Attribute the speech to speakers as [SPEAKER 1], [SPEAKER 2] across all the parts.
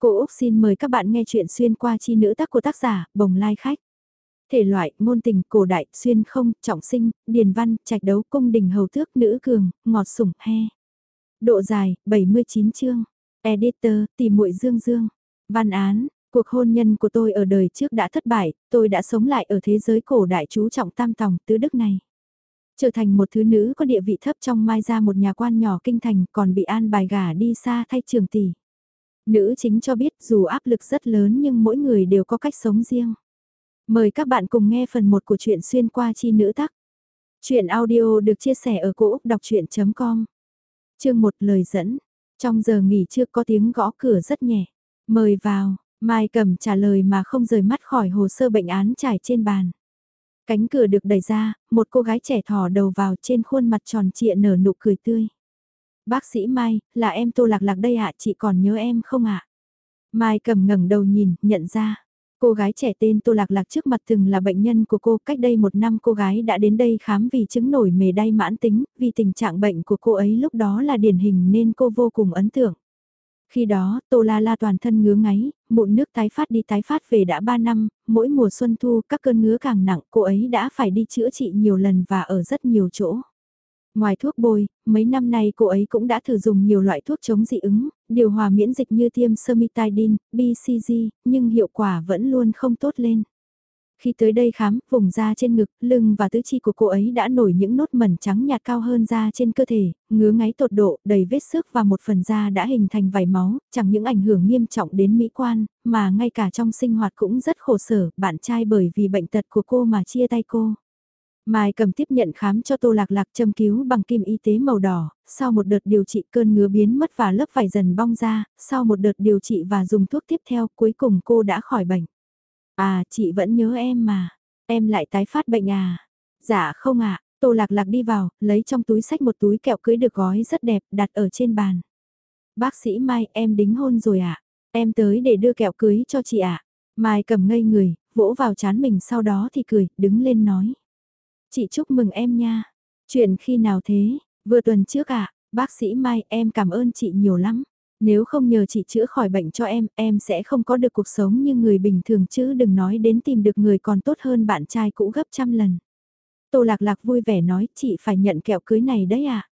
[SPEAKER 1] Cô Úc xin mời các bạn nghe chuyện xuyên qua chi nữ tác của tác giả, bồng lai khách. Thể loại, ngôn tình, cổ đại, xuyên không, trọng sinh, điền văn, trạch đấu, cung đình hầu thước, nữ cường, ngọt sủng, he. Độ dài, 79 chương. Editor, tìm muội dương dương. Văn án, cuộc hôn nhân của tôi ở đời trước đã thất bại, tôi đã sống lại ở thế giới cổ đại chú trọng tam tòng tứ đức này. Trở thành một thứ nữ có địa vị thấp trong mai ra một nhà quan nhỏ kinh thành còn bị an bài gả đi xa thay trường tỷ. Nữ chính cho biết dù áp lực rất lớn nhưng mỗi người đều có cách sống riêng. Mời các bạn cùng nghe phần 1 của truyện xuyên qua chi nữ tắc. Chuyện audio được chia sẻ ở cỗ đọc chuyện.com Chương 1 lời dẫn. Trong giờ nghỉ trưa có tiếng gõ cửa rất nhẹ. Mời vào, Mai cầm trả lời mà không rời mắt khỏi hồ sơ bệnh án trải trên bàn. Cánh cửa được đẩy ra, một cô gái trẻ thò đầu vào trên khuôn mặt tròn trịa nở nụ cười tươi. Bác sĩ Mai, là em Tô Lạc Lạc đây ạ, chị còn nhớ em không ạ? Mai cầm ngẩng đầu nhìn, nhận ra. Cô gái trẻ tên Tô Lạc Lạc trước mặt từng là bệnh nhân của cô, cách đây một năm cô gái đã đến đây khám vì chứng nổi mề đay mãn tính, vì tình trạng bệnh của cô ấy lúc đó là điển hình nên cô vô cùng ấn tượng. Khi đó, Tô La La toàn thân ngứa ngáy, mụn nước tái phát đi tái phát về đã 3 năm, mỗi mùa xuân thu các cơn ngứa càng nặng cô ấy đã phải đi chữa trị nhiều lần và ở rất nhiều chỗ. Ngoài thuốc bôi, mấy năm nay cô ấy cũng đã thử dùng nhiều loại thuốc chống dị ứng, điều hòa miễn dịch như tiêm sermitidine, BCG, nhưng hiệu quả vẫn luôn không tốt lên. Khi tới đây khám, vùng da trên ngực, lưng và tứ chi của cô ấy đã nổi những nốt mẩn trắng nhạt cao hơn da trên cơ thể, ngứa ngáy tột độ, đầy vết xước và một phần da đã hình thành vảy máu, chẳng những ảnh hưởng nghiêm trọng đến mỹ quan, mà ngay cả trong sinh hoạt cũng rất khổ sở, bạn trai bởi vì bệnh tật của cô mà chia tay cô. Mai cầm tiếp nhận khám cho Tô Lạc Lạc châm cứu bằng kim y tế màu đỏ, sau một đợt điều trị cơn ngứa biến mất và lớp vải dần bong ra, sau một đợt điều trị và dùng thuốc tiếp theo cuối cùng cô đã khỏi bệnh. À, chị vẫn nhớ em mà, em lại tái phát bệnh à? Dạ không ạ, Tô Lạc Lạc đi vào, lấy trong túi sách một túi kẹo cưới được gói rất đẹp đặt ở trên bàn. Bác sĩ Mai, em đính hôn rồi ạ, em tới để đưa kẹo cưới cho chị ạ. Mai cầm ngây người, vỗ vào chán mình sau đó thì cười, đứng lên nói. Chị chúc mừng em nha. Chuyện khi nào thế? Vừa tuần trước à? Bác sĩ Mai, em cảm ơn chị nhiều lắm. Nếu không nhờ chị chữa khỏi bệnh cho em, em sẽ không có được cuộc sống như người bình thường chứ đừng nói đến tìm được người còn tốt hơn bạn trai cũ gấp trăm lần. Tô Lạc Lạc vui vẻ nói chị phải nhận kẹo cưới này đấy à?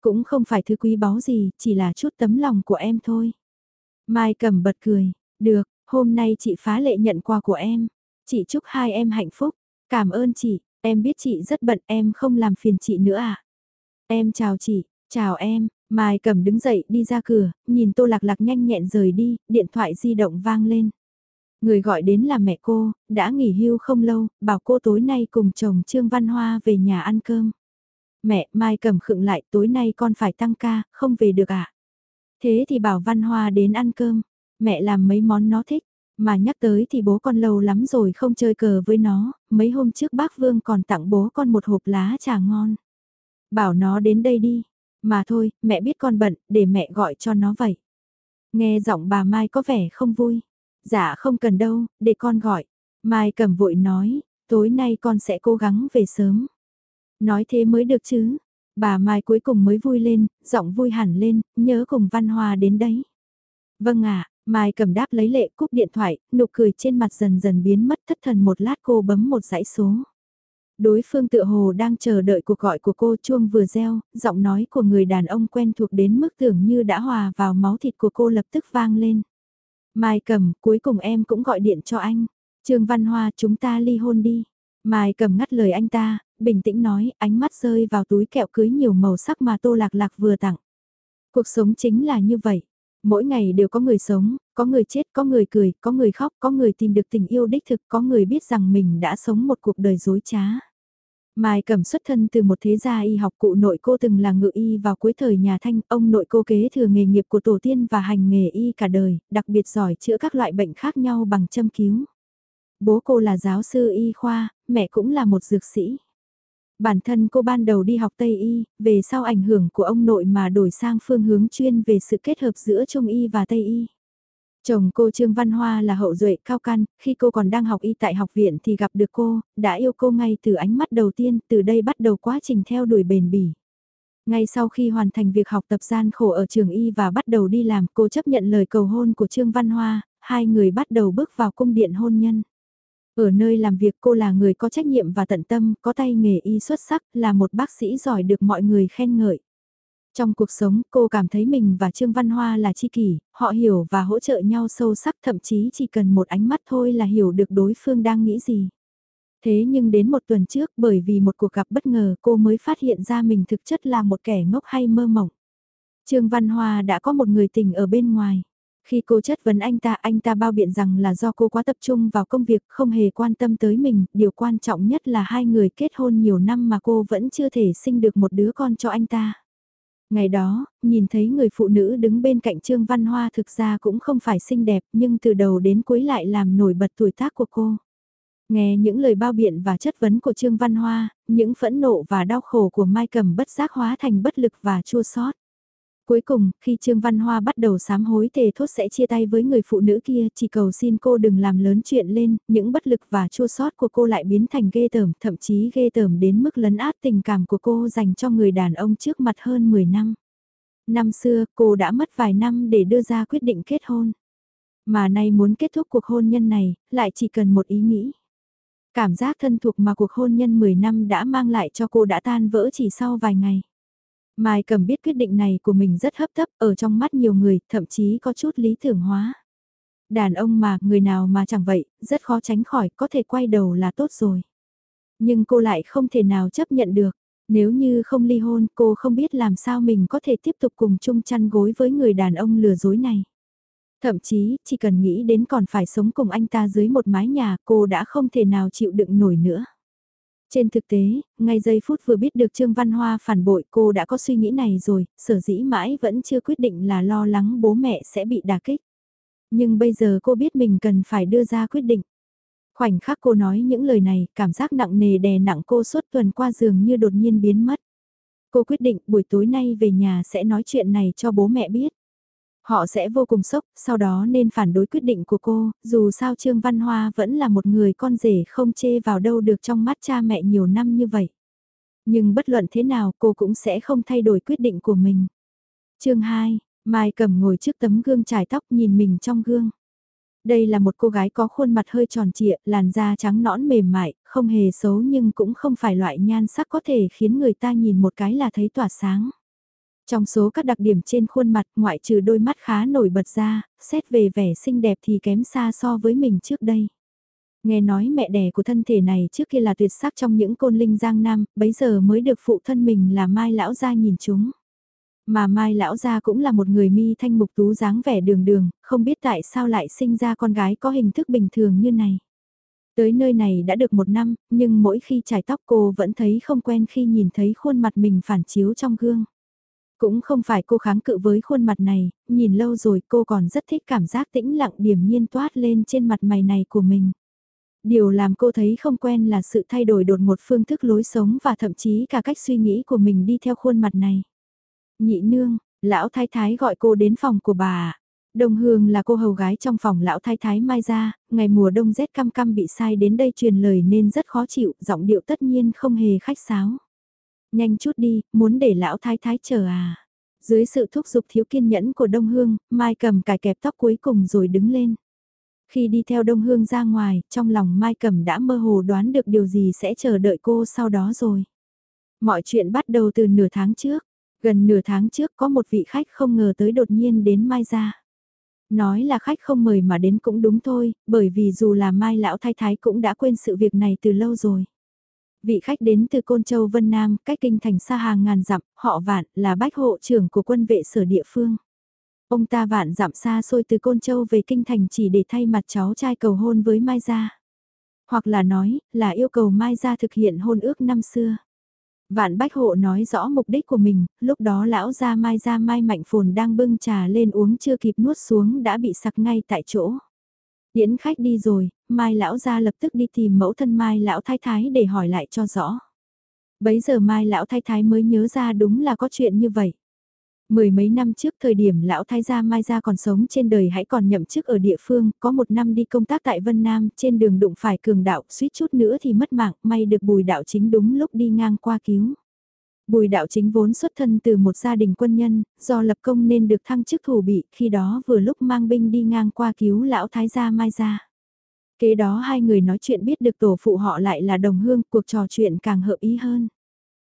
[SPEAKER 1] Cũng không phải thứ quý báu gì, chỉ là chút tấm lòng của em thôi. Mai cầm bật cười, được, hôm nay chị phá lệ nhận quà của em. Chị chúc hai em hạnh phúc, cảm ơn chị, Em biết chị rất bận em không làm phiền chị nữa à? Em chào chị, chào em, Mai cầm đứng dậy đi ra cửa, nhìn tô lạc lạc nhanh nhẹn rời đi, điện thoại di động vang lên. Người gọi đến là mẹ cô, đã nghỉ hưu không lâu, bảo cô tối nay cùng chồng Trương Văn Hoa về nhà ăn cơm. Mẹ, Mai cầm khựng lại tối nay con phải tăng ca, không về được à? Thế thì bảo Văn Hoa đến ăn cơm, mẹ làm mấy món nó thích. Mà nhắc tới thì bố con lâu lắm rồi không chơi cờ với nó, mấy hôm trước bác Vương còn tặng bố con một hộp lá trà ngon. Bảo nó đến đây đi, mà thôi, mẹ biết con bận, để mẹ gọi cho nó vậy. Nghe giọng bà Mai có vẻ không vui. Dạ không cần đâu, để con gọi. Mai cầm vội nói, tối nay con sẽ cố gắng về sớm. Nói thế mới được chứ. Bà Mai cuối cùng mới vui lên, giọng vui hẳn lên, nhớ cùng Văn Hoa đến đấy. Vâng ạ, Mai cầm đáp lấy lệ cúp điện thoại, nụ cười trên mặt dần dần biến mất thất thần một lát cô bấm một dãy số. Đối phương tự hồ đang chờ đợi cuộc gọi của cô chuông vừa reo, giọng nói của người đàn ông quen thuộc đến mức tưởng như đã hòa vào máu thịt của cô lập tức vang lên. Mai cầm, cuối cùng em cũng gọi điện cho anh. Trương Văn Hoa chúng ta ly hôn đi. Mai cầm ngắt lời anh ta, bình tĩnh nói, ánh mắt rơi vào túi kẹo cưới nhiều màu sắc mà Tô Lạc Lạc vừa tặng. Cuộc sống chính là như vậy, Mỗi ngày đều có người sống, có người chết, có người cười, có người khóc, có người tìm được tình yêu đích thực, có người biết rằng mình đã sống một cuộc đời dối trá. Mai Cẩm xuất thân từ một thế gia y học cụ nội cô từng là ngự y vào cuối thời nhà Thanh, ông nội cô kế thừa nghề nghiệp của tổ tiên và hành nghề y cả đời, đặc biệt giỏi chữa các loại bệnh khác nhau bằng châm cứu. Bố cô là giáo sư y khoa, mẹ cũng là một dược sĩ. Bản thân cô ban đầu đi học Tây Y, về sau ảnh hưởng của ông nội mà đổi sang phương hướng chuyên về sự kết hợp giữa Trung Y và Tây Y. Chồng cô Trương Văn Hoa là hậu duệ cao căn, khi cô còn đang học y tại học viện thì gặp được cô, đã yêu cô ngay từ ánh mắt đầu tiên, từ đây bắt đầu quá trình theo đuổi bền bỉ. Ngay sau khi hoàn thành việc học tập gian khổ ở trường y và bắt đầu đi làm, cô chấp nhận lời cầu hôn của Trương Văn Hoa, hai người bắt đầu bước vào cung điện hôn nhân. Ở nơi làm việc cô là người có trách nhiệm và tận tâm, có tay nghề y xuất sắc, là một bác sĩ giỏi được mọi người khen ngợi. Trong cuộc sống, cô cảm thấy mình và Trương Văn Hoa là chi kỷ, họ hiểu và hỗ trợ nhau sâu sắc thậm chí chỉ cần một ánh mắt thôi là hiểu được đối phương đang nghĩ gì. Thế nhưng đến một tuần trước bởi vì một cuộc gặp bất ngờ cô mới phát hiện ra mình thực chất là một kẻ ngốc hay mơ mộng. Trương Văn Hoa đã có một người tình ở bên ngoài. Khi cô chất vấn anh ta, anh ta bao biện rằng là do cô quá tập trung vào công việc, không hề quan tâm tới mình, điều quan trọng nhất là hai người kết hôn nhiều năm mà cô vẫn chưa thể sinh được một đứa con cho anh ta. Ngày đó, nhìn thấy người phụ nữ đứng bên cạnh Trương Văn Hoa thực ra cũng không phải xinh đẹp nhưng từ đầu đến cuối lại làm nổi bật tuổi tác của cô. Nghe những lời bao biện và chất vấn của Trương Văn Hoa, những phẫn nộ và đau khổ của Mai Cầm bất giác hóa thành bất lực và chua xót. Cuối cùng, khi Trương Văn Hoa bắt đầu sám hối thề thốt sẽ chia tay với người phụ nữ kia, chỉ cầu xin cô đừng làm lớn chuyện lên, những bất lực và chua sót của cô lại biến thành ghê tởm, thậm chí ghê tởm đến mức lấn át tình cảm của cô dành cho người đàn ông trước mặt hơn 10 năm. Năm xưa, cô đã mất vài năm để đưa ra quyết định kết hôn. Mà nay muốn kết thúc cuộc hôn nhân này, lại chỉ cần một ý nghĩ. Cảm giác thân thuộc mà cuộc hôn nhân 10 năm đã mang lại cho cô đã tan vỡ chỉ sau vài ngày. Mai cầm biết quyết định này của mình rất hấp tấp ở trong mắt nhiều người, thậm chí có chút lý tưởng hóa. Đàn ông mà, người nào mà chẳng vậy, rất khó tránh khỏi, có thể quay đầu là tốt rồi. Nhưng cô lại không thể nào chấp nhận được. Nếu như không ly hôn, cô không biết làm sao mình có thể tiếp tục cùng chung chăn gối với người đàn ông lừa dối này. Thậm chí, chỉ cần nghĩ đến còn phải sống cùng anh ta dưới một mái nhà, cô đã không thể nào chịu đựng nổi nữa. Trên thực tế, ngay giây phút vừa biết được Trương Văn Hoa phản bội cô đã có suy nghĩ này rồi, sở dĩ mãi vẫn chưa quyết định là lo lắng bố mẹ sẽ bị đả kích. Nhưng bây giờ cô biết mình cần phải đưa ra quyết định. Khoảnh khắc cô nói những lời này, cảm giác nặng nề đè nặng cô suốt tuần qua giường như đột nhiên biến mất. Cô quyết định buổi tối nay về nhà sẽ nói chuyện này cho bố mẹ biết. Họ sẽ vô cùng sốc, sau đó nên phản đối quyết định của cô, dù sao Trương Văn Hoa vẫn là một người con rể không chê vào đâu được trong mắt cha mẹ nhiều năm như vậy. Nhưng bất luận thế nào cô cũng sẽ không thay đổi quyết định của mình. chương 2, Mai cầm ngồi trước tấm gương trải tóc nhìn mình trong gương. Đây là một cô gái có khuôn mặt hơi tròn trịa, làn da trắng nõn mềm mại, không hề xấu nhưng cũng không phải loại nhan sắc có thể khiến người ta nhìn một cái là thấy tỏa sáng. Trong số các đặc điểm trên khuôn mặt ngoại trừ đôi mắt khá nổi bật ra, xét về vẻ xinh đẹp thì kém xa so với mình trước đây. Nghe nói mẹ đẻ của thân thể này trước kia là tuyệt sắc trong những côn linh giang nam, bấy giờ mới được phụ thân mình là Mai Lão Gia nhìn chúng. Mà Mai Lão Gia cũng là một người mi thanh mục tú dáng vẻ đường đường, không biết tại sao lại sinh ra con gái có hình thức bình thường như này. Tới nơi này đã được một năm, nhưng mỗi khi trải tóc cô vẫn thấy không quen khi nhìn thấy khuôn mặt mình phản chiếu trong gương. Cũng không phải cô kháng cự với khuôn mặt này, nhìn lâu rồi cô còn rất thích cảm giác tĩnh lặng điểm nhiên toát lên trên mặt mày này của mình. Điều làm cô thấy không quen là sự thay đổi đột một phương thức lối sống và thậm chí cả cách suy nghĩ của mình đi theo khuôn mặt này. Nhị nương, lão thái thái gọi cô đến phòng của bà. Đông Hương là cô hầu gái trong phòng lão thái thái mai ra, ngày mùa đông rét căm căm bị sai đến đây truyền lời nên rất khó chịu, giọng điệu tất nhiên không hề khách sáo. Nhanh chút đi, muốn để lão thái thái chờ à. Dưới sự thúc giục thiếu kiên nhẫn của Đông Hương, Mai cầm cài kẹp tóc cuối cùng rồi đứng lên. Khi đi theo Đông Hương ra ngoài, trong lòng Mai cầm đã mơ hồ đoán được điều gì sẽ chờ đợi cô sau đó rồi. Mọi chuyện bắt đầu từ nửa tháng trước. Gần nửa tháng trước có một vị khách không ngờ tới đột nhiên đến Mai ra. Nói là khách không mời mà đến cũng đúng thôi, bởi vì dù là Mai lão thái thái cũng đã quên sự việc này từ lâu rồi. Vị khách đến từ Côn Châu Vân Nam, cách kinh thành xa hàng ngàn dặm, họ vạn, là bách hộ trưởng của quân vệ sở địa phương. Ông ta vạn dặm xa xôi từ Côn Châu về kinh thành chỉ để thay mặt cháu trai cầu hôn với Mai Gia. Hoặc là nói, là yêu cầu Mai Gia thực hiện hôn ước năm xưa. Vạn Bách Hộ nói rõ mục đích của mình, lúc đó lão gia Mai Gia Mai Mạnh Phồn đang bưng trà lên uống chưa kịp nuốt xuống đã bị sặc ngay tại chỗ. Điễn khách đi rồi, Mai lão ra lập tức đi tìm mẫu thân Mai lão thái thái để hỏi lại cho rõ. Bấy giờ Mai lão thái thái mới nhớ ra đúng là có chuyện như vậy. Mười mấy năm trước thời điểm lão thái gia Mai gia còn sống trên đời hãy còn nhậm chức ở địa phương, có một năm đi công tác tại Vân Nam, trên đường đụng phải cường đạo, suýt chút nữa thì mất mạng, may được bùi đạo chính đúng lúc đi ngang qua cứu. Bùi đạo chính vốn xuất thân từ một gia đình quân nhân, do lập công nên được thăng chức thủ bị, khi đó vừa lúc mang binh đi ngang qua cứu lão thái gia Mai gia. Kế đó hai người nói chuyện biết được tổ phụ họ lại là đồng hương, cuộc trò chuyện càng hợp ý hơn.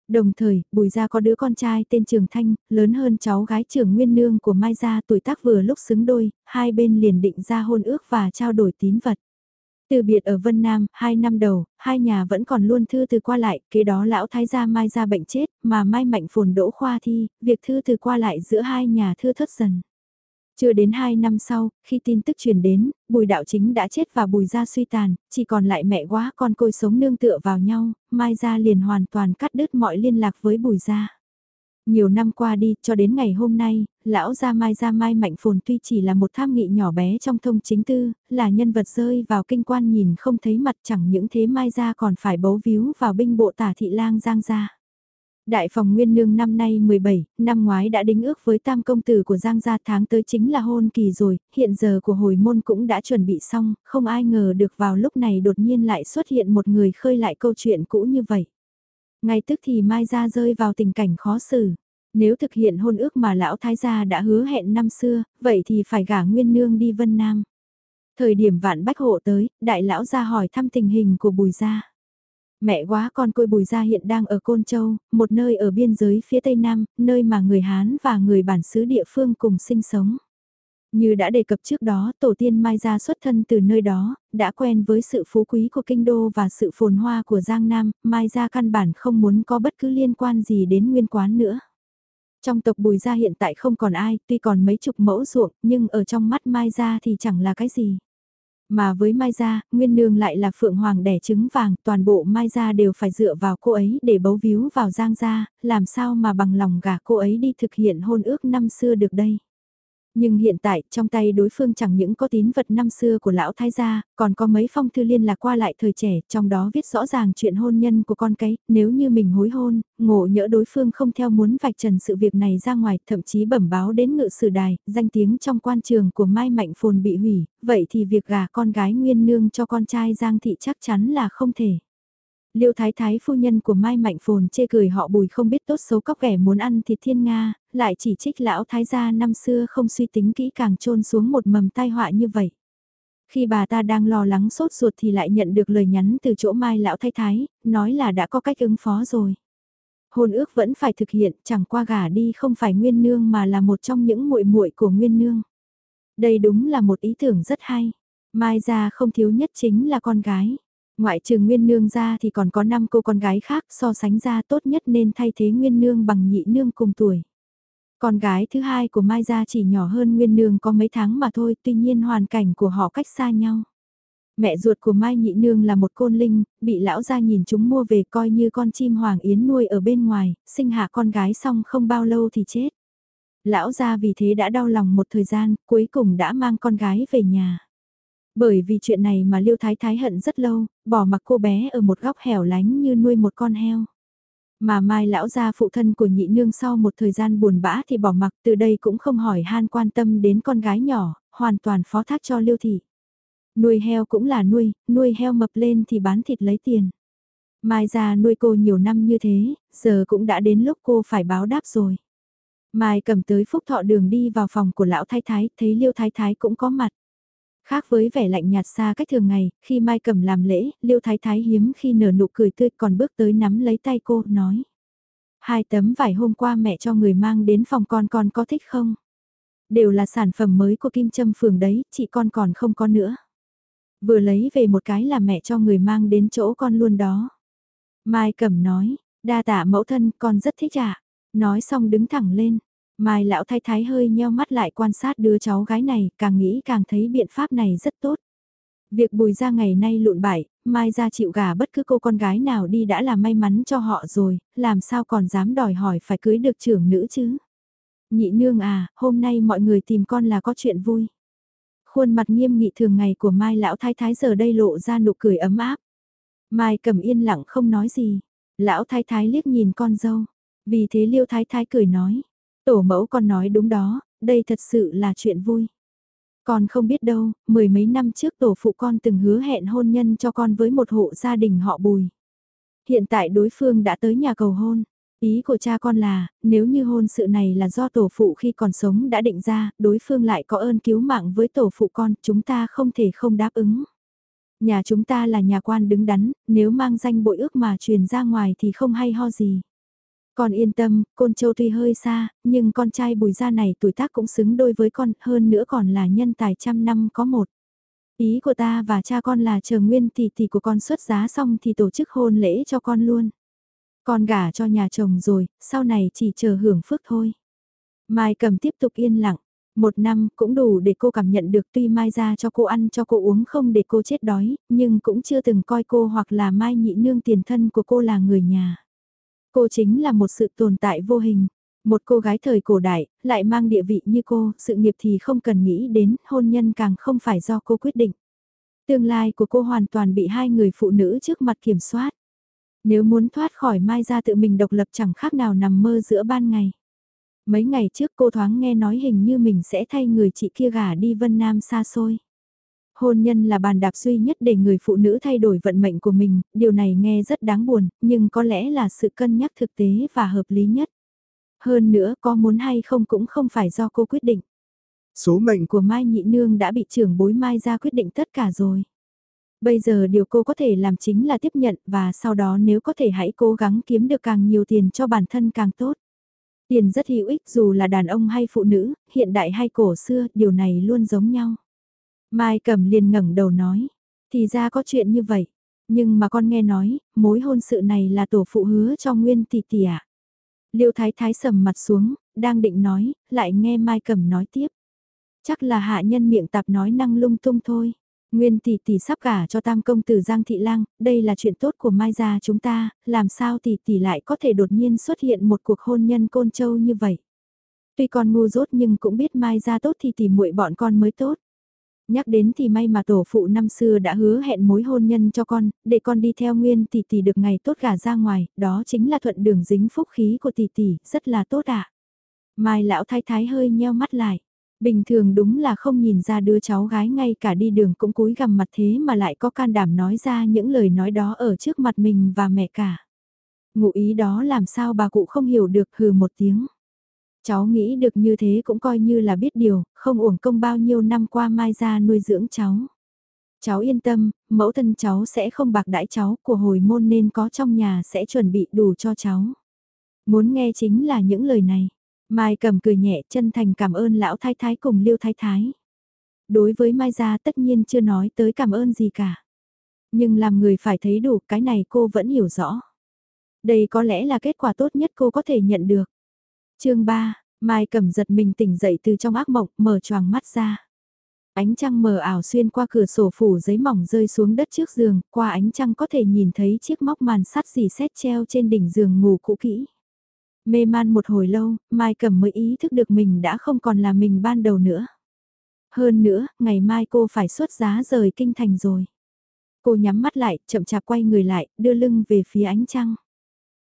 [SPEAKER 1] Đồng thời, Bùi Gia có đứa con trai tên Trường Thanh, lớn hơn cháu gái trưởng nguyên nương của Mai Gia tuổi tác vừa lúc xứng đôi, hai bên liền định ra hôn ước và trao đổi tín vật. Từ biệt ở Vân Nam, hai năm đầu, hai nhà vẫn còn luôn thư từ qua lại, kế đó lão thái gia Mai Gia bệnh chết, mà Mai Mạnh phồn đỗ khoa thi, việc thư từ qua lại giữa hai nhà thưa thất dần. Chưa đến 2 năm sau, khi tin tức truyền đến, bùi đạo chính đã chết và bùi gia suy tàn, chỉ còn lại mẹ quá con côi sống nương tựa vào nhau, Mai gia liền hoàn toàn cắt đứt mọi liên lạc với bùi gia. Nhiều năm qua đi, cho đến ngày hôm nay, lão gia Mai gia Mai Mạnh Phồn tuy chỉ là một tham nghị nhỏ bé trong thông chính tư, là nhân vật rơi vào kinh quan nhìn không thấy mặt chẳng những thế Mai gia còn phải bấu víu vào binh bộ tả thị lang giang gia. Đại phòng Nguyên Nương năm nay 17, năm ngoái đã đính ước với tam công tử của Giang gia tháng tới chính là hôn kỳ rồi, hiện giờ của hồi môn cũng đã chuẩn bị xong, không ai ngờ được vào lúc này đột nhiên lại xuất hiện một người khơi lại câu chuyện cũ như vậy. Ngay tức thì Mai Gia rơi vào tình cảnh khó xử. Nếu thực hiện hôn ước mà lão thái gia đã hứa hẹn năm xưa, vậy thì phải gả Nguyên Nương đi Vân Nam. Thời điểm vạn bách hộ tới, đại lão ra hỏi thăm tình hình của bùi gia. Mẹ quá con côi bùi gia hiện đang ở Côn Châu, một nơi ở biên giới phía Tây Nam, nơi mà người Hán và người bản xứ địa phương cùng sinh sống. Như đã đề cập trước đó, tổ tiên Mai Gia xuất thân từ nơi đó, đã quen với sự phú quý của kinh đô và sự phồn hoa của Giang Nam, Mai Gia căn bản không muốn có bất cứ liên quan gì đến nguyên quán nữa. Trong tộc Bùi Gia hiện tại không còn ai, tuy còn mấy chục mẫu ruộng, nhưng ở trong mắt Mai Gia thì chẳng là cái gì. Mà với Mai Gia, Nguyên Nương lại là Phượng Hoàng đẻ trứng vàng, toàn bộ Mai Gia đều phải dựa vào cô ấy để bấu víu vào Giang Gia, làm sao mà bằng lòng gả cô ấy đi thực hiện hôn ước năm xưa được đây. Nhưng hiện tại, trong tay đối phương chẳng những có tín vật năm xưa của lão thái gia, còn có mấy phong thư liên lạc qua lại thời trẻ, trong đó viết rõ ràng chuyện hôn nhân của con cái, nếu như mình hối hôn, ngộ nhỡ đối phương không theo muốn vạch trần sự việc này ra ngoài, thậm chí bẩm báo đến ngự sử đài, danh tiếng trong quan trường của Mai Mạnh Phồn bị hủy, vậy thì việc gả con gái nguyên nương cho con trai Giang Thị chắc chắn là không thể. Liêu Thái Thái phu nhân của Mai Mạnh Phồn chê cười họ bùi không biết tốt xấu cóc ghẻ muốn ăn thịt thiên Nga, lại chỉ trích lão Thái gia năm xưa không suy tính kỹ càng trôn xuống một mầm tai họa như vậy. Khi bà ta đang lo lắng sốt ruột thì lại nhận được lời nhắn từ chỗ Mai lão Thái Thái, nói là đã có cách ứng phó rồi. Hôn ước vẫn phải thực hiện, chẳng qua gả đi không phải Nguyên Nương mà là một trong những muội muội của Nguyên Nương. Đây đúng là một ý tưởng rất hay. Mai gia không thiếu nhất chính là con gái. Ngoại trừ Nguyên Nương ra thì còn có 5 cô con gái khác so sánh ra tốt nhất nên thay thế Nguyên Nương bằng nhị nương cùng tuổi. Con gái thứ hai của Mai Gia chỉ nhỏ hơn Nguyên Nương có mấy tháng mà thôi, tuy nhiên hoàn cảnh của họ cách xa nhau. Mẹ ruột của Mai Nhị Nương là một côn linh, bị lão gia nhìn chúng mua về coi như con chim hoàng yến nuôi ở bên ngoài, sinh hạ con gái xong không bao lâu thì chết. Lão gia vì thế đã đau lòng một thời gian, cuối cùng đã mang con gái về nhà. Bởi vì chuyện này mà Liêu Thái Thái hận rất lâu, bỏ mặc cô bé ở một góc hẻo lánh như nuôi một con heo. Mà Mai lão gia phụ thân của nhị nương sau một thời gian buồn bã thì bỏ mặc từ đây cũng không hỏi han quan tâm đến con gái nhỏ, hoàn toàn phó thác cho Liêu Thị. Nuôi heo cũng là nuôi, nuôi heo mập lên thì bán thịt lấy tiền. Mai ra nuôi cô nhiều năm như thế, giờ cũng đã đến lúc cô phải báo đáp rồi. Mai cầm tới phúc thọ đường đi vào phòng của lão thái thái, thấy liêu thái thái cũng có mặt. Khác với vẻ lạnh nhạt xa cách thường ngày, khi Mai cầm làm lễ, Liêu Thái Thái hiếm khi nở nụ cười tươi còn bước tới nắm lấy tay cô, nói. Hai tấm vải hôm qua mẹ cho người mang đến phòng con con có thích không? Đều là sản phẩm mới của Kim Trâm phường đấy, chị con còn không có nữa. Vừa lấy về một cái là mẹ cho người mang đến chỗ con luôn đó. Mai cầm nói, đa tạ mẫu thân con rất thích ạ. À. Nói xong đứng thẳng lên, Mai lão thái thái hơi nheo mắt lại quan sát đứa cháu gái này, càng nghĩ càng thấy biện pháp này rất tốt. Việc bùi ra ngày nay lụn bại, Mai ra chịu gả bất cứ cô con gái nào đi đã là may mắn cho họ rồi, làm sao còn dám đòi hỏi phải cưới được trưởng nữ chứ. Nhị nương à, hôm nay mọi người tìm con là có chuyện vui. Khuôn mặt nghiêm nghị thường ngày của Mai lão thái thái giờ đây lộ ra nụ cười ấm áp. Mai cầm yên lặng không nói gì. Lão thái thái liếc nhìn con dâu. Vì thế liêu thái thái cười nói. Tổ mẫu con nói đúng đó, đây thật sự là chuyện vui. Con không biết đâu, mười mấy năm trước tổ phụ con từng hứa hẹn hôn nhân cho con với một hộ gia đình họ bùi. Hiện tại đối phương đã tới nhà cầu hôn. Ý của cha con là, nếu như hôn sự này là do tổ phụ khi còn sống đã định ra, đối phương lại có ơn cứu mạng với tổ phụ con, chúng ta không thể không đáp ứng. Nhà chúng ta là nhà quan đứng đắn, nếu mang danh bội ước mà truyền ra ngoài thì không hay ho gì. Con yên tâm, côn châu tuy hơi xa, nhưng con trai bùi gia này tuổi tác cũng xứng đôi với con, hơn nữa còn là nhân tài trăm năm có một. Ý của ta và cha con là chờ nguyên tỷ tỷ của con xuất giá xong thì tổ chức hôn lễ cho con luôn. Con gả cho nhà chồng rồi, sau này chỉ chờ hưởng phước thôi. Mai cầm tiếp tục yên lặng. Một năm cũng đủ để cô cảm nhận được tuy Mai ra cho cô ăn cho cô uống không để cô chết đói, nhưng cũng chưa từng coi cô hoặc là Mai nhị nương tiền thân của cô là người nhà. Cô chính là một sự tồn tại vô hình. Một cô gái thời cổ đại, lại mang địa vị như cô, sự nghiệp thì không cần nghĩ đến, hôn nhân càng không phải do cô quyết định. Tương lai của cô hoàn toàn bị hai người phụ nữ trước mặt kiểm soát. Nếu muốn thoát khỏi Mai ra tự mình độc lập chẳng khác nào nằm mơ giữa ban ngày. Mấy ngày trước cô thoáng nghe nói hình như mình sẽ thay người chị kia gả đi Vân Nam xa xôi. Hôn nhân là bàn đạp duy nhất để người phụ nữ thay đổi vận mệnh của mình, điều này nghe rất đáng buồn, nhưng có lẽ là sự cân nhắc thực tế và hợp lý nhất. Hơn nữa có muốn hay không cũng không phải do cô quyết định. Số mệnh của Mai Nhị Nương đã bị trưởng bối Mai ra quyết định tất cả rồi. Bây giờ điều cô có thể làm chính là tiếp nhận và sau đó nếu có thể hãy cố gắng kiếm được càng nhiều tiền cho bản thân càng tốt. Tiền rất hữu ích dù là đàn ông hay phụ nữ, hiện đại hay cổ xưa, điều này luôn giống nhau. Mai Cẩm liền ngẩng đầu nói, thì ra có chuyện như vậy, nhưng mà con nghe nói, mối hôn sự này là tổ phụ hứa cho Nguyên tỷ tỷ ạ. À? Liêu Thái Thái sầm mặt xuống, đang định nói, lại nghe Mai Cẩm nói tiếp. Chắc là hạ nhân miệng tạp nói năng lung tung thôi. Nguyên tỷ tỷ sắp gả cho tam công tử Giang Thị Lang, đây là chuyện tốt của Mai gia chúng ta, làm sao tỷ tỷ lại có thể đột nhiên xuất hiện một cuộc hôn nhân côn châu như vậy. Tuy con ngu dốt nhưng cũng biết Mai gia tốt thì tỷ muội bọn con mới tốt. Nhắc đến thì may mà tổ phụ năm xưa đã hứa hẹn mối hôn nhân cho con, để con đi theo Nguyên tỷ tỷ được ngày tốt gả ra ngoài, đó chính là thuận đường dính phúc khí của tỷ tỷ, rất là tốt ạ. À. Mai lão thái thái hơi nheo mắt lại. Bình thường đúng là không nhìn ra đứa cháu gái ngay cả đi đường cũng cúi gằm mặt thế mà lại có can đảm nói ra những lời nói đó ở trước mặt mình và mẹ cả. Ngụ ý đó làm sao bà cụ không hiểu được hừ một tiếng. Cháu nghĩ được như thế cũng coi như là biết điều, không uổng công bao nhiêu năm qua mai ra nuôi dưỡng cháu. Cháu yên tâm, mẫu thân cháu sẽ không bạc đãi cháu, của hồi môn nên có trong nhà sẽ chuẩn bị đủ cho cháu. Muốn nghe chính là những lời này. Mai cầm cười nhẹ chân thành cảm ơn lão thái thái cùng liêu thái thái. Đối với Mai gia tất nhiên chưa nói tới cảm ơn gì cả. Nhưng làm người phải thấy đủ cái này cô vẫn hiểu rõ. Đây có lẽ là kết quả tốt nhất cô có thể nhận được chương 3, Mai cầm giật mình tỉnh dậy từ trong ác mộng mở choàng mắt ra. Ánh trăng mờ ảo xuyên qua cửa sổ phủ giấy mỏng rơi xuống đất trước giường, qua ánh trăng có thể nhìn thấy chiếc móc màn sắt dì xét treo trên đỉnh giường ngủ cũ kỹ. Mê man một hồi lâu, Mai Cẩm mới ý thức được mình đã không còn là mình ban đầu nữa. Hơn nữa, ngày mai cô phải xuất giá rời kinh thành rồi. Cô nhắm mắt lại, chậm chạp quay người lại, đưa lưng về phía ánh trăng.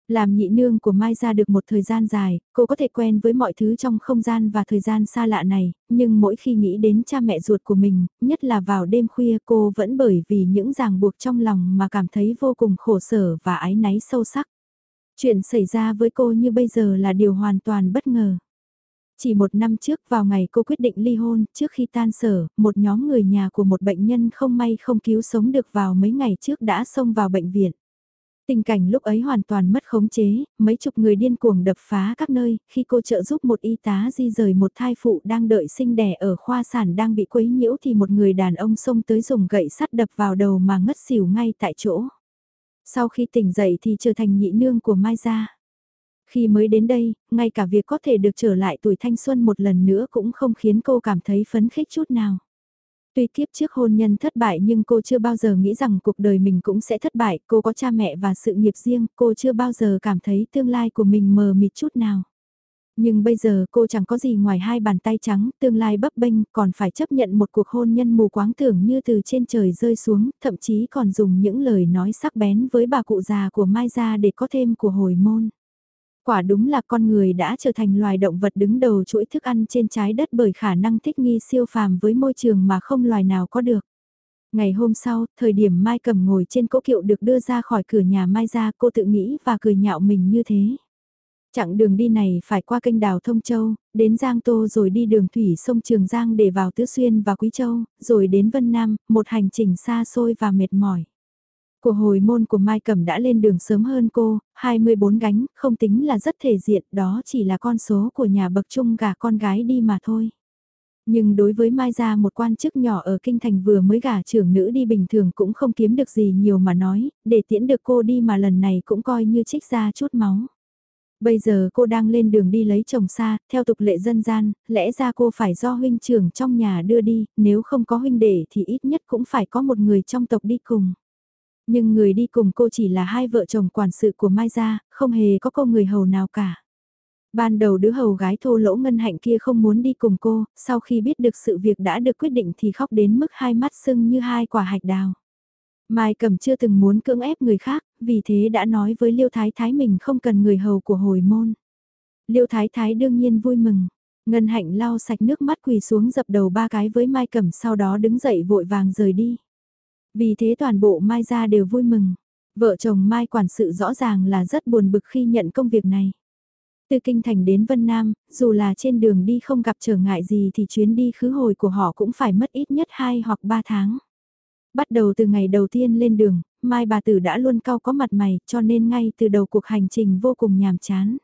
[SPEAKER 1] Làm nhị nương của Mai ra được một thời gian dài, cô có thể quen với mọi thứ trong không gian và thời gian xa lạ này, nhưng mỗi khi nghĩ đến cha mẹ ruột của mình, nhất là vào đêm khuya cô vẫn bởi vì những ràng buộc trong lòng mà cảm thấy vô cùng khổ sở và ái náy sâu sắc. Chuyện xảy ra với cô như bây giờ là điều hoàn toàn bất ngờ. Chỉ một năm trước vào ngày cô quyết định ly hôn, trước khi tan sở, một nhóm người nhà của một bệnh nhân không may không cứu sống được vào mấy ngày trước đã xông vào bệnh viện. Tình cảnh lúc ấy hoàn toàn mất khống chế, mấy chục người điên cuồng đập phá các nơi, khi cô trợ giúp một y tá di rời một thai phụ đang đợi sinh đẻ ở khoa sản đang bị quấy nhiễu thì một người đàn ông xông tới dùng gậy sắt đập vào đầu mà ngất xỉu ngay tại chỗ. Sau khi tỉnh dậy thì trở thành nhị nương của Mai Gia. Khi mới đến đây, ngay cả việc có thể được trở lại tuổi thanh xuân một lần nữa cũng không khiến cô cảm thấy phấn khích chút nào. Tuy kiếp trước hôn nhân thất bại nhưng cô chưa bao giờ nghĩ rằng cuộc đời mình cũng sẽ thất bại, cô có cha mẹ và sự nghiệp riêng, cô chưa bao giờ cảm thấy tương lai của mình mờ mịt chút nào. Nhưng bây giờ cô chẳng có gì ngoài hai bàn tay trắng, tương lai bấp bênh, còn phải chấp nhận một cuộc hôn nhân mù quáng tưởng như từ trên trời rơi xuống, thậm chí còn dùng những lời nói sắc bén với bà cụ già của Mai ra để có thêm của hồi môn. Quả đúng là con người đã trở thành loài động vật đứng đầu chuỗi thức ăn trên trái đất bởi khả năng thích nghi siêu phàm với môi trường mà không loài nào có được. Ngày hôm sau, thời điểm Mai cầm ngồi trên cỗ kiệu được đưa ra khỏi cửa nhà Mai ra cô tự nghĩ và cười nhạo mình như thế. Chặng đường đi này phải qua kênh đào Thông Châu, đến Giang Tô rồi đi đường thủy sông Trường Giang để vào Tứ Xuyên và Quý Châu, rồi đến Vân Nam, một hành trình xa xôi và mệt mỏi. Của hồi môn của Mai Cẩm đã lên đường sớm hơn cô, 24 gánh, không tính là rất thể diện, đó chỉ là con số của nhà bậc trung gả con gái đi mà thôi. Nhưng đối với Mai Gia một quan chức nhỏ ở Kinh Thành vừa mới gả trưởng nữ đi bình thường cũng không kiếm được gì nhiều mà nói, để tiễn được cô đi mà lần này cũng coi như trích ra chút máu. Bây giờ cô đang lên đường đi lấy chồng xa, theo tục lệ dân gian, lẽ ra cô phải do huynh trưởng trong nhà đưa đi, nếu không có huynh đệ thì ít nhất cũng phải có một người trong tộc đi cùng. Nhưng người đi cùng cô chỉ là hai vợ chồng quản sự của Mai Gia, không hề có cô người hầu nào cả. Ban đầu đứa hầu gái thô lỗ ngân hạnh kia không muốn đi cùng cô, sau khi biết được sự việc đã được quyết định thì khóc đến mức hai mắt sưng như hai quả hạch đào. Mai Cẩm chưa từng muốn cưỡng ép người khác, vì thế đã nói với Liêu Thái Thái mình không cần người hầu của hồi môn. Liêu Thái Thái đương nhiên vui mừng. Ngân hạnh lau sạch nước mắt quỳ xuống dập đầu ba cái với Mai Cẩm sau đó đứng dậy vội vàng rời đi. Vì thế toàn bộ Mai gia đều vui mừng. Vợ chồng Mai quản sự rõ ràng là rất buồn bực khi nhận công việc này. Từ Kinh Thành đến Vân Nam, dù là trên đường đi không gặp trở ngại gì thì chuyến đi khứ hồi của họ cũng phải mất ít nhất 2 hoặc 3 tháng. Bắt đầu từ ngày đầu tiên lên đường, Mai bà tử đã luôn cao có mặt mày cho nên ngay từ đầu cuộc hành trình vô cùng nhàm chán.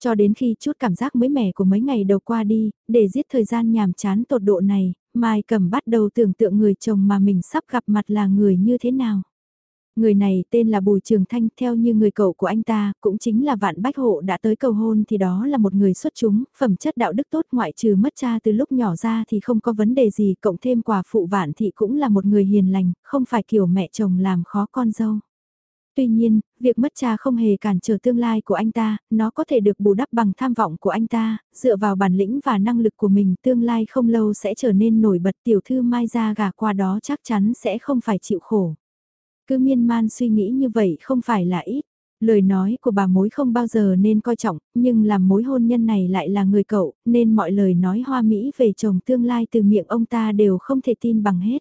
[SPEAKER 1] Cho đến khi chút cảm giác mới mẻ của mấy ngày đầu qua đi, để giết thời gian nhàm chán tột độ này, Mai cầm bắt đầu tưởng tượng người chồng mà mình sắp gặp mặt là người như thế nào. Người này tên là Bùi Trường Thanh theo như người cậu của anh ta, cũng chính là Vạn Bách Hộ đã tới cầu hôn thì đó là một người xuất chúng, phẩm chất đạo đức tốt ngoại trừ mất cha từ lúc nhỏ ra thì không có vấn đề gì, cộng thêm quả phụ Vạn thì cũng là một người hiền lành, không phải kiểu mẹ chồng làm khó con dâu. Tuy nhiên, việc mất cha không hề cản trở tương lai của anh ta, nó có thể được bù đắp bằng tham vọng của anh ta, dựa vào bản lĩnh và năng lực của mình tương lai không lâu sẽ trở nên nổi bật tiểu thư Mai ra gà qua đó chắc chắn sẽ không phải chịu khổ. Cứ miên man suy nghĩ như vậy không phải là ít. Lời nói của bà mối không bao giờ nên coi trọng, nhưng làm mối hôn nhân này lại là người cậu, nên mọi lời nói hoa mỹ về chồng tương lai từ miệng ông ta đều không thể tin bằng hết.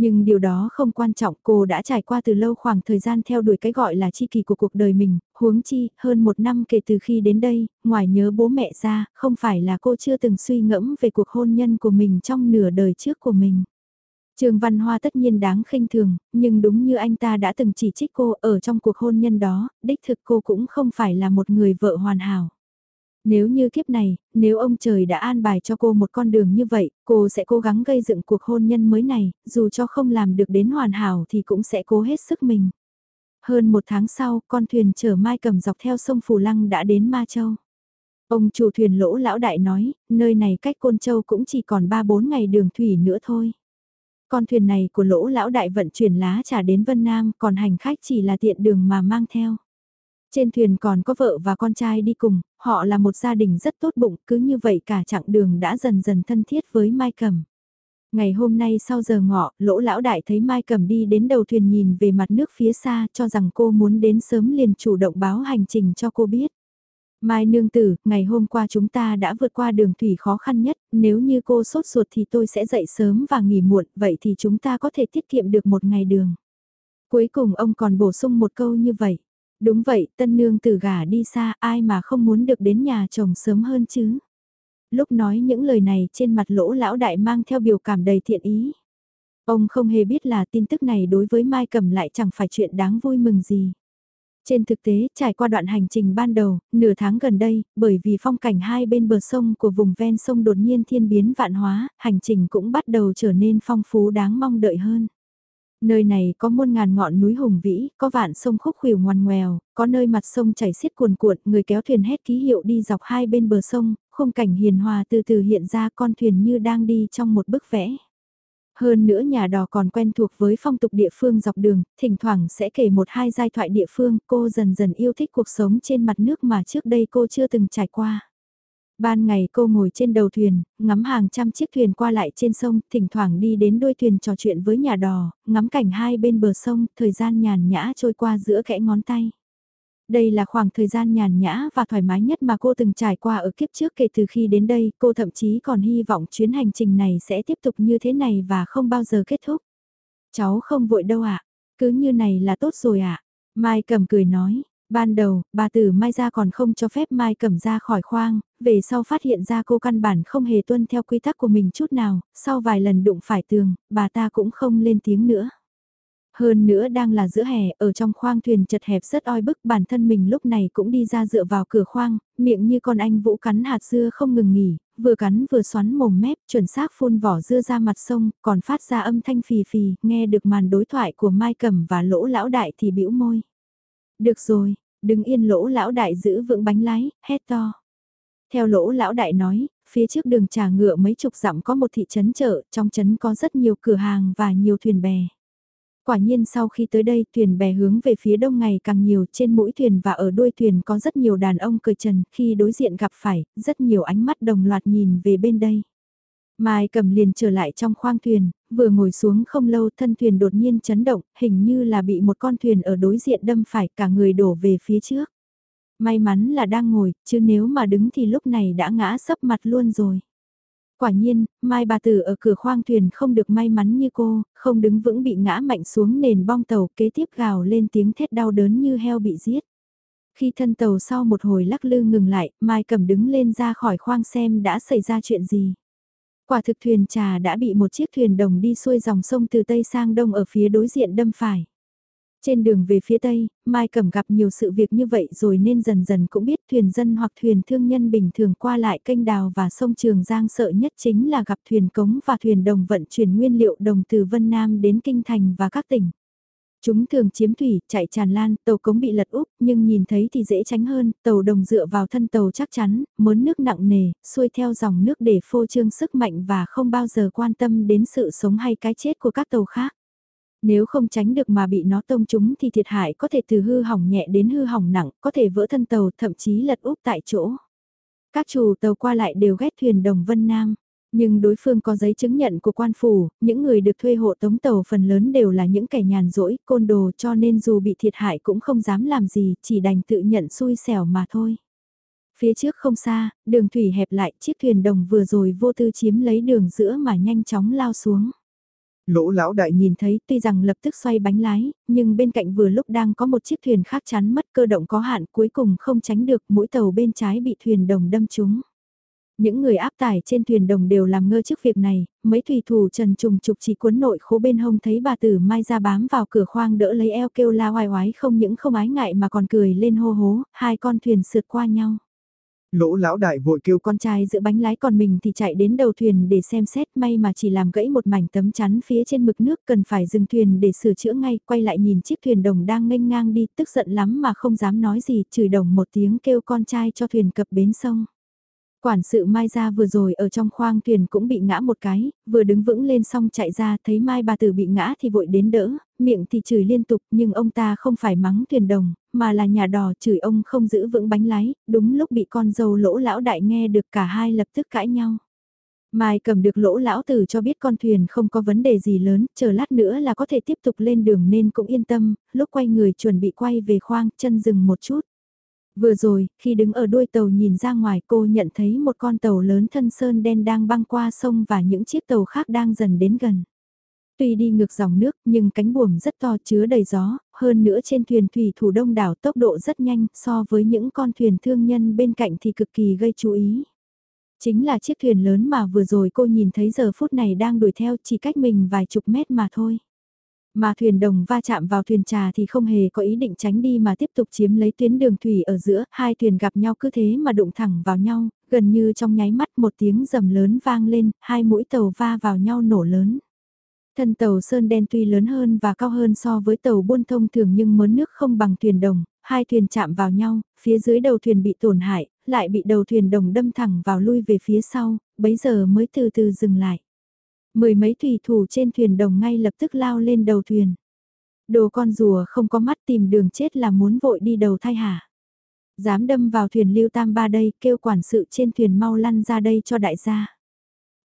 [SPEAKER 1] Nhưng điều đó không quan trọng, cô đã trải qua từ lâu khoảng thời gian theo đuổi cái gọi là chi kỳ của cuộc đời mình, huống chi, hơn một năm kể từ khi đến đây, ngoài nhớ bố mẹ ra, không phải là cô chưa từng suy ngẫm về cuộc hôn nhân của mình trong nửa đời trước của mình. Trường Văn Hoa tất nhiên đáng khinh thường, nhưng đúng như anh ta đã từng chỉ trích cô ở trong cuộc hôn nhân đó, đích thực cô cũng không phải là một người vợ hoàn hảo. Nếu như kiếp này, nếu ông trời đã an bài cho cô một con đường như vậy, cô sẽ cố gắng gây dựng cuộc hôn nhân mới này, dù cho không làm được đến hoàn hảo thì cũng sẽ cố hết sức mình. Hơn một tháng sau, con thuyền chở Mai cầm dọc theo sông Phù Lăng đã đến Ma Châu. Ông chủ thuyền lỗ lão đại nói, nơi này cách Côn Châu cũng chỉ còn 3-4 ngày đường thủy nữa thôi. Con thuyền này của lỗ lão đại vận chuyển lá trà đến Vân Nam, còn hành khách chỉ là tiện đường mà mang theo. Trên thuyền còn có vợ và con trai đi cùng, họ là một gia đình rất tốt bụng, cứ như vậy cả chặng đường đã dần dần thân thiết với Mai cầm Ngày hôm nay sau giờ ngọ, lỗ lão đại thấy Mai cầm đi đến đầu thuyền nhìn về mặt nước phía xa cho rằng cô muốn đến sớm liền chủ động báo hành trình cho cô biết. Mai nương tử, ngày hôm qua chúng ta đã vượt qua đường thủy khó khăn nhất, nếu như cô sốt ruột thì tôi sẽ dậy sớm và nghỉ muộn, vậy thì chúng ta có thể tiết kiệm được một ngày đường. Cuối cùng ông còn bổ sung một câu như vậy. Đúng vậy, tân nương từ gả đi xa, ai mà không muốn được đến nhà chồng sớm hơn chứ. Lúc nói những lời này trên mặt lỗ lão đại mang theo biểu cảm đầy thiện ý. Ông không hề biết là tin tức này đối với Mai Cẩm lại chẳng phải chuyện đáng vui mừng gì. Trên thực tế, trải qua đoạn hành trình ban đầu, nửa tháng gần đây, bởi vì phong cảnh hai bên bờ sông của vùng ven sông đột nhiên thiên biến vạn hóa, hành trình cũng bắt đầu trở nên phong phú đáng mong đợi hơn. Nơi này có muôn ngàn ngọn núi hùng vĩ, có vạn sông khúc khuỷu ngoằn ngoèo, có nơi mặt sông chảy xiết cuồn cuộn, người kéo thuyền hét ký hiệu đi dọc hai bên bờ sông, khung cảnh hiền hòa từ từ hiện ra con thuyền như đang đi trong một bức vẽ. Hơn nữa nhà đò còn quen thuộc với phong tục địa phương dọc đường, thỉnh thoảng sẽ kể một hai giai thoại địa phương, cô dần dần yêu thích cuộc sống trên mặt nước mà trước đây cô chưa từng trải qua. Ban ngày cô ngồi trên đầu thuyền, ngắm hàng trăm chiếc thuyền qua lại trên sông, thỉnh thoảng đi đến đuôi thuyền trò chuyện với nhà đò, ngắm cảnh hai bên bờ sông, thời gian nhàn nhã trôi qua giữa kẽ ngón tay. Đây là khoảng thời gian nhàn nhã và thoải mái nhất mà cô từng trải qua ở kiếp trước kể từ khi đến đây, cô thậm chí còn hy vọng chuyến hành trình này sẽ tiếp tục như thế này và không bao giờ kết thúc. Cháu không vội đâu ạ, cứ như này là tốt rồi ạ. Mai cầm cười nói, Ban đầu, bà tử Mai ra còn không cho phép Mai cầm ra khỏi khoang, về sau phát hiện ra cô căn bản không hề tuân theo quy tắc của mình chút nào, sau vài lần đụng phải tường, bà ta cũng không lên tiếng nữa. Hơn nữa đang là giữa hè, ở trong khoang thuyền chật hẹp rất oi bức bản thân mình lúc này cũng đi ra dựa vào cửa khoang, miệng như con anh vũ cắn hạt dưa không ngừng nghỉ, vừa cắn vừa xoắn mồm mép, chuẩn xác phun vỏ dưa ra mặt sông, còn phát ra âm thanh phì phì, nghe được màn đối thoại của Mai Cẩm và lỗ lão đại thì bĩu môi. Được rồi, đừng yên lỗ lão đại giữ vững bánh lái, hét to. Theo lỗ lão đại nói, phía trước đường trà ngựa mấy chục dặm có một thị trấn chợ, trong trấn có rất nhiều cửa hàng và nhiều thuyền bè. Quả nhiên sau khi tới đây thuyền bè hướng về phía đông ngày càng nhiều trên mũi thuyền và ở đuôi thuyền có rất nhiều đàn ông cười trần khi đối diện gặp phải, rất nhiều ánh mắt đồng loạt nhìn về bên đây. Mai cầm liền trở lại trong khoang thuyền, vừa ngồi xuống không lâu thân thuyền đột nhiên chấn động, hình như là bị một con thuyền ở đối diện đâm phải cả người đổ về phía trước. May mắn là đang ngồi, chứ nếu mà đứng thì lúc này đã ngã sấp mặt luôn rồi. Quả nhiên, Mai bà tử ở cửa khoang thuyền không được may mắn như cô, không đứng vững bị ngã mạnh xuống nền bong tàu kế tiếp gào lên tiếng thét đau đớn như heo bị giết. Khi thân tàu sau một hồi lắc lư ngừng lại, Mai cầm đứng lên ra khỏi khoang xem đã xảy ra chuyện gì. Quả thực thuyền trà đã bị một chiếc thuyền đồng đi xuôi dòng sông từ Tây sang Đông ở phía đối diện đâm phải. Trên đường về phía Tây, Mai Cẩm gặp nhiều sự việc như vậy rồi nên dần dần cũng biết thuyền dân hoặc thuyền thương nhân bình thường qua lại kênh đào và sông Trường Giang sợ nhất chính là gặp thuyền cống và thuyền đồng vận chuyển nguyên liệu đồng từ Vân Nam đến Kinh Thành và các tỉnh. Chúng thường chiếm thủy, chạy tràn lan, tàu cống bị lật úp, nhưng nhìn thấy thì dễ tránh hơn, tàu đồng dựa vào thân tàu chắc chắn, mớn nước nặng nề, xuôi theo dòng nước để phô trương sức mạnh và không bao giờ quan tâm đến sự sống hay cái chết của các tàu khác. Nếu không tránh được mà bị nó tông trúng thì thiệt hại có thể từ hư hỏng nhẹ đến hư hỏng nặng, có thể vỡ thân tàu thậm chí lật úp tại chỗ. Các chủ tàu qua lại đều ghét thuyền đồng Vân Nam. Nhưng đối phương có giấy chứng nhận của quan phủ, những người được thuê hộ tống tàu phần lớn đều là những kẻ nhàn rỗi, côn đồ cho nên dù bị thiệt hại cũng không dám làm gì, chỉ đành tự nhận xui xẻo mà thôi. Phía trước không xa, đường thủy hẹp lại, chiếc thuyền đồng vừa rồi vô tư chiếm lấy đường giữa mà nhanh chóng lao xuống.
[SPEAKER 2] Lỗ lão đại
[SPEAKER 1] nhìn thấy tuy rằng lập tức xoay bánh lái, nhưng bên cạnh vừa lúc đang có một chiếc thuyền khác chắn mất cơ động có hạn cuối cùng không tránh được mũi tàu bên trái bị thuyền đồng đâm trúng. Những người áp tải trên thuyền đồng đều làm ngơ trước việc này, mấy thủy thủ trần trùng trục chỉ cuốn nội khố bên hông thấy bà tử mai ra bám vào cửa khoang đỡ lấy eo kêu la hoài oái không những không ái ngại mà còn cười lên hô hố, hai con thuyền sượt qua nhau.
[SPEAKER 2] Lỗ lão đại vội kêu
[SPEAKER 1] con trai giữ bánh lái còn mình thì chạy đến đầu thuyền để xem xét may mà chỉ làm gãy một mảnh tấm chắn phía trên mực nước cần phải dừng thuyền để sửa chữa ngay, quay lại nhìn chiếc thuyền đồng đang nghênh ngang đi, tức giận lắm mà không dám nói gì, chửi đồng một tiếng kêu con trai cho thuyền cập bến sông. Quản sự Mai ra vừa rồi ở trong khoang thuyền cũng bị ngã một cái, vừa đứng vững lên xong chạy ra thấy Mai bà tử bị ngã thì vội đến đỡ, miệng thì chửi liên tục nhưng ông ta không phải mắng thuyền đồng, mà là nhà đò chửi ông không giữ vững bánh lái, đúng lúc bị con dâu lỗ lão đại nghe được cả hai lập tức cãi nhau. Mai cầm được lỗ lão tử cho biết con thuyền không có vấn đề gì lớn, chờ lát nữa là có thể tiếp tục lên đường nên cũng yên tâm, lúc quay người chuẩn bị quay về khoang, chân dừng một chút. Vừa rồi, khi đứng ở đuôi tàu nhìn ra ngoài cô nhận thấy một con tàu lớn thân sơn đen đang băng qua sông và những chiếc tàu khác đang dần đến gần. Tuy đi ngược dòng nước nhưng cánh buồm rất to chứa đầy gió, hơn nữa trên thuyền thủy thủ đông đảo tốc độ rất nhanh so với những con thuyền thương nhân bên cạnh thì cực kỳ gây chú ý. Chính là chiếc thuyền lớn mà vừa rồi cô nhìn thấy giờ phút này đang đuổi theo chỉ cách mình vài chục mét mà thôi. Mà thuyền đồng va chạm vào thuyền trà thì không hề có ý định tránh đi mà tiếp tục chiếm lấy tuyến đường thủy ở giữa, hai thuyền gặp nhau cứ thế mà đụng thẳng vào nhau, gần như trong nháy mắt một tiếng rầm lớn vang lên, hai mũi tàu va vào nhau nổ lớn. Thân tàu sơn đen tuy lớn hơn và cao hơn so với tàu buôn thông thường nhưng mớn nước không bằng thuyền đồng, hai thuyền chạm vào nhau, phía dưới đầu thuyền bị tổn hại, lại bị đầu thuyền đồng đâm thẳng vào lui về phía sau, bấy giờ mới từ từ dừng lại. Mười mấy thủy thủ trên thuyền đồng ngay lập tức lao lên đầu thuyền. Đồ con rùa không có mắt tìm đường chết là muốn vội đi đầu thay hả. Dám đâm vào thuyền lưu tam ba đây kêu quản sự trên thuyền mau lăn ra đây cho đại gia.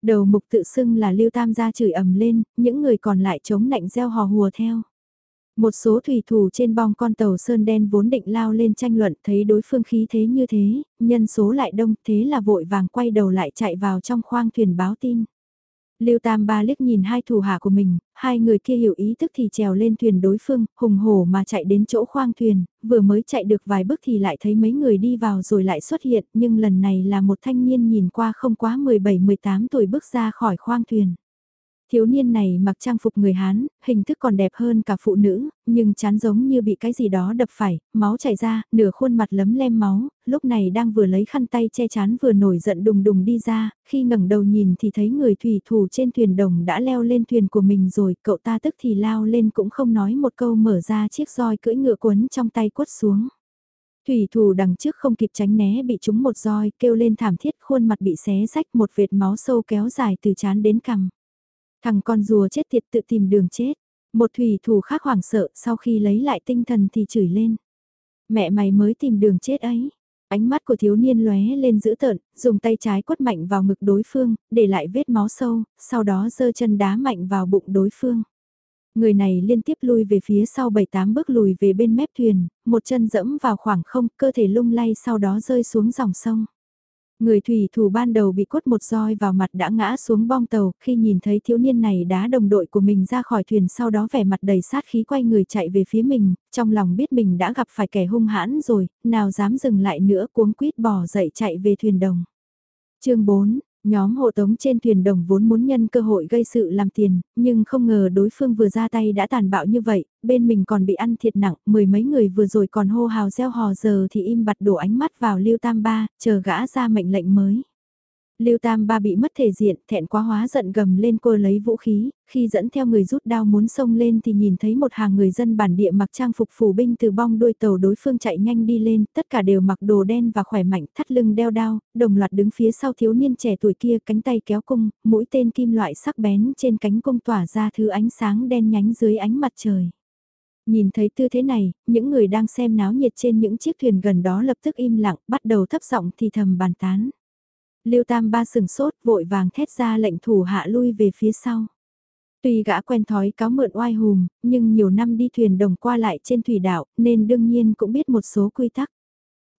[SPEAKER 1] Đầu mục tự xưng là lưu tam gia chửi ầm lên, những người còn lại chống nạnh gieo hò hùa theo. Một số thủy thủ trên bong con tàu sơn đen vốn định lao lên tranh luận thấy đối phương khí thế như thế, nhân số lại đông thế là vội vàng quay đầu lại chạy vào trong khoang thuyền báo tin. Lưu Tam Ba liếc nhìn hai thủ hạ của mình, hai người kia hiểu ý thức thì trèo lên thuyền đối phương, hùng hổ mà chạy đến chỗ khoang thuyền, vừa mới chạy được vài bước thì lại thấy mấy người đi vào rồi lại xuất hiện, nhưng lần này là một thanh niên nhìn qua không quá 17-18 tuổi bước ra khỏi khoang thuyền. Thiếu niên này mặc trang phục người Hán, hình thức còn đẹp hơn cả phụ nữ, nhưng chán giống như bị cái gì đó đập phải, máu chảy ra, nửa khuôn mặt lấm lem máu, lúc này đang vừa lấy khăn tay che chán vừa nổi giận đùng đùng đi ra, khi ngẩng đầu nhìn thì thấy người thủy thủ trên thuyền đồng đã leo lên thuyền của mình rồi, cậu ta tức thì lao lên cũng không nói một câu mở ra chiếc roi cưỡi ngựa quấn trong tay quất xuống. Thủy thủ đằng trước không kịp tránh né bị trúng một roi, kêu lên thảm thiết khuôn mặt bị xé rách một vệt máu sâu kéo dài từ chán đến cằm. Thằng con rùa chết tiệt tự tìm đường chết. Một thủy thủ khác hoảng sợ sau khi lấy lại tinh thần thì chửi lên. Mẹ mày mới tìm đường chết ấy. Ánh mắt của thiếu niên lóe lên dữ tợn, dùng tay trái quất mạnh vào ngực đối phương, để lại vết máu sâu, sau đó giơ chân đá mạnh vào bụng đối phương. Người này liên tiếp lui về phía sau 7-8 bước lùi về bên mép thuyền, một chân dẫm vào khoảng không, cơ thể lung lay sau đó rơi xuống dòng sông. Người thủy thủ ban đầu bị cốt một roi vào mặt đã ngã xuống bong tàu, khi nhìn thấy thiếu niên này đá đồng đội của mình ra khỏi thuyền sau đó vẻ mặt đầy sát khí quay người chạy về phía mình, trong lòng biết mình đã gặp phải kẻ hung hãn rồi, nào dám dừng lại nữa cuống quýt bỏ dậy chạy về thuyền đồng. chương 4, Nhóm hộ tống trên thuyền đồng vốn muốn nhân cơ hội gây sự làm tiền, nhưng không ngờ đối phương vừa ra tay đã tàn bạo như vậy, bên mình còn bị ăn thiệt nặng, mười mấy người vừa rồi còn hô hào gieo hò giờ thì im bặt đổ ánh mắt vào Lưu Tam Ba, chờ gã ra mệnh lệnh mới. Lưu Tam Ba bị mất thể diện, thẹn quá hóa giận gầm lên cô lấy vũ khí, khi dẫn theo người rút đao muốn xông lên thì nhìn thấy một hàng người dân bản địa mặc trang phục phủ binh từ bong đuôi tàu đối phương chạy nhanh đi lên, tất cả đều mặc đồ đen và khỏe mạnh, thắt lưng đeo đao, đồng loạt đứng phía sau thiếu niên trẻ tuổi kia, cánh tay kéo cung, mũi tên kim loại sắc bén trên cánh cung tỏa ra thứ ánh sáng đen nhánh dưới ánh mặt trời. Nhìn thấy tư thế này, những người đang xem náo nhiệt trên những chiếc thuyền gần đó lập tức im lặng, bắt đầu thấp giọng thì thầm bàn tán. Lưu Tam Ba sừng sốt vội vàng thét ra lệnh thủ hạ lui về phía sau. Tuy gã quen thói cáo mượn oai hùm, nhưng nhiều năm đi thuyền đồng qua lại trên thủy đảo nên đương nhiên cũng biết một số quy tắc.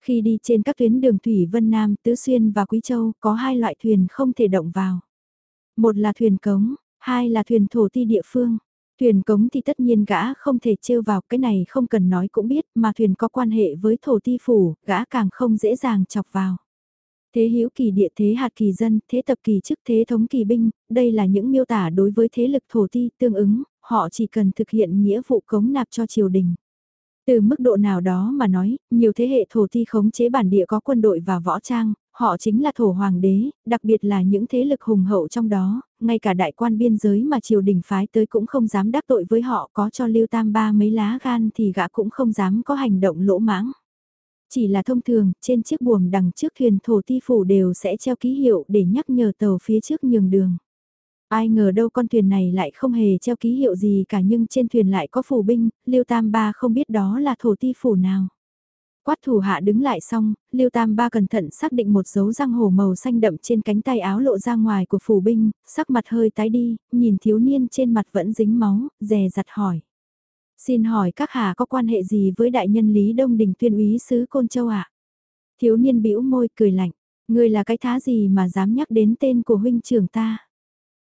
[SPEAKER 1] Khi đi trên các tuyến đường thủy Vân Nam, Tứ Xuyên và Quý Châu có hai loại thuyền không thể động vào. Một là thuyền cống, hai là thuyền thổ ti địa phương. Thuyền cống thì tất nhiên gã không thể trêu vào cái này không cần nói cũng biết mà thuyền có quan hệ với thổ ti phủ, gã càng không dễ dàng chọc vào. Thế hữu kỳ địa thế hạt kỳ dân, thế tập kỳ chức thế thống kỳ binh, đây là những miêu tả đối với thế lực thổ ti tương ứng, họ chỉ cần thực hiện nghĩa vụ cống nạp cho triều đình. Từ mức độ nào đó mà nói, nhiều thế hệ thổ ti khống chế bản địa có quân đội và võ trang, họ chính là thổ hoàng đế, đặc biệt là những thế lực hùng hậu trong đó, ngay cả đại quan biên giới mà triều đình phái tới cũng không dám đắc tội với họ có cho lưu tam ba mấy lá gan thì gã cũng không dám có hành động lỗ mãng. Chỉ là thông thường, trên chiếc buồm đằng trước thuyền thổ ti phủ đều sẽ treo ký hiệu để nhắc nhở tàu phía trước nhường đường. Ai ngờ đâu con thuyền này lại không hề treo ký hiệu gì cả nhưng trên thuyền lại có phủ binh, Liêu Tam Ba không biết đó là thổ ti phủ nào. Quát thủ hạ đứng lại xong, Liêu Tam Ba cẩn thận xác định một dấu răng hổ màu xanh đậm trên cánh tay áo lộ ra ngoài của phủ binh, sắc mặt hơi tái đi, nhìn thiếu niên trên mặt vẫn dính máu, dè dặt hỏi. Xin hỏi các hạ có quan hệ gì với đại nhân Lý Đông Đình tuyên úy sứ Côn Châu ạ? Thiếu niên bĩu môi cười lạnh, ngươi là cái thá gì mà dám nhắc đến tên của huynh trưởng ta?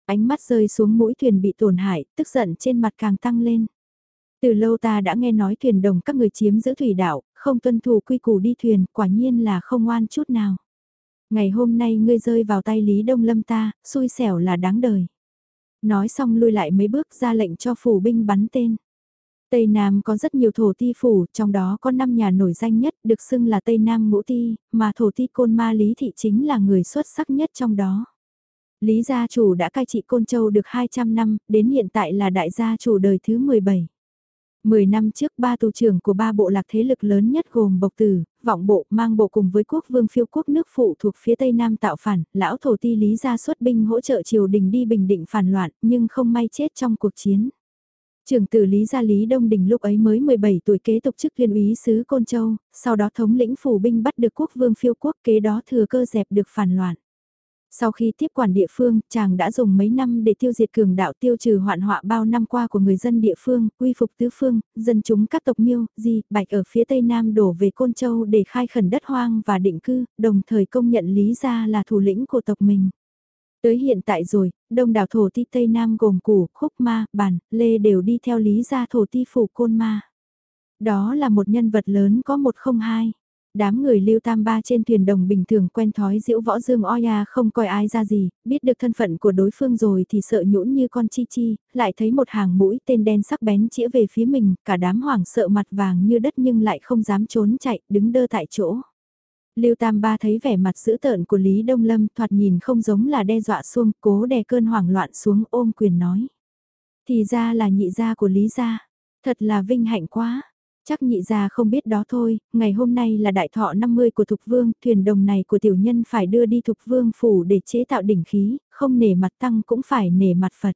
[SPEAKER 1] Ánh mắt rơi xuống mũi thuyền bị tổn hại, tức giận trên mặt càng tăng lên. Từ lâu ta đã nghe nói thuyền đồng các người chiếm giữ thủy đảo, không tuân thủ quy củ đi thuyền, quả nhiên là không ngoan chút nào. Ngày hôm nay ngươi rơi vào tay Lý Đông Lâm ta, xui xẻo là đáng đời. Nói xong lui lại mấy bước ra lệnh cho phủ binh bắn tên. Tây Nam có rất nhiều thổ ti phủ, trong đó có 5 nhà nổi danh nhất được xưng là Tây Nam Ngũ Ti, mà thổ ti Côn Ma Lý Thị chính là người xuất sắc nhất trong đó. Lý gia chủ đã cai trị Côn Châu được 200 năm, đến hiện tại là đại gia chủ đời thứ 17. 10 năm trước ba tù trưởng của ba bộ lạc thế lực lớn nhất gồm Bộc Tử, Vọng Bộ, Mang Bộ cùng với quốc vương phiêu quốc nước phụ thuộc phía Tây Nam tạo phản, lão thổ ti Lý gia xuất binh hỗ trợ triều đình đi bình định phản loạn nhưng không may chết trong cuộc chiến. Trưởng tử Lý Gia Lý Đông Đình lúc ấy mới 17 tuổi kế tục chức liên úy sứ Côn Châu, sau đó thống lĩnh phủ binh bắt được quốc vương phiêu quốc kế đó thừa cơ dẹp được phản loạn. Sau khi tiếp quản địa phương, chàng đã dùng mấy năm để tiêu diệt cường đạo tiêu trừ hoạn họa bao năm qua của người dân địa phương, quy phục tứ phương, dân chúng các tộc miêu, di, bạch ở phía tây nam đổ về Côn Châu để khai khẩn đất hoang và định cư, đồng thời công nhận Lý Gia là thủ lĩnh của tộc mình. Tới hiện tại rồi, đông đảo thổ ti Tây Nam gồm củ, khúc ma, bản, lê đều đi theo lý gia thổ ti phủ côn ma. Đó là một nhân vật lớn có một không hai. Đám người lưu tam ba trên thuyền đồng bình thường quen thói diễu võ dương oya không coi ai ra gì, biết được thân phận của đối phương rồi thì sợ nhũn như con chi chi, lại thấy một hàng mũi tên đen sắc bén chĩa về phía mình, cả đám hoảng sợ mặt vàng như đất nhưng lại không dám trốn chạy, đứng đơ tại chỗ. Lưu Tam Ba thấy vẻ mặt dữ tợn của Lý Đông Lâm thoạt nhìn không giống là đe dọa xuông, cố đè cơn hoảng loạn xuống ôm quyền nói. Thì ra là nhị gia của Lý gia, thật là vinh hạnh quá. Chắc nhị gia không biết đó thôi, ngày hôm nay là đại thọ 50 của Thục Vương, thuyền đồng này của tiểu nhân phải đưa đi Thục Vương phủ để chế tạo đỉnh khí, không nể mặt tăng cũng phải nể mặt Phật.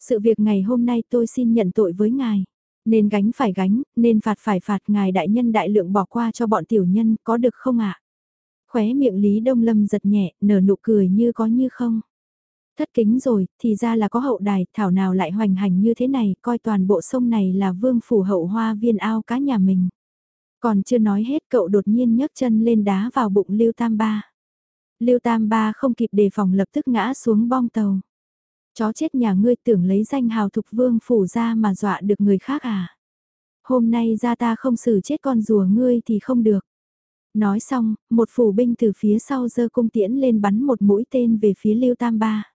[SPEAKER 1] Sự việc ngày hôm nay tôi xin nhận tội với ngài. Nên gánh phải gánh, nên phạt phải phạt ngài đại nhân đại lượng bỏ qua cho bọn tiểu nhân, có được không ạ? Khóe miệng Lý Đông Lâm giật nhẹ, nở nụ cười như có như không. Thất kính rồi, thì ra là có hậu đài, thảo nào lại hoành hành như thế này, coi toàn bộ sông này là vương phủ hậu hoa viên ao cá nhà mình. Còn chưa nói hết cậu đột nhiên nhấc chân lên đá vào bụng Lưu Tam Ba. Lưu Tam Ba không kịp đề phòng lập tức ngã xuống bong tàu. Chó chết nhà ngươi tưởng lấy danh hào thục vương phủ ra mà dọa được người khác à. Hôm nay ra ta không xử chết con rùa ngươi thì không được. Nói xong, một phủ binh từ phía sau giơ cung tiễn lên bắn một mũi tên về phía Lưu Tam Ba.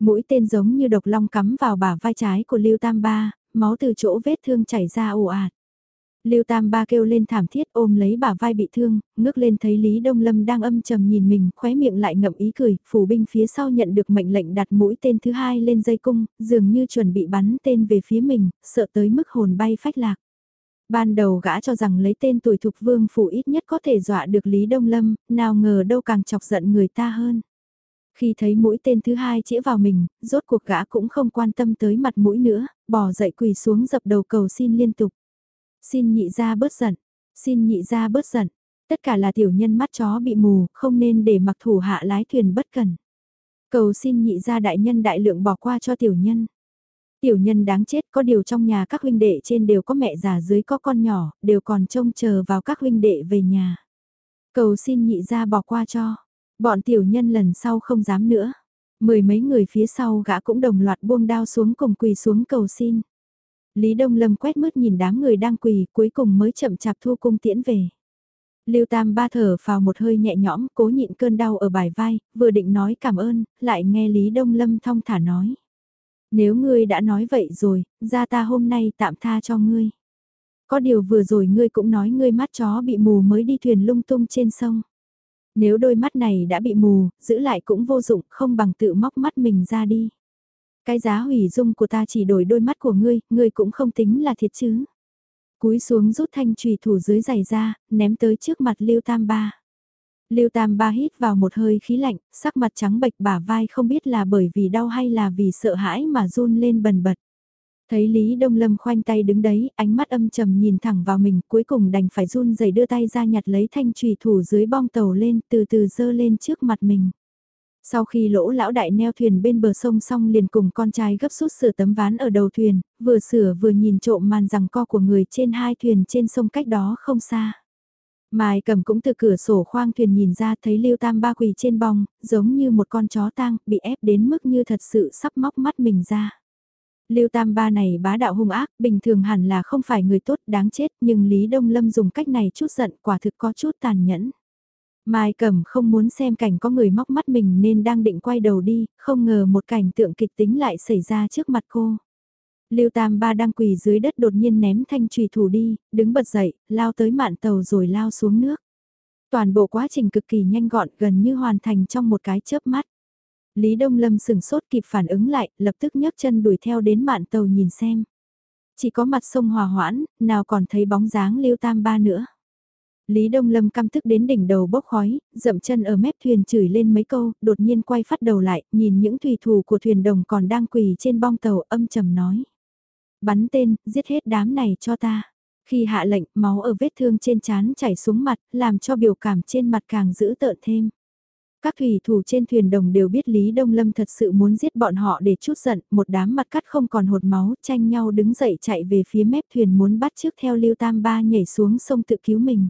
[SPEAKER 1] Mũi tên giống như độc long cắm vào bả vai trái của Lưu Tam Ba, máu từ chỗ vết thương chảy ra ồ ạt. Lưu Tam Ba kêu lên thảm thiết ôm lấy bả vai bị thương, ngước lên thấy Lý Đông Lâm đang âm trầm nhìn mình, khóe miệng lại ngậm ý cười, phủ binh phía sau nhận được mệnh lệnh đặt mũi tên thứ hai lên dây cung, dường như chuẩn bị bắn tên về phía mình, sợ tới mức hồn bay phách lạc. Ban đầu gã cho rằng lấy tên tuổi thục vương phủ ít nhất có thể dọa được Lý Đông Lâm, nào ngờ đâu càng chọc giận người ta hơn. Khi thấy mũi tên thứ hai chĩa vào mình, rốt cuộc gã cũng không quan tâm tới mặt mũi nữa, bỏ dậy quỳ xuống dập đầu cầu xin liên tục. Xin nhị ra bớt giận, xin nhị ra bớt giận, tất cả là tiểu nhân mắt chó bị mù, không nên để mặc thủ hạ lái thuyền bất cần. Cầu xin nhị ra đại nhân đại lượng bỏ qua cho tiểu nhân. Tiểu nhân đáng chết có điều trong nhà các huynh đệ trên đều có mẹ già dưới có con nhỏ, đều còn trông chờ vào các huynh đệ về nhà. Cầu xin nhị ra bỏ qua cho, bọn tiểu nhân lần sau không dám nữa. Mười mấy người phía sau gã cũng đồng loạt buông đao xuống cùng quỳ xuống cầu xin. Lý Đông Lâm quét mứt nhìn đám người đang quỳ cuối cùng mới chậm chạp thu cung tiễn về. Lưu Tam ba thở vào một hơi nhẹ nhõm, cố nhịn cơn đau ở bài vai, vừa định nói cảm ơn, lại nghe Lý Đông Lâm thong thả nói. Nếu ngươi đã nói vậy rồi, ra ta hôm nay tạm tha cho ngươi. Có điều vừa rồi ngươi cũng nói ngươi mắt chó bị mù mới đi thuyền lung tung trên sông. Nếu đôi mắt này đã bị mù, giữ lại cũng vô dụng, không bằng tự móc mắt mình ra đi. Cái giá hủy dung của ta chỉ đổi đôi mắt của ngươi, ngươi cũng không tính là thiệt chứ. Cúi xuống rút thanh trùy thủ dưới giày ra, ném tới trước mặt Lưu Tam Ba. Lưu Tam Ba hít vào một hơi khí lạnh, sắc mặt trắng bệch bả vai không biết là bởi vì đau hay là vì sợ hãi mà run lên bần bật. Thấy Lý Đông Lâm khoanh tay đứng đấy, ánh mắt âm trầm nhìn thẳng vào mình, cuối cùng đành phải run rẩy đưa tay ra nhặt lấy thanh trùy thủ dưới bong tàu lên, từ từ dơ lên trước mặt mình. Sau khi lỗ lão đại neo thuyền bên bờ sông xong liền cùng con trai gấp rút sửa tấm ván ở đầu thuyền, vừa sửa vừa nhìn trộm màn rằng co của người trên hai thuyền trên sông cách đó không xa. Mai cầm cũng từ cửa sổ khoang thuyền nhìn ra thấy Lưu Tam Ba quỳ trên bong, giống như một con chó tang, bị ép đến mức như thật sự sắp móc mắt mình ra. Lưu Tam Ba này bá đạo hung ác, bình thường hẳn là không phải người tốt đáng chết, nhưng Lý Đông Lâm dùng cách này chút giận quả thực có chút tàn nhẫn. Mai Cẩm không muốn xem cảnh có người móc mắt mình nên đang định quay đầu đi, không ngờ một cảnh tượng kịch tính lại xảy ra trước mặt cô. Lưu Tam Ba đang quỳ dưới đất đột nhiên ném thanh trùy thủ đi, đứng bật dậy, lao tới mạn tàu rồi lao xuống nước. Toàn bộ quá trình cực kỳ nhanh gọn gần như hoàn thành trong một cái chớp mắt. Lý Đông Lâm sừng sốt kịp phản ứng lại, lập tức nhấc chân đuổi theo đến mạn tàu nhìn xem. Chỉ có mặt sông hòa hoãn, nào còn thấy bóng dáng Lưu Tam Ba nữa. Lý Đông Lâm căm tức đến đỉnh đầu bốc khói, dậm chân ở mép thuyền chửi lên mấy câu, đột nhiên quay phát đầu lại, nhìn những thủy thủ của thuyền đồng còn đang quỳ trên bong tàu âm trầm nói. Bắn tên, giết hết đám này cho ta. Khi hạ lệnh, máu ở vết thương trên trán chảy xuống mặt, làm cho biểu cảm trên mặt càng dữ tợn thêm. Các thủy thủ trên thuyền đồng đều biết Lý Đông Lâm thật sự muốn giết bọn họ để chút giận, một đám mặt cắt không còn hột máu, tranh nhau đứng dậy chạy về phía mép thuyền muốn bắt trước theo Lưu Tam Ba nhảy xuống sông tự cứu mình.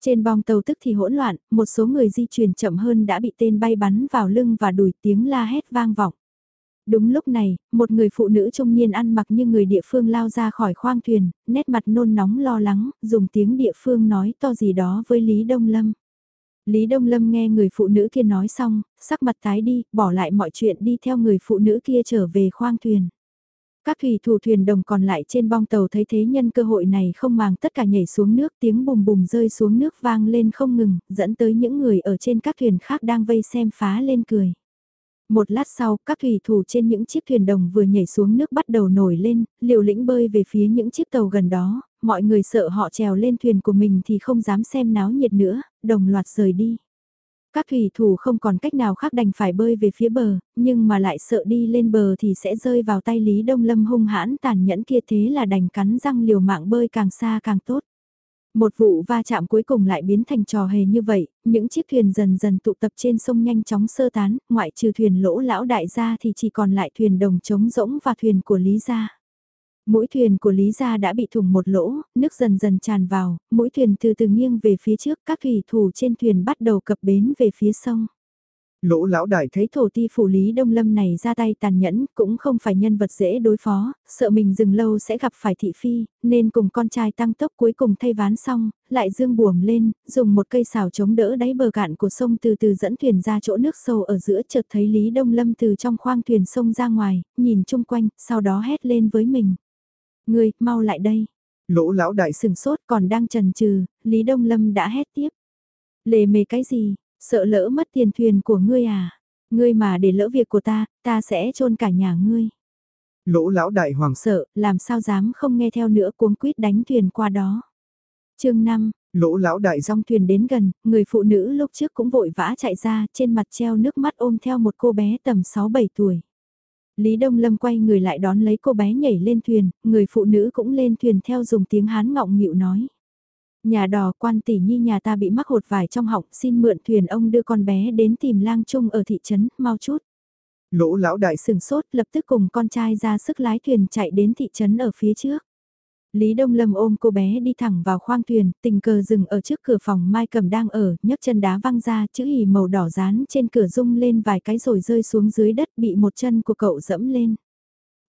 [SPEAKER 1] Trên bong tàu tức thì hỗn loạn, một số người di chuyển chậm hơn đã bị tên bay bắn vào lưng và đùi tiếng la hét vang vọng. Đúng lúc này, một người phụ nữ trung niên ăn mặc như người địa phương lao ra khỏi khoang thuyền, nét mặt nôn nóng lo lắng, dùng tiếng địa phương nói to gì đó với Lý Đông Lâm. Lý Đông Lâm nghe người phụ nữ kia nói xong, sắc mặt tái đi, bỏ lại mọi chuyện đi theo người phụ nữ kia trở về khoang thuyền. Các thủy thủ thuyền đồng còn lại trên bong tàu thấy thế nhân cơ hội này không màng tất cả nhảy xuống nước tiếng bùm bùm rơi xuống nước vang lên không ngừng, dẫn tới những người ở trên các thuyền khác đang vây xem phá lên cười. Một lát sau, các thủy thủ trên những chiếc thuyền đồng vừa nhảy xuống nước bắt đầu nổi lên, liều lĩnh bơi về phía những chiếc tàu gần đó, mọi người sợ họ trèo lên thuyền của mình thì không dám xem náo nhiệt nữa, đồng loạt rời đi. Các thủy thủ không còn cách nào khác đành phải bơi về phía bờ, nhưng mà lại sợ đi lên bờ thì sẽ rơi vào tay Lý Đông Lâm hung hãn tàn nhẫn kia thế là đành cắn răng liều mạng bơi càng xa càng tốt. Một vụ va chạm cuối cùng lại biến thành trò hề như vậy, những chiếc thuyền dần dần tụ tập trên sông nhanh chóng sơ tán, ngoại trừ thuyền lỗ lão đại gia thì chỉ còn lại thuyền đồng trống rỗng và thuyền của Lý gia. Mũi thuyền của Lý Gia đã bị thủng một lỗ, nước dần dần tràn vào, mũi thuyền từ từ nghiêng về phía trước, các thủy thủ trên thuyền bắt đầu cập bến về phía sông.
[SPEAKER 2] Lỗ lão đại
[SPEAKER 1] thấy thổ ti phủ Lý Đông Lâm này ra tay tàn nhẫn, cũng không phải nhân vật dễ đối phó, sợ mình dừng lâu sẽ gặp phải thị phi, nên cùng con trai tăng tốc cuối cùng thay ván xong, lại dương buồm lên, dùng một cây xào chống đỡ đáy bờ cạn của sông từ từ dẫn thuyền ra chỗ nước sâu ở giữa chợt thấy Lý Đông Lâm từ trong khoang thuyền sông ra ngoài, nhìn chung quanh, sau đó hét lên với mình. Ngươi, mau lại đây.
[SPEAKER 2] Lỗ lão đại
[SPEAKER 1] sừng sốt còn đang trần trừ, Lý Đông Lâm đã hét tiếp. Lề mề cái gì, sợ lỡ mất tiền thuyền của ngươi à? Ngươi mà để lỡ việc của ta, ta sẽ chôn cả nhà ngươi.
[SPEAKER 2] Lỗ lão đại hoàng
[SPEAKER 1] sợ, làm sao dám không nghe theo nữa cuống quýt đánh thuyền qua đó. chương 5,
[SPEAKER 2] Lỗ lão đại
[SPEAKER 1] dòng thuyền đến gần, người phụ nữ lúc trước cũng vội vã chạy ra, trên mặt treo nước mắt ôm theo một cô bé tầm 6-7 tuổi. Lý Đông Lâm quay người lại đón lấy cô bé nhảy lên thuyền, người phụ nữ cũng lên thuyền theo dùng tiếng Hán ngọng nghịu nói. Nhà đò quan tỷ nhi nhà ta bị mắc hột vải trong họng, xin mượn thuyền ông đưa con bé đến tìm lang trung ở thị trấn, mau chút.
[SPEAKER 2] Lỗ lão đại
[SPEAKER 1] sừng sốt lập tức cùng con trai ra sức lái thuyền chạy đến thị trấn ở phía trước. Lý Đông Lâm ôm cô bé đi thẳng vào khoang thuyền, tình cờ dừng ở trước cửa phòng Mai Cầm đang ở, nhấc chân đá văng ra, chữ hì màu đỏ dán trên cửa rung lên vài cái rồi rơi xuống dưới đất bị một chân của cậu dẫm lên.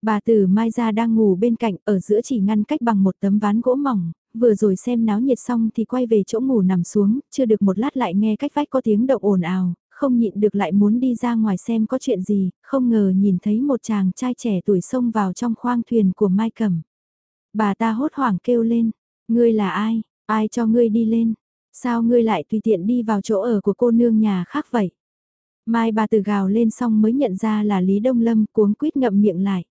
[SPEAKER 1] Bà Tử Mai ra đang ngủ bên cạnh, ở giữa chỉ ngăn cách bằng một tấm ván gỗ mỏng, vừa rồi xem náo nhiệt xong thì quay về chỗ ngủ nằm xuống, chưa được một lát lại nghe cách vách có tiếng động ồn ào, không nhịn được lại muốn đi ra ngoài xem có chuyện gì, không ngờ nhìn thấy một chàng trai trẻ tuổi xông vào trong khoang thuyền của Mai cẩm Bà ta hốt hoảng kêu lên, ngươi là ai, ai cho ngươi đi lên, sao ngươi lại tùy tiện đi vào chỗ ở của cô nương nhà khác vậy? Mai bà từ gào lên xong mới nhận ra là Lý Đông Lâm cuống quýt ngậm miệng lại.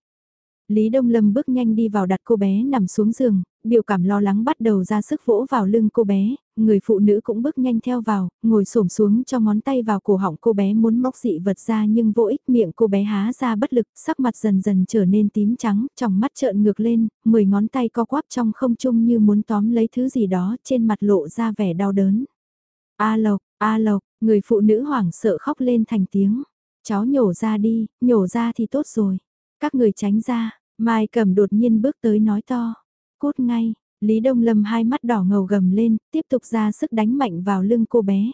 [SPEAKER 1] Lý Đông Lâm bước nhanh đi vào đặt cô bé nằm xuống giường, biểu cảm lo lắng bắt đầu ra sức vỗ vào lưng cô bé, người phụ nữ cũng bước nhanh theo vào, ngồi xổm xuống cho ngón tay vào cổ họng cô bé muốn móc dị vật ra nhưng vô ích miệng cô bé há ra bất lực, sắc mặt dần dần trở nên tím trắng, trong mắt trợn ngược lên, mười ngón tay co quắp trong không trung như muốn tóm lấy thứ gì đó, trên mặt lộ ra vẻ đau đớn. A Lộc, A Lộc, người phụ nữ hoảng sợ khóc lên thành tiếng. Cháu nhổ ra đi, nhổ ra thì tốt rồi. Các người tránh ra, Mai cầm đột nhiên bước tới nói to. Cút ngay, Lý Đông Lâm hai mắt đỏ ngầu gầm lên, tiếp tục ra sức đánh mạnh vào lưng cô bé.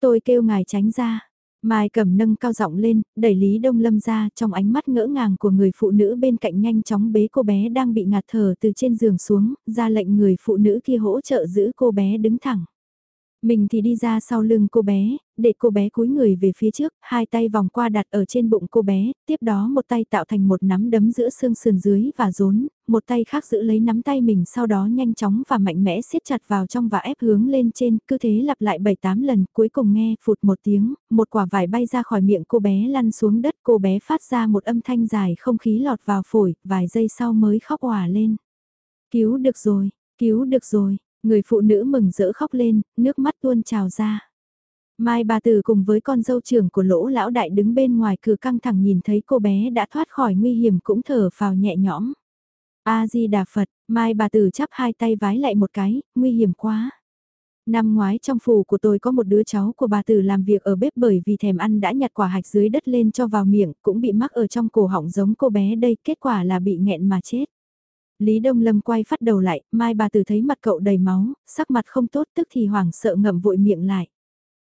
[SPEAKER 1] Tôi kêu ngài tránh ra. Mai cầm nâng cao giọng lên, đẩy Lý Đông Lâm ra trong ánh mắt ngỡ ngàng của người phụ nữ bên cạnh nhanh chóng bế cô bé đang bị ngạt thở từ trên giường xuống, ra lệnh người phụ nữ kia hỗ trợ giữ cô bé đứng thẳng. Mình thì đi ra sau lưng cô bé, để cô bé cúi người về phía trước, hai tay vòng qua đặt ở trên bụng cô bé, tiếp đó một tay tạo thành một nắm đấm giữa xương sườn dưới và rốn, một tay khác giữ lấy nắm tay mình sau đó nhanh chóng và mạnh mẽ siết chặt vào trong và ép hướng lên trên, cứ thế lặp lại 7-8 lần, cuối cùng nghe phụt một tiếng, một quả vải bay ra khỏi miệng cô bé lăn xuống đất, cô bé phát ra một âm thanh dài không khí lọt vào phổi, vài giây sau mới khóc òa lên. Cứu được rồi, cứu được rồi, Người phụ nữ mừng rỡ khóc lên, nước mắt tuôn trào ra. Mai bà tử cùng với con dâu trưởng của lỗ lão đại đứng bên ngoài cửa căng thẳng nhìn thấy cô bé đã thoát khỏi nguy hiểm cũng thở phào nhẹ nhõm. A-di-đà Phật, Mai bà tử chắp hai tay vái lại một cái, nguy hiểm quá. Năm ngoái trong phủ của tôi có một đứa cháu của bà tử làm việc ở bếp bởi vì thèm ăn đã nhặt quả hạch dưới đất lên cho vào miệng, cũng bị mắc ở trong cổ họng giống cô bé đây, kết quả là bị nghẹn mà chết. Lý Đông Lâm quay phát đầu lại, Mai bà tử thấy mặt cậu đầy máu, sắc mặt không tốt tức thì hoảng sợ ngậm vội miệng lại.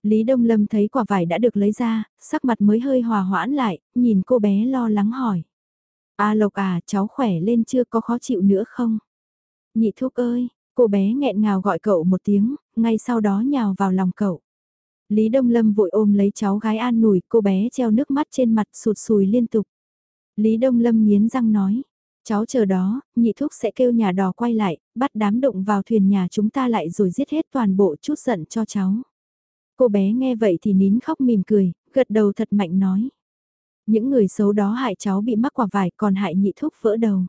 [SPEAKER 1] Lý Đông Lâm thấy quả vải đã được lấy ra, sắc mặt mới hơi hòa hoãn lại, nhìn cô bé lo lắng hỏi. A Lộc à, cháu khỏe lên chưa có khó chịu nữa không? Nhị thúc ơi, cô bé nghẹn ngào gọi cậu một tiếng, ngay sau đó nhào vào lòng cậu. Lý Đông Lâm vội ôm lấy cháu gái an nủi, cô bé treo nước mắt trên mặt sụt sùi liên tục. Lý Đông Lâm nghiến răng nói, cháu chờ đó, nhị thúc sẽ kêu nhà đò quay lại, bắt đám động vào thuyền nhà chúng ta lại rồi giết hết toàn bộ chút giận cho cháu. Cô bé nghe vậy thì nín khóc mỉm cười, gật đầu thật mạnh nói. Những người xấu đó hại cháu bị mắc quả vải còn hại nhị thúc vỡ đầu.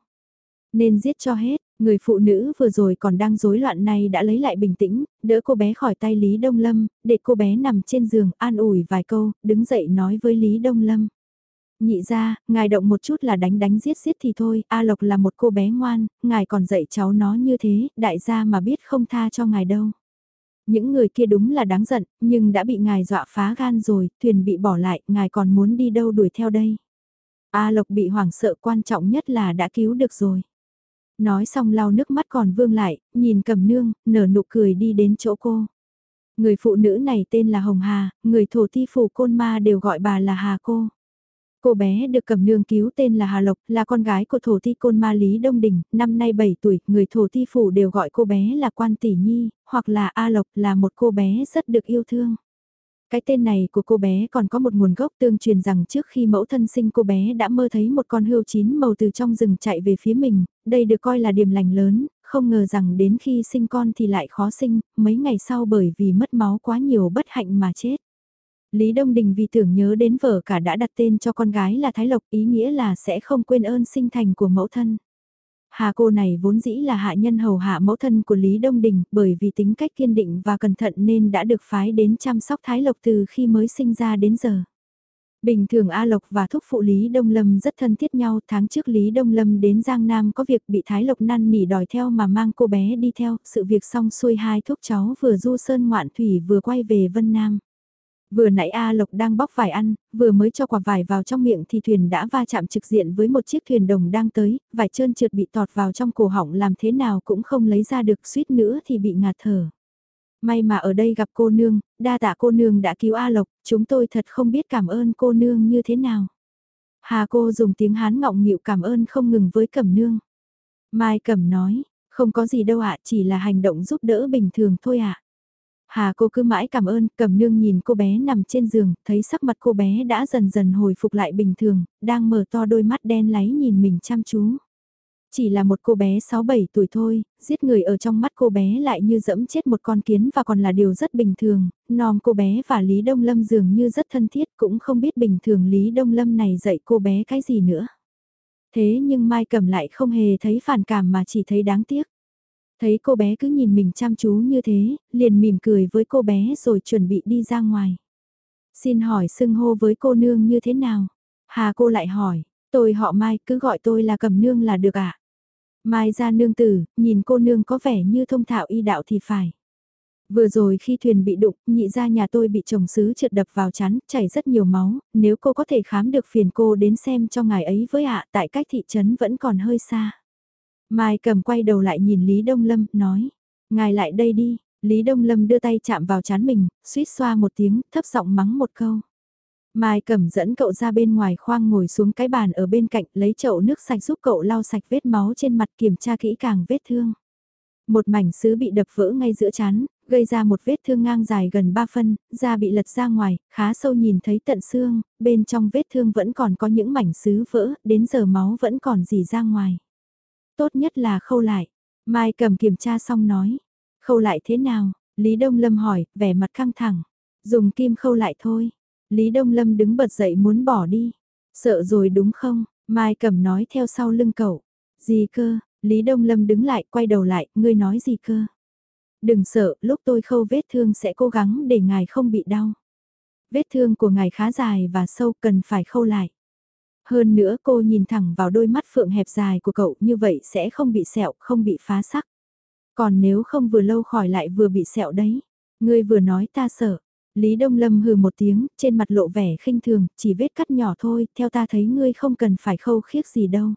[SPEAKER 1] Nên giết cho hết, người phụ nữ vừa rồi còn đang rối loạn này đã lấy lại bình tĩnh, đỡ cô bé khỏi tay Lý Đông Lâm, để cô bé nằm trên giường an ủi vài câu, đứng dậy nói với Lý Đông Lâm. Nhị ra, ngài động một chút là đánh đánh giết giết thì thôi, A Lộc là một cô bé ngoan, ngài còn dạy cháu nó như thế, đại gia mà biết không tha cho ngài đâu. Những người kia đúng là đáng giận, nhưng đã bị ngài dọa phá gan rồi, thuyền bị bỏ lại, ngài còn muốn đi đâu đuổi theo đây. A Lộc bị hoảng sợ quan trọng nhất là đã cứu được rồi. Nói xong lau nước mắt còn vương lại, nhìn cầm nương, nở nụ cười đi đến chỗ cô. Người phụ nữ này tên là Hồng Hà, người thổ thi phủ côn ma đều gọi bà là Hà cô. Cô bé được cầm nương cứu tên là Hà Lộc, là con gái của thổ thi côn ma Lý Đông Đình, năm nay 7 tuổi, người thổ thi phủ đều gọi cô bé là Quan Tỷ Nhi, hoặc là A Lộc là một cô bé rất được yêu thương. Cái tên này của cô bé còn có một nguồn gốc tương truyền rằng trước khi mẫu thân sinh cô bé đã mơ thấy một con hươu chín màu từ trong rừng chạy về phía mình, đây được coi là điểm lành lớn, không ngờ rằng đến khi sinh con thì lại khó sinh, mấy ngày sau bởi vì mất máu quá nhiều bất hạnh mà chết. Lý Đông Đình vì tưởng nhớ đến vợ cả đã đặt tên cho con gái là Thái Lộc ý nghĩa là sẽ không quên ơn sinh thành của mẫu thân. Hà cô này vốn dĩ là hạ nhân hầu hạ mẫu thân của Lý Đông Đình bởi vì tính cách kiên định và cẩn thận nên đã được phái đến chăm sóc Thái Lộc từ khi mới sinh ra đến giờ. Bình thường A Lộc và thúc phụ Lý Đông Lâm rất thân thiết nhau, tháng trước Lý Đông Lâm đến Giang Nam có việc bị Thái Lộc năn nỉ đòi theo mà mang cô bé đi theo, sự việc xong xuôi hai thúc cháu vừa du sơn ngoạn thủy vừa quay về Vân Nam. Vừa nãy A Lộc đang bóc vải ăn, vừa mới cho quả vải vào trong miệng thì thuyền đã va chạm trực diện với một chiếc thuyền đồng đang tới, vải trơn trượt bị tọt vào trong cổ họng làm thế nào cũng không lấy ra được suýt nữa thì bị ngạt thở. May mà ở đây gặp cô nương, đa tạ cô nương đã cứu A Lộc, chúng tôi thật không biết cảm ơn cô nương như thế nào. Hà cô dùng tiếng Hán ngọng nghịu cảm ơn không ngừng với Cẩm nương. Mai Cẩm nói, không có gì đâu ạ, chỉ là hành động giúp đỡ bình thường thôi ạ. Hà cô cứ mãi cảm ơn, cầm nương nhìn cô bé nằm trên giường, thấy sắc mặt cô bé đã dần dần hồi phục lại bình thường, đang mở to đôi mắt đen láy nhìn mình chăm chú. Chỉ là một cô bé 6-7 tuổi thôi, giết người ở trong mắt cô bé lại như dẫm chết một con kiến và còn là điều rất bình thường, nom cô bé và Lý Đông Lâm dường như rất thân thiết cũng không biết bình thường Lý Đông Lâm này dạy cô bé cái gì nữa. Thế nhưng Mai Cầm lại không hề thấy phản cảm mà chỉ thấy đáng tiếc. Thấy cô bé cứ nhìn mình chăm chú như thế, liền mỉm cười với cô bé rồi chuẩn bị đi ra ngoài. Xin hỏi xưng hô với cô nương như thế nào? Hà cô lại hỏi, tôi họ Mai cứ gọi tôi là cầm nương là được ạ. À? Mai ra nương tử, nhìn cô nương có vẻ như thông thạo y đạo thì phải. Vừa rồi khi thuyền bị đụng, nhị ra nhà tôi bị chồng sứ trượt đập vào chắn, chảy rất nhiều máu, nếu cô có thể khám được phiền cô đến xem cho ngài ấy với ạ, tại cách thị trấn vẫn còn hơi xa. Mai cầm quay đầu lại nhìn Lý Đông Lâm, nói, ngài lại đây đi, Lý Đông Lâm đưa tay chạm vào chán mình, suýt xoa một tiếng, thấp giọng mắng một câu. Mai cầm dẫn cậu ra bên ngoài khoang ngồi xuống cái bàn ở bên cạnh lấy chậu nước sạch giúp cậu lau sạch vết máu trên mặt kiểm tra kỹ càng vết thương. Một mảnh sứ bị đập vỡ ngay giữa chán, gây ra một vết thương ngang dài gần 3 phân, da bị lật ra ngoài, khá sâu nhìn thấy tận xương, bên trong vết thương vẫn còn có những mảnh sứ vỡ, đến giờ máu vẫn còn dì ra ngoài. Tốt nhất là khâu lại. Mai cầm kiểm tra xong nói. Khâu lại thế nào? Lý Đông Lâm hỏi, vẻ mặt căng thẳng. Dùng kim khâu lại thôi. Lý Đông Lâm đứng bật dậy muốn bỏ đi. Sợ rồi đúng không? Mai cầm nói theo sau lưng cậu. Gì cơ? Lý Đông Lâm đứng lại, quay đầu lại, ngươi nói gì cơ? Đừng sợ, lúc tôi khâu vết thương sẽ cố gắng để ngài không bị đau. Vết thương của ngài khá dài và sâu cần phải khâu lại. Hơn nữa cô nhìn thẳng vào đôi mắt phượng hẹp dài của cậu như vậy sẽ không bị sẹo, không bị phá sắc. Còn nếu không vừa lâu khỏi lại vừa bị sẹo đấy. Ngươi vừa nói ta sợ. Lý Đông Lâm hừ một tiếng, trên mặt lộ vẻ khinh thường, chỉ vết cắt nhỏ thôi, theo ta thấy ngươi không cần phải khâu khiết gì đâu.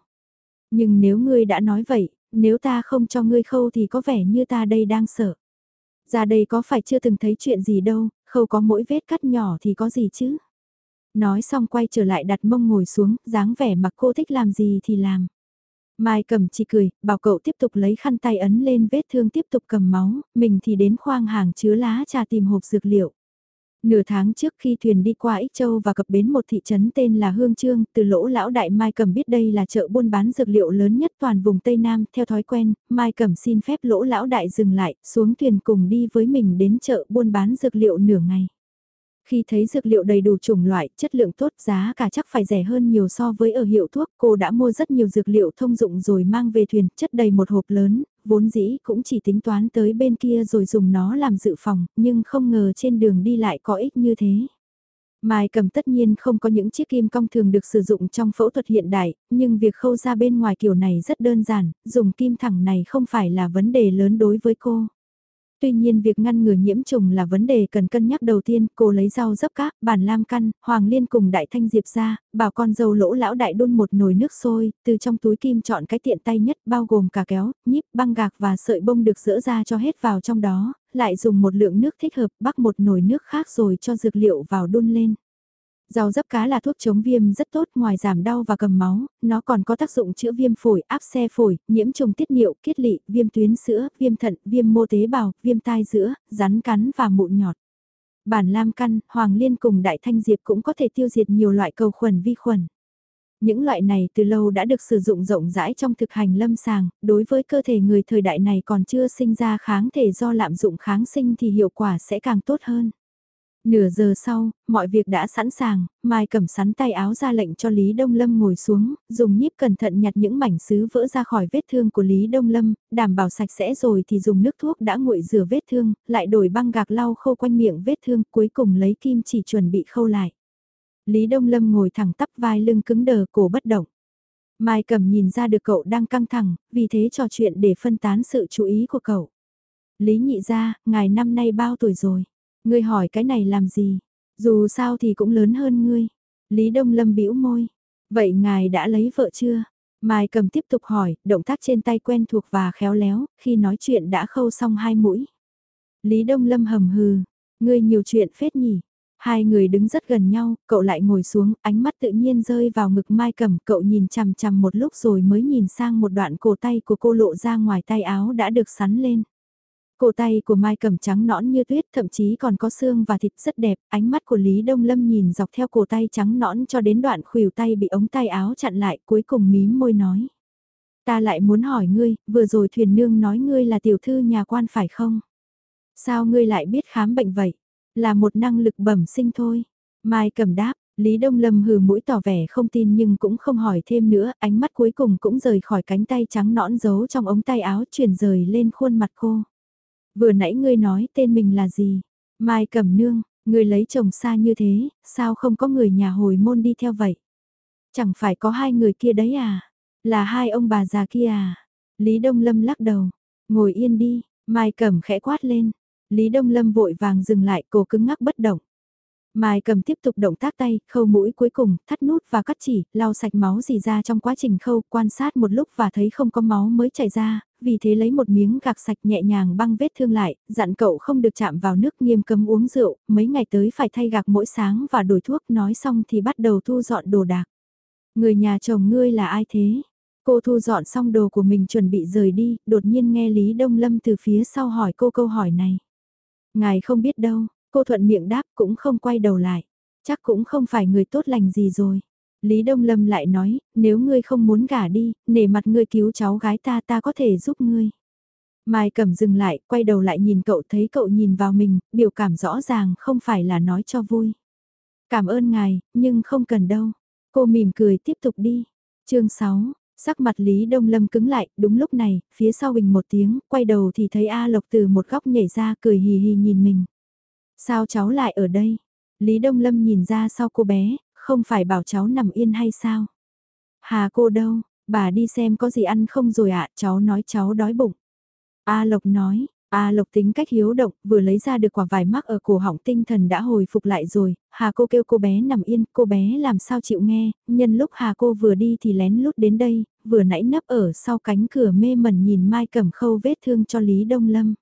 [SPEAKER 1] Nhưng nếu ngươi đã nói vậy, nếu ta không cho ngươi khâu thì có vẻ như ta đây đang sợ. Ra đây có phải chưa từng thấy chuyện gì đâu, khâu có mỗi vết cắt nhỏ thì có gì chứ. Nói xong quay trở lại đặt mông ngồi xuống, dáng vẻ mặc cô thích làm gì thì làm. Mai cầm chỉ cười, bảo cậu tiếp tục lấy khăn tay ấn lên vết thương tiếp tục cầm máu, mình thì đến khoang hàng chứa lá trà tìm hộp dược liệu. Nửa tháng trước khi thuyền đi qua Ích Châu và cập bến một thị trấn tên là Hương Trương, từ lỗ lão đại Mai Cẩm biết đây là chợ buôn bán dược liệu lớn nhất toàn vùng Tây Nam, theo thói quen, Mai Cẩm xin phép lỗ lão đại dừng lại, xuống thuyền cùng đi với mình đến chợ buôn bán dược liệu nửa ngày. Khi thấy dược liệu đầy đủ chủng loại, chất lượng tốt, giá cả chắc phải rẻ hơn nhiều so với ở hiệu thuốc, cô đã mua rất nhiều dược liệu thông dụng rồi mang về thuyền, chất đầy một hộp lớn, vốn dĩ cũng chỉ tính toán tới bên kia rồi dùng nó làm dự phòng, nhưng không ngờ trên đường đi lại có ích như thế. Mai cầm tất nhiên không có những chiếc kim cong thường được sử dụng trong phẫu thuật hiện đại, nhưng việc khâu ra bên ngoài kiểu này rất đơn giản, dùng kim thẳng này không phải là vấn đề lớn đối với cô. Tuy nhiên việc ngăn ngừa nhiễm trùng là vấn đề cần cân nhắc đầu tiên, cô lấy rau dấp cá, bản lam căn, hoàng liên cùng đại thanh diệp ra, bảo con dâu lỗ lão đại đun một nồi nước sôi, từ trong túi kim chọn cái tiện tay nhất bao gồm cả kéo, nhíp, băng gạc và sợi bông được dỡ ra cho hết vào trong đó, lại dùng một lượng nước thích hợp bắc một nồi nước khác rồi cho dược liệu vào đun lên. Rau dấp cá là thuốc chống viêm rất tốt ngoài giảm đau và cầm máu, nó còn có tác dụng chữa viêm phổi, áp xe phổi, nhiễm trùng tiết niệu, kiết lị, viêm tuyến sữa, viêm thận, viêm mô tế bào, viêm tai giữa, rắn cắn và mụn nhọt. Bản lam căn, hoàng liên cùng đại thanh diệp cũng có thể tiêu diệt nhiều loại cầu khuẩn vi khuẩn. Những loại này từ lâu đã được sử dụng rộng rãi trong thực hành lâm sàng, đối với cơ thể người thời đại này còn chưa sinh ra kháng thể do lạm dụng kháng sinh thì hiệu quả sẽ càng tốt hơn. Nửa giờ sau, mọi việc đã sẵn sàng, Mai cầm sắn tay áo ra lệnh cho Lý Đông Lâm ngồi xuống, dùng nhíp cẩn thận nhặt những mảnh sứ vỡ ra khỏi vết thương của Lý Đông Lâm, đảm bảo sạch sẽ rồi thì dùng nước thuốc đã nguội rửa vết thương, lại đổi băng gạc lau khô quanh miệng vết thương, cuối cùng lấy kim chỉ chuẩn bị khâu lại. Lý Đông Lâm ngồi thẳng tắp vai lưng cứng đờ cổ bất động. Mai cầm nhìn ra được cậu đang căng thẳng, vì thế trò chuyện để phân tán sự chú ý của cậu. Lý nhị ra, ngài năm nay bao tuổi rồi? Ngươi hỏi cái này làm gì? Dù sao thì cũng lớn hơn ngươi. Lý Đông Lâm bĩu môi. Vậy ngài đã lấy vợ chưa? Mai cầm tiếp tục hỏi, động tác trên tay quen thuộc và khéo léo, khi nói chuyện đã khâu xong hai mũi. Lý Đông Lâm hầm hừ, ngươi nhiều chuyện phết nhỉ. Hai người đứng rất gần nhau, cậu lại ngồi xuống, ánh mắt tự nhiên rơi vào ngực Mai Cầm, cậu nhìn chằm chằm một lúc rồi mới nhìn sang một đoạn cổ tay của cô lộ ra ngoài tay áo đã được sắn lên. Cổ tay của Mai cầm trắng nõn như tuyết, thậm chí còn có xương và thịt rất đẹp, ánh mắt của Lý Đông Lâm nhìn dọc theo cổ tay trắng nõn cho đến đoạn khuỷu tay bị ống tay áo chặn lại, cuối cùng mím môi nói. Ta lại muốn hỏi ngươi, vừa rồi thuyền nương nói ngươi là tiểu thư nhà quan phải không? Sao ngươi lại biết khám bệnh vậy? Là một năng lực bẩm sinh thôi. Mai cầm đáp, Lý Đông Lâm hừ mũi tỏ vẻ không tin nhưng cũng không hỏi thêm nữa, ánh mắt cuối cùng cũng rời khỏi cánh tay trắng nõn giấu trong ống tay áo chuyển rời lên khuôn mặt cô. Vừa nãy ngươi nói tên mình là gì? Mai Cẩm Nương, ngươi lấy chồng xa như thế, sao không có người nhà hồi môn đi theo vậy? Chẳng phải có hai người kia đấy à? Là hai ông bà già kia à? Lý Đông Lâm lắc đầu. Ngồi yên đi, Mai Cẩm khẽ quát lên. Lý Đông Lâm vội vàng dừng lại, cổ cứng ngắc bất động. Mai cầm tiếp tục động tác tay, khâu mũi cuối cùng, thắt nút và cắt chỉ, lau sạch máu gì ra trong quá trình khâu, quan sát một lúc và thấy không có máu mới chảy ra, vì thế lấy một miếng gạc sạch nhẹ nhàng băng vết thương lại, dặn cậu không được chạm vào nước nghiêm cấm uống rượu, mấy ngày tới phải thay gạc mỗi sáng và đổi thuốc, nói xong thì bắt đầu thu dọn đồ đạc. Người nhà chồng ngươi là ai thế? Cô thu dọn xong đồ của mình chuẩn bị rời đi, đột nhiên nghe Lý Đông Lâm từ phía sau hỏi cô câu hỏi này. Ngài không biết đâu, Cô thuận miệng đáp cũng không quay đầu lại. Chắc cũng không phải người tốt lành gì rồi. Lý Đông Lâm lại nói, nếu ngươi không muốn gả đi, nể mặt ngươi cứu cháu gái ta ta có thể giúp ngươi. Mai Cẩm dừng lại, quay đầu lại nhìn cậu thấy cậu nhìn vào mình, biểu cảm rõ ràng không phải là nói cho vui. Cảm ơn ngài, nhưng không cần đâu. Cô mỉm cười tiếp tục đi. chương 6, sắc mặt Lý Đông Lâm cứng lại, đúng lúc này, phía sau bình một tiếng, quay đầu thì thấy A Lộc từ một góc nhảy ra cười hì hì nhìn mình. Sao cháu lại ở đây? Lý Đông Lâm nhìn ra sau cô bé, không phải bảo cháu nằm yên hay sao? Hà cô đâu, bà đi xem có gì ăn không rồi ạ, cháu nói cháu đói bụng. A Lộc nói, A Lộc tính cách hiếu động, vừa lấy ra được quả vải mắc ở cổ họng tinh thần đã hồi phục lại rồi, Hà cô kêu cô bé nằm yên, cô bé làm sao chịu nghe, nhân lúc Hà cô vừa đi thì lén lút đến đây, vừa nãy nấp ở sau cánh cửa mê mẩn nhìn Mai Cẩm Khâu vết thương cho Lý Đông Lâm.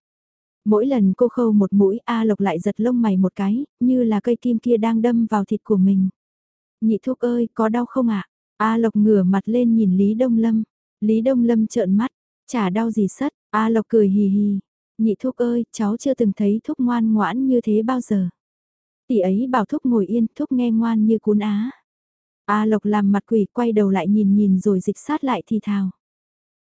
[SPEAKER 1] Mỗi lần cô khâu một mũi A Lộc lại giật lông mày một cái, như là cây kim kia đang đâm vào thịt của mình. Nhị thuốc ơi, có đau không ạ? A Lộc ngửa mặt lên nhìn Lý Đông Lâm. Lý Đông Lâm trợn mắt, chả đau gì sất, A Lộc cười hì hì. Nhị thuốc ơi, cháu chưa từng thấy thuốc ngoan ngoãn như thế bao giờ. Tỷ ấy bảo thuốc ngồi yên, thuốc nghe ngoan như cún á. A Lộc làm mặt quỷ quay đầu lại nhìn nhìn rồi dịch sát lại thì thào.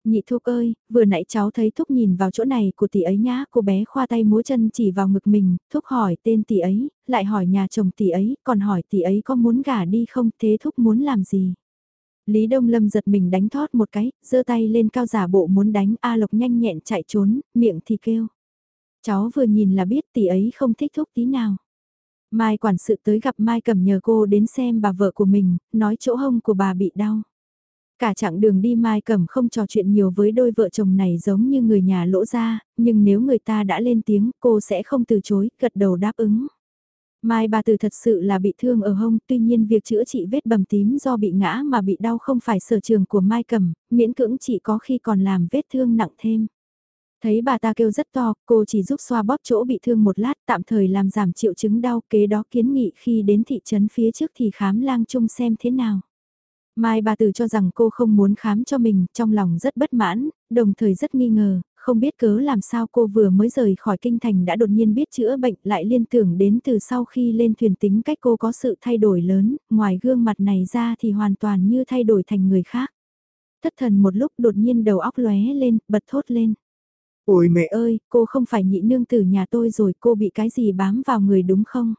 [SPEAKER 1] Nhị thúc ơi, vừa nãy cháu thấy thúc nhìn vào chỗ này của tỷ ấy nhá, cô bé khoa tay múa chân chỉ vào ngực mình, thúc hỏi tên tỷ ấy, lại hỏi nhà chồng tỷ ấy, còn hỏi tỷ ấy có muốn gả đi không, thế thúc muốn làm gì. Lý Đông Lâm giật mình đánh thót một cái, giơ tay lên cao giả bộ muốn đánh A Lộc nhanh nhẹn chạy trốn, miệng thì kêu. Cháu vừa nhìn là biết tỷ ấy không thích thúc tí nào. Mai quản sự tới gặp Mai cầm nhờ cô đến xem bà vợ của mình, nói chỗ hông của bà bị đau. Cả chặng đường đi Mai Cẩm không trò chuyện nhiều với đôi vợ chồng này giống như người nhà lỗ ra, nhưng nếu người ta đã lên tiếng cô sẽ không từ chối, gật đầu đáp ứng. Mai bà từ thật sự là bị thương ở hông, tuy nhiên việc chữa trị vết bầm tím do bị ngã mà bị đau không phải sở trường của Mai Cẩm, miễn cưỡng chỉ có khi còn làm vết thương nặng thêm. Thấy bà ta kêu rất to, cô chỉ giúp xoa bóp chỗ bị thương một lát tạm thời làm giảm triệu chứng đau kế đó kiến nghị khi đến thị trấn phía trước thì khám lang chung xem thế nào. Mai bà Tử cho rằng cô không muốn khám cho mình, trong lòng rất bất mãn, đồng thời rất nghi ngờ, không biết cớ làm sao cô vừa mới rời khỏi kinh thành đã đột nhiên biết chữa bệnh lại liên tưởng đến từ sau khi lên thuyền tính cách cô có sự thay đổi lớn, ngoài gương mặt này ra thì hoàn toàn như thay đổi thành người khác. Thất thần một lúc đột nhiên đầu óc lóe lên, bật thốt lên.
[SPEAKER 2] Ôi mẹ
[SPEAKER 1] ơi, cô không phải nhị nương tử nhà tôi rồi cô bị cái gì bám vào người đúng không?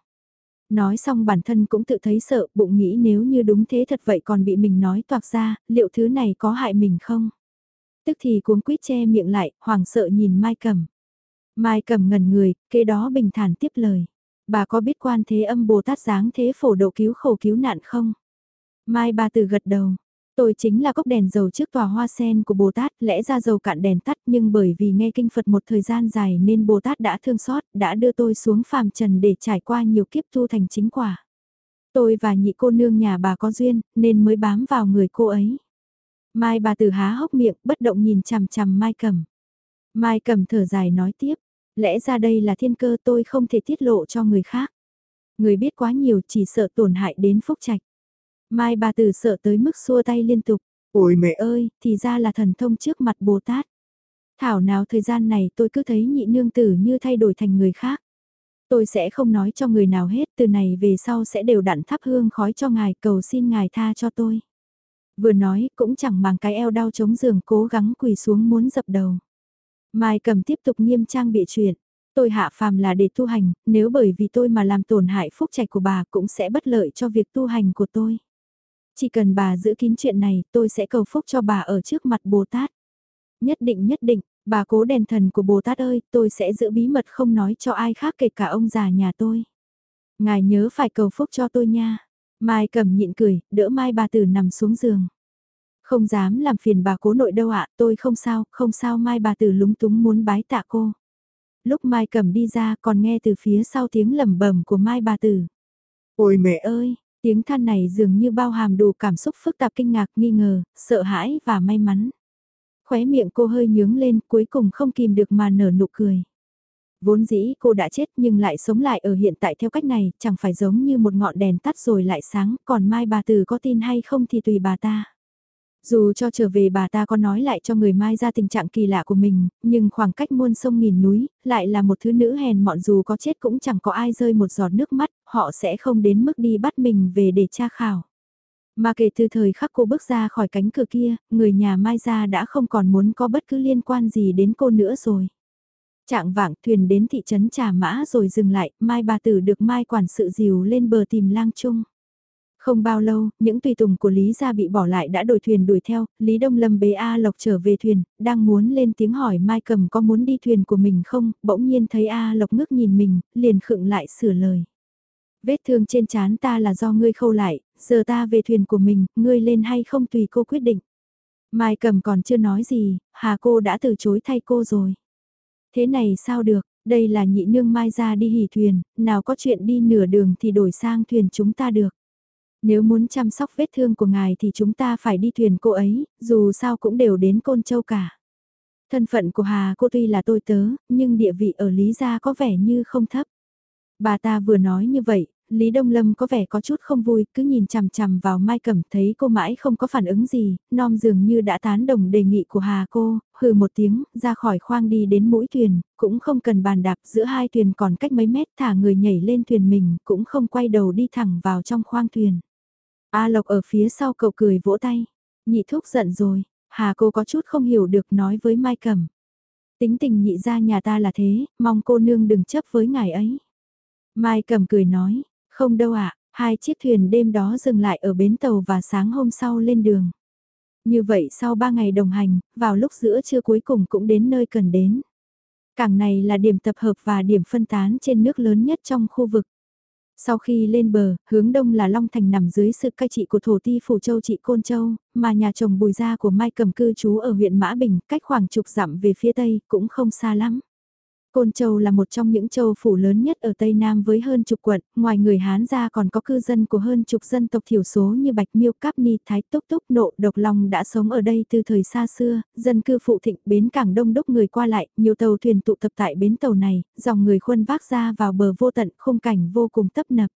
[SPEAKER 1] Nói xong bản thân cũng tự thấy sợ, bụng nghĩ nếu như đúng thế thật vậy còn bị mình nói toạc ra, liệu thứ này có hại mình không? Tức thì cuống quýt che miệng lại, hoảng sợ nhìn Mai Cẩm. Mai Cẩm ngẩn người, kế đó bình thản tiếp lời. Bà có biết quan thế âm Bồ Tát dáng thế phổ độ cứu khổ cứu nạn không? Mai bà từ gật đầu, Tôi chính là cốc đèn dầu trước tòa hoa sen của Bồ Tát, lẽ ra dầu cạn đèn tắt nhưng bởi vì nghe kinh Phật một thời gian dài nên Bồ Tát đã thương xót, đã đưa tôi xuống phàm trần để trải qua nhiều kiếp tu thành chính quả. Tôi và nhị cô nương nhà bà có duyên, nên mới bám vào người cô ấy. Mai bà từ há hốc miệng, bất động nhìn chằm chằm Mai Cầm. Mai Cầm thở dài nói tiếp, lẽ ra đây là thiên cơ tôi không thể tiết lộ cho người khác. Người biết quá nhiều chỉ sợ tổn hại đến phúc trạch. Mai bà tử sợ tới mức xua tay liên tục.
[SPEAKER 2] Ôi mẹ
[SPEAKER 1] ơi, thì ra là thần thông trước mặt Bồ Tát. Thảo nào thời gian này tôi cứ thấy nhị nương tử như thay đổi thành người khác. Tôi sẽ không nói cho người nào hết, từ này về sau sẽ đều đặn thắp hương khói cho ngài cầu xin ngài tha cho tôi. Vừa nói cũng chẳng mang cái eo đau chống giường cố gắng quỳ xuống muốn dập đầu. Mai cầm tiếp tục nghiêm trang bịa chuyện. Tôi hạ phàm là để tu hành, nếu bởi vì tôi mà làm tổn hại phúc trạch của bà cũng sẽ bất lợi cho việc tu hành của tôi. Chỉ cần bà giữ kín chuyện này, tôi sẽ cầu phúc cho bà ở trước mặt Bồ Tát. Nhất định nhất định, bà cố đèn thần của Bồ Tát ơi, tôi sẽ giữ bí mật không nói cho ai khác kể cả ông già nhà tôi. Ngài nhớ phải cầu phúc cho tôi nha. Mai cầm nhịn cười, đỡ Mai bà tử nằm xuống giường. Không dám làm phiền bà cố nội đâu ạ, tôi không sao, không sao Mai bà tử lúng túng muốn bái tạ cô. Lúc Mai cầm đi ra còn nghe từ phía sau tiếng lẩm bẩm của Mai bà tử.
[SPEAKER 2] Ôi mẹ ơi,
[SPEAKER 1] Tiếng than này dường như bao hàm đủ cảm xúc phức tạp kinh ngạc, nghi ngờ, sợ hãi và may mắn. Khóe miệng cô hơi nhướng lên cuối cùng không kìm được mà nở nụ cười. Vốn dĩ cô đã chết nhưng lại sống lại ở hiện tại theo cách này, chẳng phải giống như một ngọn đèn tắt rồi lại sáng, còn mai bà từ có tin hay không thì tùy bà ta. Dù cho trở về bà ta có nói lại cho người Mai ra tình trạng kỳ lạ của mình, nhưng khoảng cách muôn sông nghìn núi, lại là một thứ nữ hèn mọn dù có chết cũng chẳng có ai rơi một giọt nước mắt, họ sẽ không đến mức đi bắt mình về để tra khảo. Mà kể từ thời khắc cô bước ra khỏi cánh cửa kia, người nhà Mai ra đã không còn muốn có bất cứ liên quan gì đến cô nữa rồi. Trạng vạng thuyền đến thị trấn Trà Mã rồi dừng lại, Mai bà tử được Mai quản sự dìu lên bờ tìm lang chung. Không bao lâu, những tùy tùng của Lý Gia bị bỏ lại đã đổi thuyền đuổi theo, Lý Đông Lâm bế A Lộc trở về thuyền, đang muốn lên tiếng hỏi Mai Cầm có muốn đi thuyền của mình không, bỗng nhiên thấy A Lộc ngước nhìn mình, liền khựng lại sửa lời. Vết thương trên chán ta là do ngươi khâu lại, giờ ta về thuyền của mình, ngươi lên hay không tùy cô quyết định. Mai Cầm còn chưa nói gì, Hà cô đã từ chối thay cô rồi. Thế này sao được, đây là nhị nương Mai ra đi hỉ thuyền, nào có chuyện đi nửa đường thì đổi sang thuyền chúng ta được. Nếu muốn chăm sóc vết thương của ngài thì chúng ta phải đi thuyền cô ấy, dù sao cũng đều đến Côn Châu cả. Thân phận của Hà cô tuy là tôi tớ, nhưng địa vị ở Lý Gia có vẻ như không thấp. Bà ta vừa nói như vậy, Lý Đông Lâm có vẻ có chút không vui, cứ nhìn chằm chằm vào Mai Cẩm thấy cô mãi không có phản ứng gì, non dường như đã tán đồng đề nghị của Hà cô, hừ một tiếng, ra khỏi khoang đi đến mũi thuyền, cũng không cần bàn đạp giữa hai thuyền còn cách mấy mét thả người nhảy lên thuyền mình, cũng không quay đầu đi thẳng vào trong khoang thuyền. A Lộc ở phía sau cậu cười vỗ tay, nhị thúc giận rồi, Hà cô có chút không hiểu được nói với Mai Cẩm. Tính tình nhị ra nhà ta là thế, mong cô nương đừng chấp với ngài ấy. Mai Cẩm cười nói, không đâu ạ, hai chiếc thuyền đêm đó dừng lại ở bến tàu và sáng hôm sau lên đường. Như vậy sau ba ngày đồng hành, vào lúc giữa trưa cuối cùng cũng đến nơi cần đến. Cảng này là điểm tập hợp và điểm phân tán trên nước lớn nhất trong khu vực. Sau khi lên bờ, hướng đông là Long Thành nằm dưới sự cai trị của thổ ti Phủ Châu trị Côn Châu, mà nhà chồng bùi gia của Mai cầm cư trú ở huyện Mã Bình, cách khoảng chục dặm về phía tây, cũng không xa lắm. Côn Châu là một trong những châu phủ lớn nhất ở Tây Nam với hơn chục quận, ngoài người Hán ra còn có cư dân của hơn chục dân tộc thiểu số như Bạch Miêu Cáp Ni Thái Túc Túc Nộ Độc Long đã sống ở đây từ thời xa xưa, dân cư phụ thịnh bến cảng đông đúc người qua lại, nhiều tàu thuyền tụ tập tại bến tàu này, dòng người khuân vác ra vào bờ vô tận khung cảnh vô cùng tấp nập.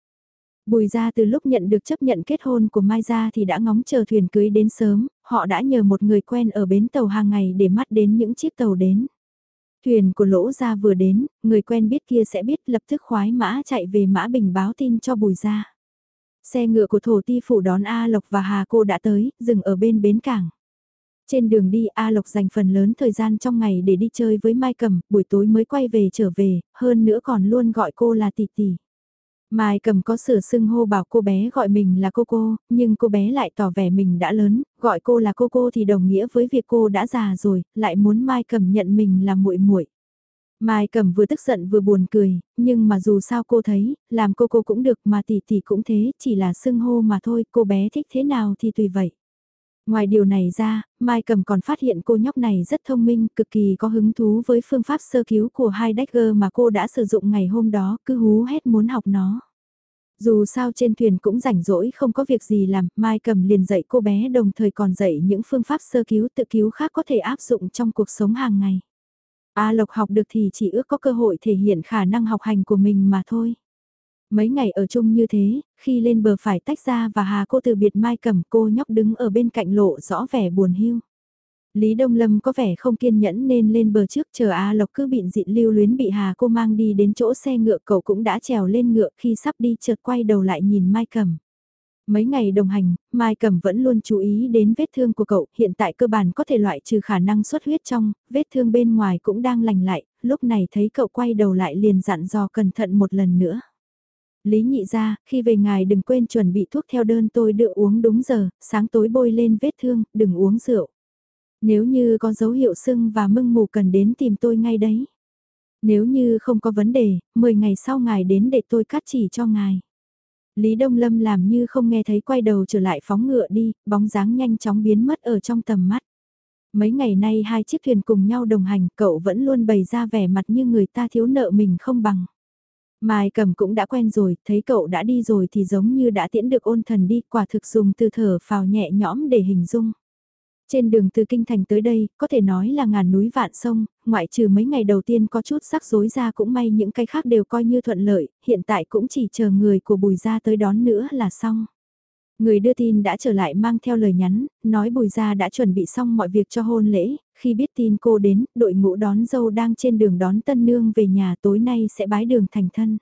[SPEAKER 1] Bùi ra từ lúc nhận được chấp nhận kết hôn của Mai Gia thì đã ngóng chờ thuyền cưới đến sớm, họ đã nhờ một người quen ở bến tàu hàng ngày để mắt đến những chiếc tàu đến. Thuyền của lỗ gia vừa đến, người quen biết kia sẽ biết lập tức khoái mã chạy về mã bình báo tin cho bùi gia. Xe ngựa của thổ ti phủ đón A Lộc và Hà Cô đã tới, dừng ở bên bến cảng. Trên đường đi A Lộc dành phần lớn thời gian trong ngày để đi chơi với Mai Cầm, buổi tối mới quay về trở về, hơn nữa còn luôn gọi cô là tỷ tỷ. Mai cầm có sửa xưng hô bảo cô bé gọi mình là cô cô, nhưng cô bé lại tỏ vẻ mình đã lớn, gọi cô là cô cô thì đồng nghĩa với việc cô đã già rồi, lại muốn Mai cầm nhận mình là muội muội. Mai cầm vừa tức giận vừa buồn cười, nhưng mà dù sao cô thấy, làm cô cô cũng được mà tỷ tỷ cũng thế, chỉ là xưng hô mà thôi, cô bé thích thế nào thì tùy vậy. Ngoài điều này ra, Mai Cầm còn phát hiện cô nhóc này rất thông minh, cực kỳ có hứng thú với phương pháp sơ cứu của hai mà cô đã sử dụng ngày hôm đó, cứ hú hét muốn học nó. Dù sao trên thuyền cũng rảnh rỗi không có việc gì làm, Mai Cầm liền dạy cô bé đồng thời còn dạy những phương pháp sơ cứu tự cứu khác có thể áp dụng trong cuộc sống hàng ngày. A Lộc học được thì chỉ ước có cơ hội thể hiện khả năng học hành của mình mà thôi. Mấy ngày ở chung như thế, khi lên bờ phải tách ra và Hà cô từ biệt Mai cầm cô nhóc đứng ở bên cạnh lộ rõ vẻ buồn hiu. Lý Đông Lâm có vẻ không kiên nhẫn nên lên bờ trước chờ A Lộc cứ bịn dịn lưu luyến bị Hà cô mang đi đến chỗ xe ngựa cậu cũng đã trèo lên ngựa khi sắp đi chợt quay đầu lại nhìn Mai Cầm. Mấy ngày đồng hành, Mai Cầm vẫn luôn chú ý đến vết thương của cậu, hiện tại cơ bản có thể loại trừ khả năng xuất huyết trong, vết thương bên ngoài cũng đang lành lại, lúc này thấy cậu quay đầu lại liền dặn dò cẩn thận một lần nữa. Lý nhị ra, khi về ngài đừng quên chuẩn bị thuốc theo đơn tôi đưa uống đúng giờ, sáng tối bôi lên vết thương, đừng uống rượu. Nếu như có dấu hiệu sưng và mưng mù cần đến tìm tôi ngay đấy. Nếu như không có vấn đề, 10 ngày sau ngài đến để tôi cắt chỉ cho ngài. Lý Đông Lâm làm như không nghe thấy quay đầu trở lại phóng ngựa đi, bóng dáng nhanh chóng biến mất ở trong tầm mắt. Mấy ngày nay hai chiếc thuyền cùng nhau đồng hành, cậu vẫn luôn bày ra vẻ mặt như người ta thiếu nợ mình không bằng. Mai cầm cũng đã quen rồi, thấy cậu đã đi rồi thì giống như đã tiễn được ôn thần đi, quả thực dùng từ thở phào nhẹ nhõm để hình dung. Trên đường từ Kinh Thành tới đây, có thể nói là ngàn núi vạn sông, ngoại trừ mấy ngày đầu tiên có chút sắc rối ra cũng may những cái khác đều coi như thuận lợi, hiện tại cũng chỉ chờ người của bùi gia tới đón nữa là xong. Người đưa tin đã trở lại mang theo lời nhắn, nói bùi gia đã chuẩn bị xong mọi việc cho hôn lễ, khi biết tin cô đến, đội ngũ đón dâu đang trên đường đón tân nương về nhà tối nay sẽ bái đường thành thân.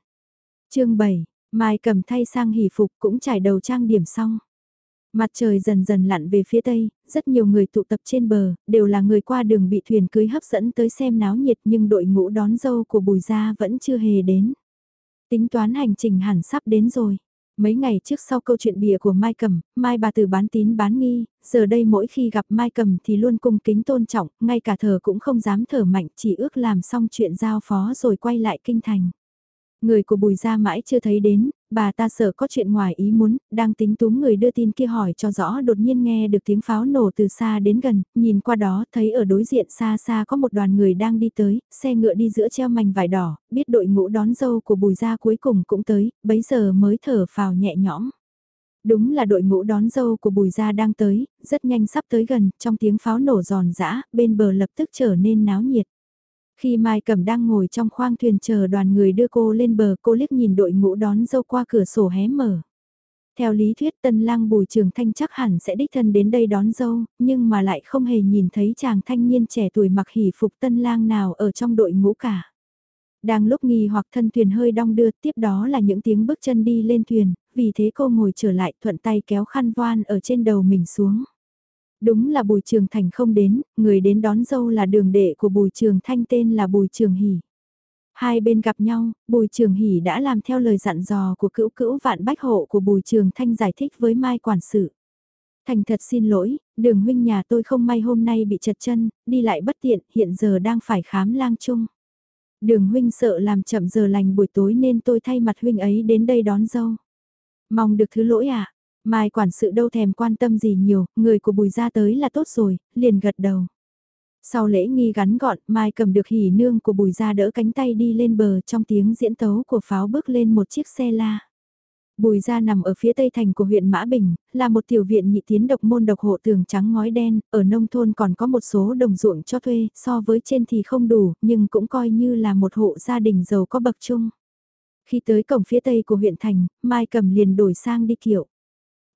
[SPEAKER 1] chương 7, Mai cầm thay sang hỷ phục cũng trải đầu trang điểm xong. Mặt trời dần dần lặn về phía tây, rất nhiều người tụ tập trên bờ, đều là người qua đường bị thuyền cưới hấp dẫn tới xem náo nhiệt nhưng đội ngũ đón dâu của bùi gia vẫn chưa hề đến. Tính toán hành trình hẳn sắp đến rồi. Mấy ngày trước sau câu chuyện bìa của Mai Cầm, Mai bà từ bán tín bán nghi, giờ đây mỗi khi gặp Mai Cầm thì luôn cung kính tôn trọng, ngay cả thở cũng không dám thở mạnh, chỉ ước làm xong chuyện giao phó rồi quay lại kinh thành. Người của bùi gia mãi chưa thấy đến, bà ta sợ có chuyện ngoài ý muốn, đang tính túm người đưa tin kia hỏi cho rõ đột nhiên nghe được tiếng pháo nổ từ xa đến gần, nhìn qua đó thấy ở đối diện xa xa có một đoàn người đang đi tới, xe ngựa đi giữa treo mảnh vải đỏ, biết đội ngũ đón dâu của bùi gia cuối cùng cũng tới, bấy giờ mới thở phào nhẹ nhõm. Đúng là đội ngũ đón dâu của Bùi Gia đang tới, rất nhanh sắp tới gần, trong tiếng pháo nổ giòn giã, bên bờ lập tức trở nên náo nhiệt. Khi Mai Cẩm đang ngồi trong khoang thuyền chờ đoàn người đưa cô lên bờ, cô liếc nhìn đội ngũ đón dâu qua cửa sổ hé mở. Theo lý thuyết tân lang Bùi Trường Thanh chắc hẳn sẽ đích thân đến đây đón dâu, nhưng mà lại không hề nhìn thấy chàng thanh niên trẻ tuổi mặc hỉ phục tân lang nào ở trong đội ngũ cả. Đang lúc nghi hoặc thân thuyền hơi đong đưa tiếp đó là những tiếng bước chân đi lên thuyền, vì thế cô ngồi trở lại thuận tay kéo khăn voan ở trên đầu mình xuống. Đúng là Bùi Trường Thành không đến, người đến đón dâu là đường đệ của Bùi Trường Thanh tên là Bùi Trường Hỷ. Hai bên gặp nhau, Bùi Trường Hỷ đã làm theo lời dặn dò của cữu cữu vạn bách hộ của Bùi Trường Thanh giải thích với Mai Quản sự. Thành thật xin lỗi, đường huynh nhà tôi không may hôm nay bị chật chân, đi lại bất tiện, hiện giờ đang phải khám lang chung. Đường huynh sợ làm chậm giờ lành buổi tối nên tôi thay mặt huynh ấy đến đây đón dâu. Mong được thứ lỗi à? Mai quản sự đâu thèm quan tâm gì nhiều, người của bùi ra tới là tốt rồi, liền gật đầu. Sau lễ nghi gắn gọn, Mai cầm được hỉ nương của bùi ra đỡ cánh tay đi lên bờ trong tiếng diễn tấu của pháo bước lên một chiếc xe la. Bùi gia nằm ở phía tây thành của huyện Mã Bình, là một tiểu viện nhị tiến độc môn độc hộ tường trắng ngói đen, ở nông thôn còn có một số đồng ruộng cho thuê, so với trên thì không đủ, nhưng cũng coi như là một hộ gia đình giàu có bậc chung. Khi tới cổng phía tây của huyện thành, Mai cầm liền đổi sang đi kiệu.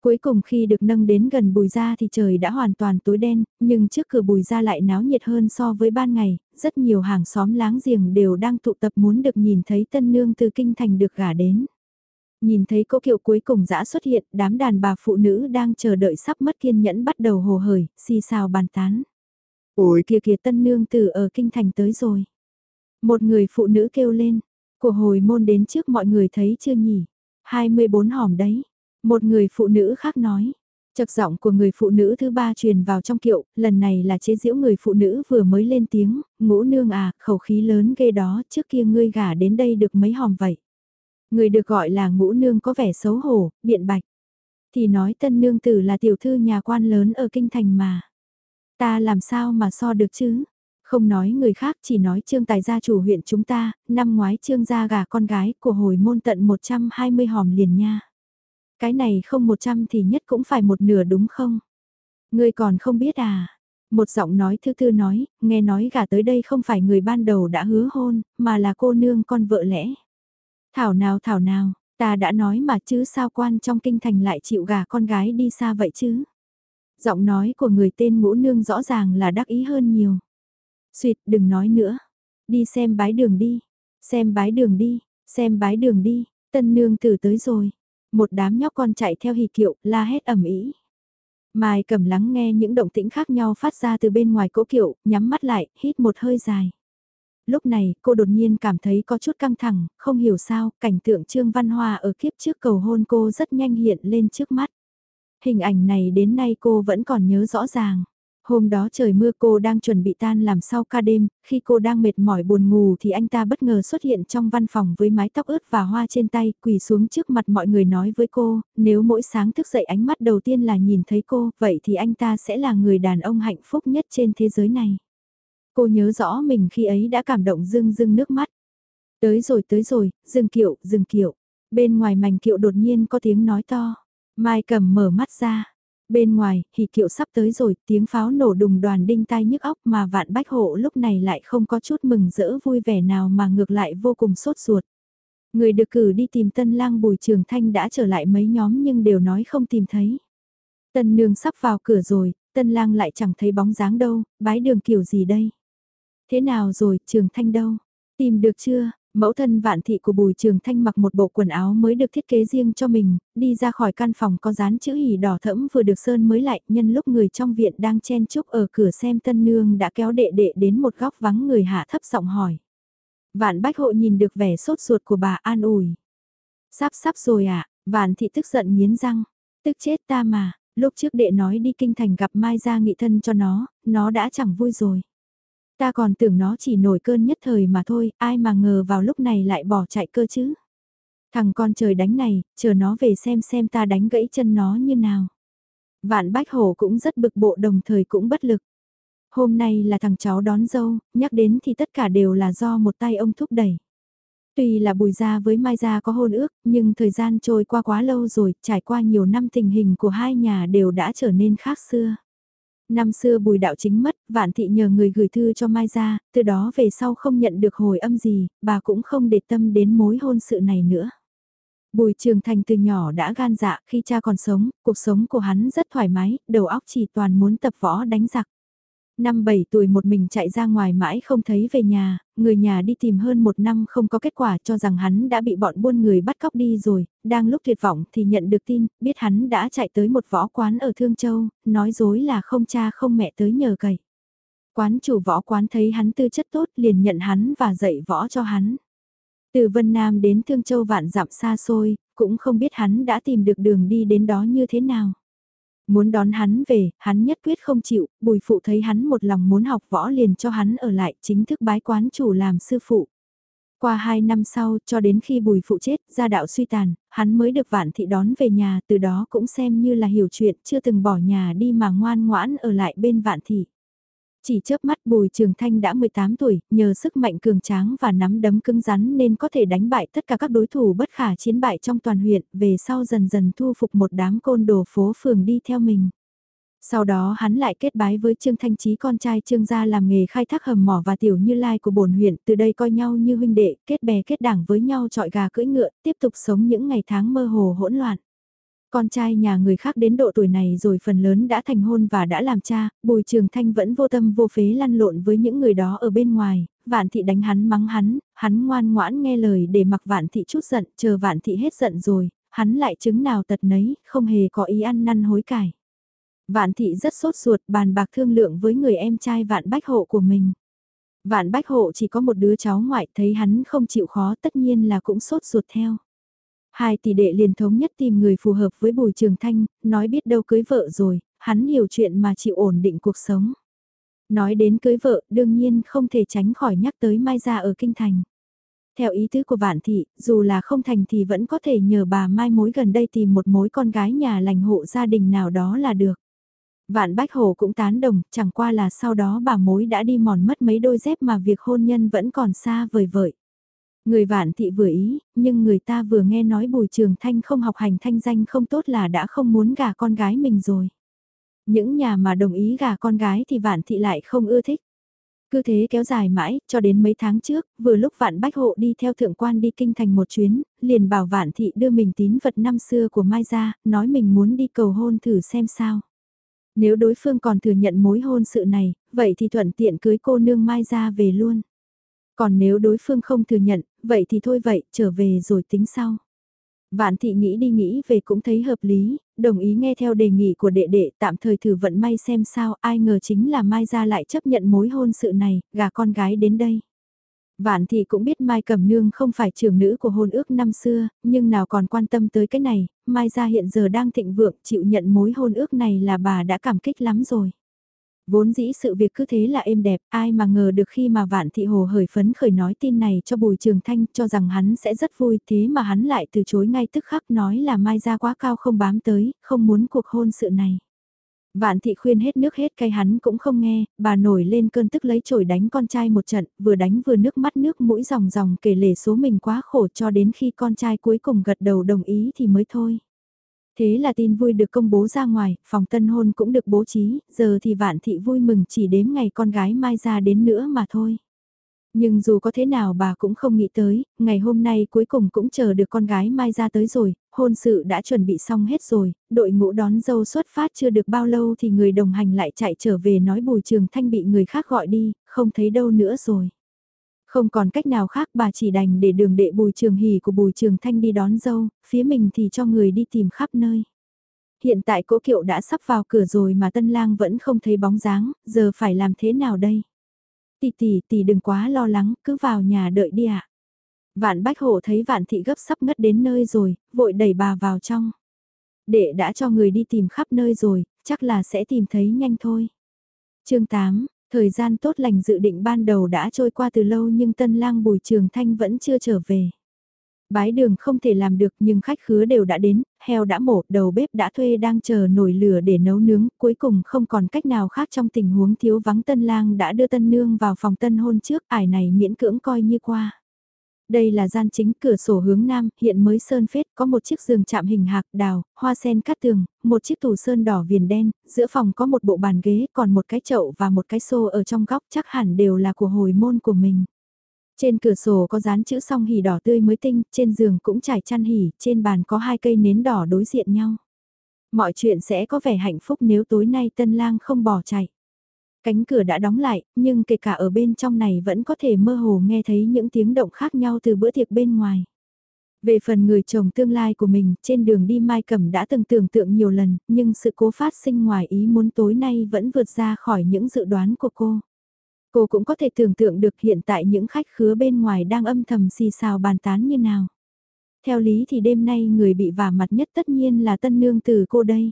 [SPEAKER 1] Cuối cùng khi được nâng đến gần bùi gia thì trời đã hoàn toàn tối đen, nhưng trước cửa bùi gia lại náo nhiệt hơn so với ban ngày, rất nhiều hàng xóm láng giềng đều đang tụ tập muốn được nhìn thấy tân nương từ kinh thành được gả đến. Nhìn thấy cỗ kiệu cuối cùng dã xuất hiện, đám đàn bà phụ nữ đang chờ đợi sắp mất kiên nhẫn bắt đầu hồ hởi, xì xào bàn tán. Ôi kìa kìa tân nương tử ở kinh thành tới rồi. Một người phụ nữ kêu lên, của hồi môn đến trước mọi người thấy chưa nhỉ? 24 hòm đấy. Một người phụ nữ khác nói. Chật giọng của người phụ nữ thứ ba truyền vào trong kiệu, lần này là chế giễu người phụ nữ vừa mới lên tiếng, ngũ nương à, khẩu khí lớn ghê đó, trước kia ngươi gả đến đây được mấy hòm vậy. Người được gọi là ngũ nương có vẻ xấu hổ, biện bạch. Thì nói tân nương tử là tiểu thư nhà quan lớn ở kinh thành mà. Ta làm sao mà so được chứ? Không nói người khác chỉ nói trương tài gia chủ huyện chúng ta, năm ngoái trương gia gả con gái của hồi môn tận 120 hòm liền nha. Cái này không 100 thì nhất cũng phải một nửa đúng không? ngươi còn không biết à? Một giọng nói thư thư nói, nghe nói gà tới đây không phải người ban đầu đã hứa hôn, mà là cô nương con vợ lẽ. Thảo nào thảo nào, ta đã nói mà chứ sao quan trong kinh thành lại chịu gà con gái đi xa vậy chứ? Giọng nói của người tên ngũ nương rõ ràng là đắc ý hơn nhiều. Xuyệt đừng nói nữa, đi xem bái đường đi, xem bái đường đi, xem bái đường đi, tân nương tử tới rồi. Một đám nhóc con chạy theo hì kiệu, la hét ầm ĩ. Mai cầm lắng nghe những động tĩnh khác nhau phát ra từ bên ngoài cỗ kiệu, nhắm mắt lại, hít một hơi dài. Lúc này, cô đột nhiên cảm thấy có chút căng thẳng, không hiểu sao, cảnh tượng Trương Văn Hoa ở kiếp trước cầu hôn cô rất nhanh hiện lên trước mắt. Hình ảnh này đến nay cô vẫn còn nhớ rõ ràng. Hôm đó trời mưa cô đang chuẩn bị tan làm sau ca đêm, khi cô đang mệt mỏi buồn ngủ thì anh ta bất ngờ xuất hiện trong văn phòng với mái tóc ướt và hoa trên tay, quỳ xuống trước mặt mọi người nói với cô, nếu mỗi sáng thức dậy ánh mắt đầu tiên là nhìn thấy cô, vậy thì anh ta sẽ là người đàn ông hạnh phúc nhất trên thế giới này. Cô nhớ rõ mình khi ấy đã cảm động rưng rưng nước mắt. Tới rồi tới rồi, dừng kiệu, dừng kiệu. Bên ngoài mảnh kiệu đột nhiên có tiếng nói to. Mai cầm mở mắt ra. Bên ngoài, hỉ kiệu sắp tới rồi, tiếng pháo nổ đùng đoàn đinh tai nhức óc mà vạn bách hộ lúc này lại không có chút mừng rỡ vui vẻ nào mà ngược lại vô cùng sốt ruột. Người được cử đi tìm tân lang bùi trường thanh đã trở lại mấy nhóm nhưng đều nói không tìm thấy. Tân nương sắp vào cửa rồi, tân lang lại chẳng thấy bóng dáng đâu, bái đường kiểu gì đây. Thế nào rồi, Trường Thanh đâu? Tìm được chưa? Mẫu thân vạn thị của Bùi Trường Thanh mặc một bộ quần áo mới được thiết kế riêng cho mình, đi ra khỏi căn phòng có dán chữ hỉ đỏ thẫm vừa được sơn mới lại, nhân lúc người trong viện đang chen chúc ở cửa xem tân nương đã kéo đệ đệ đến một góc vắng người hạ thấp giọng hỏi. Vạn bách hộ nhìn được vẻ sốt ruột của bà an ủi. Sắp sắp rồi ạ, à? vạn thị tức giận nghiến răng, tức chết ta mà, lúc trước đệ nói đi kinh thành gặp Mai gia nghị thân cho nó, nó đã chẳng vui rồi. Ta còn tưởng nó chỉ nổi cơn nhất thời mà thôi, ai mà ngờ vào lúc này lại bỏ chạy cơ chứ. Thằng con trời đánh này, chờ nó về xem xem ta đánh gãy chân nó như nào. Vạn Bách Hổ cũng rất bực bộ đồng thời cũng bất lực. Hôm nay là thằng cháu đón dâu, nhắc đến thì tất cả đều là do một tay ông thúc đẩy. Tuy là bùi gia với Mai gia có hôn ước, nhưng thời gian trôi qua quá lâu rồi, trải qua nhiều năm tình hình của hai nhà đều đã trở nên khác xưa. Năm xưa bùi đạo chính mất, vạn thị nhờ người gửi thư cho Mai gia, từ đó về sau không nhận được hồi âm gì, bà cũng không để tâm đến mối hôn sự này nữa. Bùi Trường Thành từ nhỏ đã gan dạ khi cha còn sống, cuộc sống của hắn rất thoải mái, đầu óc chỉ toàn muốn tập võ đánh giặc. Năm 7 tuổi một mình chạy ra ngoài mãi không thấy về nhà, người nhà đi tìm hơn một năm không có kết quả cho rằng hắn đã bị bọn buôn người bắt cóc đi rồi, đang lúc tuyệt vọng thì nhận được tin, biết hắn đã chạy tới một võ quán ở Thương Châu, nói dối là không cha không mẹ tới nhờ cậy. Quán chủ võ quán thấy hắn tư chất tốt liền nhận hắn và dạy võ cho hắn. Từ Vân Nam đến Thương Châu vạn dặm xa xôi, cũng không biết hắn đã tìm được đường đi đến đó như thế nào. Muốn đón hắn về, hắn nhất quyết không chịu, bùi phụ thấy hắn một lòng muốn học võ liền cho hắn ở lại chính thức bái quán chủ làm sư phụ. Qua hai năm sau, cho đến khi bùi phụ chết, gia đạo suy tàn, hắn mới được vạn thị đón về nhà, từ đó cũng xem như là hiểu chuyện, chưa từng bỏ nhà đi mà ngoan ngoãn ở lại bên vạn thị. Chỉ chớp mắt Bùi Trường Thanh đã 18 tuổi, nhờ sức mạnh cường tráng và nắm đấm cứng rắn nên có thể đánh bại tất cả các đối thủ bất khả chiến bại trong toàn huyện, về sau dần dần thu phục một đám côn đồ phố phường đi theo mình. Sau đó hắn lại kết bái với Trương Thanh Trí con trai Trương gia làm nghề khai thác hầm mỏ và tiểu như lai của bổn huyện, từ đây coi nhau như huynh đệ, kết bè kết đảng với nhau trọi gà cưỡi ngựa, tiếp tục sống những ngày tháng mơ hồ hỗn loạn. Con trai nhà người khác đến độ tuổi này rồi phần lớn đã thành hôn và đã làm cha, Bùi Trường Thanh vẫn vô tâm vô phế lăn lộn với những người đó ở bên ngoài, vạn thị đánh hắn mắng hắn, hắn ngoan ngoãn nghe lời để mặc vạn thị chút giận, chờ vạn thị hết giận rồi, hắn lại chứng nào tật nấy, không hề có ý ăn năn hối cải. Vạn thị rất sốt ruột bàn bạc thương lượng với người em trai vạn bách hộ của mình. Vạn bách hộ chỉ có một đứa cháu ngoại thấy hắn không chịu khó tất nhiên là cũng sốt ruột theo. Hai tỷ đệ liền thống nhất tìm người phù hợp với Bùi Trường Thanh, nói biết đâu cưới vợ rồi, hắn hiểu chuyện mà chịu ổn định cuộc sống. Nói đến cưới vợ, đương nhiên không thể tránh khỏi nhắc tới Mai Gia ở Kinh Thành. Theo ý tứ của Vạn Thị, dù là không thành thì vẫn có thể nhờ bà Mai mối gần đây tìm một mối con gái nhà lành hộ gia đình nào đó là được. Vạn Bách Hồ cũng tán đồng, chẳng qua là sau đó bà mối đã đi mòn mất mấy đôi dép mà việc hôn nhân vẫn còn xa vời vợi. Người vạn thị vừa ý, nhưng người ta vừa nghe nói bùi trường thanh không học hành thanh danh không tốt là đã không muốn gả con gái mình rồi. Những nhà mà đồng ý gả con gái thì vạn thị lại không ưa thích. Cứ thế kéo dài mãi, cho đến mấy tháng trước, vừa lúc vạn bách hộ đi theo thượng quan đi kinh thành một chuyến, liền bảo vạn thị đưa mình tín vật năm xưa của Mai ra, nói mình muốn đi cầu hôn thử xem sao. Nếu đối phương còn thừa nhận mối hôn sự này, vậy thì thuận tiện cưới cô nương Mai ra về luôn. Còn nếu đối phương không thừa nhận, vậy thì thôi vậy, trở về rồi tính sau. Vạn thị nghĩ đi nghĩ về cũng thấy hợp lý, đồng ý nghe theo đề nghị của đệ đệ tạm thời thử vận may xem sao ai ngờ chính là Mai ra lại chấp nhận mối hôn sự này, gà con gái đến đây. Vạn thị cũng biết Mai Cẩm Nương không phải trưởng nữ của hôn ước năm xưa, nhưng nào còn quan tâm tới cái này, Mai ra hiện giờ đang thịnh vượng chịu nhận mối hôn ước này là bà đã cảm kích lắm rồi. Vốn dĩ sự việc cứ thế là êm đẹp, ai mà ngờ được khi mà Vạn Thị Hồ hởi phấn khởi nói tin này cho Bùi Trường Thanh cho rằng hắn sẽ rất vui thế mà hắn lại từ chối ngay tức khắc nói là Mai ra quá cao không bám tới, không muốn cuộc hôn sự này. Vạn thị khuyên hết nước hết cay hắn cũng không nghe, bà nổi lên cơn tức lấy chổi đánh con trai một trận, vừa đánh vừa nước mắt nước mũi ròng ròng kể lể số mình quá khổ cho đến khi con trai cuối cùng gật đầu đồng ý thì mới thôi. Thế là tin vui được công bố ra ngoài, phòng tân hôn cũng được bố trí, giờ thì vạn thị vui mừng chỉ đếm ngày con gái mai ra đến nữa mà thôi. Nhưng dù có thế nào bà cũng không nghĩ tới, ngày hôm nay cuối cùng cũng chờ được con gái mai ra tới rồi, hôn sự đã chuẩn bị xong hết rồi, đội ngũ đón dâu xuất phát chưa được bao lâu thì người đồng hành lại chạy trở về nói bùi trường thanh bị người khác gọi đi, không thấy đâu nữa rồi. Không còn cách nào khác bà chỉ đành để đường đệ bùi trường hỉ của bùi trường thanh đi đón dâu, phía mình thì cho người đi tìm khắp nơi. Hiện tại cỗ kiệu đã sắp vào cửa rồi mà tân lang vẫn không thấy bóng dáng, giờ phải làm thế nào đây? Tỷ tỷ tỷ đừng quá lo lắng, cứ vào nhà đợi đi ạ. Vạn bách hộ thấy vạn thị gấp sắp ngất đến nơi rồi, vội đẩy bà vào trong. Đệ đã cho người đi tìm khắp nơi rồi, chắc là sẽ tìm thấy nhanh thôi. chương 8, Thời gian tốt lành dự định ban đầu đã trôi qua từ lâu nhưng tân lang bùi trường thanh vẫn chưa trở về. Bái đường không thể làm được nhưng khách khứa đều đã đến, heo đã mổ, đầu bếp đã thuê đang chờ nổi lửa để nấu nướng, cuối cùng không còn cách nào khác trong tình huống thiếu vắng tân lang đã đưa tân nương vào phòng tân hôn trước, ải này miễn cưỡng coi như qua. Đây là gian chính cửa sổ hướng nam, hiện mới sơn phết, có một chiếc giường chạm hình hạc đào, hoa sen cắt tường, một chiếc tủ sơn đỏ viền đen, giữa phòng có một bộ bàn ghế, còn một cái chậu và một cái xô ở trong góc chắc hẳn đều là của hồi môn của mình. Trên cửa sổ có dán chữ song hỉ đỏ tươi mới tinh, trên giường cũng trải chăn hỉ, trên bàn có hai cây nến đỏ đối diện nhau. Mọi chuyện sẽ có vẻ hạnh phúc nếu tối nay tân lang không bỏ chạy. Cánh cửa đã đóng lại, nhưng kể cả ở bên trong này vẫn có thể mơ hồ nghe thấy những tiếng động khác nhau từ bữa tiệc bên ngoài. Về phần người chồng tương lai của mình, trên đường đi Mai Cẩm đã từng tưởng tượng nhiều lần, nhưng sự cố phát sinh ngoài ý muốn tối nay vẫn vượt ra khỏi những dự đoán của cô. Cô cũng có thể tưởng tượng được hiện tại những khách khứa bên ngoài đang âm thầm xì xào bàn tán như nào. Theo lý thì đêm nay người bị vả mặt nhất tất nhiên là tân nương từ cô đây.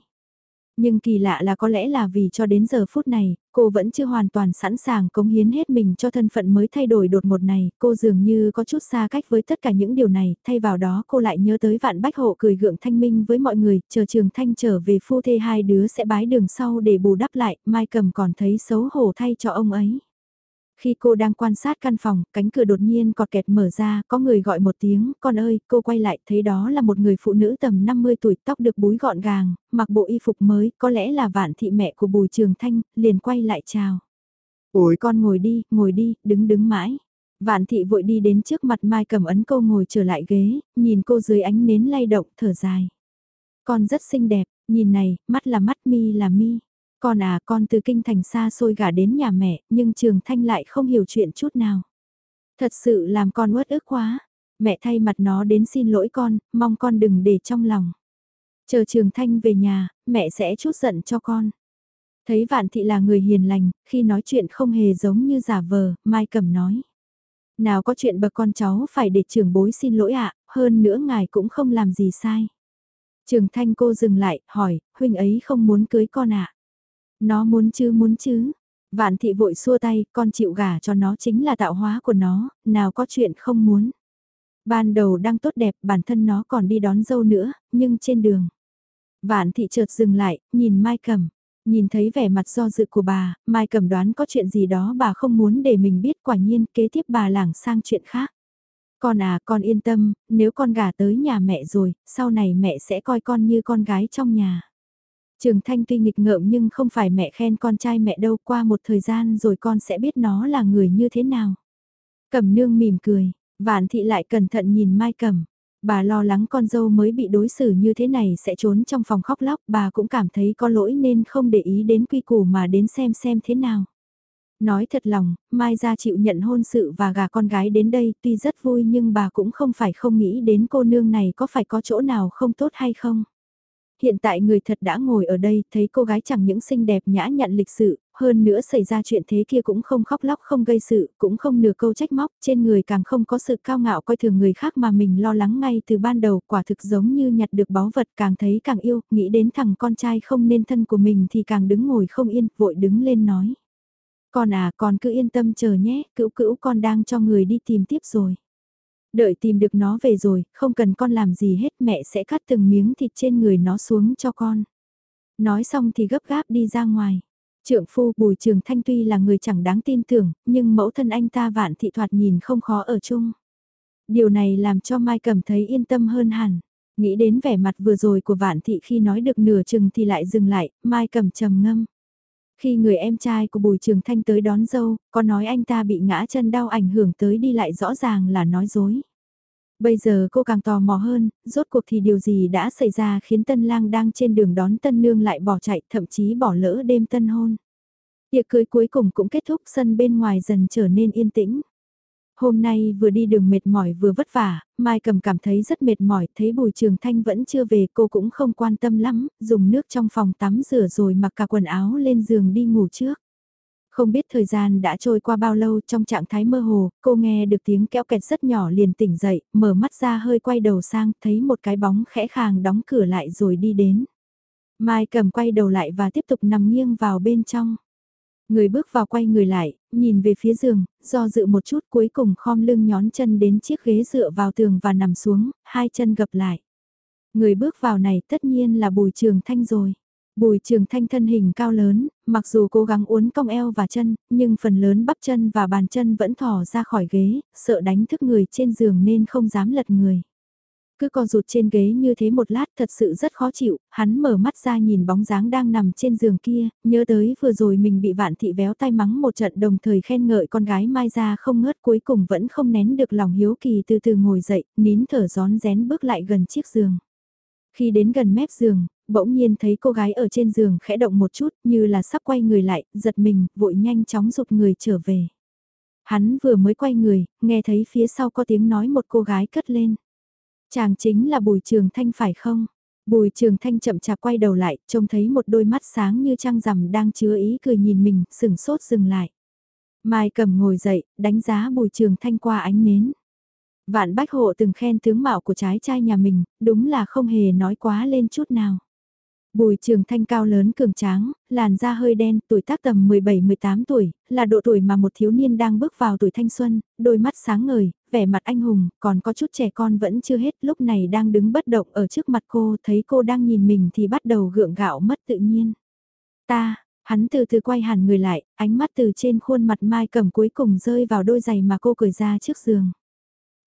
[SPEAKER 1] Nhưng kỳ lạ là có lẽ là vì cho đến giờ phút này, cô vẫn chưa hoàn toàn sẵn sàng cống hiến hết mình cho thân phận mới thay đổi đột một này, cô dường như có chút xa cách với tất cả những điều này, thay vào đó cô lại nhớ tới vạn bách hộ cười gượng thanh minh với mọi người, chờ trường thanh trở về phu thê hai đứa sẽ bái đường sau để bù đắp lại, Mai Cầm còn thấy xấu hổ thay cho ông ấy. Khi cô đang quan sát căn phòng, cánh cửa đột nhiên cọt kẹt mở ra, có người gọi một tiếng, con ơi, cô quay lại, thấy đó là một người phụ nữ tầm 50 tuổi, tóc được búi gọn gàng, mặc bộ y phục mới, có lẽ là vạn thị mẹ của Bùi Trường Thanh, liền quay lại chào. Ôi con ngồi đi, ngồi đi, đứng đứng mãi. Vạn thị vội đi đến trước mặt Mai cầm ấn cô ngồi trở lại ghế, nhìn cô dưới ánh nến lay động, thở dài. Con rất xinh đẹp, nhìn này, mắt là mắt mi là mi. Con à, con từ kinh thành xa xôi gả đến nhà mẹ, nhưng Trường Thanh lại không hiểu chuyện chút nào. Thật sự làm con uất ức quá. Mẹ thay mặt nó đến xin lỗi con, mong con đừng để trong lòng. Chờ Trường Thanh về nhà, mẹ sẽ chút giận cho con. Thấy Vạn Thị là người hiền lành, khi nói chuyện không hề giống như giả vờ, Mai Cẩm nói. Nào có chuyện bậc con cháu phải để trưởng bối xin lỗi ạ, hơn nữa ngài cũng không làm gì sai. Trường Thanh cô dừng lại, hỏi, huynh ấy không muốn cưới con ạ. Nó muốn chứ muốn chứ. Vạn thị vội xua tay, con chịu gả cho nó chính là tạo hóa của nó, nào có chuyện không muốn. Ban đầu đang tốt đẹp, bản thân nó còn đi đón dâu nữa, nhưng trên đường. Vạn thị chợt dừng lại, nhìn Mai Cẩm. Nhìn thấy vẻ mặt do dự của bà, Mai Cẩm đoán có chuyện gì đó bà không muốn để mình biết quả nhiên kế tiếp bà lảng sang chuyện khác. Con à, con yên tâm, nếu con gả tới nhà mẹ rồi, sau này mẹ sẽ coi con như con gái trong nhà. Trường Thanh tuy nghịch ngợm nhưng không phải mẹ khen con trai mẹ đâu qua một thời gian rồi con sẽ biết nó là người như thế nào. Cẩm nương mỉm cười, vạn thị lại cẩn thận nhìn Mai Cẩm. Bà lo lắng con dâu mới bị đối xử như thế này sẽ trốn trong phòng khóc lóc, bà cũng cảm thấy có lỗi nên không để ý đến quy củ mà đến xem xem thế nào. Nói thật lòng, Mai ra chịu nhận hôn sự và gà con gái đến đây tuy rất vui nhưng bà cũng không phải không nghĩ đến cô nương này có phải có chỗ nào không tốt hay không. Hiện tại người thật đã ngồi ở đây, thấy cô gái chẳng những xinh đẹp nhã nhặn lịch sự, hơn nữa xảy ra chuyện thế kia cũng không khóc lóc không gây sự, cũng không nửa câu trách móc, trên người càng không có sự cao ngạo coi thường người khác mà mình lo lắng ngay từ ban đầu, quả thực giống như nhặt được báu vật càng thấy càng yêu, nghĩ đến thằng con trai không nên thân của mình thì càng đứng ngồi không yên, vội đứng lên nói. Con à, con cứ yên tâm chờ nhé, cữu cữu con đang cho người đi tìm tiếp rồi. Đợi tìm được nó về rồi, không cần con làm gì hết mẹ sẽ cắt từng miếng thịt trên người nó xuống cho con. Nói xong thì gấp gáp đi ra ngoài. Trượng phu Bùi Trường Thanh tuy là người chẳng đáng tin tưởng, nhưng mẫu thân anh ta vạn thị thoạt nhìn không khó ở chung. Điều này làm cho Mai Cẩm thấy yên tâm hơn hẳn. Nghĩ đến vẻ mặt vừa rồi của vạn thị khi nói được nửa chừng thì lại dừng lại, Mai Cẩm trầm ngâm. Khi người em trai của Bùi Trường Thanh tới đón dâu, có nói anh ta bị ngã chân đau ảnh hưởng tới đi lại rõ ràng là nói dối. Bây giờ cô càng tò mò hơn, rốt cuộc thì điều gì đã xảy ra khiến tân lang đang trên đường đón tân nương lại bỏ chạy thậm chí bỏ lỡ đêm tân hôn. Tiệc cưới cuối cùng cũng kết thúc sân bên ngoài dần trở nên yên tĩnh. Hôm nay vừa đi đường mệt mỏi vừa vất vả, Mai Cầm cảm thấy rất mệt mỏi, thấy Bùi Trường Thanh vẫn chưa về cô cũng không quan tâm lắm, dùng nước trong phòng tắm rửa rồi mặc cả quần áo lên giường đi ngủ trước. Không biết thời gian đã trôi qua bao lâu trong trạng thái mơ hồ, cô nghe được tiếng kéo kẹt rất nhỏ liền tỉnh dậy, mở mắt ra hơi quay đầu sang, thấy một cái bóng khẽ khàng đóng cửa lại rồi đi đến. Mai cầm quay đầu lại và tiếp tục nằm nghiêng vào bên trong. Người bước vào quay người lại, nhìn về phía giường, do dự một chút cuối cùng khom lưng nhón chân đến chiếc ghế dựa vào tường và nằm xuống, hai chân gập lại. Người bước vào này tất nhiên là bùi trường thanh rồi. Bùi trường thanh thân hình cao lớn, mặc dù cố gắng uốn cong eo và chân, nhưng phần lớn bắp chân và bàn chân vẫn thò ra khỏi ghế, sợ đánh thức người trên giường nên không dám lật người. Cứ co rụt trên ghế như thế một lát thật sự rất khó chịu, hắn mở mắt ra nhìn bóng dáng đang nằm trên giường kia, nhớ tới vừa rồi mình bị vạn thị véo tay mắng một trận đồng thời khen ngợi con gái Mai ra không ngớt cuối cùng vẫn không nén được lòng hiếu kỳ từ từ ngồi dậy, nín thở gión rén bước lại gần chiếc giường. Khi đến gần mép giường, bỗng nhiên thấy cô gái ở trên giường khẽ động một chút như là sắp quay người lại, giật mình, vội nhanh chóng rụt người trở về. Hắn vừa mới quay người, nghe thấy phía sau có tiếng nói một cô gái cất lên. Chàng chính là Bùi Trường Thanh phải không? Bùi Trường Thanh chậm chạp quay đầu lại, trông thấy một đôi mắt sáng như trăng rằm đang chứa ý cười nhìn mình, sừng sốt dừng lại. Mai cầm ngồi dậy, đánh giá Bùi Trường Thanh qua ánh nến. Vạn Bách Hộ từng khen tướng mạo của trái trai nhà mình, đúng là không hề nói quá lên chút nào. Bùi trường thanh cao lớn cường tráng, làn da hơi đen, tuổi tác tầm 17-18 tuổi, là độ tuổi mà một thiếu niên đang bước vào tuổi thanh xuân, đôi mắt sáng ngời, vẻ mặt anh hùng, còn có chút trẻ con vẫn chưa hết, lúc này đang đứng bất động ở trước mặt cô, thấy cô đang nhìn mình thì bắt đầu gượng gạo mất tự nhiên. Ta, hắn từ từ quay hẳn người lại, ánh mắt từ trên khuôn mặt mai cầm cuối cùng rơi vào đôi giày mà cô cởi ra trước giường.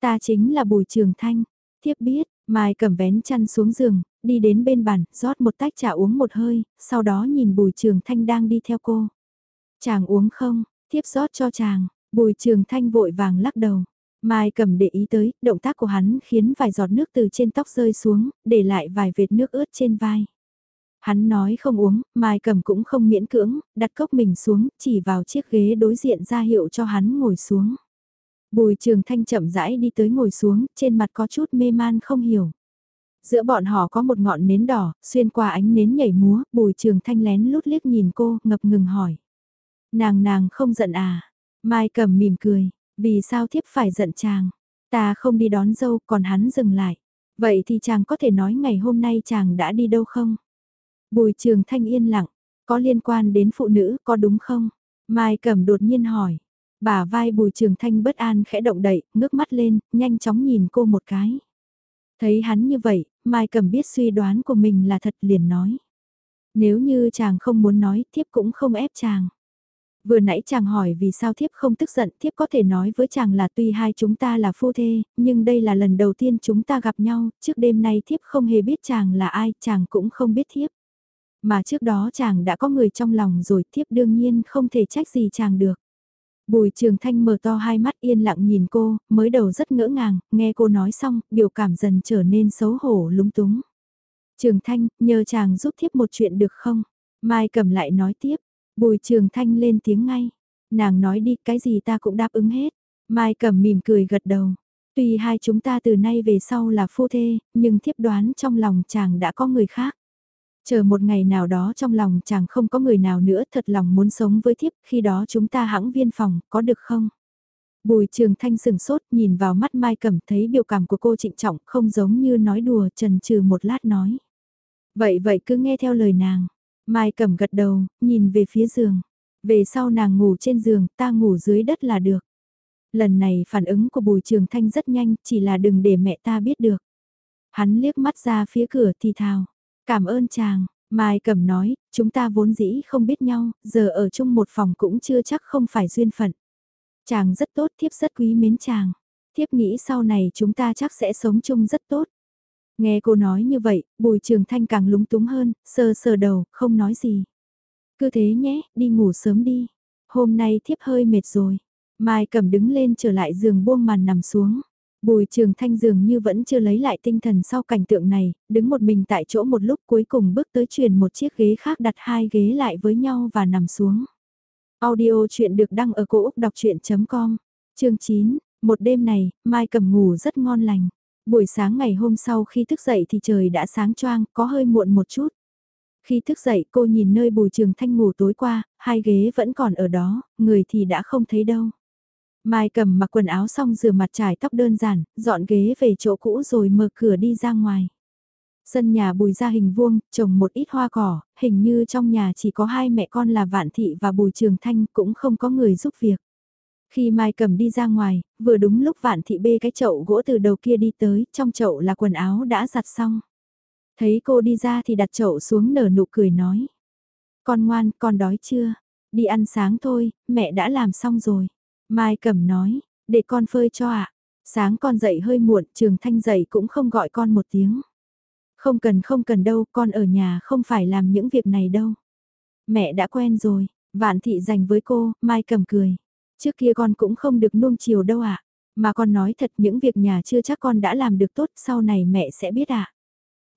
[SPEAKER 1] Ta chính là Bùi Trường Thanh, tiếp biết, Mai cầm vén chăn xuống giường, đi đến bên bàn, rót một tách trà uống một hơi, sau đó nhìn Bùi Trường Thanh đang đi theo cô. Chàng uống không, tiếp rót cho chàng, Bùi Trường Thanh vội vàng lắc đầu. Mai cầm để ý tới, động tác của hắn khiến vài giọt nước từ trên tóc rơi xuống, để lại vài vệt nước ướt trên vai. Hắn nói không uống, Mai cầm cũng không miễn cưỡng, đặt cốc mình xuống, chỉ vào chiếc ghế đối diện ra hiệu cho hắn ngồi xuống. Bùi trường thanh chậm rãi đi tới ngồi xuống, trên mặt có chút mê man không hiểu. Giữa bọn họ có một ngọn nến đỏ, xuyên qua ánh nến nhảy múa, bùi trường thanh lén lút liếc nhìn cô, ngập ngừng hỏi. Nàng nàng không giận à? Mai cầm mỉm cười, vì sao thiếp phải giận chàng? Ta không đi đón dâu, còn hắn dừng lại. Vậy thì chàng có thể nói ngày hôm nay chàng đã đi đâu không? Bùi trường thanh yên lặng, có liên quan đến phụ nữ, có đúng không? Mai cầm đột nhiên hỏi. Bà vai bùi trường thanh bất an khẽ động đậy, ngước mắt lên, nhanh chóng nhìn cô một cái. Thấy hắn như vậy, Mai cầm biết suy đoán của mình là thật liền nói. Nếu như chàng không muốn nói, thiếp cũng không ép chàng. Vừa nãy chàng hỏi vì sao thiếp không tức giận, thiếp có thể nói với chàng là tuy hai chúng ta là phu thê, nhưng đây là lần đầu tiên chúng ta gặp nhau, trước đêm nay thiếp không hề biết chàng là ai, chàng cũng không biết thiếp. Mà trước đó chàng đã có người trong lòng rồi, thiếp đương nhiên không thể trách gì chàng được. Bùi Trường Thanh mở to hai mắt yên lặng nhìn cô, mới đầu rất ngỡ ngàng, nghe cô nói xong, biểu cảm dần trở nên xấu hổ lúng túng. Trường Thanh, nhờ chàng giúp thiếp một chuyện được không? Mai cầm lại nói tiếp, Bùi Trường Thanh lên tiếng ngay. Nàng nói đi, cái gì ta cũng đáp ứng hết. Mai cầm mỉm cười gật đầu. Tuy hai chúng ta từ nay về sau là phu thê, nhưng thiếp đoán trong lòng chàng đã có người khác. Chờ một ngày nào đó trong lòng chàng không có người nào nữa thật lòng muốn sống với thiếp, khi đó chúng ta hãng viên phòng, có được không? Bùi trường thanh sừng sốt nhìn vào mắt Mai Cẩm thấy biểu cảm của cô trịnh trọng không giống như nói đùa trần trừ một lát nói. Vậy vậy cứ nghe theo lời nàng. Mai Cẩm gật đầu, nhìn về phía giường. Về sau nàng ngủ trên giường, ta ngủ dưới đất là được. Lần này phản ứng của bùi trường thanh rất nhanh, chỉ là đừng để mẹ ta biết được. Hắn liếc mắt ra phía cửa thì thào. Cảm ơn chàng, Mai Cẩm nói, chúng ta vốn dĩ không biết nhau, giờ ở chung một phòng cũng chưa chắc không phải duyên phận. Chàng rất tốt, thiếp rất quý mến chàng. Thiếp nghĩ sau này chúng ta chắc sẽ sống chung rất tốt. Nghe cô nói như vậy, bùi trường thanh càng lúng túng hơn, sờ sờ đầu, không nói gì. Cứ thế nhé, đi ngủ sớm đi. Hôm nay thiếp hơi mệt rồi. Mai cầm đứng lên trở lại giường buông màn nằm xuống. Bùi trường thanh dường như vẫn chưa lấy lại tinh thần sau cảnh tượng này, đứng một mình tại chỗ một lúc cuối cùng bước tới truyền một chiếc ghế khác đặt hai ghế lại với nhau và nằm xuống. Audio chuyện được đăng ở cổ Úc đọc chuyện.com, chương 9, một đêm này, Mai cầm ngủ rất ngon lành. Buổi sáng ngày hôm sau khi thức dậy thì trời đã sáng choang, có hơi muộn một chút. Khi thức dậy cô nhìn nơi bùi trường thanh ngủ tối qua, hai ghế vẫn còn ở đó, người thì đã không thấy đâu. Mai cầm mặc quần áo xong rửa mặt trải tóc đơn giản, dọn ghế về chỗ cũ rồi mở cửa đi ra ngoài. Sân nhà bùi ra hình vuông, trồng một ít hoa cỏ, hình như trong nhà chỉ có hai mẹ con là Vạn Thị và Bùi Trường Thanh cũng không có người giúp việc. Khi Mai cầm đi ra ngoài, vừa đúng lúc Vạn Thị bê cái chậu gỗ từ đầu kia đi tới, trong chậu là quần áo đã giặt xong. Thấy cô đi ra thì đặt chậu xuống nở nụ cười nói. Con ngoan, con đói chưa? Đi ăn sáng thôi, mẹ đã làm xong rồi. Mai Cẩm nói, để con phơi cho ạ. Sáng con dậy hơi muộn, trường thanh dậy cũng không gọi con một tiếng. Không cần không cần đâu, con ở nhà không phải làm những việc này đâu. Mẹ đã quen rồi, vạn thị dành với cô, Mai Cẩm cười. Trước kia con cũng không được nuông chiều đâu ạ. Mà con nói thật những việc nhà chưa chắc con đã làm được tốt, sau này mẹ sẽ biết ạ.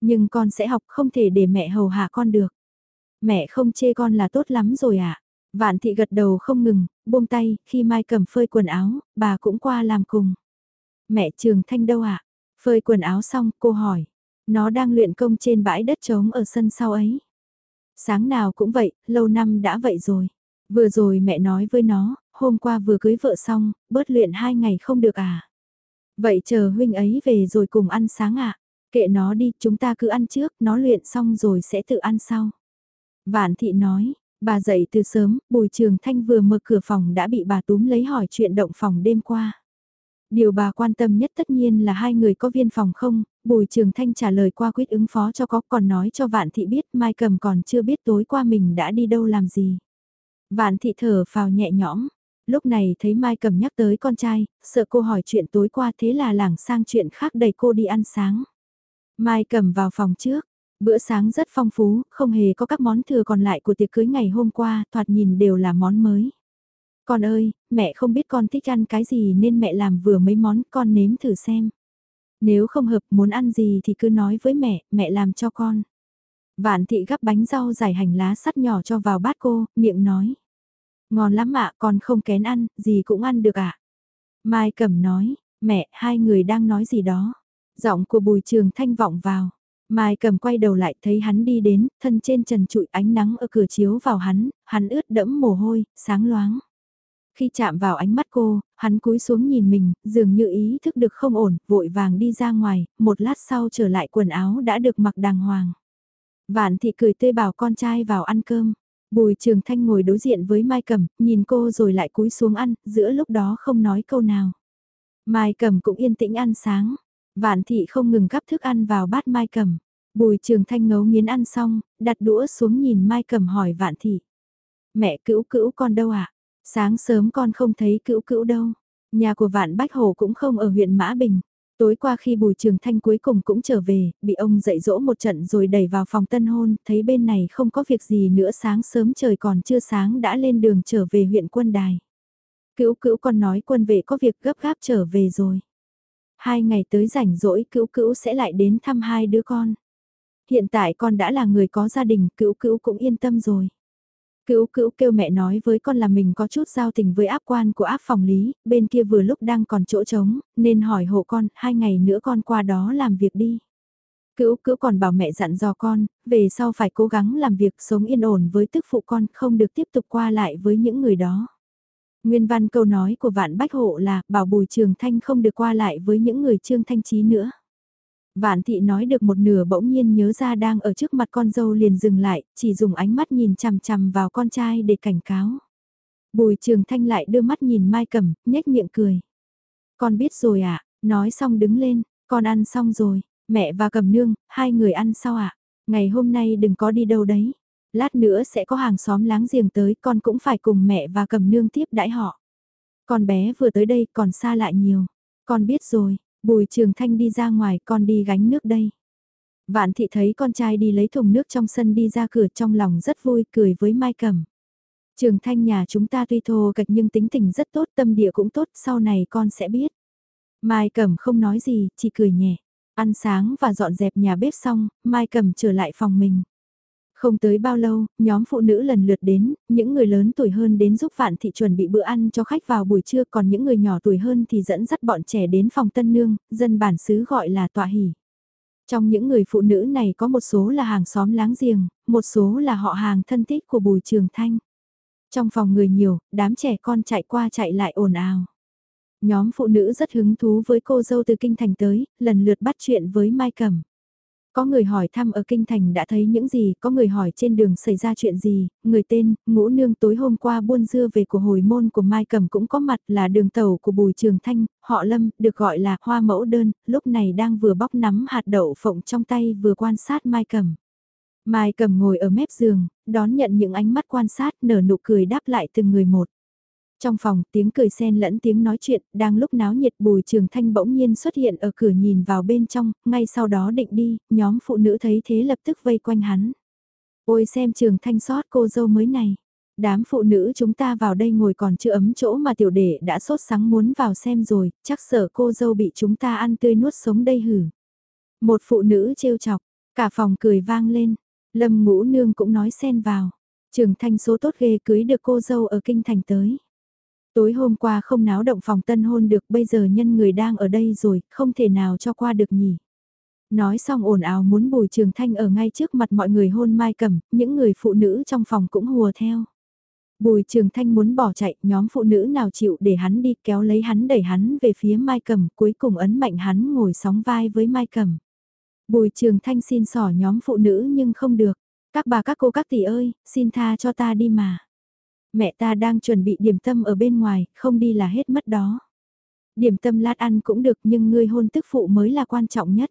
[SPEAKER 1] Nhưng con sẽ học không thể để mẹ hầu hạ con được. Mẹ không chê con là tốt lắm rồi ạ. Vạn thị gật đầu không ngừng, buông tay, khi Mai cầm phơi quần áo, bà cũng qua làm cùng. Mẹ Trường Thanh đâu ạ? Phơi quần áo xong, cô hỏi. Nó đang luyện công trên bãi đất trống ở sân sau ấy. Sáng nào cũng vậy, lâu năm đã vậy rồi. Vừa rồi mẹ nói với nó, hôm qua vừa cưới vợ xong, bớt luyện hai ngày không được à. Vậy chờ huynh ấy về rồi cùng ăn sáng ạ. À? Kệ nó đi, chúng ta cứ ăn trước, nó luyện xong rồi sẽ tự ăn sau. Vạn thị nói, bà dậy từ sớm, bùi trường thanh vừa mở cửa phòng đã bị bà túm lấy hỏi chuyện động phòng đêm qua. Điều bà quan tâm nhất tất nhiên là hai người có viên phòng không, Bùi Trường Thanh trả lời qua quyết ứng phó cho có còn nói cho Vạn Thị biết Mai Cầm còn chưa biết tối qua mình đã đi đâu làm gì. Vạn Thị thở phào nhẹ nhõm, lúc này thấy Mai Cầm nhắc tới con trai, sợ cô hỏi chuyện tối qua thế là lảng sang chuyện khác đẩy cô đi ăn sáng. Mai Cầm vào phòng trước, bữa sáng rất phong phú, không hề có các món thừa còn lại của tiệc cưới ngày hôm qua, thoạt nhìn đều là món mới. Con ơi, mẹ không biết con thích ăn cái gì nên mẹ làm vừa mấy món con nếm thử xem. Nếu không hợp muốn ăn gì thì cứ nói với mẹ, mẹ làm cho con. Vạn thị gắp bánh rau dài hành lá sắt nhỏ cho vào bát cô, miệng nói. Ngon lắm ạ, con không kén ăn, gì cũng ăn được ạ. Mai Cẩm nói, mẹ, hai người đang nói gì đó. Giọng của bùi trường thanh vọng vào. Mai Cẩm quay đầu lại thấy hắn đi đến, thân trên trần trụi ánh nắng ở cửa chiếu vào hắn, hắn ướt đẫm mồ hôi, sáng loáng. Khi chạm vào ánh mắt cô, hắn cúi xuống nhìn mình, dường như ý thức được không ổn, vội vàng đi ra ngoài, một lát sau trở lại quần áo đã được mặc đàng hoàng. Vạn thị cười tươi bảo con trai vào ăn cơm. Bùi Trường Thanh ngồi đối diện với Mai Cẩm, nhìn cô rồi lại cúi xuống ăn, giữa lúc đó không nói câu nào. Mai Cẩm cũng yên tĩnh ăn sáng. Vạn thị không ngừng gắp thức ăn vào bát Mai cầm. Bùi Trường Thanh ngấu nghiến ăn xong, đặt đũa xuống nhìn Mai cầm hỏi Vạn thị. Mẹ cữu cữu con đâu ạ? À? Sáng sớm con không thấy cữu cữu đâu. Nhà của Vạn Bách Hồ cũng không ở huyện Mã Bình. Tối qua khi Bùi Trường Thanh cuối cùng cũng trở về, bị ông dạy dỗ một trận rồi đẩy vào phòng tân hôn, thấy bên này không có việc gì nữa sáng sớm trời còn chưa sáng đã lên đường trở về huyện quân đài. Cữu cữu con nói quân vệ có việc gấp gáp trở về rồi. Hai ngày tới rảnh rỗi cữu cữu sẽ lại đến thăm hai đứa con. Hiện tại con đã là người có gia đình, cữu cữu cũng yên tâm rồi. Cữu cữu kêu mẹ nói với con là mình có chút giao tình với áp quan của áp phòng lý, bên kia vừa lúc đang còn chỗ trống, nên hỏi hộ con, hai ngày nữa con qua đó làm việc đi. Cữu cữu còn bảo mẹ dặn dò con, về sau phải cố gắng làm việc sống yên ổn với tức phụ con, không được tiếp tục qua lại với những người đó. Nguyên văn câu nói của vạn bách hộ là bảo bùi trường thanh không được qua lại với những người trương thanh trí nữa. Vạn thị nói được một nửa bỗng nhiên nhớ ra đang ở trước mặt con dâu liền dừng lại, chỉ dùng ánh mắt nhìn chằm chằm vào con trai để cảnh cáo. Bùi trường thanh lại đưa mắt nhìn Mai Cẩm, nhếch miệng cười. Con biết rồi ạ, à? nói xong đứng lên, con ăn xong rồi, mẹ và Cẩm nương, hai người ăn sao ạ? À? Ngày hôm nay đừng có đi đâu đấy. Lát nữa sẽ có hàng xóm láng giềng tới, con cũng phải cùng mẹ và cầm nương tiếp đãi họ. Con bé vừa tới đây còn xa lại nhiều. Con biết rồi, Bùi Trường Thanh đi ra ngoài con đi gánh nước đây. Vạn thị thấy con trai đi lấy thùng nước trong sân đi ra cửa trong lòng rất vui cười với Mai Cẩm. Trường Thanh nhà chúng ta tuy thô kịch nhưng tính tình rất tốt tâm địa cũng tốt sau này con sẽ biết. Mai Cẩm không nói gì, chỉ cười nhẹ. Ăn sáng và dọn dẹp nhà bếp xong, Mai Cẩm trở lại phòng mình. Không tới bao lâu, nhóm phụ nữ lần lượt đến, những người lớn tuổi hơn đến giúp Vạn Thị chuẩn bị bữa ăn cho khách vào buổi trưa còn những người nhỏ tuổi hơn thì dẫn dắt bọn trẻ đến phòng tân nương, dân bản xứ gọi là tọa hỉ. Trong những người phụ nữ này có một số là hàng xóm láng giềng, một số là họ hàng thân thích của Bùi Trường Thanh. Trong phòng người nhiều, đám trẻ con chạy qua chạy lại ồn ào. Nhóm phụ nữ rất hứng thú với cô dâu từ kinh thành tới, lần lượt bắt chuyện với Mai Cẩm. Có người hỏi thăm ở kinh thành đã thấy những gì, có người hỏi trên đường xảy ra chuyện gì, người tên, ngũ nương tối hôm qua buôn dưa về của hồi môn của Mai Cẩm cũng có mặt là đường tàu của Bùi Trường Thanh, họ Lâm, được gọi là hoa mẫu đơn, lúc này đang vừa bóc nắm hạt đậu phộng trong tay vừa quan sát Mai Cẩm. Mai Cẩm ngồi ở mép giường, đón nhận những ánh mắt quan sát nở nụ cười đáp lại từng người một. Trong phòng, tiếng cười xen lẫn tiếng nói chuyện, đang lúc náo nhiệt bùi trường thanh bỗng nhiên xuất hiện ở cửa nhìn vào bên trong, ngay sau đó định đi, nhóm phụ nữ thấy thế lập tức vây quanh hắn. Ôi xem trường thanh sót cô dâu mới này. Đám phụ nữ chúng ta vào đây ngồi còn chưa ấm chỗ mà tiểu đệ đã sốt sắng muốn vào xem rồi, chắc sợ cô dâu bị chúng ta ăn tươi nuốt sống đây hử. Một phụ nữ trêu chọc, cả phòng cười vang lên, lâm ngũ nương cũng nói xen vào. Trường thanh số tốt ghê cưới được cô dâu ở kinh thành tới. Tối hôm qua không náo động phòng tân hôn được bây giờ nhân người đang ở đây rồi, không thể nào cho qua được nhỉ. Nói xong ồn ào muốn bùi trường thanh ở ngay trước mặt mọi người hôn mai cầm, những người phụ nữ trong phòng cũng hùa theo. Bùi trường thanh muốn bỏ chạy, nhóm phụ nữ nào chịu để hắn đi kéo lấy hắn đẩy hắn về phía mai cầm, cuối cùng ấn mạnh hắn ngồi sóng vai với mai cầm. Bùi trường thanh xin xỏ nhóm phụ nữ nhưng không được. Các bà các cô các tỷ ơi, xin tha cho ta đi mà. Mẹ ta đang chuẩn bị điểm tâm ở bên ngoài, không đi là hết mất đó. Điểm tâm lát ăn cũng được nhưng ngươi hôn tức phụ mới là quan trọng nhất.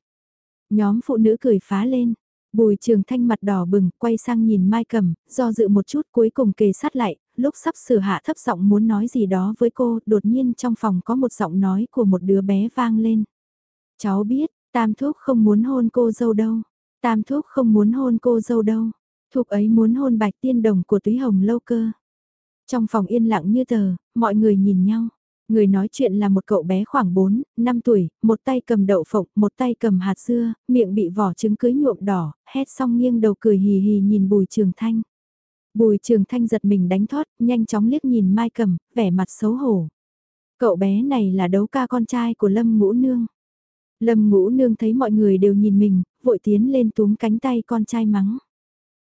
[SPEAKER 1] Nhóm phụ nữ cười phá lên. Bùi trường thanh mặt đỏ bừng, quay sang nhìn Mai Cầm, do dự một chút cuối cùng kề sát lại, lúc sắp sửa hạ thấp giọng muốn nói gì đó với cô, đột nhiên trong phòng có một giọng nói của một đứa bé vang lên. Cháu biết, Tam Thúc không muốn hôn cô dâu đâu. Tam Thúc không muốn hôn cô dâu đâu. Thục ấy muốn hôn bạch tiên đồng của túy hồng lâu cơ. Trong phòng yên lặng như tờ, mọi người nhìn nhau. Người nói chuyện là một cậu bé khoảng 4, 5 tuổi, một tay cầm đậu phộng, một tay cầm hạt dưa, miệng bị vỏ trứng cưới nhuộm đỏ, hét xong nghiêng đầu cười hì hì nhìn Bùi Trường Thanh. Bùi Trường Thanh giật mình đánh thoát, nhanh chóng liếc nhìn Mai Cầm, vẻ mặt xấu hổ. Cậu bé này là đấu ca con trai của Lâm Ngũ Nương. Lâm Ngũ Nương thấy mọi người đều nhìn mình, vội tiến lên túm cánh tay con trai mắng.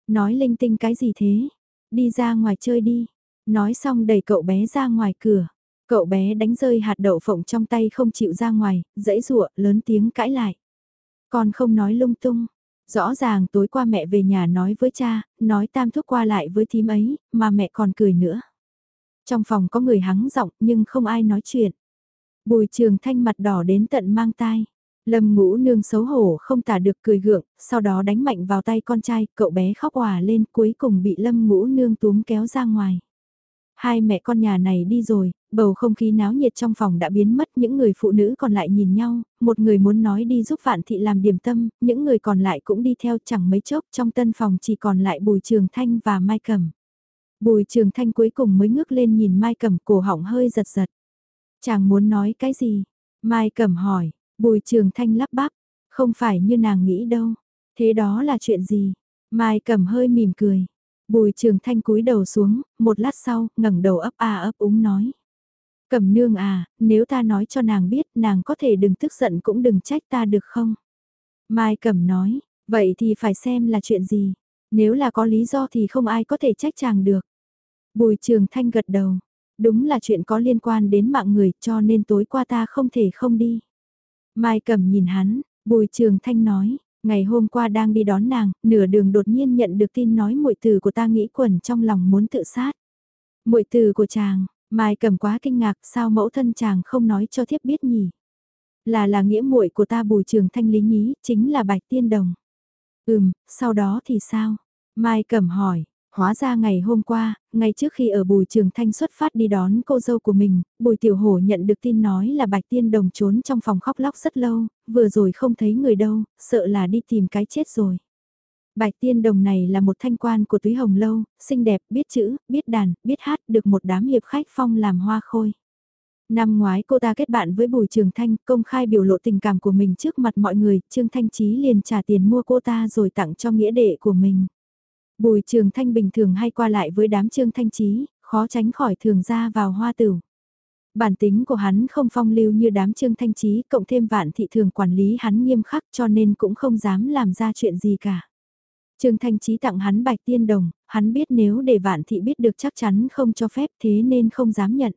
[SPEAKER 1] Nói linh tinh cái gì thế? Đi ra ngoài chơi đi, Nói xong đẩy cậu bé ra ngoài cửa. Cậu bé đánh rơi hạt đậu phộng trong tay không chịu ra ngoài, dãy rụa, lớn tiếng cãi lại. Con không nói lung tung. Rõ ràng tối qua mẹ về nhà nói với cha, nói tam thuốc qua lại với thím ấy, mà mẹ còn cười nữa. Trong phòng có người hắng giọng nhưng không ai nói chuyện. Bùi trường thanh mặt đỏ đến tận mang tai. Lâm ngũ nương xấu hổ không tả được cười gượng, sau đó đánh mạnh vào tay con trai, cậu bé khóc hòa lên cuối cùng bị lâm ngũ nương túm kéo ra ngoài. Hai mẹ con nhà này đi rồi, bầu không khí náo nhiệt trong phòng đã biến mất những người phụ nữ còn lại nhìn nhau, một người muốn nói đi giúp Vạn Thị làm điểm tâm, những người còn lại cũng đi theo chẳng mấy chốc trong tân phòng chỉ còn lại Bùi Trường Thanh và Mai Cẩm. Bùi Trường Thanh cuối cùng mới ngước lên nhìn Mai Cẩm cổ họng hơi giật giật. Chàng muốn nói cái gì? Mai Cẩm hỏi, Bùi Trường Thanh lắp bắp, không phải như nàng nghĩ đâu. Thế đó là chuyện gì? Mai Cẩm hơi mỉm cười. Bùi trường thanh cúi đầu xuống, một lát sau, ngẩng đầu ấp a ấp úng nói. Cẩm nương à, nếu ta nói cho nàng biết, nàng có thể đừng tức giận cũng đừng trách ta được không? Mai Cẩm nói, vậy thì phải xem là chuyện gì. Nếu là có lý do thì không ai có thể trách chàng được. Bùi trường thanh gật đầu. Đúng là chuyện có liên quan đến mạng người cho nên tối qua ta không thể không đi. Mai Cẩm nhìn hắn, bùi trường thanh nói, Ngày hôm qua đang đi đón nàng, nửa đường đột nhiên nhận được tin nói muội tử của ta nghĩ quẩn trong lòng muốn tự sát. Muội tử của chàng, Mai cầm quá kinh ngạc, sao mẫu thân chàng không nói cho thiếp biết nhỉ? Là là nghĩa muội của ta bùi trường thanh lý nhí, chính là bạch tiên đồng. Ừm, sau đó thì sao? Mai cầm hỏi, Hóa ra ngày hôm qua, ngay trước khi ở Bùi Trường Thanh xuất phát đi đón cô dâu của mình, Bùi Tiểu Hổ nhận được tin nói là Bạch Tiên Đồng trốn trong phòng khóc lóc rất lâu, vừa rồi không thấy người đâu, sợ là đi tìm cái chết rồi. Bạch Tiên Đồng này là một thanh quan của Túy Hồng Lâu, xinh đẹp, biết chữ, biết đàn, biết hát, được một đám hiệp khách phong làm hoa khôi. Năm ngoái cô ta kết bạn với Bùi Trường Thanh, công khai biểu lộ tình cảm của mình trước mặt mọi người, Trương Thanh Trí liền trả tiền mua cô ta rồi tặng cho nghĩa đệ của mình. Bùi Trường Thanh bình thường hay qua lại với đám Trương Thanh Trí, khó tránh khỏi thường ra vào hoa tử. Bản tính của hắn không phong lưu như đám Trương Thanh Trí, cộng thêm vạn thị thường quản lý hắn nghiêm khắc cho nên cũng không dám làm ra chuyện gì cả. Trương Thanh Trí tặng hắn bạch tiên đồng, hắn biết nếu để vạn thị biết được chắc chắn không cho phép thế nên không dám nhận.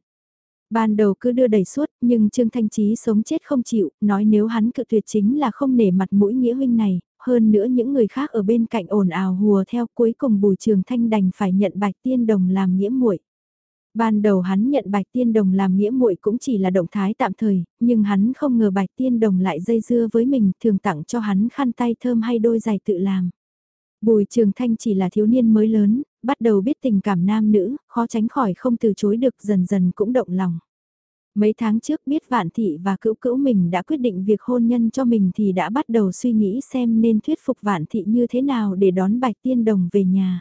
[SPEAKER 1] Ban đầu cứ đưa đẩy suốt, nhưng Trương Thanh Trí sống chết không chịu, nói nếu hắn cự tuyệt chính là không nể mặt mũi nghĩa huynh này, hơn nữa những người khác ở bên cạnh ồn ào hùa theo cuối cùng Bùi Trường Thanh đành phải nhận Bạch Tiên Đồng làm nghĩa muội. Ban đầu hắn nhận Bạch Tiên Đồng làm nghĩa muội cũng chỉ là động thái tạm thời, nhưng hắn không ngờ Bạch Tiên Đồng lại dây dưa với mình, thường tặng cho hắn khăn tay thơm hay đôi giày tự làm. Bùi Trường Thanh chỉ là thiếu niên mới lớn, bắt đầu biết tình cảm nam nữ, khó tránh khỏi không từ chối được dần dần cũng động lòng. Mấy tháng trước biết Vạn Thị và cữu cữu mình đã quyết định việc hôn nhân cho mình thì đã bắt đầu suy nghĩ xem nên thuyết phục Vạn Thị như thế nào để đón Bạch Tiên Đồng về nhà.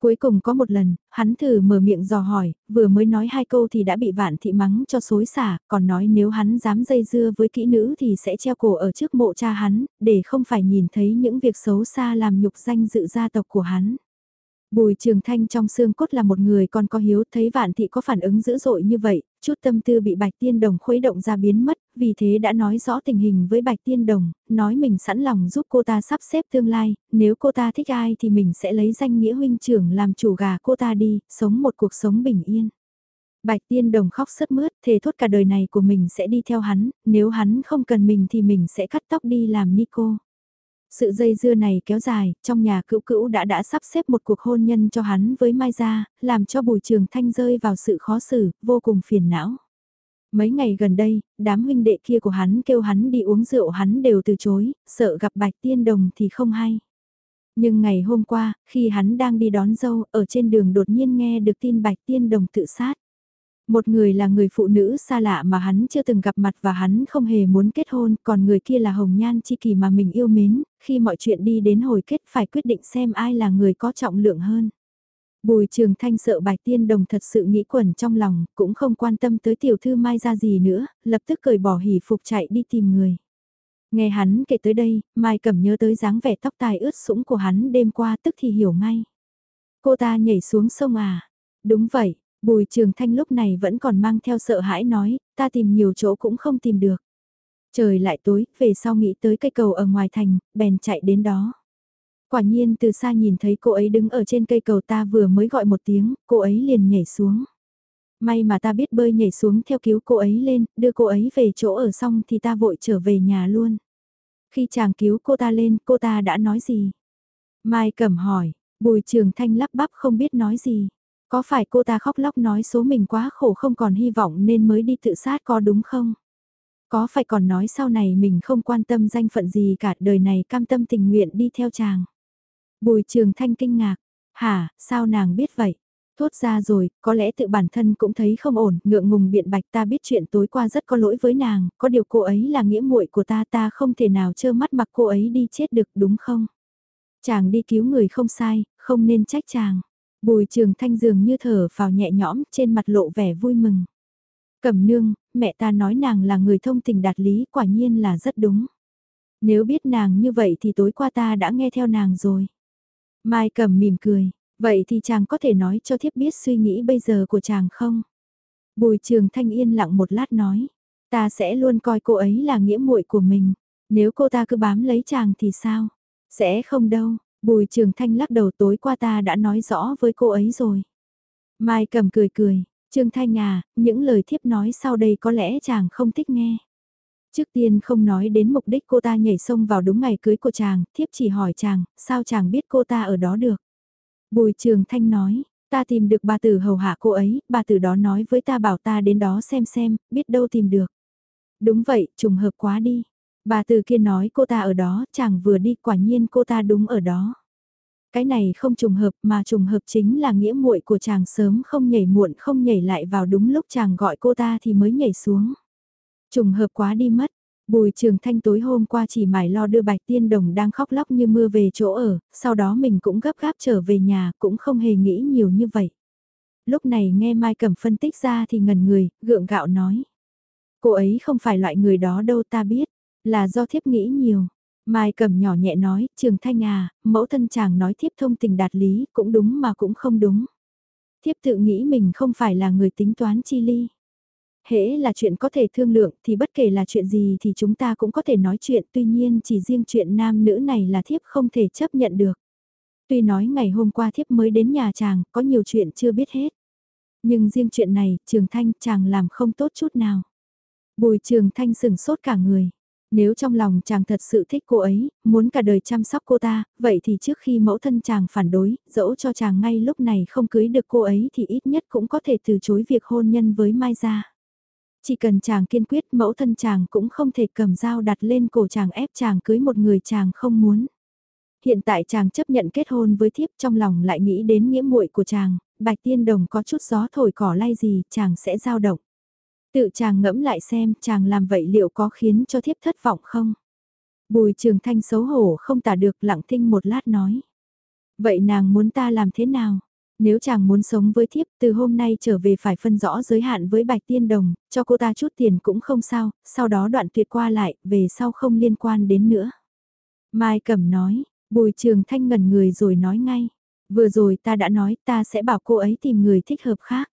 [SPEAKER 1] Cuối cùng có một lần, hắn thử mở miệng dò hỏi, vừa mới nói hai câu thì đã bị vạn thị mắng cho xối xả, còn nói nếu hắn dám dây dưa với kỹ nữ thì sẽ treo cổ ở trước mộ cha hắn, để không phải nhìn thấy những việc xấu xa làm nhục danh dự gia tộc của hắn. Bùi Trường Thanh trong xương cốt là một người còn có hiếu thấy vạn thị có phản ứng dữ dội như vậy, chút tâm tư bị Bạch Tiên Đồng khuấy động ra biến mất, vì thế đã nói rõ tình hình với Bạch Tiên Đồng, nói mình sẵn lòng giúp cô ta sắp xếp tương lai, nếu cô ta thích ai thì mình sẽ lấy danh nghĩa huynh trưởng làm chủ gà cô ta đi, sống một cuộc sống bình yên. Bạch Tiên Đồng khóc sướt mướt, thề thốt cả đời này của mình sẽ đi theo hắn, nếu hắn không cần mình thì mình sẽ cắt tóc đi làm Nico. Sự dây dưa này kéo dài, trong nhà cữu cữu đã đã sắp xếp một cuộc hôn nhân cho hắn với Mai Gia, làm cho Bùi Trường Thanh rơi vào sự khó xử, vô cùng phiền não. Mấy ngày gần đây, đám huynh đệ kia của hắn kêu hắn đi uống rượu hắn đều từ chối, sợ gặp Bạch Tiên Đồng thì không hay. Nhưng ngày hôm qua, khi hắn đang đi đón dâu, ở trên đường đột nhiên nghe được tin Bạch Tiên Đồng tự sát. Một người là người phụ nữ xa lạ mà hắn chưa từng gặp mặt và hắn không hề muốn kết hôn, còn người kia là Hồng Nhan Chi Kỳ mà mình yêu mến, khi mọi chuyện đi đến hồi kết phải quyết định xem ai là người có trọng lượng hơn. Bùi Trường Thanh sợ Bạch Tiên Đồng thật sự nghĩ quẩn trong lòng, cũng không quan tâm tới tiểu thư Mai ra gì nữa, lập tức cởi bỏ hỉ phục chạy đi tìm người. Nghe hắn kể tới đây, Mai cầm nhớ tới dáng vẻ tóc tai ướt sũng của hắn đêm qua tức thì hiểu ngay. Cô ta nhảy xuống sông à? Đúng vậy, Bùi Trường Thanh lúc này vẫn còn mang theo sợ hãi nói, ta tìm nhiều chỗ cũng không tìm được. Trời lại tối, về sau nghĩ tới cây cầu ở ngoài thành, bèn chạy đến đó. Quả nhiên từ xa nhìn thấy cô ấy đứng ở trên cây cầu ta vừa mới gọi một tiếng, cô ấy liền nhảy xuống. May mà ta biết bơi nhảy xuống theo cứu cô ấy lên, đưa cô ấy về chỗ ở xong thì ta vội trở về nhà luôn. Khi chàng cứu cô ta lên, cô ta đã nói gì? Mai Cẩm hỏi, Bùi Trường Thanh lắp bắp không biết nói gì. Có phải cô ta khóc lóc nói số mình quá khổ không còn hy vọng nên mới đi tự sát có đúng không? Có phải còn nói sau này mình không quan tâm danh phận gì cả đời này cam tâm tình nguyện đi theo chàng? Bùi trường thanh kinh ngạc, hả, sao nàng biết vậy? Thốt ra rồi, có lẽ tự bản thân cũng thấy không ổn, ngượng ngùng biện bạch ta biết chuyện tối qua rất có lỗi với nàng, có điều cô ấy là nghĩa muội của ta ta không thể nào trơ mắt mặc cô ấy đi chết được đúng không? Chàng đi cứu người không sai, không nên trách chàng. Bùi trường thanh dường như thở vào nhẹ nhõm trên mặt lộ vẻ vui mừng. Cẩm nương, mẹ ta nói nàng là người thông tình đạt lý quả nhiên là rất đúng. Nếu biết nàng như vậy thì tối qua ta đã nghe theo nàng rồi. Mai Cẩm mỉm cười, vậy thì chàng có thể nói cho thiếp biết suy nghĩ bây giờ của chàng không? Bùi trường thanh yên lặng một lát nói, ta sẽ luôn coi cô ấy là nghĩa muội của mình, nếu cô ta cứ bám lấy chàng thì sao? Sẽ không đâu, Bùi Trường Thanh lắc đầu tối qua ta đã nói rõ với cô ấy rồi. Mai cầm cười cười, Trương Thanh à, những lời thiếp nói sau đây có lẽ chàng không thích nghe. Trước tiên không nói đến mục đích cô ta nhảy sông vào đúng ngày cưới của chàng, thiếp chỉ hỏi chàng, sao chàng biết cô ta ở đó được. Bùi Trường Thanh nói, ta tìm được bà tử hầu hạ cô ấy, bà tử đó nói với ta bảo ta đến đó xem xem, biết đâu tìm được. Đúng vậy, trùng hợp quá đi. Bà từ kia nói cô ta ở đó, chàng vừa đi quả nhiên cô ta đúng ở đó. Cái này không trùng hợp mà trùng hợp chính là nghĩa muội của chàng sớm không nhảy muộn không nhảy lại vào đúng lúc chàng gọi cô ta thì mới nhảy xuống. Trùng hợp quá đi mất, Bùi Trường Thanh tối hôm qua chỉ mải lo đưa Bạch Tiên Đồng đang khóc lóc như mưa về chỗ ở, sau đó mình cũng gấp gáp trở về nhà, cũng không hề nghĩ nhiều như vậy. Lúc này nghe Mai Cẩm phân tích ra thì ngần người, gượng gạo nói. Cô ấy không phải loại người đó đâu ta biết. Là do thiếp nghĩ nhiều. Mai cầm nhỏ nhẹ nói, trường thanh à, mẫu thân chàng nói thiếp thông tình đạt lý, cũng đúng mà cũng không đúng. Thiếp tự nghĩ mình không phải là người tính toán chi ly. Hễ là chuyện có thể thương lượng thì bất kể là chuyện gì thì chúng ta cũng có thể nói chuyện tuy nhiên chỉ riêng chuyện nam nữ này là thiếp không thể chấp nhận được. Tuy nói ngày hôm qua thiếp mới đến nhà chàng, có nhiều chuyện chưa biết hết. Nhưng riêng chuyện này, trường thanh chàng làm không tốt chút nào. Bùi trường thanh sừng sốt cả người. Nếu trong lòng chàng thật sự thích cô ấy, muốn cả đời chăm sóc cô ta, vậy thì trước khi mẫu thân chàng phản đối, dẫu cho chàng ngay lúc này không cưới được cô ấy thì ít nhất cũng có thể từ chối việc hôn nhân với Mai Gia. Chỉ cần chàng kiên quyết mẫu thân chàng cũng không thể cầm dao đặt lên cổ chàng ép chàng cưới một người chàng không muốn. Hiện tại chàng chấp nhận kết hôn với thiếp trong lòng lại nghĩ đến nghĩa muội của chàng, bạch tiên đồng có chút gió thổi cỏ lay gì chàng sẽ dao động. Tự chàng ngẫm lại xem chàng làm vậy liệu có khiến cho thiếp thất vọng không? Bùi trường thanh xấu hổ không tả được lặng thinh một lát nói. Vậy nàng muốn ta làm thế nào? Nếu chàng muốn sống với thiếp từ hôm nay trở về phải phân rõ giới hạn với bạch tiên đồng, cho cô ta chút tiền cũng không sao, sau đó đoạn tuyệt qua lại, về sau không liên quan đến nữa. Mai Cẩm nói, bùi trường thanh ngẩn người rồi nói ngay. Vừa rồi ta đã nói ta sẽ bảo cô ấy tìm người thích hợp khác.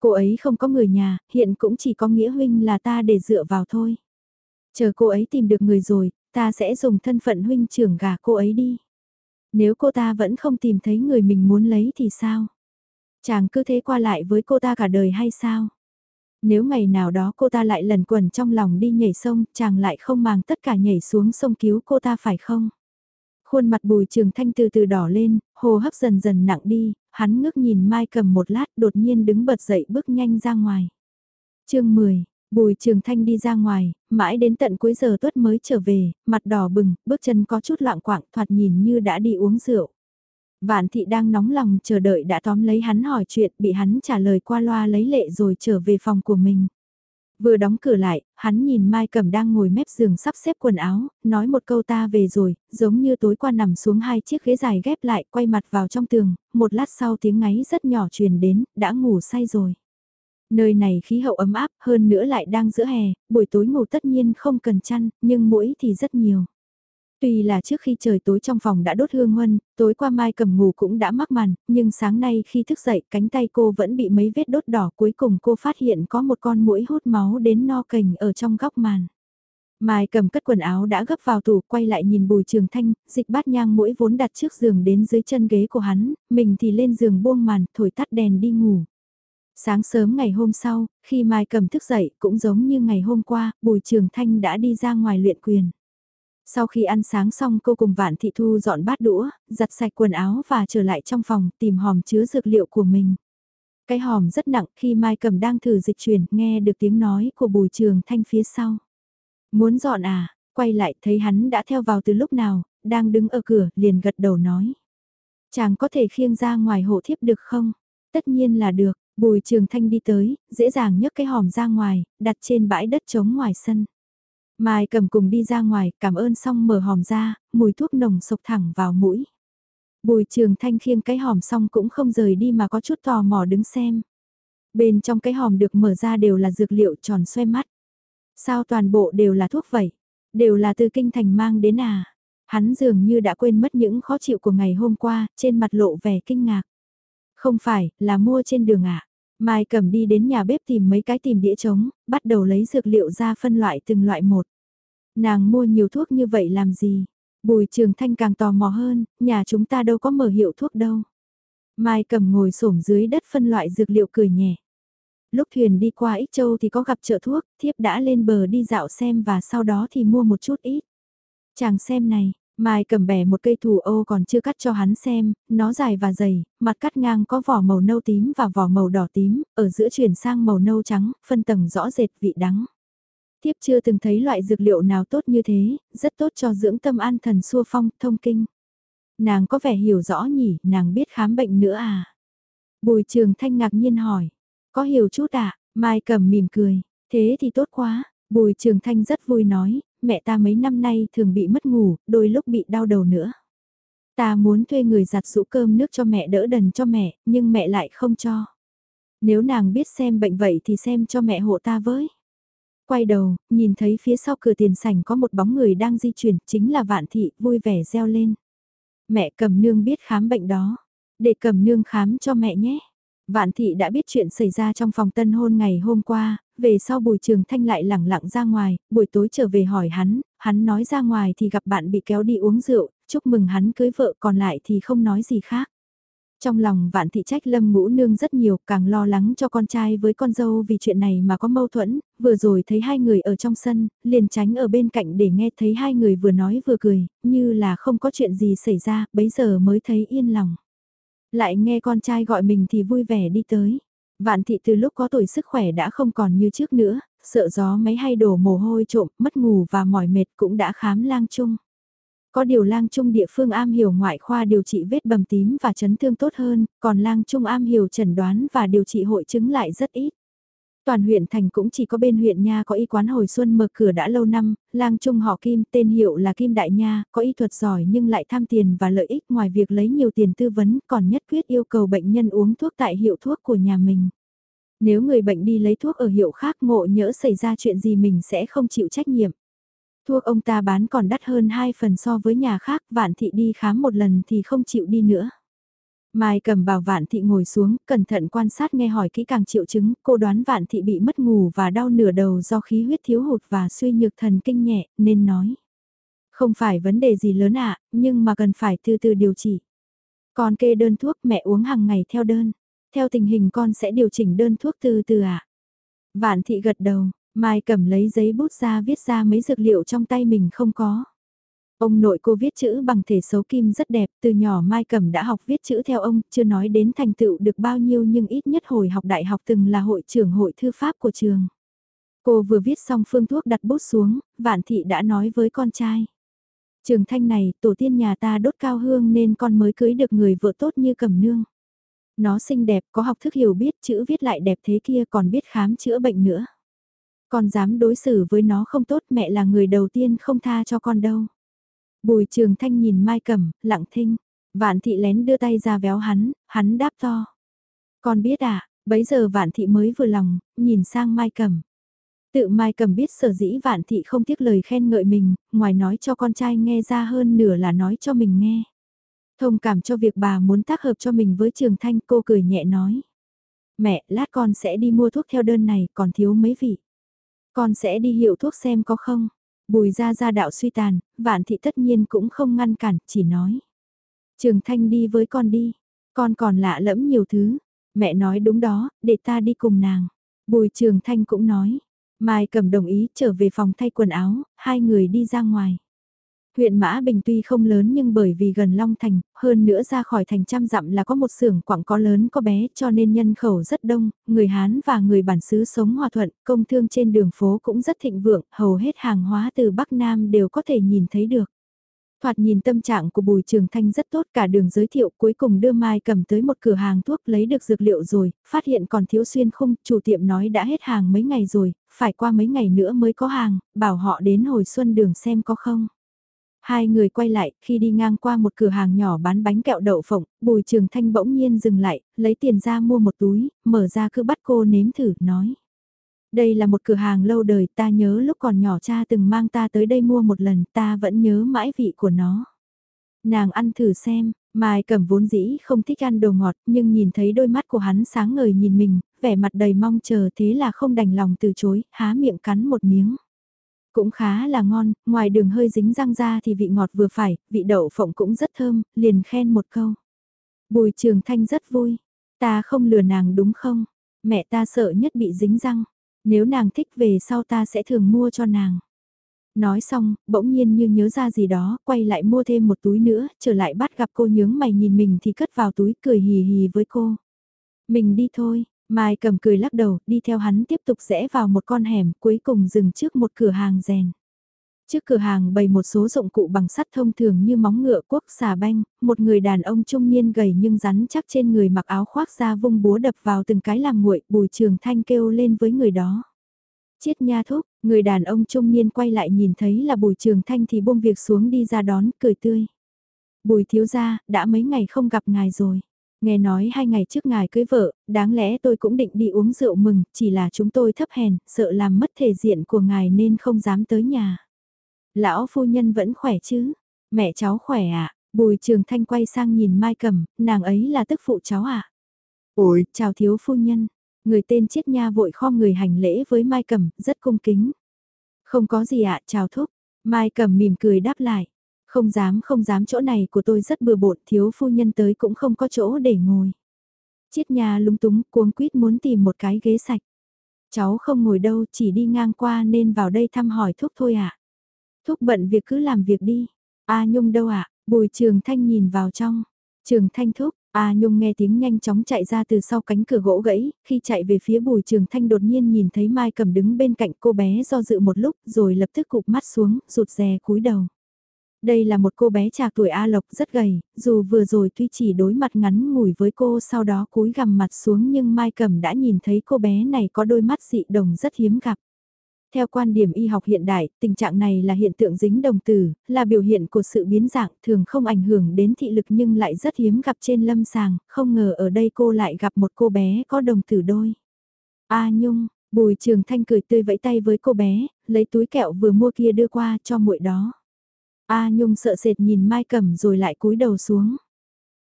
[SPEAKER 1] Cô ấy không có người nhà, hiện cũng chỉ có nghĩa huynh là ta để dựa vào thôi. Chờ cô ấy tìm được người rồi, ta sẽ dùng thân phận huynh trưởng gả cô ấy đi. Nếu cô ta vẫn không tìm thấy người mình muốn lấy thì sao? Chàng cứ thế qua lại với cô ta cả đời hay sao? Nếu ngày nào đó cô ta lại lần quẩn trong lòng đi nhảy sông, chàng lại không mang tất cả nhảy xuống sông cứu cô ta phải không? Khuôn mặt bùi trường thanh từ từ đỏ lên, hồ hấp dần dần nặng đi, hắn ngước nhìn Mai cầm một lát đột nhiên đứng bật dậy bước nhanh ra ngoài. chương 10, Bùi Trường Thanh đi ra ngoài, mãi đến tận cuối giờ tuất mới trở về, mặt đỏ bừng, bước chân có chút loạn quạng thoạt nhìn như đã đi uống rượu. Vạn thị đang nóng lòng chờ đợi đã tóm lấy hắn hỏi chuyện, bị hắn trả lời qua loa lấy lệ rồi trở về phòng của mình. Vừa đóng cửa lại, hắn nhìn Mai Cẩm đang ngồi mép giường sắp xếp quần áo, nói một câu ta về rồi, giống như tối qua nằm xuống hai chiếc ghế dài ghép lại, quay mặt vào trong tường, một lát sau tiếng ngáy rất nhỏ truyền đến, đã ngủ say rồi. Nơi này khí hậu ấm áp, hơn nữa lại đang giữa hè, buổi tối ngủ tất nhiên không cần chăn, nhưng mũi thì rất nhiều. Tuy là trước khi trời tối trong phòng đã đốt hương huân, tối qua mai cầm ngủ cũng đã mắc màn, nhưng sáng nay khi thức dậy cánh tay cô vẫn bị mấy vết đốt đỏ cuối cùng cô phát hiện có một con mũi hút máu đến no cành ở trong góc màn. Mai cầm cất quần áo đã gấp vào tủ quay lại nhìn bùi trường thanh, dịch bát nhang mũi vốn đặt trước giường đến dưới chân ghế của hắn, mình thì lên giường buông màn, thổi tắt đèn đi ngủ. Sáng sớm ngày hôm sau, khi Mai cầm thức dậy cũng giống như ngày hôm qua, bùi trường thanh đã đi ra ngoài luyện quyền. Sau khi ăn sáng xong cô cùng Vạn Thị Thu dọn bát đũa, giặt sạch quần áo và trở lại trong phòng tìm hòm chứa dược liệu của mình. Cái hòm rất nặng khi Mai Cầm đang thử dịch chuyển nghe được tiếng nói của Bùi Trường Thanh phía sau. Muốn dọn à, quay lại thấy hắn đã theo vào từ lúc nào, đang đứng ở cửa liền gật đầu nói. Chàng có thể khiêng ra ngoài hộ thiếp được không? Tất nhiên là được, Bùi Trường Thanh đi tới, dễ dàng nhấc cái hòm ra ngoài, đặt trên bãi đất trống ngoài sân. Mai cầm cùng đi ra ngoài, cảm ơn xong mở hòm ra, mùi thuốc nồng sộc thẳng vào mũi. Bùi trường thanh khiêng cái hòm xong cũng không rời đi mà có chút tò mò đứng xem. Bên trong cái hòm được mở ra đều là dược liệu tròn xoay mắt. Sao toàn bộ đều là thuốc vậy? Đều là từ kinh thành mang đến à? Hắn dường như đã quên mất những khó chịu của ngày hôm qua, trên mặt lộ vẻ kinh ngạc. Không phải, là mua trên đường ạ. À? Mai cầm đi đến nhà bếp tìm mấy cái tìm đĩa trống, bắt đầu lấy dược liệu ra phân loại từng loại một. Nàng mua nhiều thuốc như vậy làm gì? Bùi trường thanh càng tò mò hơn, nhà chúng ta đâu có mở hiệu thuốc đâu. Mai cầm ngồi xổm dưới đất phân loại dược liệu cười nhẹ. Lúc thuyền đi qua Ích Châu thì có gặp chợ thuốc, thiếp đã lên bờ đi dạo xem và sau đó thì mua một chút ít. Chàng xem này, Mai cầm bẻ một cây thủ ô còn chưa cắt cho hắn xem, nó dài và dày, mặt cắt ngang có vỏ màu nâu tím và vỏ màu đỏ tím, ở giữa chuyển sang màu nâu trắng, phân tầng rõ rệt vị đắng. Tiếp chưa từng thấy loại dược liệu nào tốt như thế, rất tốt cho dưỡng tâm an thần xua phong, thông kinh. Nàng có vẻ hiểu rõ nhỉ, nàng biết khám bệnh nữa à? Bùi trường thanh ngạc nhiên hỏi, có hiểu chút à? Mai cầm mỉm cười, thế thì tốt quá, Bùi Trường Thanh rất vui nói, mẹ ta mấy năm nay thường bị mất ngủ, đôi lúc bị đau đầu nữa. Ta muốn thuê người giặt rũ cơm nước cho mẹ đỡ đần cho mẹ, nhưng mẹ lại không cho. Nếu nàng biết xem bệnh vậy thì xem cho mẹ hộ ta với. Quay đầu, nhìn thấy phía sau cửa tiền sảnh có một bóng người đang di chuyển, chính là Vạn Thị, vui vẻ reo lên. Mẹ cầm nương biết khám bệnh đó, để cầm nương khám cho mẹ nhé. Vạn thị đã biết chuyện xảy ra trong phòng tân hôn ngày hôm qua, về sau bùi trường thanh lại lẳng lặng ra ngoài, buổi tối trở về hỏi hắn, hắn nói ra ngoài thì gặp bạn bị kéo đi uống rượu, chúc mừng hắn cưới vợ còn lại thì không nói gì khác. Trong lòng vạn thị trách lâm ngũ nương rất nhiều, càng lo lắng cho con trai với con dâu vì chuyện này mà có mâu thuẫn, vừa rồi thấy hai người ở trong sân, liền tránh ở bên cạnh để nghe thấy hai người vừa nói vừa cười, như là không có chuyện gì xảy ra, bấy giờ mới thấy yên lòng. Lại nghe con trai gọi mình thì vui vẻ đi tới. Vạn thị từ lúc có tuổi sức khỏe đã không còn như trước nữa, sợ gió máy hay đổ mồ hôi trộm, mất ngủ và mỏi mệt cũng đã khám lang chung. Có điều lang trung địa phương am hiểu ngoại khoa điều trị vết bầm tím và chấn thương tốt hơn, còn lang trung am hiểu chẩn đoán và điều trị hội chứng lại rất ít. Toàn huyện thành cũng chỉ có bên huyện Nha có y quán hồi xuân mở cửa đã lâu năm, lang trung họ Kim tên hiệu là Kim Đại Nha, có y thuật giỏi nhưng lại tham tiền và lợi ích ngoài việc lấy nhiều tiền tư vấn còn nhất quyết yêu cầu bệnh nhân uống thuốc tại hiệu thuốc của nhà mình. Nếu người bệnh đi lấy thuốc ở hiệu khác ngộ nhỡ xảy ra chuyện gì mình sẽ không chịu trách nhiệm. Thuốc ông ta bán còn đắt hơn 2 phần so với nhà khác, vạn thị đi khám một lần thì không chịu đi nữa. Mai cầm bảo vạn thị ngồi xuống, cẩn thận quan sát nghe hỏi kỹ càng triệu chứng, cô đoán vạn thị bị mất ngủ và đau nửa đầu do khí huyết thiếu hụt và suy nhược thần kinh nhẹ, nên nói. Không phải vấn đề gì lớn ạ, nhưng mà cần phải từ từ điều trị. Con kê đơn thuốc mẹ uống hàng ngày theo đơn. Theo tình hình con sẽ điều chỉnh đơn thuốc từ từ ạ. Vạn thị gật đầu, Mai cầm lấy giấy bút ra viết ra mấy dược liệu trong tay mình không có. Ông nội cô viết chữ bằng thể xấu kim rất đẹp, từ nhỏ Mai Cẩm đã học viết chữ theo ông, chưa nói đến thành tựu được bao nhiêu nhưng ít nhất hồi học đại học từng là hội trưởng hội thư pháp của trường. Cô vừa viết xong phương thuốc đặt bút xuống, Vạn Thị đã nói với con trai. Trường thanh này, tổ tiên nhà ta đốt cao hương nên con mới cưới được người vợ tốt như Cẩm Nương. Nó xinh đẹp, có học thức hiểu biết, chữ viết lại đẹp thế kia còn biết khám chữa bệnh nữa. Con dám đối xử với nó không tốt mẹ là người đầu tiên không tha cho con đâu. Bùi trường thanh nhìn Mai Cẩm, lặng thinh. Vạn thị lén đưa tay ra véo hắn, hắn đáp to. Con biết à, bấy giờ vạn thị mới vừa lòng, nhìn sang Mai Cẩm. Tự Mai Cẩm biết sở dĩ vạn thị không tiếc lời khen ngợi mình, ngoài nói cho con trai nghe ra hơn nửa là nói cho mình nghe. Thông cảm cho việc bà muốn tác hợp cho mình với Trường Thanh cô cười nhẹ nói. Mẹ, lát con sẽ đi mua thuốc theo đơn này, còn thiếu mấy vị. Con sẽ đi hiệu thuốc xem có không. Bùi ra ra đạo suy tàn, vạn thị tất nhiên cũng không ngăn cản, chỉ nói. Trường Thanh đi với con đi, con còn lạ lẫm nhiều thứ. Mẹ nói đúng đó, để ta đi cùng nàng. Bùi Trường Thanh cũng nói. Mai cầm đồng ý trở về phòng thay quần áo, hai người đi ra ngoài. Huyện Mã Bình tuy không lớn nhưng bởi vì gần Long Thành, hơn nữa ra khỏi thành trăm dặm là có một xưởng quảng có lớn có bé cho nên nhân khẩu rất đông, người Hán và người bản xứ sống hòa thuận, công thương trên đường phố cũng rất thịnh vượng, hầu hết hàng hóa từ Bắc Nam đều có thể nhìn thấy được. Thoạt nhìn tâm trạng của Bùi Trường Thanh rất tốt cả đường giới thiệu cuối cùng đưa Mai cầm tới một cửa hàng thuốc lấy được dược liệu rồi, phát hiện còn thiếu xuyên khung, chủ tiệm nói đã hết hàng mấy ngày rồi, phải qua mấy ngày nữa mới có hàng, bảo họ đến hồi xuân đường xem có không. Hai người quay lại, khi đi ngang qua một cửa hàng nhỏ bán bánh kẹo đậu phộng, Bùi Trường Thanh bỗng nhiên dừng lại, lấy tiền ra mua một túi, mở ra cứ bắt cô nếm thử, nói. Đây là một cửa hàng lâu đời, ta nhớ lúc còn nhỏ cha từng mang ta tới đây mua một lần, ta vẫn nhớ mãi vị của nó. Nàng ăn thử xem, Mai Cẩm vốn dĩ không thích ăn đồ ngọt, nhưng nhìn thấy đôi mắt của hắn sáng ngời nhìn mình, vẻ mặt đầy mong chờ thế là không đành lòng từ chối, há miệng cắn một miếng. Cũng khá là ngon, ngoài đường hơi dính răng ra thì vị ngọt vừa phải, vị đậu phộng cũng rất thơm, liền khen một câu. Bùi trường thanh rất vui, ta không lừa nàng đúng không? Mẹ ta sợ nhất bị dính răng, nếu nàng thích về sau ta sẽ thường mua cho nàng. Nói xong, bỗng nhiên như nhớ ra gì đó, quay lại mua thêm một túi nữa, trở lại bắt gặp cô nhướng mày nhìn mình thì cất vào túi cười hì hì với cô. Mình đi thôi, Mai cầm cười lắc đầu, đi theo hắn tiếp tục rẽ vào một con hẻm, cuối cùng dừng trước một cửa hàng rèn. Trước cửa hàng bày một số dụng cụ bằng sắt thông thường như móng ngựa quốc xà banh, một người đàn ông trung niên gầy nhưng rắn chắc trên người mặc áo khoác ra vung búa đập vào từng cái làm nguội, bùi trường thanh kêu lên với người đó. Chiết nha thúc, người đàn ông trung niên quay lại nhìn thấy là bùi trường thanh thì buông việc xuống đi ra đón, cười tươi. Bùi thiếu gia, đã mấy ngày không gặp ngài rồi. Nghe nói hai ngày trước ngài cưới vợ, đáng lẽ tôi cũng định đi uống rượu mừng, chỉ là chúng tôi thấp hèn, sợ làm mất thể diện của ngài nên không dám tới nhà. Lão phu nhân vẫn khỏe chứ? Mẹ cháu khỏe ạ? À? Bùi trường thanh quay sang nhìn Mai Cẩm, nàng ấy là tức phụ cháu à?
[SPEAKER 2] Ôi,
[SPEAKER 1] chào thiếu phu nhân. Người tên chiết nha vội kho người hành lễ với Mai Cẩm, rất cung kính. Không có gì ạ, chào thúc. Mai Cẩm mỉm cười đáp lại. Không dám không dám chỗ này của tôi rất bừa bộn thiếu phu nhân tới cũng không có chỗ để ngồi. Chiết nhà lúng túng cuống quýt muốn tìm một cái ghế sạch. Cháu không ngồi đâu chỉ đi ngang qua nên vào đây thăm hỏi thúc thôi ạ. À. Thúc bận việc cứ làm việc đi. A Nhung đâu ạ? À? Bùi Trường Thanh nhìn vào trong. Trường Thanh thúc, A Nhung nghe tiếng nhanh chóng chạy ra từ sau cánh cửa gỗ gãy, khi chạy về phía Bùi Trường Thanh đột nhiên nhìn thấy Mai Cầm đứng bên cạnh cô bé do dự một lúc rồi lập tức cụp mắt xuống, rụt rè cúi đầu. Đây là một cô bé trạc tuổi A Lộc rất gầy, dù vừa rồi tuy chỉ đối mặt ngắn ngủi với cô sau đó cúi gằm mặt xuống nhưng Mai Cẩm đã nhìn thấy cô bé này có đôi mắt dị đồng rất hiếm gặp. Theo quan điểm y học hiện đại, tình trạng này là hiện tượng dính đồng tử, là biểu hiện của sự biến dạng, thường không ảnh hưởng đến thị lực nhưng lại rất hiếm gặp trên lâm sàng, không ngờ ở đây cô lại gặp một cô bé có đồng tử đôi. A Nhung, Bùi Trường Thanh cười tươi vẫy tay với cô bé, lấy túi kẹo vừa mua kia đưa qua cho muội đó. A Nhung sợ sệt nhìn Mai Cẩm rồi lại cúi đầu xuống.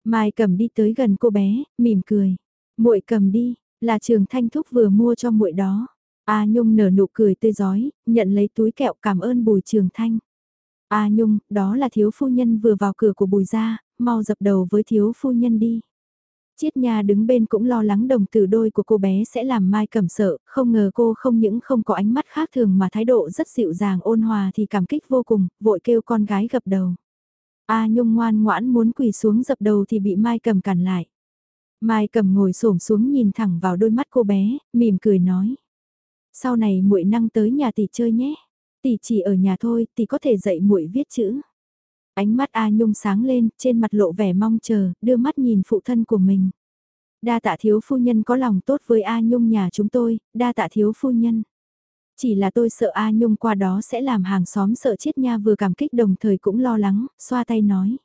[SPEAKER 1] Mai Cẩm đi tới gần cô bé, mỉm cười. Muội cầm đi, là Trường Thanh Thúc vừa mua cho muội đó. A Nhung nở nụ cười tươi rói, nhận lấy túi kẹo cảm ơn Bùi Trường Thanh. A Nhung, đó là thiếu phu nhân vừa vào cửa của Bùi gia, mau dập đầu với thiếu phu nhân đi. Chiết Nha đứng bên cũng lo lắng đồng tử đôi của cô bé sẽ làm Mai Cẩm sợ, không ngờ cô không những không có ánh mắt khác thường mà thái độ rất dịu dàng ôn hòa thì cảm kích vô cùng, vội kêu con gái gập đầu. A Nhung ngoan ngoãn muốn quỳ xuống dập đầu thì bị Mai Cẩm cản lại. Mai Cẩm ngồi xổm xuống nhìn thẳng vào đôi mắt cô bé, mỉm cười nói. Sau này muội năng tới nhà tỷ chơi nhé. Tỷ chỉ ở nhà thôi, tỷ có thể dạy muội viết chữ. Ánh mắt A Nhung sáng lên, trên mặt lộ vẻ mong chờ, đưa mắt nhìn phụ thân của mình. Đa tạ thiếu phu nhân có lòng tốt với A Nhung nhà chúng tôi, đa tạ thiếu phu nhân. Chỉ là tôi sợ A Nhung qua đó sẽ làm hàng xóm sợ chết nha vừa cảm kích đồng thời cũng lo lắng, xoa tay nói.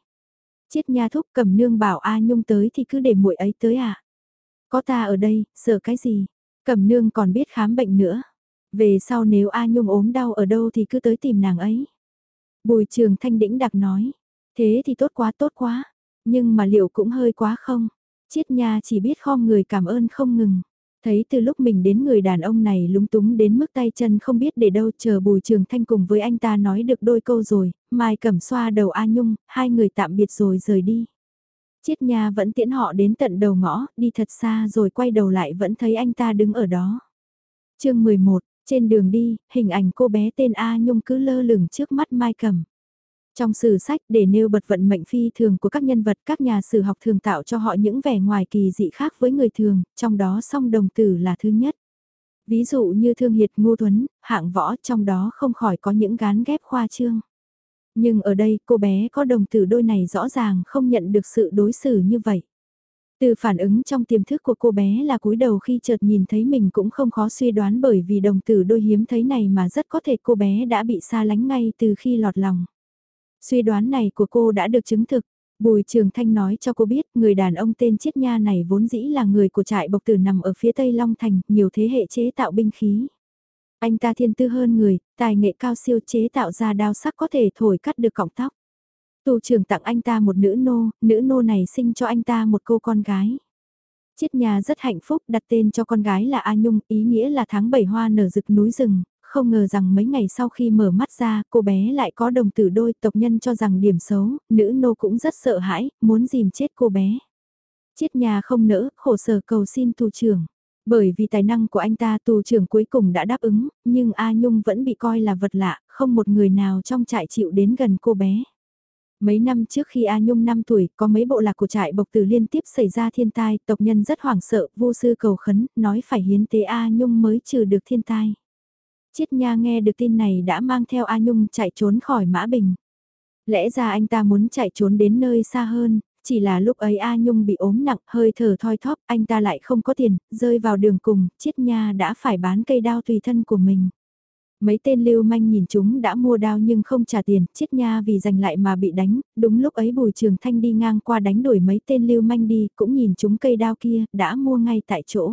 [SPEAKER 1] Chết nha thúc cầm nương bảo A Nhung tới thì cứ để muội ấy tới à. Có ta ở đây, sợ cái gì? Cầm nương còn biết khám bệnh nữa. Về sau nếu A Nhung ốm đau ở đâu thì cứ tới tìm nàng ấy. Bùi trường thanh đĩnh đặc nói. Thế thì tốt quá tốt quá. Nhưng mà liệu cũng hơi quá không? Chiết nha chỉ biết khom người cảm ơn không ngừng. Thấy từ lúc mình đến người đàn ông này lúng túng đến mức tay chân không biết để đâu chờ bùi trường thanh cùng với anh ta nói được đôi câu rồi, mai cầm xoa đầu A Nhung, hai người tạm biệt rồi rời đi. Chiết nha vẫn tiễn họ đến tận đầu ngõ, đi thật xa rồi quay đầu lại vẫn thấy anh ta đứng ở đó. chương 11, trên đường đi, hình ảnh cô bé tên A Nhung cứ lơ lửng trước mắt Mai cầm Trong sử sách để nêu bật vận mệnh phi thường của các nhân vật các nhà sử học thường tạo cho họ những vẻ ngoài kỳ dị khác với người thường, trong đó song đồng tử là thứ nhất. Ví dụ như thương hiệt ngô Tuấn hạng võ trong đó không khỏi có những gán ghép khoa trương. Nhưng ở đây cô bé có đồng tử đôi này rõ ràng không nhận được sự đối xử như vậy. Từ phản ứng trong tiềm thức của cô bé là cúi đầu khi chợt nhìn thấy mình cũng không khó suy đoán bởi vì đồng tử đôi hiếm thấy này mà rất có thể cô bé đã bị xa lánh ngay từ khi lọt lòng. Suy đoán này của cô đã được chứng thực. Bùi Trường Thanh nói cho cô biết người đàn ông tên Chiết Nha này vốn dĩ là người của trại bộc tử nằm ở phía tây Long Thành, nhiều thế hệ chế tạo binh khí. Anh ta thiên tư hơn người, tài nghệ cao siêu chế tạo ra đao sắc có thể thổi cắt được cọng tóc. Tù trưởng tặng anh ta một nữ nô, nữ nô này sinh cho anh ta một cô con gái. Chiết nhà rất hạnh phúc đặt tên cho con gái là A Nhung, ý nghĩa là tháng 7 hoa nở rực núi rừng, không ngờ rằng mấy ngày sau khi mở mắt ra, cô bé lại có đồng tử đôi tộc nhân cho rằng điểm xấu, nữ nô cũng rất sợ hãi, muốn dìm chết cô bé. Chiết nhà không nỡ, khổ sở cầu xin tù trưởng. Bởi vì tài năng của anh ta tù trưởng cuối cùng đã đáp ứng, nhưng A Nhung vẫn bị coi là vật lạ, không một người nào trong trại chịu đến gần cô bé. Mấy năm trước khi A Nhung 5 tuổi, có mấy bộ lạc của trại bộc tử liên tiếp xảy ra thiên tai, tộc nhân rất hoảng sợ, vô sư cầu khấn, nói phải hiến tế A Nhung mới trừ được thiên tai. Chiết Nha nghe được tin này đã mang theo A Nhung chạy trốn khỏi Mã Bình. Lẽ ra anh ta muốn chạy trốn đến nơi xa hơn, chỉ là lúc ấy A Nhung bị ốm nặng, hơi thở thoi thóp, anh ta lại không có tiền, rơi vào đường cùng, Chiết Nha đã phải bán cây đao tùy thân của mình. Mấy tên lưu manh nhìn chúng đã mua đao nhưng không trả tiền, Chiết Nha vì giành lại mà bị đánh, đúng lúc ấy Bùi Trường Thanh đi ngang qua đánh đuổi mấy tên lưu manh đi, cũng nhìn chúng cây đao kia, đã mua ngay tại chỗ.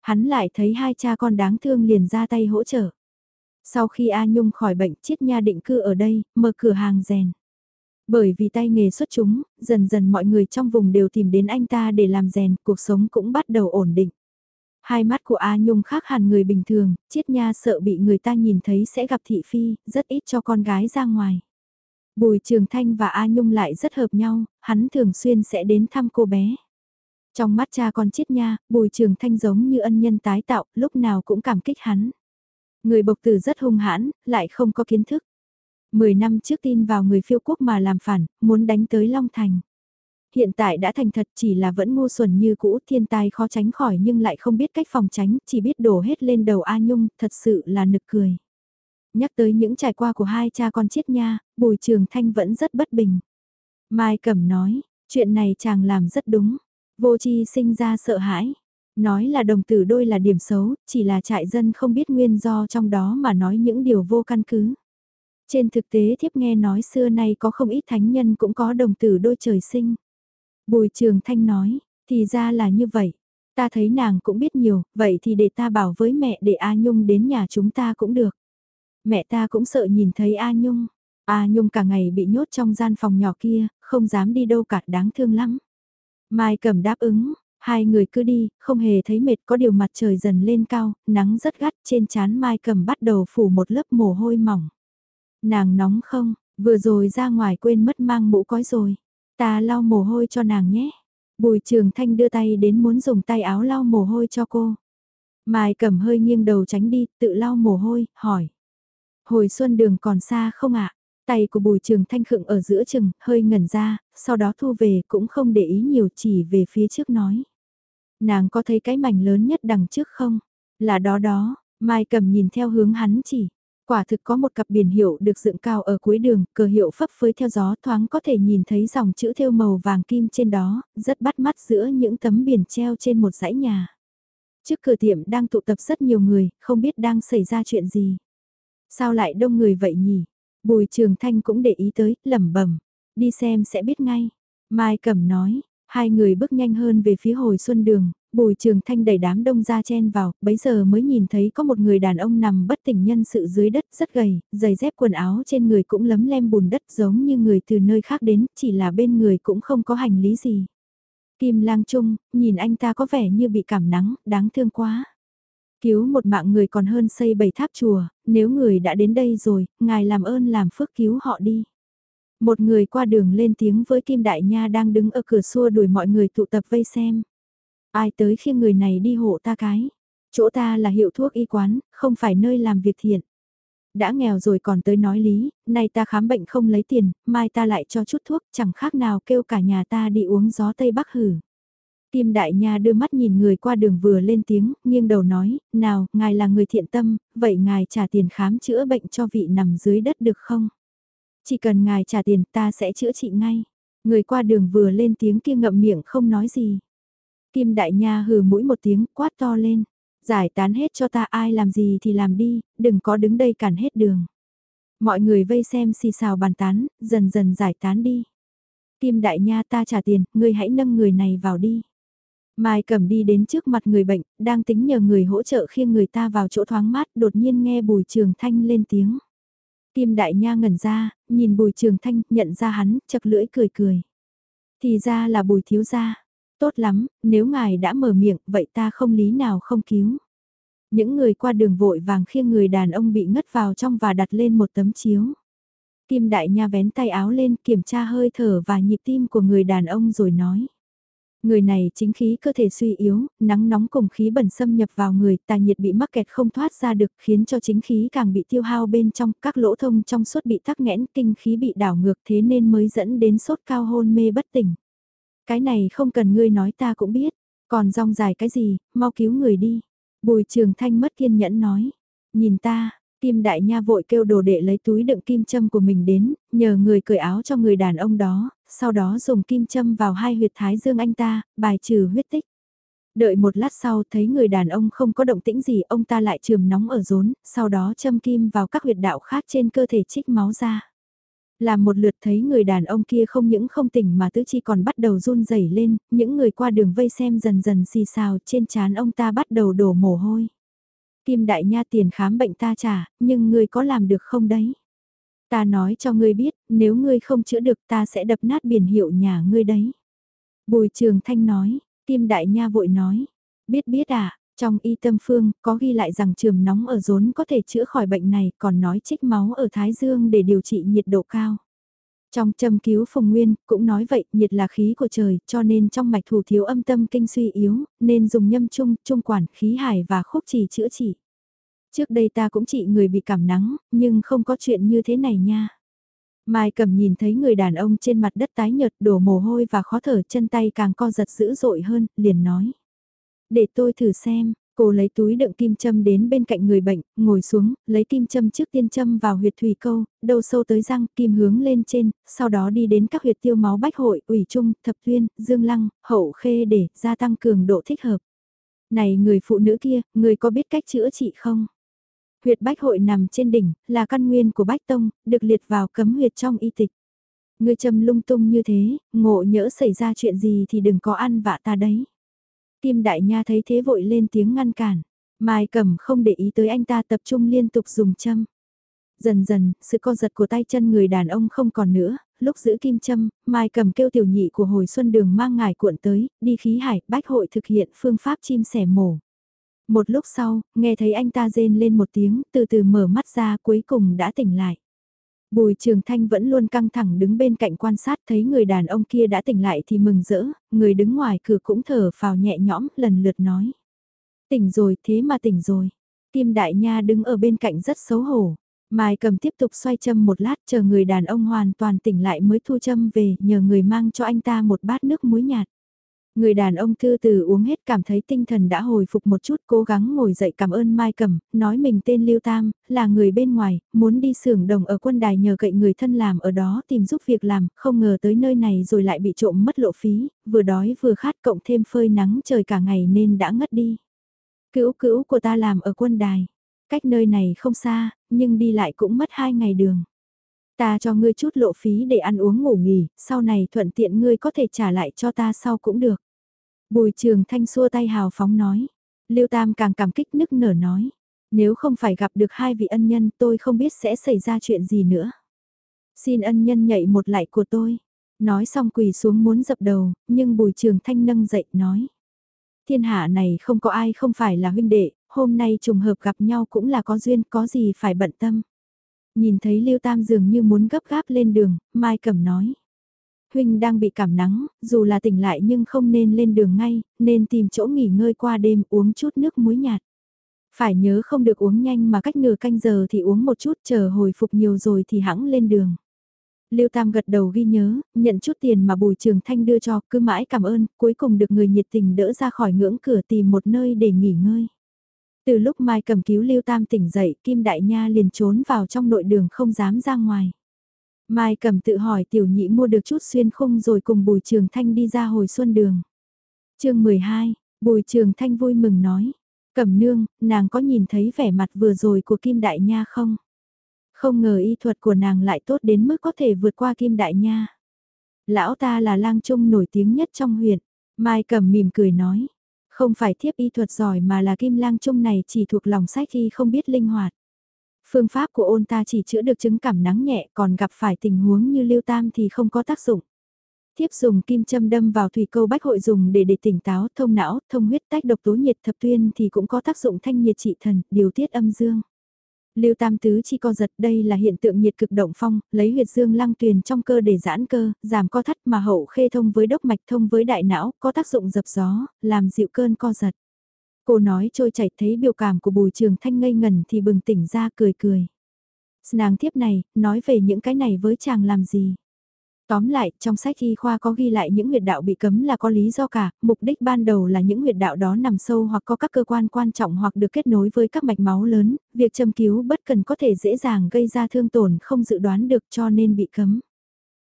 [SPEAKER 1] Hắn lại thấy hai cha con đáng thương liền ra tay hỗ trợ. Sau khi A Nhung khỏi bệnh Chiết Nha định cư ở đây, mở cửa hàng rèn. Bởi vì tay nghề xuất chúng, dần dần mọi người trong vùng đều tìm đến anh ta để làm rèn, cuộc sống cũng bắt đầu ổn định. Hai mắt của A Nhung khác hẳn người bình thường, Chiết Nha sợ bị người ta nhìn thấy sẽ gặp thị phi, rất ít cho con gái ra ngoài. Bùi Trường Thanh và A Nhung lại rất hợp nhau, hắn thường xuyên sẽ đến thăm cô bé. Trong mắt cha con Chiết nha, Bùi Trường Thanh giống như ân nhân tái tạo, lúc nào cũng cảm kích hắn. Người bộc tử rất hung hãn, lại không có kiến thức. Mười năm trước tin vào người phiêu quốc mà làm phản, muốn đánh tới Long Thành. Hiện tại đã thành thật chỉ là vẫn ngu xuẩn như cũ thiên tai khó tránh khỏi nhưng lại không biết cách phòng tránh, chỉ biết đổ hết lên đầu A Nhung, thật sự là nực cười. Nhắc tới những trải qua của hai cha con chết nha, Bùi Trường Thanh vẫn rất bất bình. Mai Cẩm nói, chuyện này chàng làm rất đúng. Vô chi sinh ra sợ hãi. Nói là đồng tử đôi là điểm xấu, chỉ là trại dân không biết nguyên do trong đó mà nói những điều vô căn cứ. Trên thực tế thiếp nghe nói xưa nay có không ít thánh nhân cũng có đồng tử đôi trời sinh. Bùi Trường Thanh nói, thì ra là như vậy. Ta thấy nàng cũng biết nhiều, vậy thì để ta bảo với mẹ để A Nhung đến nhà chúng ta cũng được. Mẹ ta cũng sợ nhìn thấy A Nhung. A Nhung cả ngày bị nhốt trong gian phòng nhỏ kia, không dám đi đâu cả đáng thương lắm. Mai cầm đáp ứng, hai người cứ đi, không hề thấy mệt có điều mặt trời dần lên cao, nắng rất gắt trên chán Mai cầm bắt đầu phủ một lớp mồ hôi mỏng. Nàng nóng không, vừa rồi ra ngoài quên mất mang mũ cói rồi. Ta lau mồ hôi cho nàng nhé. Bùi trường thanh đưa tay đến muốn dùng tay áo lau mồ hôi cho cô. Mai cầm hơi nghiêng đầu tránh đi, tự lau mồ hôi, hỏi. Hồi xuân đường còn xa không ạ? Tay của bùi trường thanh khựng ở giữa chừng, hơi ngẩn ra, sau đó thu về cũng không để ý nhiều chỉ về phía trước nói. Nàng có thấy cái mảnh lớn nhất đằng trước không? Là đó đó, Mai cầm nhìn theo hướng hắn chỉ. Quả thực có một cặp biển hiệu được dựng cao ở cuối đường, cờ hiệu phấp phới theo gió thoáng có thể nhìn thấy dòng chữ thêu màu vàng kim trên đó, rất bắt mắt giữa những tấm biển treo trên một dãy nhà. Trước cửa tiệm đang tụ tập rất nhiều người, không biết đang xảy ra chuyện gì. Sao lại đông người vậy nhỉ? Bùi Trường Thanh cũng để ý tới, lẩm bẩm, đi xem sẽ biết ngay. Mai Cẩm nói, hai người bước nhanh hơn về phía hồi xuân đường, Bùi Trường Thanh đẩy đám đông ra chen vào, bấy giờ mới nhìn thấy có một người đàn ông nằm bất tỉnh nhân sự dưới đất rất gầy, giày dép quần áo trên người cũng lấm lem bùn đất giống như người từ nơi khác đến, chỉ là bên người cũng không có hành lý gì. Kim Lang Trung, nhìn anh ta có vẻ như bị cảm nắng, đáng thương quá. Cứu một mạng người còn hơn xây bảy tháp chùa, nếu người đã đến đây rồi, ngài làm ơn làm phước cứu họ đi. Một người qua đường lên tiếng với Kim Đại Nha đang đứng ở cửa xua đuổi mọi người tụ tập vây xem. Ai tới khi người này đi hộ ta cái. Chỗ ta là hiệu thuốc y quán, không phải nơi làm việc thiện. Đã nghèo rồi còn tới nói lý, nay ta khám bệnh không lấy tiền, mai ta lại cho chút thuốc, chẳng khác nào kêu cả nhà ta đi uống gió Tây Bắc hử. Kim Đại Nha đưa mắt nhìn người qua đường vừa lên tiếng, nghiêng đầu nói, nào, ngài là người thiện tâm, vậy ngài trả tiền khám chữa bệnh cho vị nằm dưới đất được không? Chỉ cần ngài trả tiền ta sẽ chữa trị ngay. Người qua đường vừa lên tiếng kia ngậm miệng không nói gì. Kim Đại Nha hừ mũi một tiếng quát to lên. Giải tán hết cho ta ai làm gì thì làm đi, đừng có đứng đây cản hết đường. Mọi người vây xem xì xào bàn tán, dần dần giải tán đi. Kim Đại Nha ta trả tiền, ngươi hãy nâng người này vào đi. Mai cầm đi đến trước mặt người bệnh, đang tính nhờ người hỗ trợ khiêng người ta vào chỗ thoáng mát, đột nhiên nghe Bùi Trường Thanh lên tiếng. Kim Đại Nha ngẩn ra, nhìn Bùi Trường Thanh, nhận ra hắn, chật lưỡi cười cười. Thì ra là Bùi Thiếu Gia. Tốt lắm, nếu ngài đã mở miệng, vậy ta không lý nào không cứu. Những người qua đường vội vàng khiêng người đàn ông bị ngất vào trong và đặt lên một tấm chiếu. Kim Đại Nha vén tay áo lên kiểm tra hơi thở và nhịp tim của người đàn ông rồi nói. Người này chính khí cơ thể suy yếu, nắng nóng cùng khí bẩn xâm nhập vào người, tà nhiệt bị mắc kẹt không thoát ra được khiến cho chính khí càng bị tiêu hao bên trong, các lỗ thông trong suốt bị tắc nghẽn, kinh khí bị đảo ngược thế nên mới dẫn đến sốt cao hôn mê bất tỉnh. Cái này không cần ngươi nói ta cũng biết, còn rong dài cái gì, mau cứu người đi. Bùi trường thanh mất kiên nhẫn nói, nhìn ta, Kim Đại Nha vội kêu đồ đệ lấy túi đựng kim châm của mình đến, nhờ người cởi áo cho người đàn ông đó, sau đó dùng kim châm vào hai huyệt thái dương anh ta, bài trừ huyết tích. Đợi một lát sau thấy người đàn ông không có động tĩnh gì ông ta lại trường nóng ở rốn, sau đó châm kim vào các huyệt đạo khác trên cơ thể trích máu ra. Làm một lượt thấy người đàn ông kia không những không tỉnh mà tứ chi còn bắt đầu run rẩy lên, những người qua đường vây xem dần dần xì xào trên trán ông ta bắt đầu đổ mồ hôi. Kim đại nha tiền khám bệnh ta trả, nhưng người có làm được không đấy? Ta nói cho ngươi biết, nếu ngươi không chữa được ta sẽ đập nát biển hiệu nhà ngươi đấy. Bùi trường thanh nói, Kim đại nha vội nói, biết biết à, trong y tâm phương có ghi lại rằng trường nóng ở rốn có thể chữa khỏi bệnh này còn nói trích máu ở thái dương để điều trị nhiệt độ cao. Trong châm cứu Phùng Nguyên, cũng nói vậy, nhiệt là khí của trời, cho nên trong mạch thủ thiếu âm tâm kinh suy yếu, nên dùng nhâm trung, trung quản, khí hải và khúc trì chữa trị. Trước đây ta cũng trị người bị cảm nắng, nhưng không có chuyện như thế này nha. Mai cầm nhìn thấy người đàn ông trên mặt đất tái nhợt đổ mồ hôi và khó thở chân tay càng co giật dữ dội hơn, liền nói. Để tôi thử xem, cô lấy túi đựng kim châm đến bên cạnh người bệnh, ngồi xuống, lấy kim châm trước tiên châm vào huyệt thủy câu, đầu sâu tới răng, kim hướng lên trên, sau đó đi đến các huyệt tiêu máu bách hội, ủy trung, thập tuyên, dương lăng, hậu khê để gia tăng cường độ thích hợp. Này người phụ nữ kia, người có biết cách chữa trị không? Huyệt bách hội nằm trên đỉnh, là căn nguyên của bách tông, được liệt vào cấm huyệt trong y tịch. Ngươi trầm lung tung như thế, ngộ nhỡ xảy ra chuyện gì thì đừng có ăn vạ ta đấy. Kim đại nha thấy thế vội lên tiếng ngăn cản. Mai cầm không để ý tới anh ta tập trung liên tục dùng châm. Dần dần, sự co giật của tay chân người đàn ông không còn nữa, lúc giữ kim châm, Mai cầm kêu tiểu nhị của hồi xuân đường mang ngài cuộn tới, đi khí hải, bách hội thực hiện phương pháp chim sẻ mổ. Một lúc sau, nghe thấy anh ta rên lên một tiếng, từ từ mở mắt ra cuối cùng đã tỉnh lại. Bùi Trường Thanh vẫn luôn căng thẳng đứng bên cạnh quan sát thấy người đàn ông kia đã tỉnh lại thì mừng rỡ, người đứng ngoài cửa cũng thở phào nhẹ nhõm lần lượt nói. Tỉnh rồi, thế mà tỉnh rồi. Kim Đại Nha đứng ở bên cạnh rất xấu hổ. Mai cầm tiếp tục xoay châm một lát chờ người đàn ông hoàn toàn tỉnh lại mới thu châm về nhờ người mang cho anh ta một bát nước muối nhạt. Người đàn ông thư từ uống hết cảm thấy tinh thần đã hồi phục một chút cố gắng ngồi dậy cảm ơn Mai Cẩm, nói mình tên Lưu Tam, là người bên ngoài, muốn đi xưởng đồng ở quân đài nhờ cậy người thân làm ở đó tìm giúp việc làm, không ngờ tới nơi này rồi lại bị trộm mất lộ phí, vừa đói vừa khát cộng thêm phơi nắng trời cả ngày nên đã ngất đi. Cữu cữu của ta làm ở quân đài, cách nơi này không xa, nhưng đi lại cũng mất hai ngày đường. Ta cho ngươi chút lộ phí để ăn uống ngủ nghỉ, sau này thuận tiện ngươi có thể trả lại cho ta sau cũng được. Bùi trường thanh xua tay hào phóng nói. Lưu Tam càng cảm kích nức nở nói. Nếu không phải gặp được hai vị ân nhân tôi không biết sẽ xảy ra chuyện gì nữa. Xin ân nhân nhảy một lại của tôi. Nói xong quỳ xuống muốn dập đầu, nhưng bùi trường thanh nâng dậy nói. Thiên hạ này không có ai không phải là huynh đệ, hôm nay trùng hợp gặp nhau cũng là có duyên, có gì phải bận tâm. Nhìn thấy Lưu Tam dường như muốn gấp gáp lên đường, Mai Cẩm nói. Huynh đang bị cảm nắng, dù là tỉnh lại nhưng không nên lên đường ngay, nên tìm chỗ nghỉ ngơi qua đêm uống chút nước muối nhạt. Phải nhớ không được uống nhanh mà cách nửa canh giờ thì uống một chút chờ hồi phục nhiều rồi thì hãng lên đường. Lưu Tam gật đầu ghi nhớ, nhận chút tiền mà Bùi Trường Thanh đưa cho, cứ mãi cảm ơn, cuối cùng được người nhiệt tình đỡ ra khỏi ngưỡng cửa tìm một nơi để nghỉ ngơi. Từ lúc Mai cầm cứu Lưu Tam tỉnh dậy, Kim Đại Nha liền trốn vào trong nội đường không dám ra ngoài. Mai cầm tự hỏi tiểu nhị mua được chút xuyên khung rồi cùng Bùi Trường Thanh đi ra hồi xuân đường. chương 12, Bùi Trường Thanh vui mừng nói. Cẩm nương, nàng có nhìn thấy vẻ mặt vừa rồi của Kim Đại Nha không? Không ngờ y thuật của nàng lại tốt đến mức có thể vượt qua Kim Đại Nha. Lão ta là lang trung nổi tiếng nhất trong huyện. Mai cầm mỉm cười nói. Không phải thiếp y thuật giỏi mà là Kim Lang Trung này chỉ thuộc lòng sách y không biết linh hoạt. Phương pháp của ôn ta chỉ chữa được chứng cảm nắng nhẹ còn gặp phải tình huống như lưu tam thì không có tác dụng. Tiếp dùng kim châm đâm vào thủy câu bách hội dùng để để tỉnh táo, thông não, thông huyết tách độc tố nhiệt thập tuyên thì cũng có tác dụng thanh nhiệt trị thần, điều tiết âm dương. Lưu tam tứ chi co giật đây là hiện tượng nhiệt cực động phong, lấy huyệt dương lăng tuyền trong cơ để giãn cơ, giảm co thắt mà hậu khê thông với đốc mạch thông với đại não, có tác dụng dập gió, làm dịu cơn co giật. Cô nói trôi chảy thấy biểu cảm của bùi trường thanh ngây ngần thì bừng tỉnh ra cười cười. Nàng tiếp này, nói về những cái này với chàng làm gì? Tóm lại, trong sách y khoa có ghi lại những huyệt đạo bị cấm là có lý do cả, mục đích ban đầu là những huyệt đạo đó nằm sâu hoặc có các cơ quan quan trọng hoặc được kết nối với các mạch máu lớn, việc châm cứu bất cần có thể dễ dàng gây ra thương tổn không dự đoán được cho nên bị cấm.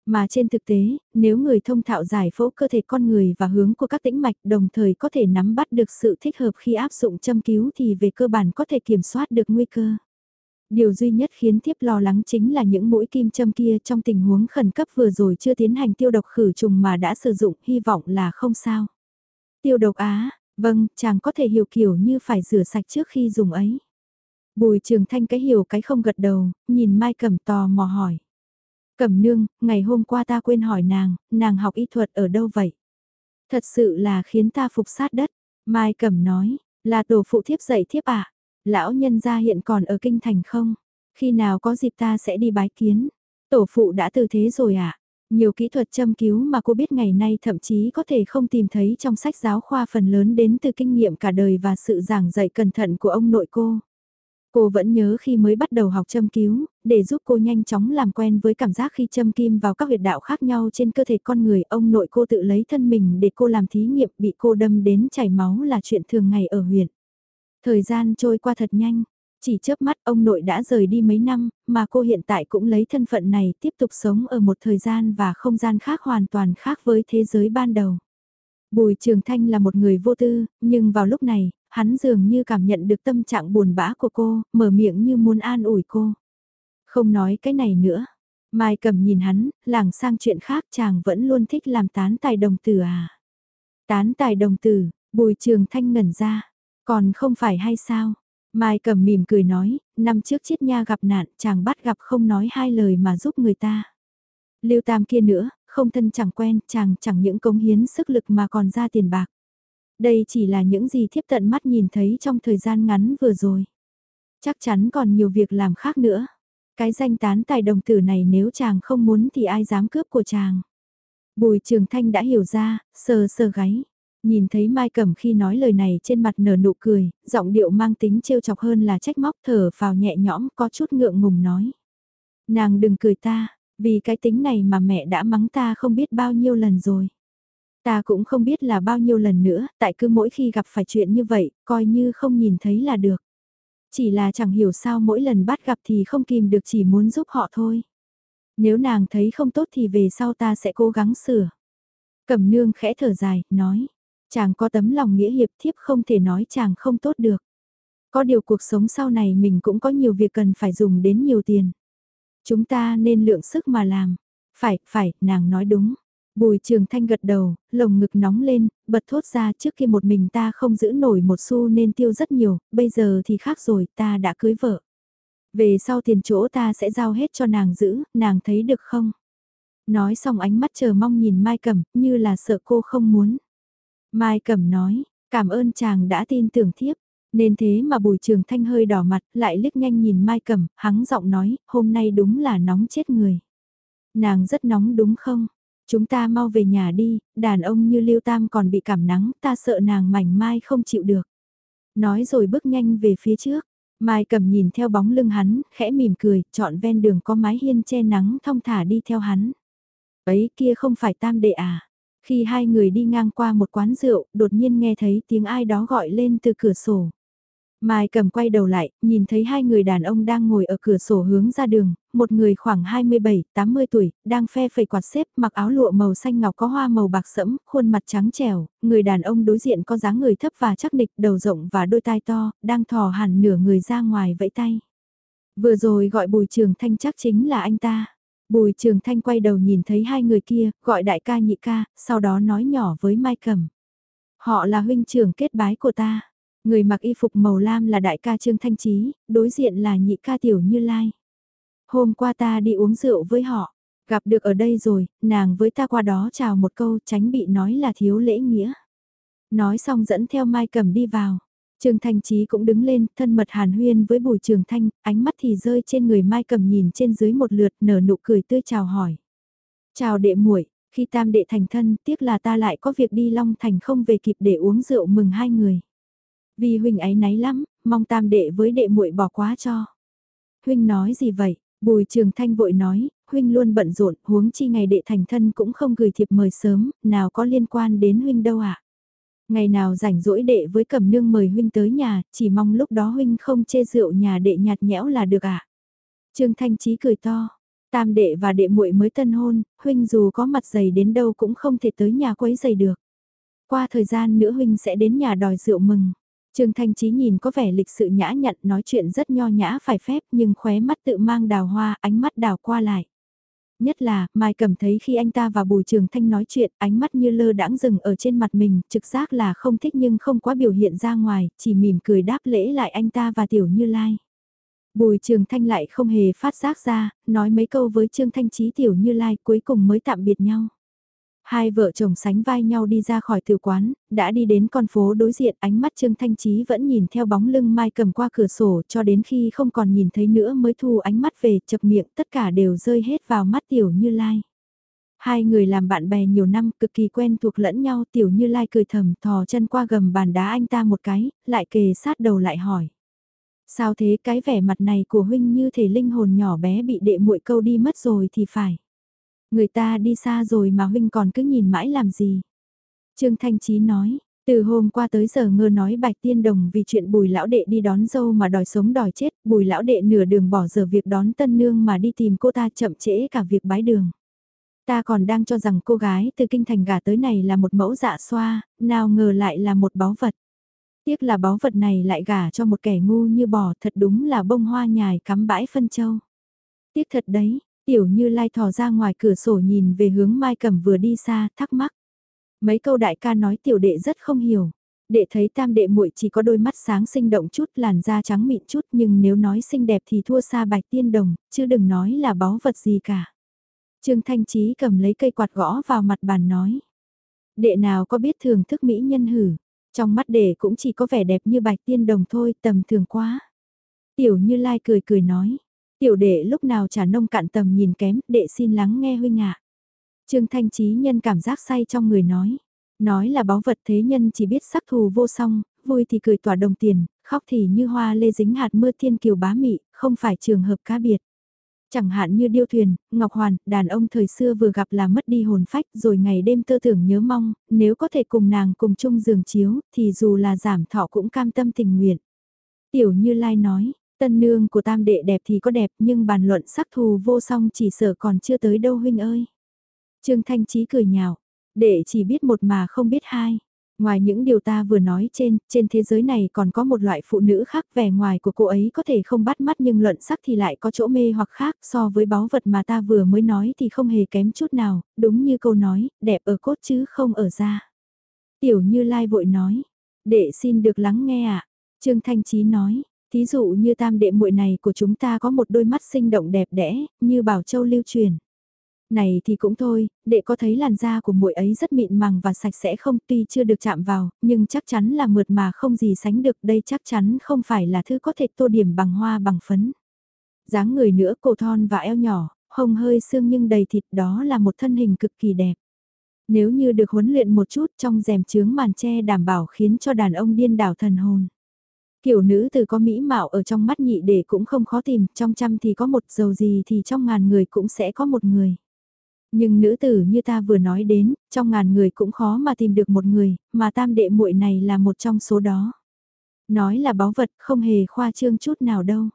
[SPEAKER 1] Mà trên thực tế, nếu người thông thạo giải phẫu cơ thể con người và hướng của các tĩnh mạch đồng thời có thể nắm bắt được sự thích hợp khi áp dụng châm cứu thì về cơ bản có thể kiểm soát được nguy cơ. Điều duy nhất khiến thiếp lo lắng chính là những mũi kim châm kia trong tình huống khẩn cấp vừa rồi chưa tiến hành tiêu độc khử trùng mà đã sử dụng, hy vọng là không sao. Tiêu độc á, vâng, chàng có thể hiểu kiểu như phải rửa sạch trước khi dùng ấy. Bùi trường thanh cái hiểu cái không gật đầu, nhìn Mai Cẩm tò mò hỏi. Cẩm nương, ngày hôm qua ta quên hỏi nàng, nàng học y thuật ở đâu vậy? Thật sự là khiến ta phục sát đất. Mai Cẩm nói, là tổ phụ thiếp dạy thiếp à? Lão nhân gia hiện còn ở kinh thành không? Khi nào có dịp ta sẽ đi bái kiến? Tổ phụ đã từ thế rồi à? Nhiều kỹ thuật châm cứu mà cô biết ngày nay thậm chí có thể không tìm thấy trong sách giáo khoa phần lớn đến từ kinh nghiệm cả đời và sự giảng dạy cẩn thận của ông nội cô. Cô vẫn nhớ khi mới bắt đầu học châm cứu, để giúp cô nhanh chóng làm quen với cảm giác khi châm kim vào các huyệt đạo khác nhau trên cơ thể con người, ông nội cô tự lấy thân mình để cô làm thí nghiệm bị cô đâm đến chảy máu là chuyện thường ngày ở huyện. Thời gian trôi qua thật nhanh, chỉ chớp mắt ông nội đã rời đi mấy năm, mà cô hiện tại cũng lấy thân phận này tiếp tục sống ở một thời gian và không gian khác hoàn toàn khác với thế giới ban đầu. Bùi Trường Thanh là một người vô tư, nhưng vào lúc này, hắn dường như cảm nhận được tâm trạng buồn bã của cô, mở miệng như muốn an ủi cô. Không nói cái này nữa. Mai cầm nhìn hắn, làng sang chuyện khác chàng vẫn luôn thích làm tán tài đồng tử à. Tán tài đồng tử, bùi trường thanh ngẩn ra. Còn không phải hay sao? Mai cầm mỉm cười nói, năm trước chiết nha gặp nạn chàng bắt gặp không nói hai lời mà giúp người ta. Lưu tam kia nữa, không thân chẳng quen, chàng chẳng những cống hiến sức lực mà còn ra tiền bạc. Đây chỉ là những gì thiếp tận mắt nhìn thấy trong thời gian ngắn vừa rồi. Chắc chắn còn nhiều việc làm khác nữa. Cái danh tán tài đồng tử này nếu chàng không muốn thì ai dám cướp của chàng. Bùi Trường Thanh đã hiểu ra, sờ sờ gáy. Nhìn thấy Mai Cẩm khi nói lời này trên mặt nở nụ cười, giọng điệu mang tính trêu chọc hơn là trách móc thở vào nhẹ nhõm có chút ngượng ngùng nói. Nàng đừng cười ta, vì cái tính này mà mẹ đã mắng ta không biết bao nhiêu lần rồi. Ta cũng không biết là bao nhiêu lần nữa, tại cứ mỗi khi gặp phải chuyện như vậy, coi như không nhìn thấy là được. Chỉ là chẳng hiểu sao mỗi lần bắt gặp thì không kìm được chỉ muốn giúp họ thôi. Nếu nàng thấy không tốt thì về sau ta sẽ cố gắng sửa. Cẩm nương khẽ thở dài, nói. Chàng có tấm lòng nghĩa hiệp thiếp không thể nói chàng không tốt được. Có điều cuộc sống sau này mình cũng có nhiều việc cần phải dùng đến nhiều tiền. Chúng ta nên lượng sức mà làm. Phải, phải, nàng nói đúng. Bùi trường thanh gật đầu, lồng ngực nóng lên, bật thốt ra trước khi một mình ta không giữ nổi một xu nên tiêu rất nhiều, bây giờ thì khác rồi, ta đã cưới vợ. Về sau tiền chỗ ta sẽ giao hết cho nàng giữ, nàng thấy được không? Nói xong ánh mắt chờ mong nhìn Mai Cẩm, như là sợ cô không muốn. Mai Cẩm nói, cảm ơn chàng đã tin tưởng thiếp. Nên thế mà bùi trường thanh hơi đỏ mặt, lại liếc nhanh nhìn Mai Cẩm, hắng giọng nói, hôm nay đúng là nóng chết người. Nàng rất nóng đúng không? Chúng ta mau về nhà đi, đàn ông như Lưu Tam còn bị cảm nắng, ta sợ nàng mảnh mai không chịu được. Nói rồi bước nhanh về phía trước. Mai cầm nhìn theo bóng lưng hắn, khẽ mỉm cười, chọn ven đường có mái hiên che nắng thong thả đi theo hắn. Ấy kia không phải tam đệ à. Khi hai người đi ngang qua một quán rượu, đột nhiên nghe thấy tiếng ai đó gọi lên từ cửa sổ. Mai cầm quay đầu lại, nhìn thấy hai người đàn ông đang ngồi ở cửa sổ hướng ra đường, một người khoảng 27-80 tuổi, đang phe phẩy quạt xếp, mặc áo lụa màu xanh ngọc có hoa màu bạc sẫm, khuôn mặt trắng trẻo, người đàn ông đối diện có dáng người thấp và chắc nịch, đầu rộng và đôi tai to, đang thò hẳn nửa người ra ngoài vẫy tay. Vừa rồi gọi Bùi Trường Thanh chắc chính là anh ta. Bùi Trường Thanh quay đầu nhìn thấy hai người kia, gọi đại ca nhị ca, sau đó nói nhỏ với Mai Cẩm. Họ là huynh trưởng kết bái của ta. Người mặc y phục màu lam là đại ca Trương Thanh Trí, đối diện là nhị ca Tiểu Như Lai. Hôm qua ta đi uống rượu với họ, gặp được ở đây rồi, nàng với ta qua đó chào một câu tránh bị nói là thiếu lễ nghĩa. Nói xong dẫn theo Mai Cầm đi vào. Trương Thanh Trí cũng đứng lên, thân mật hàn huyên với Bùi Trường Thanh, ánh mắt thì rơi trên người Mai Cầm nhìn trên dưới một lượt, nở nụ cười tươi chào hỏi. Chào đệ muội, khi tam đệ thành thân, tiếc là ta lại có việc đi Long Thành không về kịp để uống rượu mừng hai người. Vì huynh ấy náy lắm, mong tam đệ với đệ muội bỏ quá cho. Huynh nói gì vậy? Bùi Trường Thanh vội nói, huynh luôn bận rộn, huống chi ngày đệ thành thân cũng không gửi thiệp mời sớm, nào có liên quan đến huynh đâu ạ. À? Ngày nào rảnh rỗi đệ với cẩm nương mời huynh tới nhà, chỉ mong lúc đó huynh không chê rượu nhà đệ nhạt nhẽo là được ạ. À? Trương Thanh Chí cười to, tam đệ và đệ muội mới tân hôn, huynh dù có mặt dày đến đâu cũng không thể tới nhà quấy giày được. Qua thời gian nữa huynh sẽ đến nhà đòi rượu mừng. Trương Thanh Chí nhìn có vẻ lịch sự nhã nhặn nói chuyện rất nho nhã phải phép nhưng khóe mắt tự mang đào hoa, ánh mắt đào qua lại. Nhất là, Mai cầm thấy khi anh ta và Bùi Trường Thanh nói chuyện, ánh mắt như lơ đãng dừng ở trên mặt mình, trực giác là không thích nhưng không quá biểu hiện ra ngoài, chỉ mỉm cười đáp lễ lại anh ta và Tiểu Như Lai. Bùi Trường Thanh lại không hề phát giác ra, nói mấy câu với Trương Thanh Chí Tiểu Như Lai cuối cùng mới tạm biệt nhau. Hai vợ chồng sánh vai nhau đi ra khỏi tử quán, đã đi đến con phố đối diện ánh mắt Trương Thanh Trí vẫn nhìn theo bóng lưng Mai cầm qua cửa sổ cho đến khi không còn nhìn thấy nữa mới thu ánh mắt về chập miệng tất cả đều rơi hết vào mắt Tiểu Như Lai. Hai người làm bạn bè nhiều năm cực kỳ quen thuộc lẫn nhau tiểu như lai cười thầm thò chân qua gầm bàn đá anh ta một cái, lại kề sát đầu lại hỏi. Sao thế cái vẻ mặt này của huynh như thể linh hồn nhỏ bé bị đệ muội câu đi mất rồi thì phải. Người ta đi xa rồi mà huynh còn cứ nhìn mãi làm gì. Trương Thanh Chí nói, từ hôm qua tới giờ ngơ nói bạch tiên đồng vì chuyện bùi lão đệ đi đón dâu mà đòi sống đòi chết, bùi lão đệ nửa đường bỏ giờ việc đón tân nương mà đi tìm cô ta chậm trễ cả việc bái đường. Ta còn đang cho rằng cô gái từ kinh thành gà tới này là một mẫu dạ xoa, nào ngờ lại là một báu vật. Tiếc là báu vật này lại gả cho một kẻ ngu như bò thật đúng là bông hoa nhài cắm bãi phân châu. Tiếc thật đấy, tiểu như lai thò ra ngoài cửa sổ nhìn về hướng Mai Cẩm vừa đi xa, thắc mắc. Mấy câu đại ca nói tiểu đệ rất không hiểu. Đệ thấy tam đệ muội chỉ có đôi mắt sáng sinh động chút, làn da trắng mịn chút nhưng nếu nói xinh đẹp thì thua xa bạch tiên đồng, chứ đừng nói là báu vật gì cả. Trương Thanh Trí cầm lấy cây quạt gõ vào mặt bàn nói. Đệ nào có biết thưởng thức mỹ nhân hử, trong mắt đệ cũng chỉ có vẻ đẹp như bạch tiên đồng thôi, tầm thường quá. Tiểu Như Lai cười cười nói, tiểu đệ lúc nào trả nông cạn tầm nhìn kém, đệ xin lắng nghe huynh ạ. Trương Thanh Trí nhân cảm giác say trong người nói, nói là báu vật thế nhân chỉ biết sắc thù vô song, vui thì cười tỏa đồng tiền, khóc thì như hoa lê dính hạt mưa thiên kiều bá mị, không phải trường hợp cá biệt. Chẳng hạn như điêu thuyền, Ngọc Hoàn, đàn ông thời xưa vừa gặp là mất đi hồn phách rồi ngày đêm tơ tưởng nhớ mong, nếu có thể cùng nàng cùng chung giường chiếu thì dù là giảm thọ cũng cam tâm tình nguyện. Tiểu Như Lai nói, tân nương của tam đệ đẹp thì có đẹp nhưng bàn luận sắc thù vô song chỉ sợ còn chưa tới đâu huynh ơi. Trương Thanh Trí cười nhạo, đệ chỉ biết một mà không biết hai. Ngoài những điều ta vừa nói trên, trên thế giới này còn có một loại phụ nữ khác vẻ ngoài của cô ấy có thể không bắt mắt nhưng luận sắc thì lại có chỗ mê hoặc khác so với báu vật mà ta vừa mới nói thì không hề kém chút nào, đúng như câu nói, đẹp ở cốt chứ không ở da. Tiểu Như Lai vội nói, đệ xin được lắng nghe ạ. Trương Thanh Trí nói, thí dụ như tam đệ muội này của chúng ta có một đôi mắt sinh động đẹp đẽ, như Bảo Châu lưu truyền. Này thì cũng thôi, đệ có thấy làn da của muội ấy rất mịn màng và sạch sẽ không tuy chưa được chạm vào, nhưng chắc chắn là mượt mà không gì sánh được đây chắc chắn không phải là thứ có thể tô điểm bằng hoa bằng phấn. dáng người nữa cổ thon và eo nhỏ, hồng hơi xương nhưng đầy thịt đó là một thân hình cực kỳ đẹp. Nếu như được huấn luyện một chút trong rèm chướng màn tre đảm bảo khiến cho đàn ông điên đảo thần hồn. Kiểu nữ từ có mỹ mạo ở trong mắt nhị để cũng không khó tìm, trong trăm thì có một dầu gì thì trong ngàn người cũng sẽ có một người. Nhưng nữ tử như ta vừa nói đến, trong ngàn người cũng khó mà tìm được một người, mà tam đệ muội này là một trong số đó. Nói là báu vật không hề khoa trương chút nào đâu.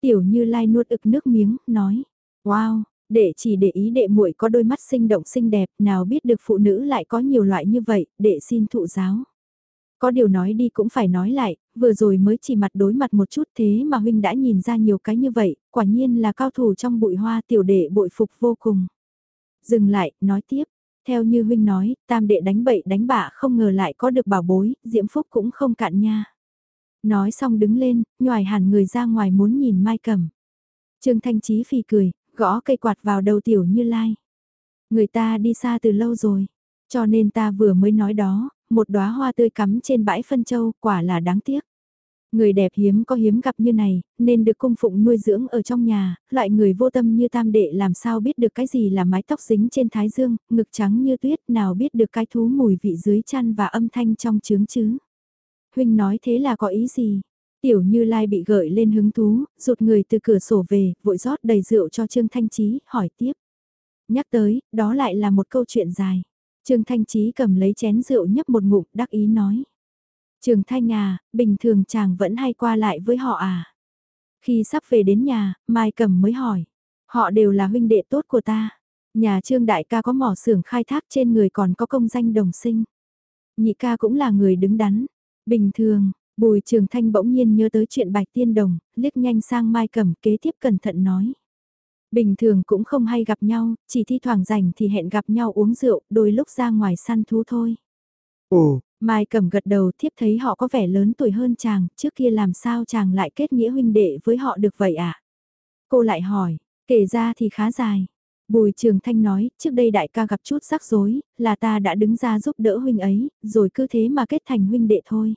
[SPEAKER 1] Tiểu như lai nuốt ực nước miếng, nói, wow, đệ chỉ để ý đệ muội có đôi mắt sinh động xinh đẹp, nào biết được phụ nữ lại có nhiều loại như vậy, đệ xin thụ giáo. Có điều nói đi cũng phải nói lại, vừa rồi mới chỉ mặt đối mặt một chút thế mà huynh đã nhìn ra nhiều cái như vậy, quả nhiên là cao thủ trong bụi hoa tiểu đệ bội phục vô cùng. Dừng lại, nói tiếp. Theo như huynh nói, tam đệ đánh bậy đánh bạ không ngờ lại có được bảo bối, diễm phúc cũng không cạn nha. Nói xong đứng lên, nhòi hẳn người ra ngoài muốn nhìn Mai Cầm. Trương Thanh Chí phì cười, gõ cây quạt vào đầu tiểu như lai. Người ta đi xa từ lâu rồi, cho nên ta vừa mới nói đó, một đóa hoa tươi cắm trên bãi phân châu, quả là đáng tiếc. Người đẹp hiếm có hiếm gặp như này, nên được cung phụng nuôi dưỡng ở trong nhà, loại người vô tâm như tam đệ làm sao biết được cái gì là mái tóc dính trên thái dương, ngực trắng như tuyết nào biết được cái thú mùi vị dưới chăn và âm thanh trong trướng chứ. Huynh nói thế là có ý gì? Tiểu Như Lai bị gợi lên hứng thú, rụt người từ cửa sổ về, vội rót đầy rượu cho Trương Thanh Trí, hỏi tiếp. Nhắc tới, đó lại là một câu chuyện dài. Trương Thanh Trí cầm lấy chén rượu nhấp một ngụm, đắc ý nói. Trường Thanh à, bình thường chàng vẫn hay qua lại với họ à? Khi sắp về đến nhà, Mai Cẩm mới hỏi. Họ đều là huynh đệ tốt của ta. Nhà Trương Đại ca có mỏ xưởng khai thác trên người còn có công danh đồng sinh. Nhị ca cũng là người đứng đắn. Bình thường, Bùi Trường Thanh bỗng nhiên nhớ tới chuyện Bạch Tiên Đồng, liếc nhanh sang Mai Cẩm kế tiếp cẩn thận nói. Bình thường cũng không hay gặp nhau, chỉ thi thoảng rảnh thì hẹn gặp nhau uống rượu, đôi lúc ra ngoài săn thú thôi.
[SPEAKER 2] Ồ,
[SPEAKER 1] Mai cầm gật đầu thiếp thấy họ có vẻ lớn tuổi hơn chàng, trước kia làm sao chàng lại kết nghĩa huynh đệ với họ được vậy ạ? À? Cô lại hỏi, kể ra thì khá dài. Bùi Trường Thanh nói, trước đây đại ca gặp chút rắc rối, là ta đã đứng ra giúp đỡ huynh ấy, rồi cứ thế mà kết thành huynh đệ thôi.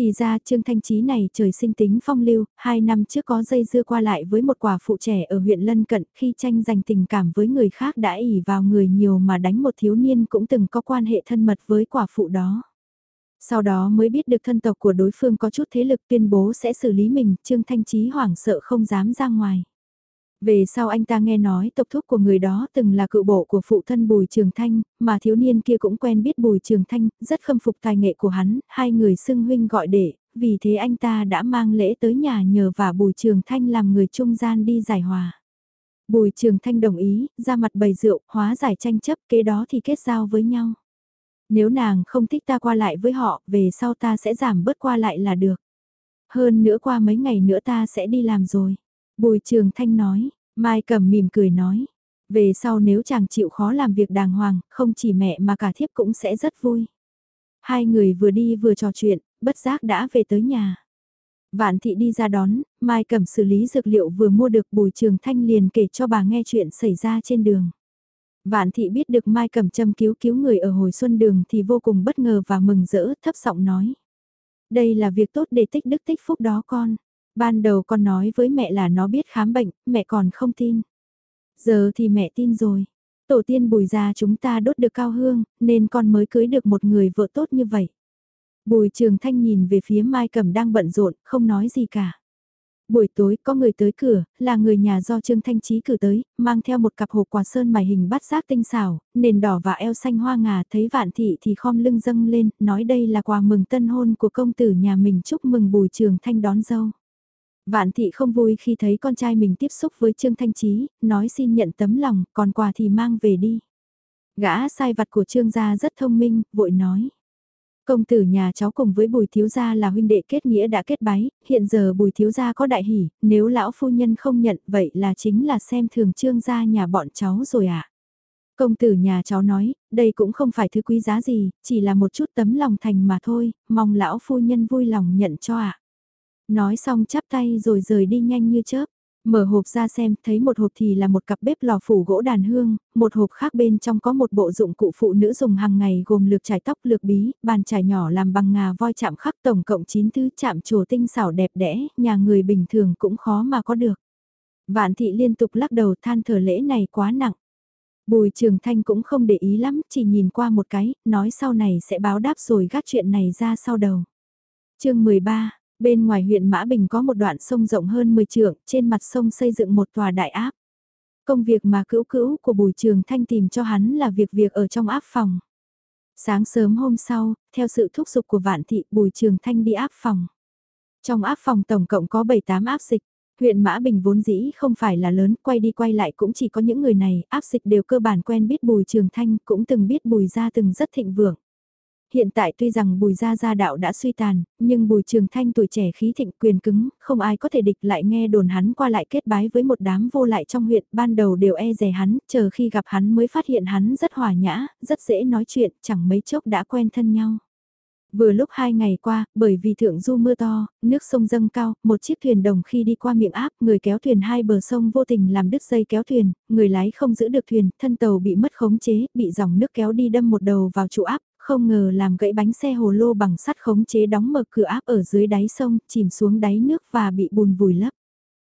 [SPEAKER 1] Thì ra Trương Thanh Trí này trời sinh tính phong lưu, hai năm trước có dây dưa qua lại với một quả phụ trẻ ở huyện Lân Cận khi tranh giành tình cảm với người khác đã ỉ vào người nhiều mà đánh một thiếu niên cũng từng có quan hệ thân mật với quả phụ đó. Sau đó mới biết được thân tộc của đối phương có chút thế lực tuyên bố sẽ xử lý mình, Trương Thanh Trí hoảng sợ không dám ra ngoài. Về sau anh ta nghe nói tộc thúc của người đó từng là cựu bộ của phụ thân Bùi Trường Thanh, mà thiếu niên kia cũng quen biết Bùi Trường Thanh, rất khâm phục tài nghệ của hắn, hai người xưng huynh gọi đệ, vì thế anh ta đã mang lễ tới nhà nhờ và Bùi Trường Thanh làm người trung gian đi giải hòa. Bùi Trường Thanh đồng ý, ra mặt bày rượu, hóa giải tranh chấp, kế đó thì kết giao với nhau. Nếu nàng không thích ta qua lại với họ, về sau ta sẽ giảm bớt qua lại là được. Hơn nữa qua mấy ngày nữa ta sẽ đi làm rồi. Bùi Trường Thanh nói, Mai Cẩm mỉm cười nói. Về sau nếu chàng chịu khó làm việc đàng hoàng, không chỉ mẹ mà cả thiếp cũng sẽ rất vui. Hai người vừa đi vừa trò chuyện, bất giác đã về tới nhà. Vạn thị đi ra đón, Mai Cẩm xử lý dược liệu vừa mua được Bùi Trường Thanh liền kể cho bà nghe chuyện xảy ra trên đường. Vạn thị biết được Mai Cẩm châm cứu cứu người ở hồi xuân đường thì vô cùng bất ngờ và mừng rỡ thấp giọng nói. Đây là việc tốt để tích đức tích phúc đó con. Ban đầu con nói với mẹ là nó biết khám bệnh, mẹ còn không tin. Giờ thì mẹ tin rồi. Tổ tiên bùi ra chúng ta đốt được cao hương, nên con mới cưới được một người vợ tốt như vậy. Bùi trường thanh nhìn về phía Mai Cẩm đang bận rộn, không nói gì cả. Buổi tối có người tới cửa, là người nhà do Trương Thanh Trí cử tới, mang theo một cặp hộp quà sơn mài hình bát giác tinh xảo, nền đỏ và eo xanh hoa ngà thấy vạn thị thì khom lưng dâng lên, nói đây là quà mừng tân hôn của công tử nhà mình chúc mừng bùi trường thanh đón dâu. Vạn thị không vui khi thấy con trai mình tiếp xúc với Trương Thanh Trí, nói xin nhận tấm lòng, còn quà thì mang về đi. Gã sai vặt của Trương gia rất thông minh, vội nói. Công tử nhà cháu cùng với bùi thiếu gia là huynh đệ kết nghĩa đã kết bái, hiện giờ bùi thiếu gia có đại hỷ, nếu lão phu nhân không nhận vậy là chính là xem thường trương gia nhà bọn cháu rồi ạ. À? Công tử nhà cháu nói, đây cũng không phải thứ quý giá gì, chỉ là một chút tấm lòng thành mà thôi, mong lão phu nhân vui lòng nhận cho ạ. À. Nói xong chắp tay rồi rời đi nhanh như chớp. Mở hộp ra xem, thấy một hộp thì là một cặp bếp lò phủ gỗ đàn hương, một hộp khác bên trong có một bộ dụng cụ phụ nữ dùng hàng ngày gồm lược trải tóc lược bí, bàn trải nhỏ làm bằng ngà voi chạm khắc tổng cộng 9 thứ chạm trổ tinh xảo đẹp đẽ, nhà người bình thường cũng khó mà có được. Vạn thị liên tục lắc đầu than thở lễ này quá nặng. Bùi Trường Thanh cũng không để ý lắm, chỉ nhìn qua một cái, nói sau này sẽ báo đáp rồi gác chuyện này ra sau đầu. chương 13 Bên ngoài huyện Mã Bình có một đoạn sông rộng hơn 10 trượng, trên mặt sông xây dựng một tòa đại áp. Công việc mà cữu cữu của Bùi Trường Thanh tìm cho hắn là việc việc ở trong áp phòng. Sáng sớm hôm sau, theo sự thúc giục của Vạn Thị, Bùi Trường Thanh đi áp phòng. Trong áp phòng tổng cộng có 7-8 áp dịch. Huyện Mã Bình vốn dĩ không phải là lớn, quay đi quay lại cũng chỉ có những người này, áp dịch đều cơ bản quen biết Bùi Trường Thanh, cũng từng biết Bùi gia từng rất thịnh vượng hiện tại tuy rằng bùi gia gia đạo đã suy tàn, nhưng bùi trường thanh tuổi trẻ khí thịnh quyền cứng, không ai có thể địch lại nghe đồn hắn qua lại kết bái với một đám vô lại trong huyện, ban đầu đều e rè hắn, chờ khi gặp hắn mới phát hiện hắn rất hòa nhã, rất dễ nói chuyện, chẳng mấy chốc đã quen thân nhau. Vừa lúc hai ngày qua, bởi vì thượng du mưa to, nước sông dâng cao, một chiếc thuyền đồng khi đi qua miệng áp, người kéo thuyền hai bờ sông vô tình làm đứt dây kéo thuyền, người lái không giữ được thuyền, thân tàu bị mất khống chế, bị dòng nước kéo đi đâm một đầu vào trụ áp, không ngờ làm gãy bánh xe hồ lô bằng sắt khống chế đóng mở cửa áp ở dưới đáy sông, chìm xuống đáy nước và bị bùn vùi lấp.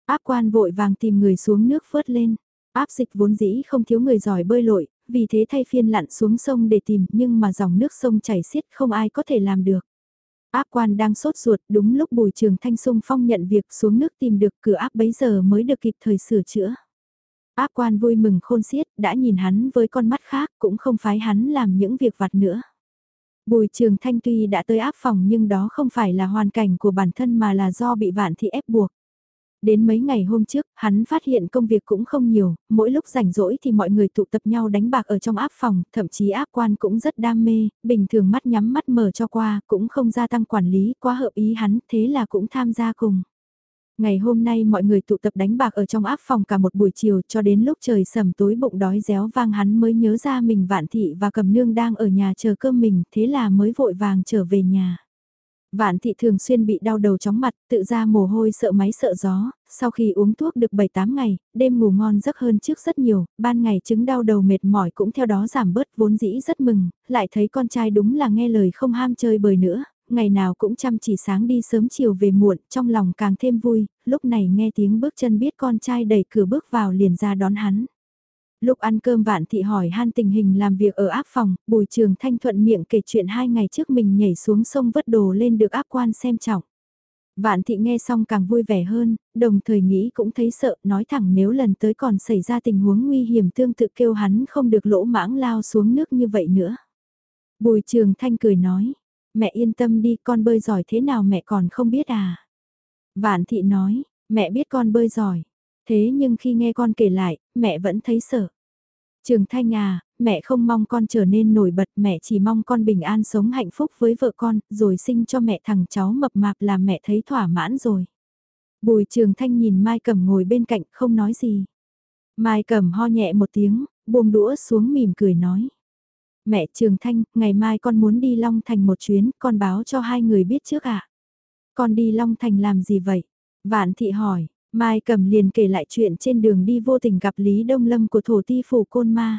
[SPEAKER 1] Áp quan vội vàng tìm người xuống nước phớt lên. Áp dịch vốn dĩ không thiếu người giỏi bơi lội, vì thế thay phiên lặn xuống sông để tìm nhưng mà dòng nước sông chảy xiết không ai có thể làm được. Áp quan đang sốt ruột đúng lúc bùi trường thanh sung phong nhận việc xuống nước tìm được cửa áp bấy giờ mới được kịp thời sửa chữa. Áp quan vui mừng khôn xiết đã nhìn hắn với con mắt khác cũng không phái hắn làm những việc vặt nữa. Bùi trường thanh tuy đã tới áp phòng nhưng đó không phải là hoàn cảnh của bản thân mà là do bị vạn thị ép buộc. Đến mấy ngày hôm trước, hắn phát hiện công việc cũng không nhiều, mỗi lúc rảnh rỗi thì mọi người tụ tập nhau đánh bạc ở trong áp phòng, thậm chí áp quan cũng rất đam mê, bình thường mắt nhắm mắt mở cho qua, cũng không gia tăng quản lý, quá hợp ý hắn, thế là cũng tham gia cùng. Ngày hôm nay mọi người tụ tập đánh bạc ở trong áp phòng cả một buổi chiều cho đến lúc trời sầm tối bụng đói réo vang hắn mới nhớ ra mình vạn thị và cầm nương đang ở nhà chờ cơm mình thế là mới vội vàng trở về nhà. Vạn thị thường xuyên bị đau đầu chóng mặt, tự ra mồ hôi sợ máy sợ gió, sau khi uống thuốc được 7-8 ngày, đêm ngủ ngon giấc hơn trước rất nhiều, ban ngày chứng đau đầu mệt mỏi cũng theo đó giảm bớt vốn dĩ rất mừng, lại thấy con trai đúng là nghe lời không ham chơi bời nữa, ngày nào cũng chăm chỉ sáng đi sớm chiều về muộn, trong lòng càng thêm vui, lúc này nghe tiếng bước chân biết con trai đẩy cửa bước vào liền ra đón hắn. Lúc ăn cơm vạn thị hỏi han tình hình làm việc ở áp phòng, bùi trường thanh thuận miệng kể chuyện hai ngày trước mình nhảy xuống sông vứt đồ lên được áp quan xem trọng. Vạn thị nghe xong càng vui vẻ hơn, đồng thời nghĩ cũng thấy sợ, nói thẳng nếu lần tới còn xảy ra tình huống nguy hiểm tương tự kêu hắn không được lỗ mãng lao xuống nước như vậy nữa. Bùi trường thanh cười nói, mẹ yên tâm đi con bơi giỏi thế nào mẹ còn không biết à. Vạn thị nói, mẹ biết con bơi giỏi, thế nhưng khi nghe con kể lại, mẹ vẫn thấy sợ. Trường Thanh à, mẹ không mong con trở nên nổi bật, mẹ chỉ mong con bình an sống hạnh phúc với vợ con, rồi sinh cho mẹ thằng cháu mập mạp là mẹ thấy thỏa mãn rồi. Bùi Trường Thanh nhìn Mai Cẩm ngồi bên cạnh không nói gì. Mai Cẩm ho nhẹ một tiếng, buông đũa xuống mỉm cười nói. Mẹ Trường Thanh, ngày mai con muốn đi Long Thành một chuyến, con báo cho hai người biết trước ạ. À? Con đi Long Thành làm gì vậy? Vạn thị hỏi, Mai cầm liền kể lại chuyện trên đường đi vô tình gặp Lý Đông Lâm của thổ ti phủ Côn Ma.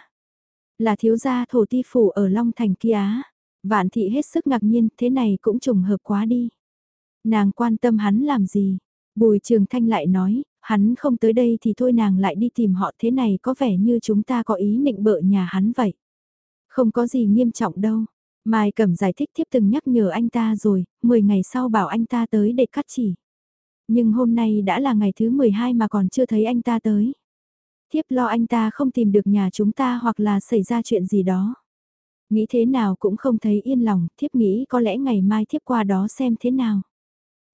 [SPEAKER 1] Là thiếu gia thổ ti phủ ở Long Thành kia á. Vạn thị hết sức ngạc nhiên, thế này cũng trùng hợp quá đi. Nàng quan tâm hắn làm gì? Bùi Trường Thanh lại nói, hắn không tới đây thì thôi nàng lại đi tìm họ thế này có vẻ như chúng ta có ý định bợ nhà hắn vậy. Không có gì nghiêm trọng đâu. Mai Cẩm giải thích tiếp từng nhắc nhở anh ta rồi, 10 ngày sau bảo anh ta tới để cắt chỉ. Nhưng hôm nay đã là ngày thứ 12 mà còn chưa thấy anh ta tới. Thiếp lo anh ta không tìm được nhà chúng ta hoặc là xảy ra chuyện gì đó. Nghĩ thế nào cũng không thấy yên lòng, thiếp nghĩ có lẽ ngày mai thiếp qua đó xem thế nào.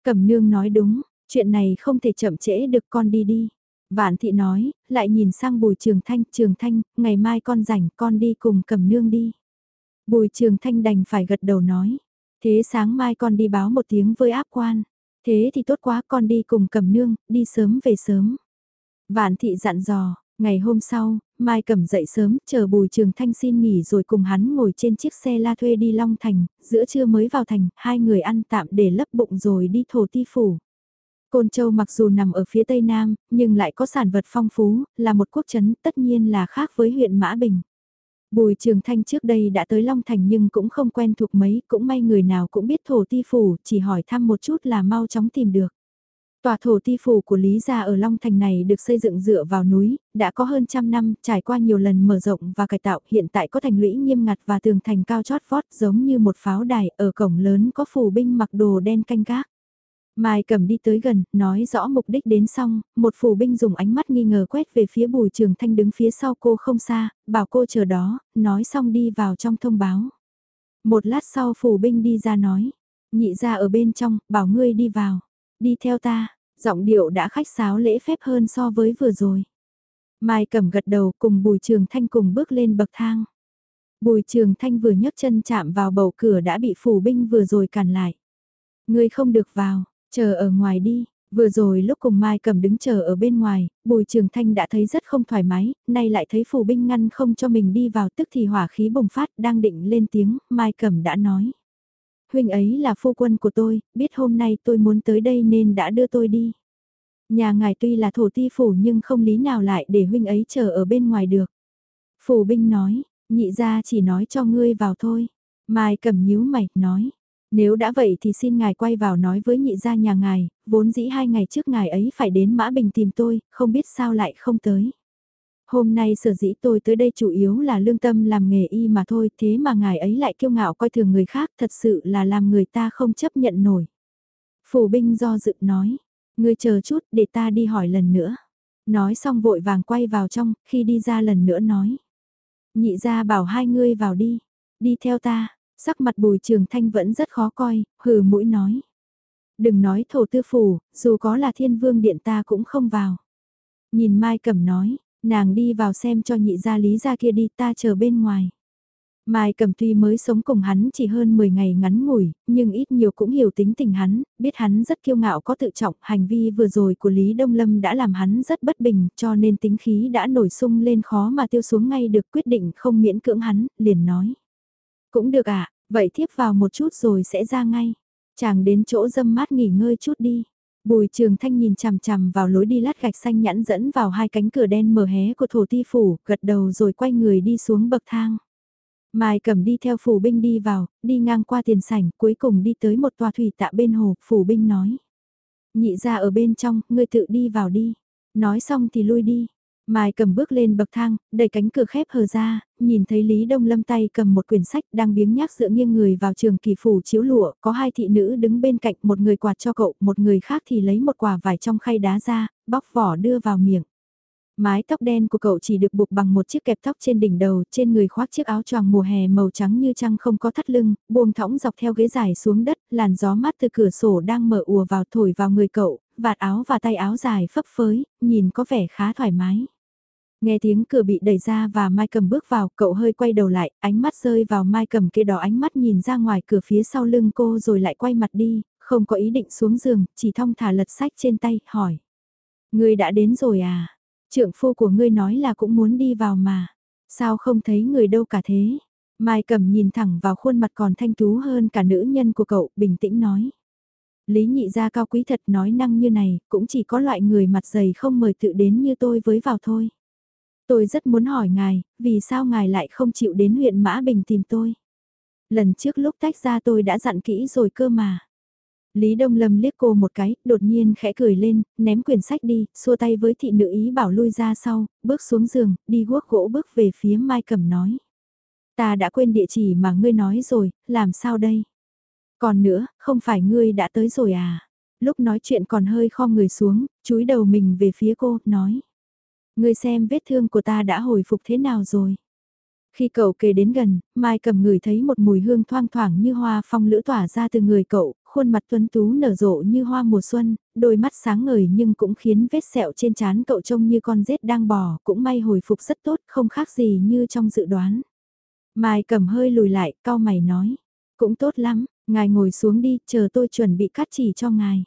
[SPEAKER 1] Cẩm nương nói đúng, chuyện này không thể chậm trễ được con đi đi. Vạn thị nói, lại nhìn sang bùi trường thanh, trường thanh, ngày mai con rảnh con đi cùng cẩm nương đi. Bùi trường thanh đành phải gật đầu nói, thế sáng mai con đi báo một tiếng với áp quan. Thế thì tốt quá con đi cùng cầm nương, đi sớm về sớm. Vạn thị dặn dò, ngày hôm sau, Mai cầm dậy sớm, chờ bùi trường thanh xin nghỉ rồi cùng hắn ngồi trên chiếc xe la thuê đi Long Thành, giữa trưa mới vào thành, hai người ăn tạm để lấp bụng rồi đi thổ ti phủ. Côn Châu mặc dù nằm ở phía tây nam, nhưng lại có sản vật phong phú, là một quốc trấn tất nhiên là khác với huyện Mã Bình. Bùi Trường Thanh trước đây đã tới Long Thành nhưng cũng không quen thuộc mấy, cũng may người nào cũng biết thổ ti phủ, chỉ hỏi thăm một chút là mau chóng tìm được. Tòa thổ ti phủ của Lý Gia ở Long Thành này được xây dựng dựa vào núi, đã có hơn trăm năm, trải qua nhiều lần mở rộng và cải tạo, hiện tại có thành lũy nghiêm ngặt và tường thành cao chót vót giống như một pháo đài, ở cổng lớn có phủ binh mặc đồ đen canh gác. Mai cầm đi tới gần, nói rõ mục đích đến xong, một phủ binh dùng ánh mắt nghi ngờ quét về phía bùi trường thanh đứng phía sau cô không xa, bảo cô chờ đó, nói xong đi vào trong thông báo. Một lát sau phủ binh đi ra nói, nhị ra ở bên trong, bảo ngươi đi vào, đi theo ta, giọng điệu đã khách sáo lễ phép hơn so với vừa rồi. Mai cầm gật đầu cùng bùi trường thanh cùng bước lên bậc thang. Bùi trường thanh vừa nhấc chân chạm vào bầu cửa đã bị phủ binh vừa rồi cản lại. Ngươi không được vào, Chờ ở ngoài đi, vừa rồi lúc cùng Mai cầm đứng chờ ở bên ngoài, Bùi Trường Thanh đã thấy rất không thoải mái, nay lại thấy phù binh ngăn không cho mình đi vào tức thì hỏa khí bùng phát đang định lên tiếng, Mai cầm đã nói. Huynh ấy là phu quân của tôi, biết hôm nay tôi muốn tới đây nên đã đưa tôi đi. Nhà ngài tuy là thổ ti phủ nhưng không lý nào lại để huynh ấy chờ ở bên ngoài được. Phù binh nói, nhị ra chỉ nói cho ngươi vào thôi. Mai cầm nhíu mày, nói. Nếu đã vậy thì xin ngài quay vào nói với nhị gia nhà ngài, vốn dĩ hai ngày trước ngài ấy phải đến Mã Bình tìm tôi, không biết sao lại không tới. Hôm nay sở dĩ tôi tới đây chủ yếu là lương tâm làm nghề y mà thôi, thế mà ngài ấy lại kiêu ngạo coi thường người khác, thật sự là làm người ta không chấp nhận nổi. Phủ binh do dự nói, ngươi chờ chút để ta đi hỏi lần nữa. Nói xong vội vàng quay vào trong, khi đi ra lần nữa nói. Nhị gia bảo hai ngươi vào đi, đi theo ta, Sắc mặt bùi trường thanh vẫn rất khó coi, hừ mũi nói. Đừng nói thổ tư phủ, dù có là thiên vương điện ta cũng không vào. Nhìn Mai Cẩm nói, nàng đi vào xem cho nhị gia lý gia kia đi ta chờ bên ngoài. Mai Cẩm tuy mới sống cùng hắn chỉ hơn 10 ngày ngắn ngủi, nhưng ít nhiều cũng hiểu tính tình hắn, biết hắn rất kiêu ngạo có tự trọng, hành vi vừa rồi của Lý Đông Lâm đã làm hắn rất bất bình, cho nên tính khí đã nổi sung lên khó mà tiêu xuống ngay được quyết định không miễn cưỡng hắn, liền nói. Cũng được ạ, à, vậy thiếp vào một chút rồi sẽ ra ngay. Chàng đến chỗ dâm mát nghỉ ngơi chút đi. Bùi trường thanh nhìn chằm chằm vào lối đi lát gạch xanh nhẵn dẫn vào hai cánh cửa đen mở hé của thổ ti phủ, gật đầu rồi quay người đi xuống bậc thang. Mai cầm đi theo phủ binh đi vào, đi ngang qua tiền sảnh, cuối cùng đi tới một tòa thủy tạ bên hồ, phủ binh nói. Nhị ra ở bên trong, ngươi tự đi vào đi. Nói xong thì lui đi. Mai cầm bước lên bậc thang, đẩy cánh cửa khép hờ ra, nhìn thấy Lý Đông Lâm tay cầm một quyển sách đang biếng nhác dựa nghiêng người vào trường kỳ phủ chiếu lụa, có hai thị nữ đứng bên cạnh, một người quạt cho cậu, một người khác thì lấy một quả vải trong khay đá ra, bóc vỏ đưa vào miệng. Mái tóc đen của cậu chỉ được buộc bằng một chiếc kẹp tóc trên đỉnh đầu, trên người khoác chiếc áo choàng mùa hè màu trắng như trăng không có thắt lưng, buông thõng dọc theo ghế dài xuống đất, làn gió mát từ cửa sổ đang mở ùa vào thổi vào người cậu, vạt áo và tay áo dài phấp phới, nhìn có vẻ khá thoải mái. Nghe tiếng cửa bị đẩy ra và Mai cầm bước vào, cậu hơi quay đầu lại, ánh mắt rơi vào Mai cầm kia đó ánh mắt nhìn ra ngoài cửa phía sau lưng cô rồi lại quay mặt đi, không có ý định xuống giường, chỉ thong thả lật sách trên tay, hỏi. người đã đến rồi à? Trượng phu của ngươi nói là cũng muốn đi vào mà. Sao không thấy người đâu cả thế? Mai cầm nhìn thẳng vào khuôn mặt còn thanh tú hơn cả nữ nhân của cậu, bình tĩnh nói. Lý nhị gia cao quý thật nói năng như này, cũng chỉ có loại người mặt dày không mời tự đến như tôi với vào thôi. Tôi rất muốn hỏi ngài, vì sao ngài lại không chịu đến huyện Mã Bình tìm tôi? Lần trước lúc tách ra tôi đã dặn kỹ rồi cơ mà. Lý Đông Lâm liếc cô một cái, đột nhiên khẽ cười lên, ném quyển sách đi, xua tay với thị nữ ý bảo lui ra sau, bước xuống giường, đi guốc gỗ bước về phía Mai Cẩm nói. Ta đã quên địa chỉ mà ngươi nói rồi, làm sao đây? Còn nữa, không phải ngươi đã tới rồi à? Lúc nói chuyện còn hơi kho người xuống, chúi đầu mình về phía cô, nói. Ngươi xem vết thương của ta đã hồi phục thế nào rồi? Khi cậu kề đến gần, Mai cầm người thấy một mùi hương thoang thoảng như hoa phong lữ tỏa ra từ người cậu, khuôn mặt tuấn tú nở rộ như hoa mùa xuân, đôi mắt sáng ngời nhưng cũng khiến vết sẹo trên trán cậu trông như con rết đang bò, cũng may hồi phục rất tốt, không khác gì như trong dự đoán. Mai cầm hơi lùi lại, cao mày nói, cũng tốt lắm, ngài ngồi xuống đi, chờ tôi chuẩn bị cắt chỉ cho ngài.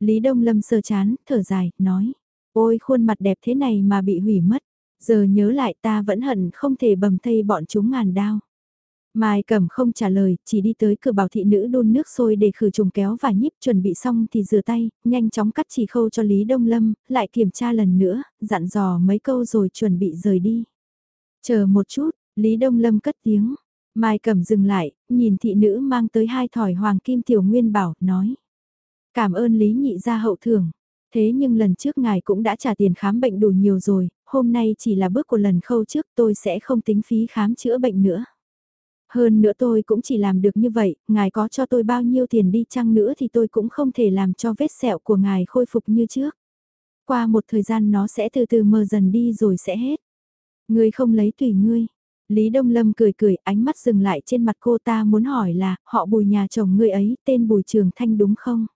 [SPEAKER 1] Lý Đông Lâm sơ chán, thở dài, nói, ôi khuôn mặt đẹp thế này mà bị hủy mất. Giờ nhớ lại ta vẫn hận không thể bầm thây bọn chúng ngàn đao. Mai Cẩm không trả lời, chỉ đi tới cửa bảo thị nữ đun nước sôi để khử trùng kéo và nhíp chuẩn bị xong thì rửa tay, nhanh chóng cắt chỉ khâu cho Lý Đông Lâm, lại kiểm tra lần nữa, dặn dò mấy câu rồi chuẩn bị rời đi. Chờ một chút, Lý Đông Lâm cất tiếng. Mai Cẩm dừng lại, nhìn thị nữ mang tới hai thỏi hoàng kim tiểu nguyên bảo, nói. Cảm ơn Lý nhị gia hậu thưởng. Thế nhưng lần trước ngài cũng đã trả tiền khám bệnh đủ nhiều rồi, hôm nay chỉ là bước của lần khâu trước tôi sẽ không tính phí khám chữa bệnh nữa. Hơn nữa tôi cũng chỉ làm được như vậy, ngài có cho tôi bao nhiêu tiền đi chăng nữa thì tôi cũng không thể làm cho vết sẹo của ngài khôi phục như trước. Qua một thời gian nó sẽ từ từ mờ dần đi rồi sẽ hết. Ngươi không lấy tùy ngươi. Lý Đông Lâm cười cười, ánh mắt dừng lại trên mặt cô ta muốn hỏi là, họ bùi nhà chồng ngươi ấy, tên bùi trường thanh đúng không?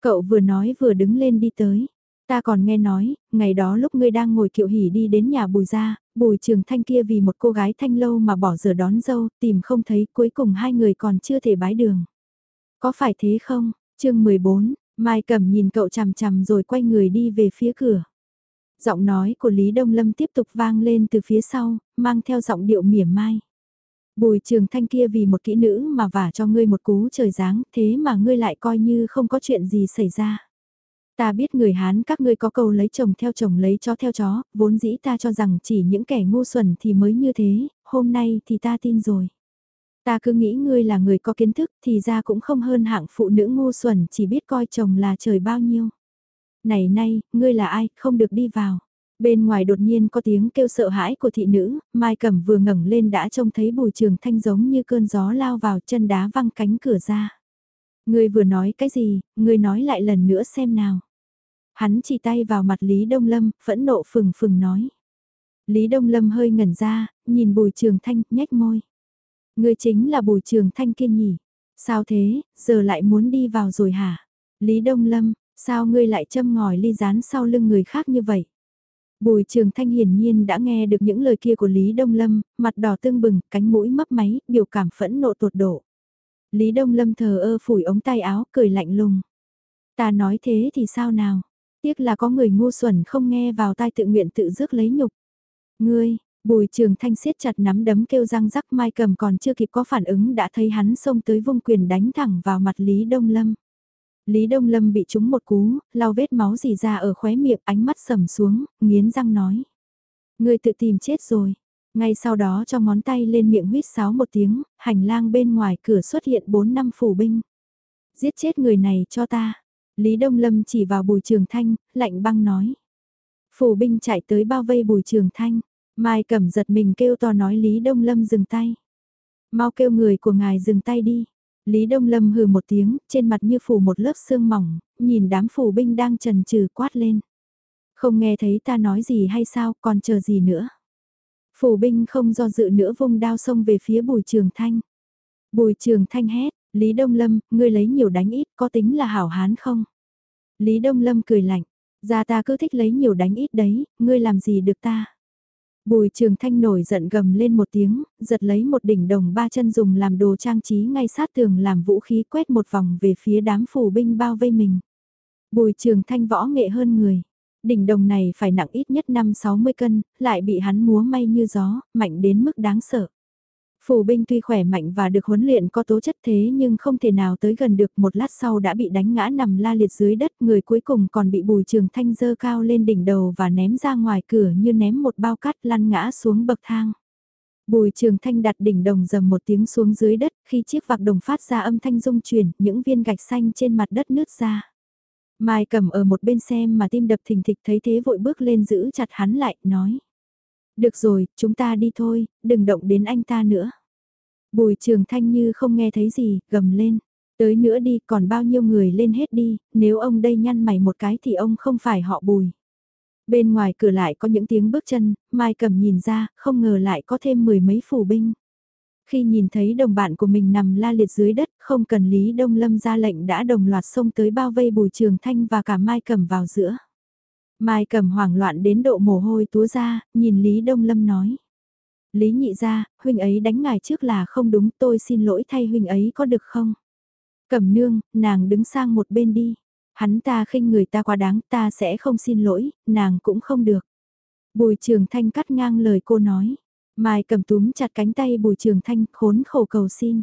[SPEAKER 1] Cậu vừa nói vừa đứng lên đi tới. Ta còn nghe nói, ngày đó lúc ngươi đang ngồi kiệu hỉ đi đến nhà bùi gia, bùi trường thanh kia vì một cô gái thanh lâu mà bỏ giờ đón dâu, tìm không thấy, cuối cùng hai người còn chưa thể bái đường. Có phải thế không? chương 14, Mai Cẩm nhìn cậu chằm chằm rồi quay người đi về phía cửa. Giọng nói của Lý Đông Lâm tiếp tục vang lên từ phía sau, mang theo giọng điệu mỉa mai. Bùi trường thanh kia vì một kỹ nữ mà vả cho ngươi một cú trời giáng, thế mà ngươi lại coi như không có chuyện gì xảy ra. Ta biết người Hán các ngươi có câu lấy chồng theo chồng lấy chó theo chó, vốn dĩ ta cho rằng chỉ những kẻ ngu xuẩn thì mới như thế, hôm nay thì ta tin rồi. Ta cứ nghĩ ngươi là người có kiến thức thì ra cũng không hơn hạng phụ nữ ngu xuẩn chỉ biết coi chồng là trời bao nhiêu. Này nay, ngươi là ai, không được đi vào. Bên ngoài đột nhiên có tiếng kêu sợ hãi của thị nữ, Mai Cẩm vừa ngẩng lên đã trông thấy bùi trường thanh giống như cơn gió lao vào chân đá văng cánh cửa ra. Ngươi vừa nói cái gì, ngươi nói lại lần nữa xem nào. Hắn chỉ tay vào mặt Lý Đông Lâm, phẫn nộ phừng phừng nói. Lý Đông Lâm hơi ngẩn ra, nhìn bùi trường thanh, nhếch môi. Ngươi chính là bùi trường thanh kia nhỉ? Sao thế, giờ lại muốn đi vào rồi hả? Lý Đông Lâm, sao ngươi lại châm ngòi ly rán sau lưng người khác như vậy? Bùi Trường Thanh hiển nhiên đã nghe được những lời kia của Lý Đông Lâm, mặt đỏ tương bừng, cánh mũi mấp máy, biểu cảm phẫn nộ tột độ. Lý Đông Lâm thờ ơ phủi ống tay áo, cười lạnh lùng. Ta nói thế thì sao nào? Tiếc là có người ngu xuẩn không nghe vào tai tự nguyện tự dước lấy nhục. Ngươi, Bùi Trường Thanh siết chặt nắm đấm kêu răng rắc Mai Cầm còn chưa kịp có phản ứng đã thấy hắn xông tới vung quyền đánh thẳng vào mặt Lý Đông Lâm. Lý Đông Lâm bị trúng một cú, lau vết máu dì ra ở khóe miệng ánh mắt sầm xuống, nghiến răng nói. Người tự tìm chết rồi. Ngay sau đó cho ngón tay lên miệng huyết sáo một tiếng, hành lang bên ngoài cửa xuất hiện 4 năm phủ binh. Giết chết người này cho ta. Lý Đông Lâm chỉ vào bùi trường thanh, lạnh băng nói. Phủ binh chạy tới bao vây bùi trường thanh. Mai cẩm giật mình kêu to nói Lý Đông Lâm dừng tay. Mau kêu người của ngài dừng tay đi. Lý Đông Lâm hừ một tiếng, trên mặt như phủ một lớp sương mỏng, nhìn đám phủ binh đang trần trừ quát lên. Không nghe thấy ta nói gì hay sao, còn chờ gì nữa. Phủ binh không do dự nữa vung đao xông về phía bùi trường thanh. Bùi trường thanh hét, Lý Đông Lâm, ngươi lấy nhiều đánh ít, có tính là hảo hán không? Lý Đông Lâm cười lạnh, ra ta cứ thích lấy nhiều đánh ít đấy, ngươi làm gì được ta? Bùi trường thanh nổi giận gầm lên một tiếng, giật lấy một đỉnh đồng ba chân dùng làm đồ trang trí ngay sát tường làm vũ khí quét một vòng về phía đám phủ binh bao vây mình. Bùi trường thanh võ nghệ hơn người. Đỉnh đồng này phải nặng ít nhất 5-60 cân, lại bị hắn múa may như gió, mạnh đến mức đáng sợ. Phủ binh tuy khỏe mạnh và được huấn luyện có tố chất thế nhưng không thể nào tới gần được một lát sau đã bị đánh ngã nằm la liệt dưới đất người cuối cùng còn bị bùi trường thanh dơ cao lên đỉnh đầu và ném ra ngoài cửa như ném một bao cát lăn ngã xuống bậc thang. Bùi trường thanh đặt đỉnh đồng dầm một tiếng xuống dưới đất khi chiếc vạc đồng phát ra âm thanh rung chuyển những viên gạch xanh trên mặt đất nứt ra. Mai cầm ở một bên xem mà tim đập thình thịch thấy thế vội bước lên giữ chặt hắn lại, nói. Được rồi, chúng ta đi thôi, đừng động đến anh ta nữa. Bùi trường thanh như không nghe thấy gì, gầm lên. Tới nữa đi, còn bao nhiêu người lên hết đi, nếu ông đây nhăn mày một cái thì ông không phải họ bùi. Bên ngoài cửa lại có những tiếng bước chân, Mai cầm nhìn ra, không ngờ lại có thêm mười mấy phủ binh. Khi nhìn thấy đồng bạn của mình nằm la liệt dưới đất, không cần Lý Đông Lâm ra lệnh đã đồng loạt xông tới bao vây Bùi Trường Thanh và cả Mai Cẩm vào giữa. Mai cầm hoảng loạn đến độ mồ hôi túa ra, nhìn Lý Đông Lâm nói. Lý nhị ra, huynh ấy đánh ngài trước là không đúng tôi xin lỗi thay huynh ấy có được không? Cẩm nương, nàng đứng sang một bên đi. Hắn ta khinh người ta quá đáng ta sẽ không xin lỗi, nàng cũng không được. Bùi trường thanh cắt ngang lời cô nói. Mai cầm túm chặt cánh tay bùi trường thanh khốn khổ cầu xin.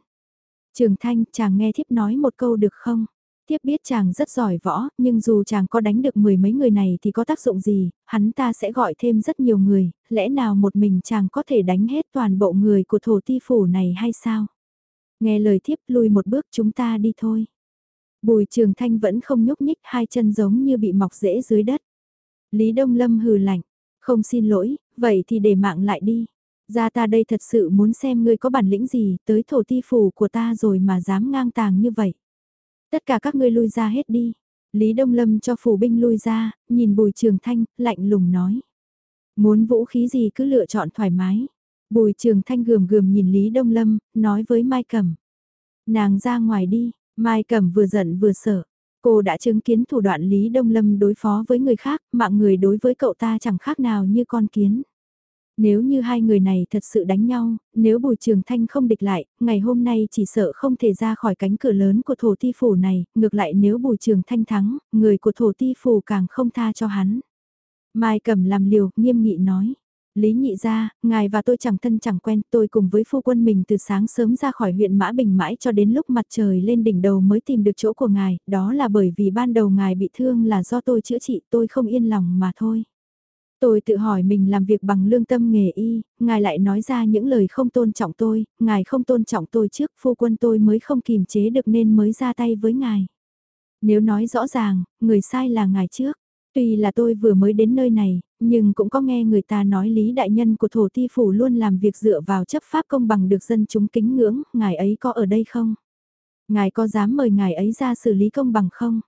[SPEAKER 1] Trường thanh chàng nghe thiếp nói một câu được không? Thiếp biết chàng rất giỏi võ, nhưng dù chàng có đánh được mười mấy người này thì có tác dụng gì, hắn ta sẽ gọi thêm rất nhiều người, lẽ nào một mình chàng có thể đánh hết toàn bộ người của thổ ti phủ này hay sao? Nghe lời thiếp lui một bước chúng ta đi thôi. Bùi trường thanh vẫn không nhúc nhích hai chân giống như bị mọc rễ dưới đất. Lý Đông Lâm hừ lạnh, không xin lỗi, vậy thì để mạng lại đi. Ra ta đây thật sự muốn xem ngươi có bản lĩnh gì tới thổ ti phủ của ta rồi mà dám ngang tàng như vậy. Tất cả các ngươi lui ra hết đi. Lý Đông Lâm cho phủ binh lui ra, nhìn Bùi Trường Thanh, lạnh lùng nói. Muốn vũ khí gì cứ lựa chọn thoải mái. Bùi Trường Thanh gườm gườm nhìn Lý Đông Lâm, nói với Mai Cẩm. Nàng ra ngoài đi, Mai Cẩm vừa giận vừa sợ. Cô đã chứng kiến thủ đoạn Lý Đông Lâm đối phó với người khác, mạng người đối với cậu ta chẳng khác nào như con kiến. Nếu như hai người này thật sự đánh nhau, nếu Bùi Trường Thanh không địch lại, ngày hôm nay chỉ sợ không thể ra khỏi cánh cửa lớn của thổ ti phủ này, ngược lại nếu Bùi Trường Thanh thắng, người của thổ ti phủ càng không tha cho hắn. Mai cầm làm liều, nghiêm nghị nói. Lý nhị ra, ngài và tôi chẳng thân chẳng quen, tôi cùng với phu quân mình từ sáng sớm ra khỏi huyện Mã Bình mãi cho đến lúc mặt trời lên đỉnh đầu mới tìm được chỗ của ngài, đó là bởi vì ban đầu ngài bị thương là do tôi chữa trị, tôi không yên lòng mà thôi. Tôi tự hỏi mình làm việc bằng lương tâm nghề y, ngài lại nói ra những lời không tôn trọng tôi, ngài không tôn trọng tôi trước, phu quân tôi mới không kìm chế được nên mới ra tay với ngài. Nếu nói rõ ràng, người sai là ngài trước. Tuy là tôi vừa mới đến nơi này, nhưng cũng có nghe người ta nói lý đại nhân của thổ ti phủ luôn làm việc dựa vào chấp pháp công bằng được dân chúng kính ngưỡng, ngài ấy có ở đây không? Ngài có dám mời ngài ấy ra xử lý công bằng không?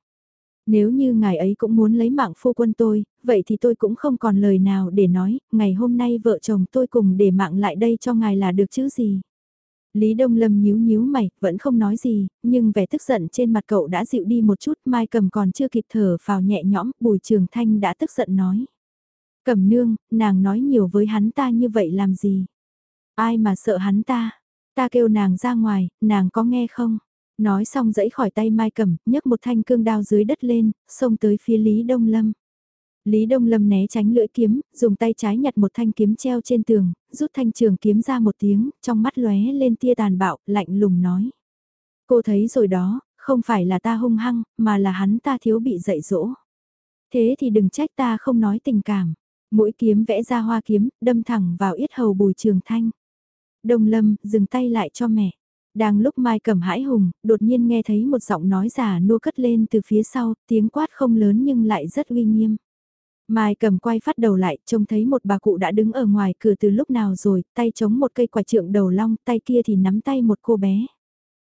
[SPEAKER 1] Nếu như ngài ấy cũng muốn lấy mạng phu quân tôi, vậy thì tôi cũng không còn lời nào để nói, ngày hôm nay vợ chồng tôi cùng để mạng lại đây cho ngài là được chứ gì. Lý Đông Lâm nhíu nhíu mày, vẫn không nói gì, nhưng vẻ tức giận trên mặt cậu đã dịu đi một chút, Mai Cầm còn chưa kịp thở vào nhẹ nhõm, Bùi Trường Thanh đã tức giận nói. Cầm nương, nàng nói nhiều với hắn ta như vậy làm gì? Ai mà sợ hắn ta? Ta kêu nàng ra ngoài, nàng có nghe không? Nói xong dẫy khỏi tay Mai Cẩm, nhấc một thanh cương đao dưới đất lên, xông tới phía Lý Đông Lâm. Lý Đông Lâm né tránh lưỡi kiếm, dùng tay trái nhặt một thanh kiếm treo trên tường, rút thanh trường kiếm ra một tiếng, trong mắt lóe lên tia tàn bạo, lạnh lùng nói. Cô thấy rồi đó, không phải là ta hung hăng, mà là hắn ta thiếu bị dạy dỗ. Thế thì đừng trách ta không nói tình cảm. Mũi kiếm vẽ ra hoa kiếm, đâm thẳng vào yết hầu bùi trường thanh. Đông lâm, dừng tay lại cho mẹ. Đang lúc Mai cầm hãi hùng, đột nhiên nghe thấy một giọng nói giả nua cất lên từ phía sau, tiếng quát không lớn nhưng lại rất uy nghiêm. Mai cầm quay phát đầu lại, trông thấy một bà cụ đã đứng ở ngoài cửa từ lúc nào rồi, tay chống một cây quả trượng đầu long, tay kia thì nắm tay một cô bé.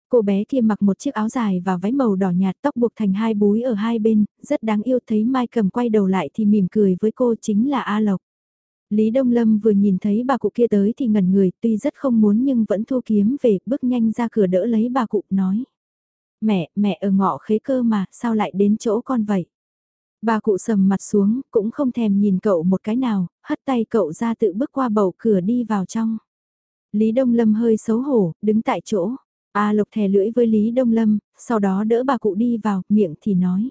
[SPEAKER 1] Cô bé kia mặc một chiếc áo dài và váy màu đỏ nhạt tóc buộc thành hai búi ở hai bên, rất đáng yêu thấy Mai cầm quay đầu lại thì mỉm cười với cô chính là A Lộc. Lý Đông Lâm vừa nhìn thấy bà cụ kia tới thì ngẩn người tuy rất không muốn nhưng vẫn thu kiếm về bước nhanh ra cửa đỡ lấy bà cụ nói. Mẹ, mẹ ở ngõ khế cơ mà, sao lại đến chỗ con vậy? Bà cụ sầm mặt xuống, cũng không thèm nhìn cậu một cái nào, hất tay cậu ra tự bước qua bầu cửa đi vào trong. Lý Đông Lâm hơi xấu hổ, đứng tại chỗ. A Lộc thè lưỡi với Lý Đông Lâm, sau đó đỡ bà cụ đi vào, miệng thì nói.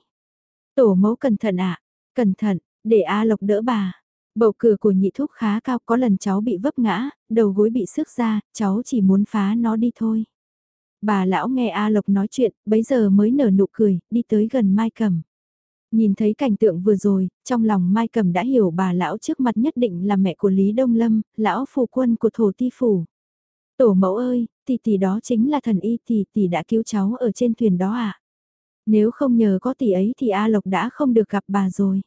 [SPEAKER 1] Tổ mẫu cẩn thận ạ, cẩn thận, để A Lộc đỡ bà. Bầu cửa của nhị thúc khá cao, có lần cháu bị vấp ngã, đầu gối bị sức ra, cháu chỉ muốn phá nó đi thôi. Bà lão nghe A Lộc nói chuyện, bấy giờ mới nở nụ cười, đi tới gần Mai Cẩm. Nhìn thấy cảnh tượng vừa rồi, trong lòng Mai Cẩm đã hiểu bà lão trước mặt nhất định là mẹ của Lý Đông Lâm, lão phù quân của thổ ti phủ. Tổ mẫu ơi, tỷ tỷ đó chính là thần y tỷ tỷ đã cứu cháu ở trên thuyền đó à? Nếu không nhờ có tỷ ấy thì A Lộc đã không được gặp bà rồi.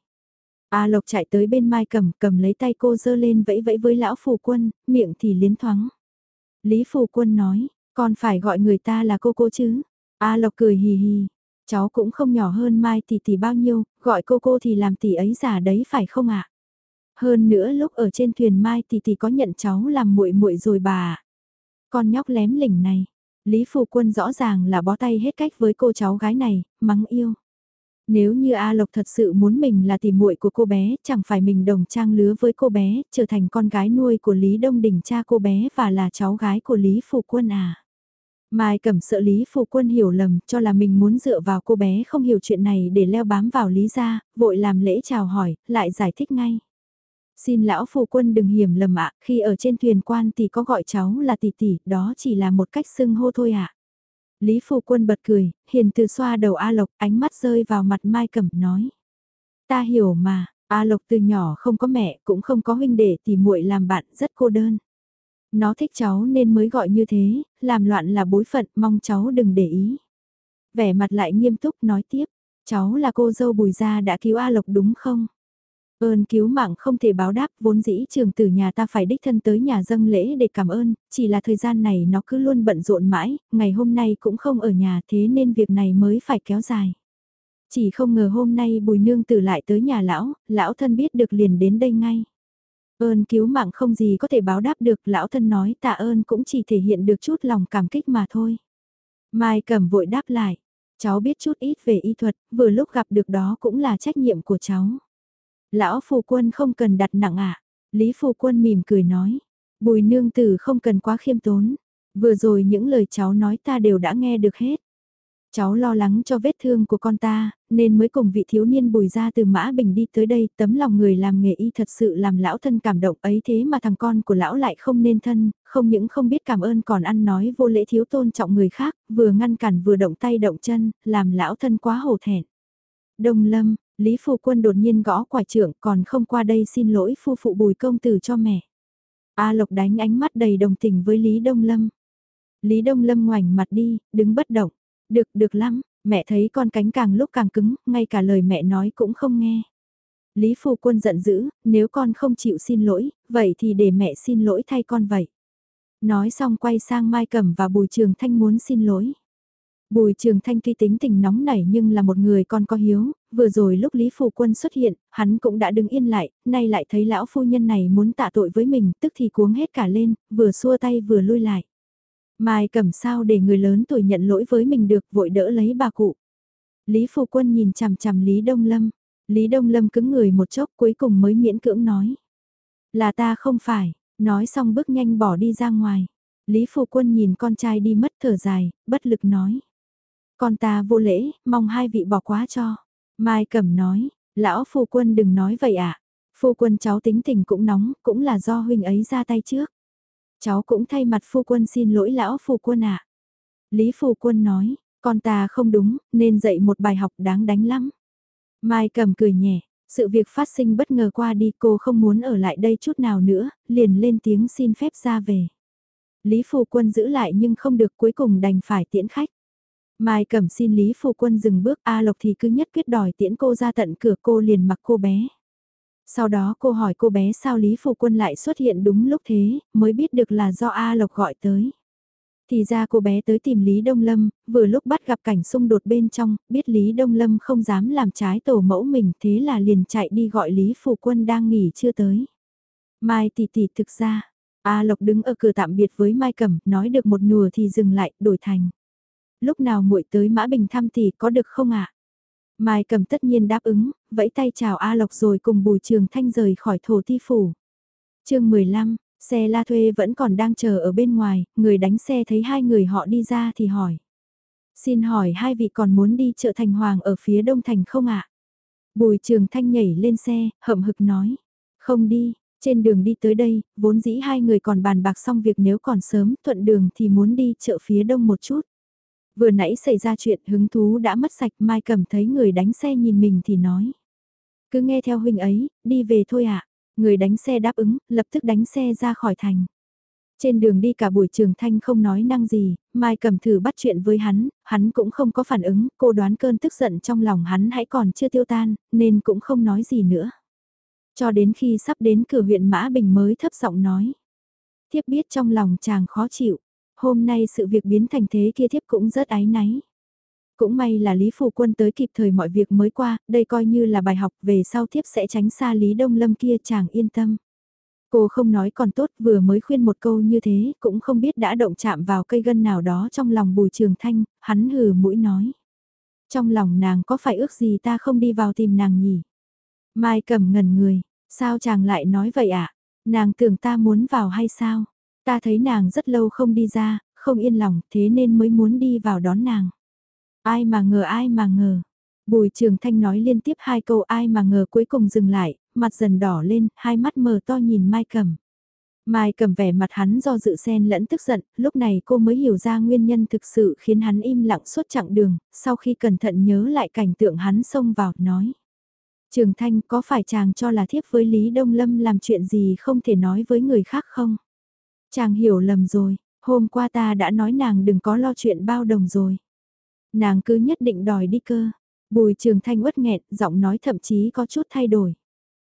[SPEAKER 1] A Lộc chạy tới bên Mai Cẩm, cầm lấy tay cô dơ lên vẫy vẫy với lão phù quân, miệng thì liến thoáng. Lý phù quân nói, con phải gọi người ta là cô cô chứ. A Lộc cười hì hì, cháu cũng không nhỏ hơn Mai tỷ tỷ bao nhiêu, gọi cô cô thì làm tỷ ấy giả đấy phải không ạ? Hơn nữa lúc ở trên thuyền Mai tỷ tỷ có nhận cháu làm muội muội rồi bà Con nhóc lém lỉnh này, Lý Phù Quân rõ ràng là bó tay hết cách với cô cháu gái này, mắng yêu. Nếu như A Lộc thật sự muốn mình là tìm muội của cô bé, chẳng phải mình đồng trang lứa với cô bé, trở thành con gái nuôi của Lý Đông Đình cha cô bé và là cháu gái của Lý Phù Quân à. Mai Cẩm sợ Lý Phù Quân hiểu lầm, cho là mình muốn dựa vào cô bé không hiểu chuyện này để leo bám vào Lý gia, vội làm lễ chào hỏi, lại giải thích ngay. Xin lão Phù Quân đừng hiểm lầm ạ, khi ở trên thuyền quan thì có gọi cháu là tỷ tỷ, đó chỉ là một cách xưng hô thôi ạ. Lý Phu Quân bật cười, hiền từ xoa đầu A Lộc, ánh mắt rơi vào mặt Mai Cẩm nói. Ta hiểu mà, A Lộc từ nhỏ không có mẹ, cũng không có huynh đệ thì muội làm bạn rất cô đơn. Nó thích cháu nên mới gọi như thế, làm loạn là bối phận, mong cháu đừng để ý. Vẻ mặt lại nghiêm túc nói tiếp, cháu là cô dâu bùi gia đã cứu A Lộc đúng không? Ơn cứu mạng không thể báo đáp, vốn dĩ trường tử nhà ta phải đích thân tới nhà dâng lễ để cảm ơn, chỉ là thời gian này nó cứ luôn bận rộn mãi, ngày hôm nay cũng không ở nhà thế nên việc này mới phải kéo dài. Chỉ không ngờ hôm nay bùi nương tử lại tới nhà lão, lão thân biết được liền đến đây ngay. Ơn cứu mạng không gì có thể báo đáp được, lão thân nói tạ ơn cũng chỉ thể hiện được chút lòng cảm kích mà thôi. Mai cầm vội đáp lại, cháu biết chút ít về y thuật, vừa lúc gặp được đó cũng là trách nhiệm của cháu. Lão phù quân không cần đặt nặng ạ. À? Lý phù quân mỉm cười nói. Bùi nương tử không cần quá khiêm tốn. Vừa rồi những lời cháu nói ta đều đã nghe được hết. Cháu lo lắng cho vết thương của con ta, nên mới cùng vị thiếu niên bùi ra từ Mã Bình đi tới đây, tấm lòng người làm nghề y thật sự làm lão thân cảm động ấy thế mà thằng con của lão lại không nên thân, không những không biết cảm ơn còn ăn nói vô lễ thiếu tôn trọng người khác, vừa ngăn cản vừa động tay động chân, làm lão thân quá hổ thẹn. Đông Lâm, Lý Phu Quân đột nhiên gõ quả trưởng còn không qua đây xin lỗi phu phụ bùi công tử cho mẹ. A Lộc đánh ánh mắt đầy đồng tình với Lý Đông Lâm. Lý Đông Lâm ngoảnh mặt đi, đứng bất động. Được, được lắm, mẹ thấy con cánh càng lúc càng cứng, ngay cả lời mẹ nói cũng không nghe. Lý Phu Quân giận dữ, nếu con không chịu xin lỗi, vậy thì để mẹ xin lỗi thay con vậy. Nói xong quay sang Mai Cẩm và Bùi Trường Thanh muốn xin lỗi. Bùi Trường Thanh tuy tính tình nóng nảy nhưng là một người con có hiếu, vừa rồi lúc Lý Phủ Quân xuất hiện, hắn cũng đã đứng yên lại, nay lại thấy lão phu nhân này muốn tạ tội với mình, tức thì cuống hết cả lên, vừa xua tay vừa lui lại. Mai cầm sao để người lớn tuổi nhận lỗi với mình được vội đỡ lấy bà cụ. Lý Phủ Quân nhìn chằm chằm Lý Đông Lâm, Lý Đông Lâm cứng người một chốc cuối cùng mới miễn cưỡng nói. Là ta không phải, nói xong bước nhanh bỏ đi ra ngoài. Lý Phủ Quân nhìn con trai đi mất thở dài, bất lực nói. Con ta vô lễ, mong hai vị bỏ quá cho. Mai Cẩm nói, lão phu quân đừng nói vậy ạ. À. Phu quân cháu tính tình cũng nóng, cũng là do huynh ấy ra tay trước. Cháu cũng thay mặt phu quân xin lỗi lão phu quân ạ. À. Lý phu quân nói, con ta không đúng, nên dạy một bài học đáng đánh lắm. Mai Cẩm cười nhẹ, Sự việc phát sinh bất ngờ qua đi cô không muốn ở lại đây chút nào nữa, liền lên tiếng xin phép ra về. Lý Phu Quân giữ lại nhưng không được cuối cùng đành phải tiễn khách. Mai Cẩm xin Lý Phu Quân dừng bước A Lộc thì cứ nhất quyết đòi tiễn cô ra tận cửa cô liền mặc cô bé. Sau đó cô hỏi cô bé sao Lý Phu Quân lại xuất hiện đúng lúc thế, mới biết được là do A Lộc gọi tới. Thì ra cô bé tới tìm Lý Đông Lâm, vừa lúc bắt gặp cảnh xung đột bên trong, biết Lý Đông Lâm không dám làm trái tổ mẫu mình thế là liền chạy đi gọi Lý Phu Quân đang nghỉ chưa tới. Mai tỷ tỷ thực ra, A Lộc đứng ở cửa tạm biệt với Mai Cẩm, nói được một nùa thì dừng lại, đổi thành. Lúc nào muội tới Mã Bình thăm tỷ có được không ạ? Mai Cẩm tất nhiên đáp ứng, vẫy tay chào A Lộc rồi cùng Bùi Trường Thanh rời khỏi thổ ti phủ. chương 15, xe la thuê vẫn còn đang chờ ở bên ngoài, người đánh xe thấy hai người họ đi ra thì hỏi. Xin hỏi hai vị còn muốn đi chợ Thành Hoàng ở phía đông thành không ạ? Bùi Trường Thanh nhảy lên xe, hậm hực nói. Không đi, trên đường đi tới đây, vốn dĩ hai người còn bàn bạc xong việc nếu còn sớm, thuận đường thì muốn đi chợ phía đông một chút. Vừa nãy xảy ra chuyện hứng thú đã mất sạch Mai cầm thấy người đánh xe nhìn mình thì nói. Cứ nghe theo huynh ấy, đi về thôi ạ. À. Người đánh xe đáp ứng, lập tức đánh xe ra khỏi thành. Trên đường đi cả buổi trường thanh không nói năng gì, Mai cầm thử bắt chuyện với hắn, hắn cũng không có phản ứng, cô đoán cơn tức giận trong lòng hắn hãy còn chưa tiêu tan, nên cũng không nói gì nữa. Cho đến khi sắp đến cửa huyện Mã Bình mới thấp giọng nói. Thiếp biết trong lòng chàng khó chịu, hôm nay sự việc biến thành thế kia thiếp cũng rất áy náy. Cũng may là Lý Phủ Quân tới kịp thời mọi việc mới qua, đây coi như là bài học về sau thiếp sẽ tránh xa Lý Đông Lâm kia chàng yên tâm. Cô không nói còn tốt vừa mới khuyên một câu như thế, cũng không biết đã động chạm vào cây gân nào đó trong lòng bùi trường thanh, hắn hừ mũi nói. Trong lòng nàng có phải ước gì ta không đi vào tìm nàng nhỉ? Mai cầm ngần người, sao chàng lại nói vậy ạ? À? Nàng tưởng ta muốn vào hay sao? Ta thấy nàng rất lâu không đi ra, không yên lòng, thế nên mới muốn đi vào đón nàng. Ai mà ngờ ai mà ngờ. Bùi Trường Thanh nói liên tiếp hai câu ai mà ngờ cuối cùng dừng lại, mặt dần đỏ lên, hai mắt mờ to nhìn Mai Cầm. Mai cầm vẻ mặt hắn do dự xen lẫn tức giận, lúc này cô mới hiểu ra nguyên nhân thực sự khiến hắn im lặng suốt chặng đường, sau khi cẩn thận nhớ lại cảnh tượng hắn xông vào, nói. Trường Thanh có phải chàng cho là thiếp với Lý Đông Lâm làm chuyện gì không thể nói với người khác không? Chàng hiểu lầm rồi, hôm qua ta đã nói nàng đừng có lo chuyện bao đồng rồi. Nàng cứ nhất định đòi đi cơ. Bùi Trường Thanh uất nghẹn, giọng nói thậm chí có chút thay đổi.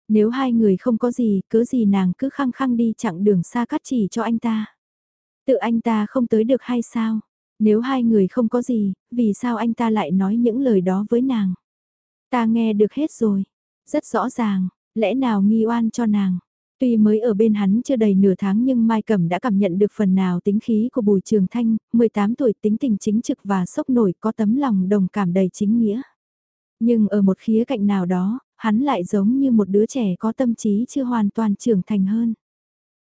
[SPEAKER 1] Nếu hai người không có gì, cứ gì nàng cứ khăng khăng đi chặng đường xa cắt chỉ cho anh ta. Tự anh ta không tới được hay sao? Nếu hai người không có gì, vì sao anh ta lại nói những lời đó với nàng? Ta nghe được hết rồi. Rất rõ ràng, lẽ nào nghi oan cho nàng? Tuy mới ở bên hắn chưa đầy nửa tháng nhưng Mai Cẩm đã cảm nhận được phần nào tính khí của Bùi Trường Thanh, 18 tuổi tính tình chính trực và sốc nổi có tấm lòng đồng cảm đầy chính nghĩa. Nhưng ở một khía cạnh nào đó, hắn lại giống như một đứa trẻ có tâm trí chưa hoàn toàn trưởng thành hơn.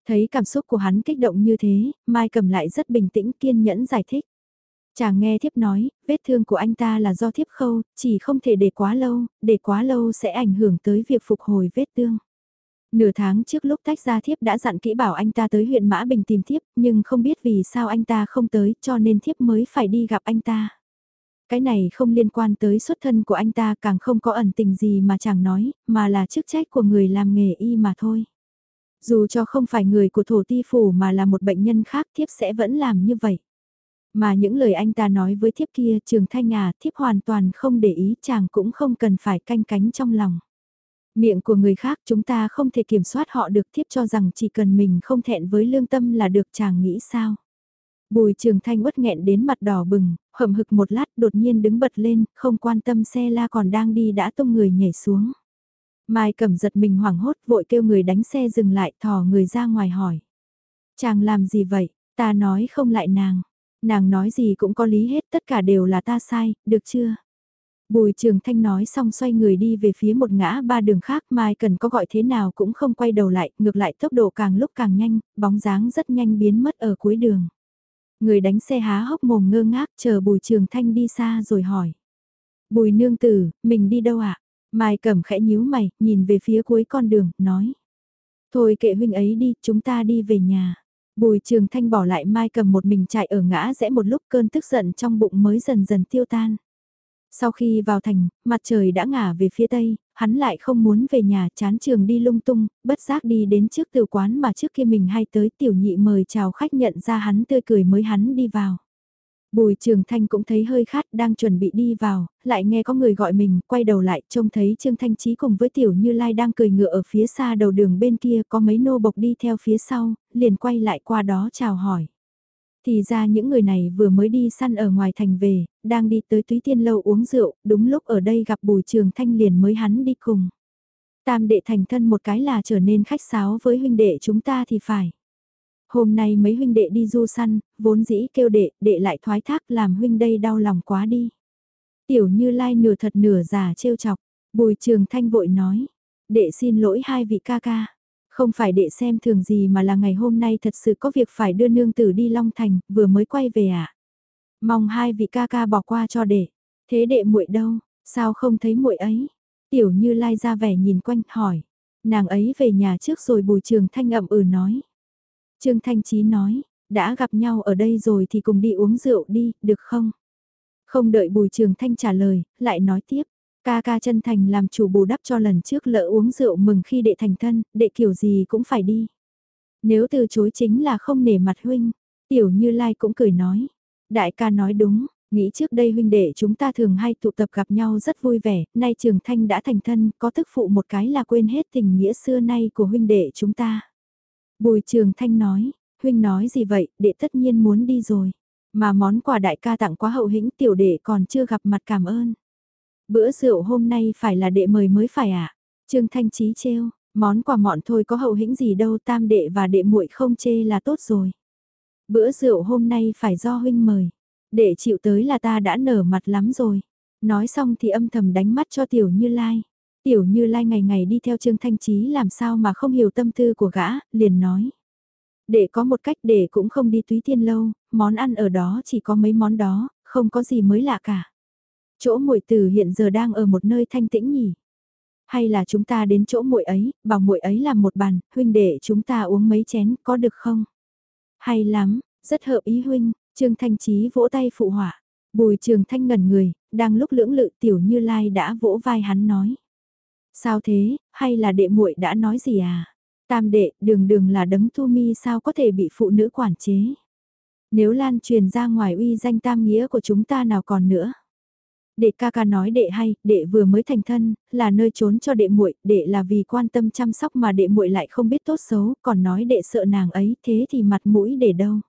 [SPEAKER 1] Thấy cảm xúc của hắn kích động như thế, Mai Cẩm lại rất bình tĩnh kiên nhẫn giải thích. Chàng nghe thiếp nói, vết thương của anh ta là do thiếp khâu, chỉ không thể để quá lâu, để quá lâu sẽ ảnh hưởng tới việc phục hồi vết thương. Nửa tháng trước lúc tách ra thiếp đã dặn kỹ bảo anh ta tới huyện Mã Bình tìm thiếp, nhưng không biết vì sao anh ta không tới cho nên thiếp mới phải đi gặp anh ta. Cái này không liên quan tới xuất thân của anh ta càng không có ẩn tình gì mà chẳng nói, mà là chức trách của người làm nghề y mà thôi. Dù cho không phải người của thổ ti phủ mà là một bệnh nhân khác thiếp sẽ vẫn làm như vậy. Mà những lời anh ta nói với thiếp kia trường thanh à thiếp hoàn toàn không để ý chàng cũng không cần phải canh cánh trong lòng. Miệng của người khác chúng ta không thể kiểm soát họ được thiếp cho rằng chỉ cần mình không thẹn với lương tâm là được chàng nghĩ sao. Bùi trường thanh uất nghẹn đến mặt đỏ bừng, hậm hực một lát đột nhiên đứng bật lên, không quan tâm xe la còn đang đi đã tung người nhảy xuống. Mai cầm giật mình hoảng hốt vội kêu người đánh xe dừng lại thò người ra ngoài hỏi. Chàng làm gì vậy, ta nói không lại nàng. Nàng nói gì cũng có lý hết tất cả đều là ta sai, được chưa? Bùi Trường Thanh nói xong xoay người đi về phía một ngã ba đường khác Mai cần có gọi thế nào cũng không quay đầu lại, ngược lại tốc độ càng lúc càng nhanh, bóng dáng rất nhanh biến mất ở cuối đường. Người đánh xe há hốc mồm ngơ ngác chờ Bùi Trường Thanh đi xa rồi hỏi. Bùi nương tử, mình đi đâu ạ? À? Mai cẩm khẽ nhíu mày, nhìn về phía cuối con đường, nói. Thôi kệ huynh ấy đi, chúng ta đi về nhà. Bùi Trường Thanh bỏ lại Mai cầm một mình chạy ở ngã rẽ một lúc cơn tức giận trong bụng mới dần dần tiêu tan. Sau khi vào thành, mặt trời đã ngả về phía tây, hắn lại không muốn về nhà chán trường đi lung tung, bất giác đi đến trước tiểu quán mà trước kia mình hay tới tiểu nhị mời chào khách nhận ra hắn tươi cười mới hắn đi vào. Bùi Trường Thanh cũng thấy hơi khát đang chuẩn bị đi vào, lại nghe có người gọi mình, quay đầu lại trông thấy Trương Thanh Trí cùng với Tiểu Như Lai đang cười ngựa ở phía xa đầu đường bên kia có mấy nô bộc đi theo phía sau, liền quay lại qua đó chào hỏi. Thì ra những người này vừa mới đi săn ở ngoài thành về, đang đi tới túy tiên lâu uống rượu, đúng lúc ở đây gặp Bùi Trường Thanh liền mới hắn đi cùng. Tam đệ thành thân một cái là trở nên khách sáo với huynh đệ chúng ta thì phải. Hôm nay mấy huynh đệ đi du săn, vốn dĩ kêu đệ, đệ lại thoái thác làm huynh đây đau lòng quá đi. Tiểu như lai nửa thật nửa giả trêu chọc, bùi trường thanh vội nói. Đệ xin lỗi hai vị ca ca. Không phải đệ xem thường gì mà là ngày hôm nay thật sự có việc phải đưa nương tử đi Long Thành, vừa mới quay về. À? Mong hai vị ca ca bỏ qua cho đệ. Thế đệ muội đâu, sao không thấy muội ấy? Tiểu Như Lai ra vẻ nhìn quanh hỏi. Nàng ấy về nhà trước rồi Bùi Trường Thanh ậm ừ nói. Trương Thanh Chí nói, đã gặp nhau ở đây rồi thì cùng đi uống rượu đi, được không? Không đợi Bùi Trường Thanh trả lời, lại nói tiếp. Ca ca chân thành làm chủ bù đắp cho lần trước lỡ uống rượu mừng khi đệ thành thân, đệ kiểu gì cũng phải đi. Nếu từ chối chính là không nể mặt huynh, tiểu như lai cũng cười nói. Đại ca nói đúng, nghĩ trước đây huynh đệ chúng ta thường hay tụ tập gặp nhau rất vui vẻ, nay Trường Thanh đã thành thân, có thức phụ một cái là quên hết tình nghĩa xưa nay của huynh đệ chúng ta. Bùi Trường Thanh nói, huynh nói gì vậy, đệ tất nhiên muốn đi rồi. Mà món quà đại ca tặng quá hậu hĩnh tiểu đệ còn chưa gặp mặt cảm ơn. Bữa rượu hôm nay phải là đệ mời mới phải ạ. À? Trương Thanh trí trêu, món quà mọn thôi có hậu hĩnh gì đâu tam đệ và đệ muội không chê là tốt rồi. Bữa rượu hôm nay phải do huynh mời. Đệ chịu tới là ta đã nở mặt lắm rồi. Nói xong thì âm thầm đánh mắt cho tiểu như lai. Tiểu như lai ngày ngày đi theo Trương Thanh Trí làm sao mà không hiểu tâm tư của gã, liền nói. Để có một cách để cũng không đi túy tiên lâu, món ăn ở đó chỉ có mấy món đó, không có gì mới lạ cả. Chỗ muội tử hiện giờ đang ở một nơi thanh tĩnh nhỉ. Hay là chúng ta đến chỗ muội ấy, bảo muội ấy làm một bàn, huynh để chúng ta uống mấy chén, có được không? Hay lắm, rất hợp ý huynh, Trương Thanh Trí vỗ tay phụ họa. Bùi Trường Thanh ngẩn người, đang lúc lưỡng lự tiểu như lai đã vỗ vai hắn nói. Sao thế, hay là đệ muội đã nói gì à? Tam đệ, đường đường là đấng tu mi sao có thể bị phụ nữ quản chế? Nếu lan truyền ra ngoài uy danh tam nghĩa của chúng ta nào còn nữa? Đệ ca ca nói đệ hay, đệ vừa mới thành thân, là nơi trốn cho đệ muội, đệ là vì quan tâm chăm sóc mà đệ muội lại không biết tốt xấu, còn nói đệ sợ nàng ấy, thế thì mặt mũi để đâu?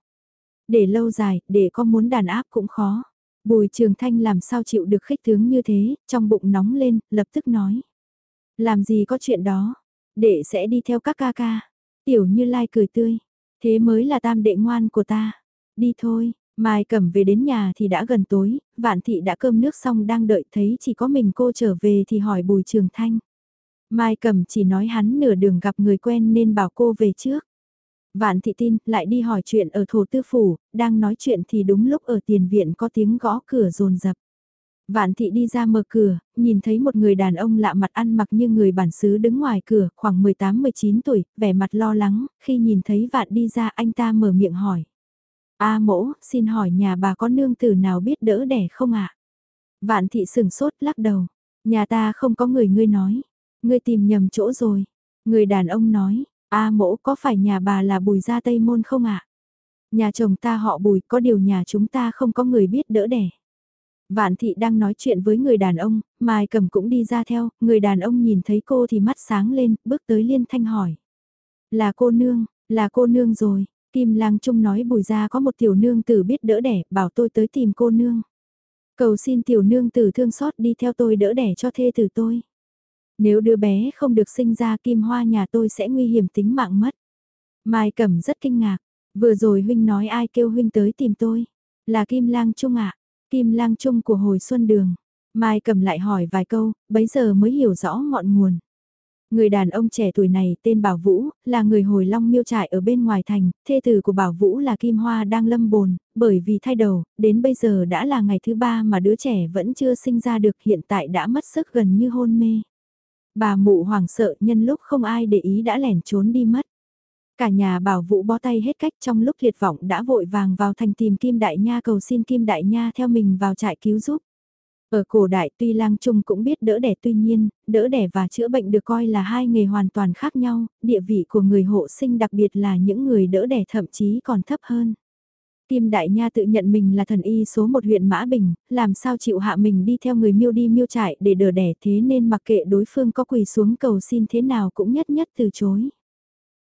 [SPEAKER 1] Để lâu dài, đệ có muốn đàn áp cũng khó. Bùi Trường Thanh làm sao chịu được khích tướng như thế, trong bụng nóng lên, lập tức nói. Làm gì có chuyện đó, đệ sẽ đi theo các ca ca. Tiểu Như Lai cười tươi, thế mới là tam đệ ngoan của ta. Đi thôi, Mai Cẩm về đến nhà thì đã gần tối, Vạn Thị đã cơm nước xong đang đợi thấy chỉ có mình cô trở về thì hỏi Bùi Trường Thanh. Mai Cẩm chỉ nói hắn nửa đường gặp người quen nên bảo cô về trước. Vạn Thị tin, lại đi hỏi chuyện ở thổ tư phủ, đang nói chuyện thì đúng lúc ở tiền viện có tiếng gõ cửa rồn rập. Vạn thị đi ra mở cửa, nhìn thấy một người đàn ông lạ mặt ăn mặc như người bản xứ đứng ngoài cửa, khoảng 18-19 tuổi, vẻ mặt lo lắng, khi nhìn thấy vạn đi ra anh ta mở miệng hỏi. A mỗ, xin hỏi nhà bà có nương tử nào biết đỡ đẻ không ạ? Vạn thị sừng sốt lắc đầu, nhà ta không có người ngươi nói, ngươi tìm nhầm chỗ rồi. Người đàn ông nói, A mỗ có phải nhà bà là bùi gia Tây Môn không ạ? Nhà chồng ta họ bùi có điều nhà chúng ta không có người biết đỡ đẻ. Vạn thị đang nói chuyện với người đàn ông, Mai cầm cũng đi ra theo, người đàn ông nhìn thấy cô thì mắt sáng lên, bước tới liên thanh hỏi. Là cô nương, là cô nương rồi, Kim Lang Trung nói bùi ra có một tiểu nương tử biết đỡ đẻ, bảo tôi tới tìm cô nương. Cầu xin tiểu nương tử thương xót đi theo tôi đỡ đẻ cho thê tử tôi. Nếu đứa bé không được sinh ra kim hoa nhà tôi sẽ nguy hiểm tính mạng mất. Mai Cẩm rất kinh ngạc, vừa rồi huynh nói ai kêu huynh tới tìm tôi. Là Kim Lang Trung ạ, Kim lang trung của hồi xuân đường. Mai Cẩm lại hỏi vài câu, bấy giờ mới hiểu rõ ngọn nguồn. Người đàn ông trẻ tuổi này tên Bảo Vũ, là người hồi long miêu trại ở bên ngoài thành, thê tử của Bảo Vũ là Kim Hoa đang lâm bồn, bởi vì thay đầu, đến bây giờ đã là ngày thứ ba mà đứa trẻ vẫn chưa sinh ra được hiện tại đã mất sức gần như hôn mê. Bà mụ hoảng sợ nhân lúc không ai để ý đã lẻn trốn đi mất. Cả nhà bảo Vũ bó tay hết cách trong lúc thiệt vọng đã vội vàng vào thành tìm Kim Đại Nha cầu xin Kim Đại Nha theo mình vào trại cứu giúp. Ở cổ đại tuy lang trung cũng biết đỡ đẻ tuy nhiên, đỡ đẻ và chữa bệnh được coi là hai nghề hoàn toàn khác nhau, địa vị của người hộ sinh đặc biệt là những người đỡ đẻ thậm chí còn thấp hơn. Kim Đại Nha tự nhận mình là thần y số một huyện Mã Bình, làm sao chịu hạ mình đi theo người miêu đi miêu trại để đỡ đẻ thế nên mặc kệ đối phương có quỳ xuống cầu xin thế nào cũng nhất nhất từ chối.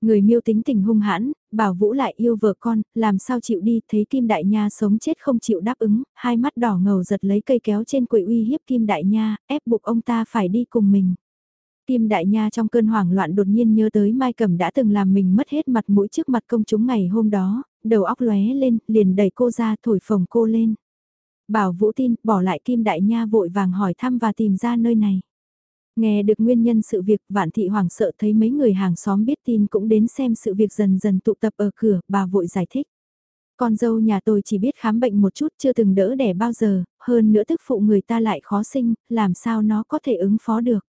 [SPEAKER 1] Người miêu tính tình hung hãn, bảo Vũ lại yêu vợ con, làm sao chịu đi, thấy Kim Đại Nha sống chết không chịu đáp ứng, hai mắt đỏ ngầu giật lấy cây kéo trên quầy uy hiếp Kim Đại Nha, ép buộc ông ta phải đi cùng mình. Kim Đại Nha trong cơn hoảng loạn đột nhiên nhớ tới Mai Cẩm đã từng làm mình mất hết mặt mũi trước mặt công chúng ngày hôm đó, đầu óc lóe lên, liền đẩy cô ra thổi phồng cô lên. Bảo Vũ tin, bỏ lại Kim Đại Nha vội vàng hỏi thăm và tìm ra nơi này. Nghe được nguyên nhân sự việc, Vạn Thị hoảng sợ thấy mấy người hàng xóm biết tin cũng đến xem sự việc dần dần tụ tập ở cửa, bà vội giải thích. Con dâu nhà tôi chỉ biết khám bệnh một chút chưa từng đỡ đẻ bao giờ, hơn nữa tức phụ người ta lại khó sinh, làm sao nó có thể ứng phó được.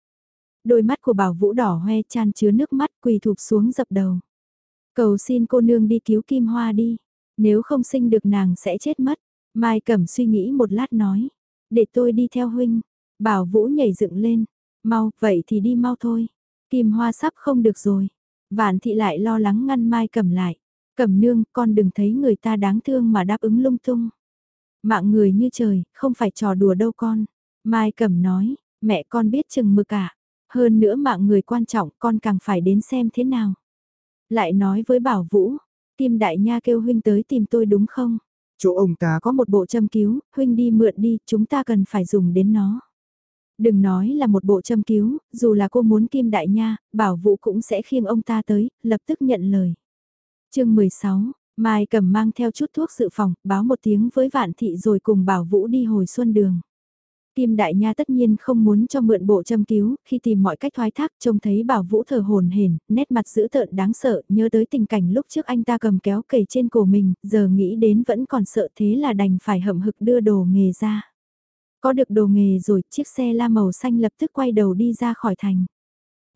[SPEAKER 1] Đôi mắt của bảo vũ đỏ hoe chan chứa nước mắt quỳ thụp xuống dập đầu. Cầu xin cô nương đi cứu Kim Hoa đi, nếu không sinh được nàng sẽ chết mất. Mai Cẩm suy nghĩ một lát nói, để tôi đi theo huynh. Bảo Vũ nhảy dựng lên, mau, vậy thì đi mau thôi. Kim Hoa sắp không được rồi. Vạn thị lại lo lắng ngăn Mai Cẩm lại. Cẩm nương, con đừng thấy người ta đáng thương mà đáp ứng lung tung. Mạng người như trời, không phải trò đùa đâu con. Mai Cẩm nói, mẹ con biết chừng mực cả. Hơn nữa mạng người quan trọng con càng phải đến xem thế nào. Lại nói với Bảo Vũ, Kim Đại Nha kêu huynh tới tìm tôi đúng không?
[SPEAKER 2] Chỗ ông ta
[SPEAKER 1] có một bộ châm cứu, huynh đi mượn đi, chúng ta cần phải dùng đến nó. Đừng nói là một bộ châm cứu, dù là cô muốn Kim Đại Nha, Bảo Vũ cũng sẽ khiêng ông ta tới, lập tức nhận lời. chương 16, Mai cầm mang theo chút thuốc dự phòng, báo một tiếng với Vạn Thị rồi cùng Bảo Vũ đi hồi xuân đường. Kim Đại Nha tất nhiên không muốn cho mượn bộ châm cứu, khi tìm mọi cách thoái thác trông thấy bảo vũ thở hồn hển, nét mặt dữ tợn đáng sợ, nhớ tới tình cảnh lúc trước anh ta cầm kéo cầy trên cổ mình, giờ nghĩ đến vẫn còn sợ thế là đành phải hậm hực đưa đồ nghề ra. Có được đồ nghề rồi, chiếc xe la màu xanh lập tức quay đầu đi ra khỏi thành.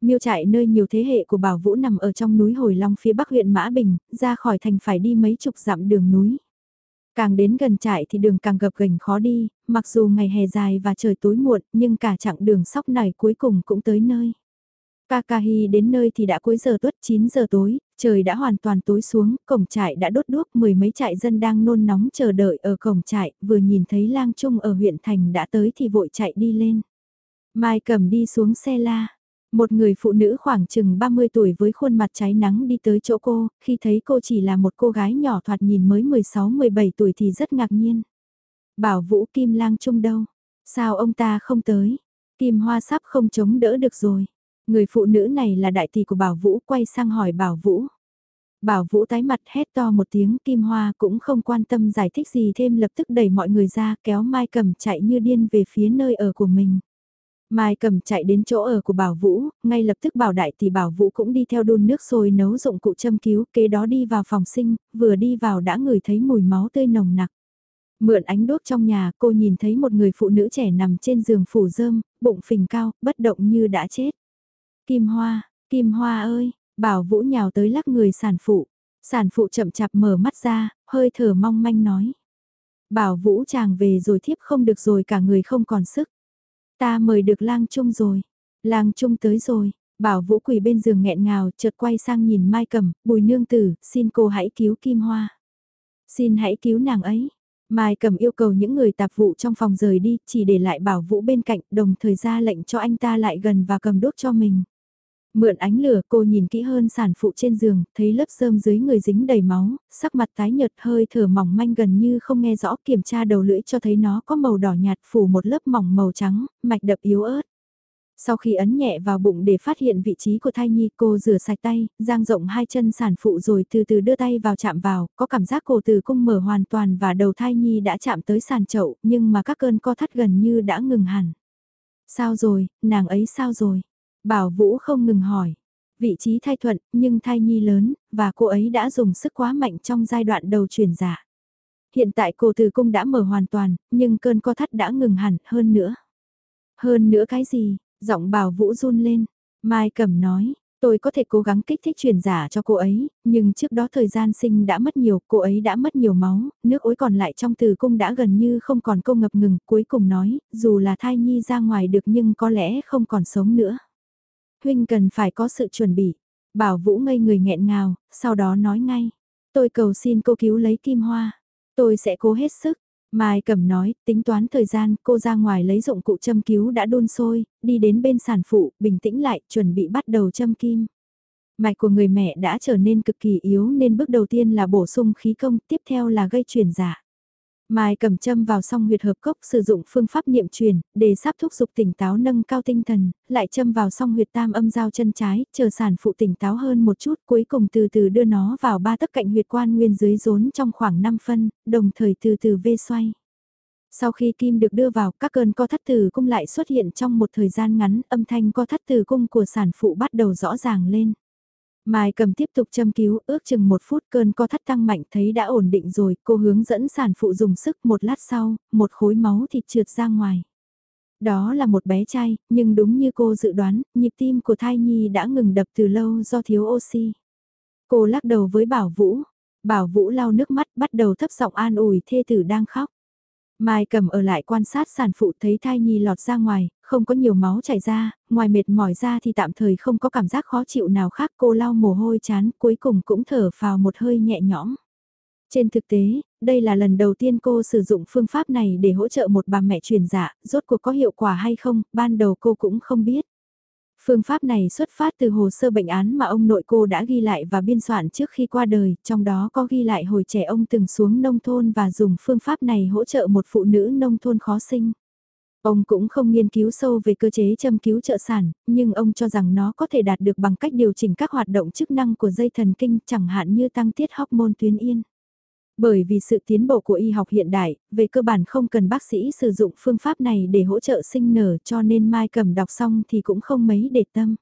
[SPEAKER 1] Miêu trại nơi nhiều thế hệ của Bảo Vũ nằm ở trong núi Hồi Long phía bắc huyện Mã Bình, ra khỏi thành phải đi mấy chục dặm đường núi. Càng đến gần trại thì đường càng gập ghềnh khó đi, mặc dù ngày hè dài và trời tối muộn nhưng cả chặng đường sóc này cuối cùng cũng tới nơi. Kakahi đến nơi thì đã cuối giờ tuất 9 giờ tối, trời đã hoàn toàn tối xuống, cổng trại đã đốt đuốc, mười mấy trại dân đang nôn nóng chờ đợi ở cổng trại, vừa nhìn thấy lang trung ở huyện thành đã tới thì vội chạy đi lên. Mai cầm đi xuống xe la, một người phụ nữ khoảng chừng 30 tuổi với khuôn mặt cháy nắng đi tới chỗ cô, khi thấy cô chỉ là một cô gái nhỏ thoạt nhìn mới 16-17 tuổi thì rất ngạc nhiên. Bảo Vũ Kim Lang Trung đâu? Sao ông ta không tới? Kim Hoa sắp không chống đỡ được rồi. Người phụ nữ này là đại tỷ của Bảo Vũ quay sang hỏi Bảo Vũ. Bảo Vũ tái mặt hét to một tiếng Kim Hoa cũng không quan tâm giải thích gì thêm lập tức đẩy mọi người ra kéo Mai Cầm chạy như điên về phía nơi ở của mình. Mai cầm chạy đến chỗ ở của Bảo Vũ, ngay lập tức bảo đại thì Bảo Vũ cũng đi theo đun nước sôi nấu dụng cụ châm cứu, kế đó đi vào phòng sinh, vừa đi vào đã ngửi thấy mùi máu tươi nồng nặc. Mượn ánh đuốc trong nhà, cô nhìn thấy một người phụ nữ trẻ nằm trên giường phủ rơm, bụng phình cao, bất động như đã chết. Kim Hoa, Kim Hoa ơi, Bảo Vũ nhào tới lắc người sản phụ. Sản phụ chậm chạp mở mắt ra, hơi thở mong manh nói. Bảo Vũ chàng về rồi thiếp không được rồi cả người không còn sức. Ta mời được lang trung rồi. Lang trung tới rồi. Bảo vũ quỳ bên giường nghẹn ngào chợt quay sang nhìn Mai Cẩm, bùi nương tử, xin cô hãy cứu Kim Hoa. Xin hãy cứu nàng ấy. Mai Cẩm yêu cầu những người tạp vụ trong phòng rời đi, chỉ để lại bảo vũ bên cạnh, đồng thời ra lệnh cho anh ta lại gần và cầm đốt cho mình. Mượn ánh lửa cô nhìn kỹ hơn sản phụ trên giường, thấy lớp sơm dưới người dính đầy máu, sắc mặt tái nhợt hơi thở mỏng manh gần như không nghe rõ kiểm tra đầu lưỡi cho thấy nó có màu đỏ nhạt phủ một lớp mỏng màu trắng, mạch đập yếu ớt. Sau khi ấn nhẹ vào bụng để phát hiện vị trí của thai nhi cô rửa sạch tay, giang rộng hai chân sản phụ rồi từ từ đưa tay vào chạm vào, có cảm giác cổ từ cung mở hoàn toàn và đầu thai nhi đã chạm tới sàn chậu nhưng mà các cơn co thắt gần như đã ngừng hẳn. Sao rồi, nàng ấy sao rồi? Bảo Vũ không ngừng hỏi. Vị trí thai thuận, nhưng thai nhi lớn, và cô ấy đã dùng sức quá mạnh trong giai đoạn đầu chuyển giả. Dạ. Hiện tại cổ tử cung đã mở hoàn toàn, nhưng cơn co thắt đã ngừng hẳn hơn nữa. Hơn nữa cái gì? Giọng bảo Vũ run lên. Mai Cẩm nói, Tôi có thể cố gắng kích thích truyền giả cho cô ấy, nhưng trước đó thời gian sinh đã mất nhiều, cô ấy đã mất nhiều máu, nước ối còn lại trong tử cung đã gần như không còn cô ngập ngừng, cuối cùng nói, dù là thai nhi ra ngoài được nhưng có lẽ không còn sống nữa. Huynh cần phải có sự chuẩn bị. Bảo Vũ ngây người nghẹn ngào, sau đó nói ngay. Tôi cầu xin cô cứu lấy Kim Hoa. Tôi sẽ cố hết sức. Mai Cẩm nói, tính toán thời gian, cô ra ngoài lấy dụng cụ châm cứu đã đun sôi, đi đến bên sản phụ, bình tĩnh lại, chuẩn bị bắt đầu châm kim. Mạch của người mẹ đã trở nên cực kỳ yếu nên bước đầu tiên là bổ sung khí công, tiếp theo là gây chuyển giả. Mai cầm châm vào song huyệt hợp cốc sử dụng phương pháp niệm truyền, để sắp thúc dục tỉnh táo nâng cao tinh thần, lại châm vào song huyệt tam âm giao chân trái, chờ sản phụ tỉnh táo hơn một chút cuối cùng từ từ đưa nó vào ba tấc cạnh huyệt quan nguyên dưới rốn trong khoảng 5 phân, đồng thời từ từ vê xoay. Sau khi kim được đưa vào, các cơn co thắt từ cung lại xuất hiện trong một thời gian ngắn, âm thanh co thắt từ cung của sản phụ bắt đầu rõ ràng lên. Mai cầm tiếp tục châm cứu, ước chừng một phút cơn co thắt tăng mạnh thấy đã ổn định rồi, cô hướng dẫn sản phụ dùng sức một lát sau, một khối máu thịt trượt ra ngoài. Đó là một bé trai, nhưng đúng như cô dự đoán, nhịp tim của thai nhi đã ngừng đập từ lâu do thiếu oxy. Cô lắc đầu với Bảo Vũ, Bảo Vũ lau nước mắt bắt đầu thấp giọng an ủi thê tử đang khóc. Mai cầm ở lại quan sát sản phụ thấy thai nhi lọt ra ngoài, không có nhiều máu chảy ra, ngoài mệt mỏi ra thì tạm thời không có cảm giác khó chịu nào khác cô lau mồ hôi chán cuối cùng cũng thở vào một hơi nhẹ nhõm. Trên thực tế, đây là lần đầu tiên cô sử dụng phương pháp này để hỗ trợ một bà mẹ truyền dạ, rốt cuộc có hiệu quả hay không, ban đầu cô cũng không biết. Phương pháp này xuất phát từ hồ sơ bệnh án mà ông nội cô đã ghi lại và biên soạn trước khi qua đời, trong đó có ghi lại hồi trẻ ông từng xuống nông thôn và dùng phương pháp này hỗ trợ một phụ nữ nông thôn khó sinh. Ông cũng không nghiên cứu sâu về cơ chế châm cứu trợ sản, nhưng ông cho rằng nó có thể đạt được bằng cách điều chỉnh các hoạt động chức năng của dây thần kinh chẳng hạn như tăng tiết hormone tuyến yên. Bởi vì sự tiến bộ của y học hiện đại, về cơ bản không cần bác sĩ sử dụng phương pháp này để hỗ trợ sinh nở cho nên Mai Cầm đọc xong thì cũng không mấy để tâm.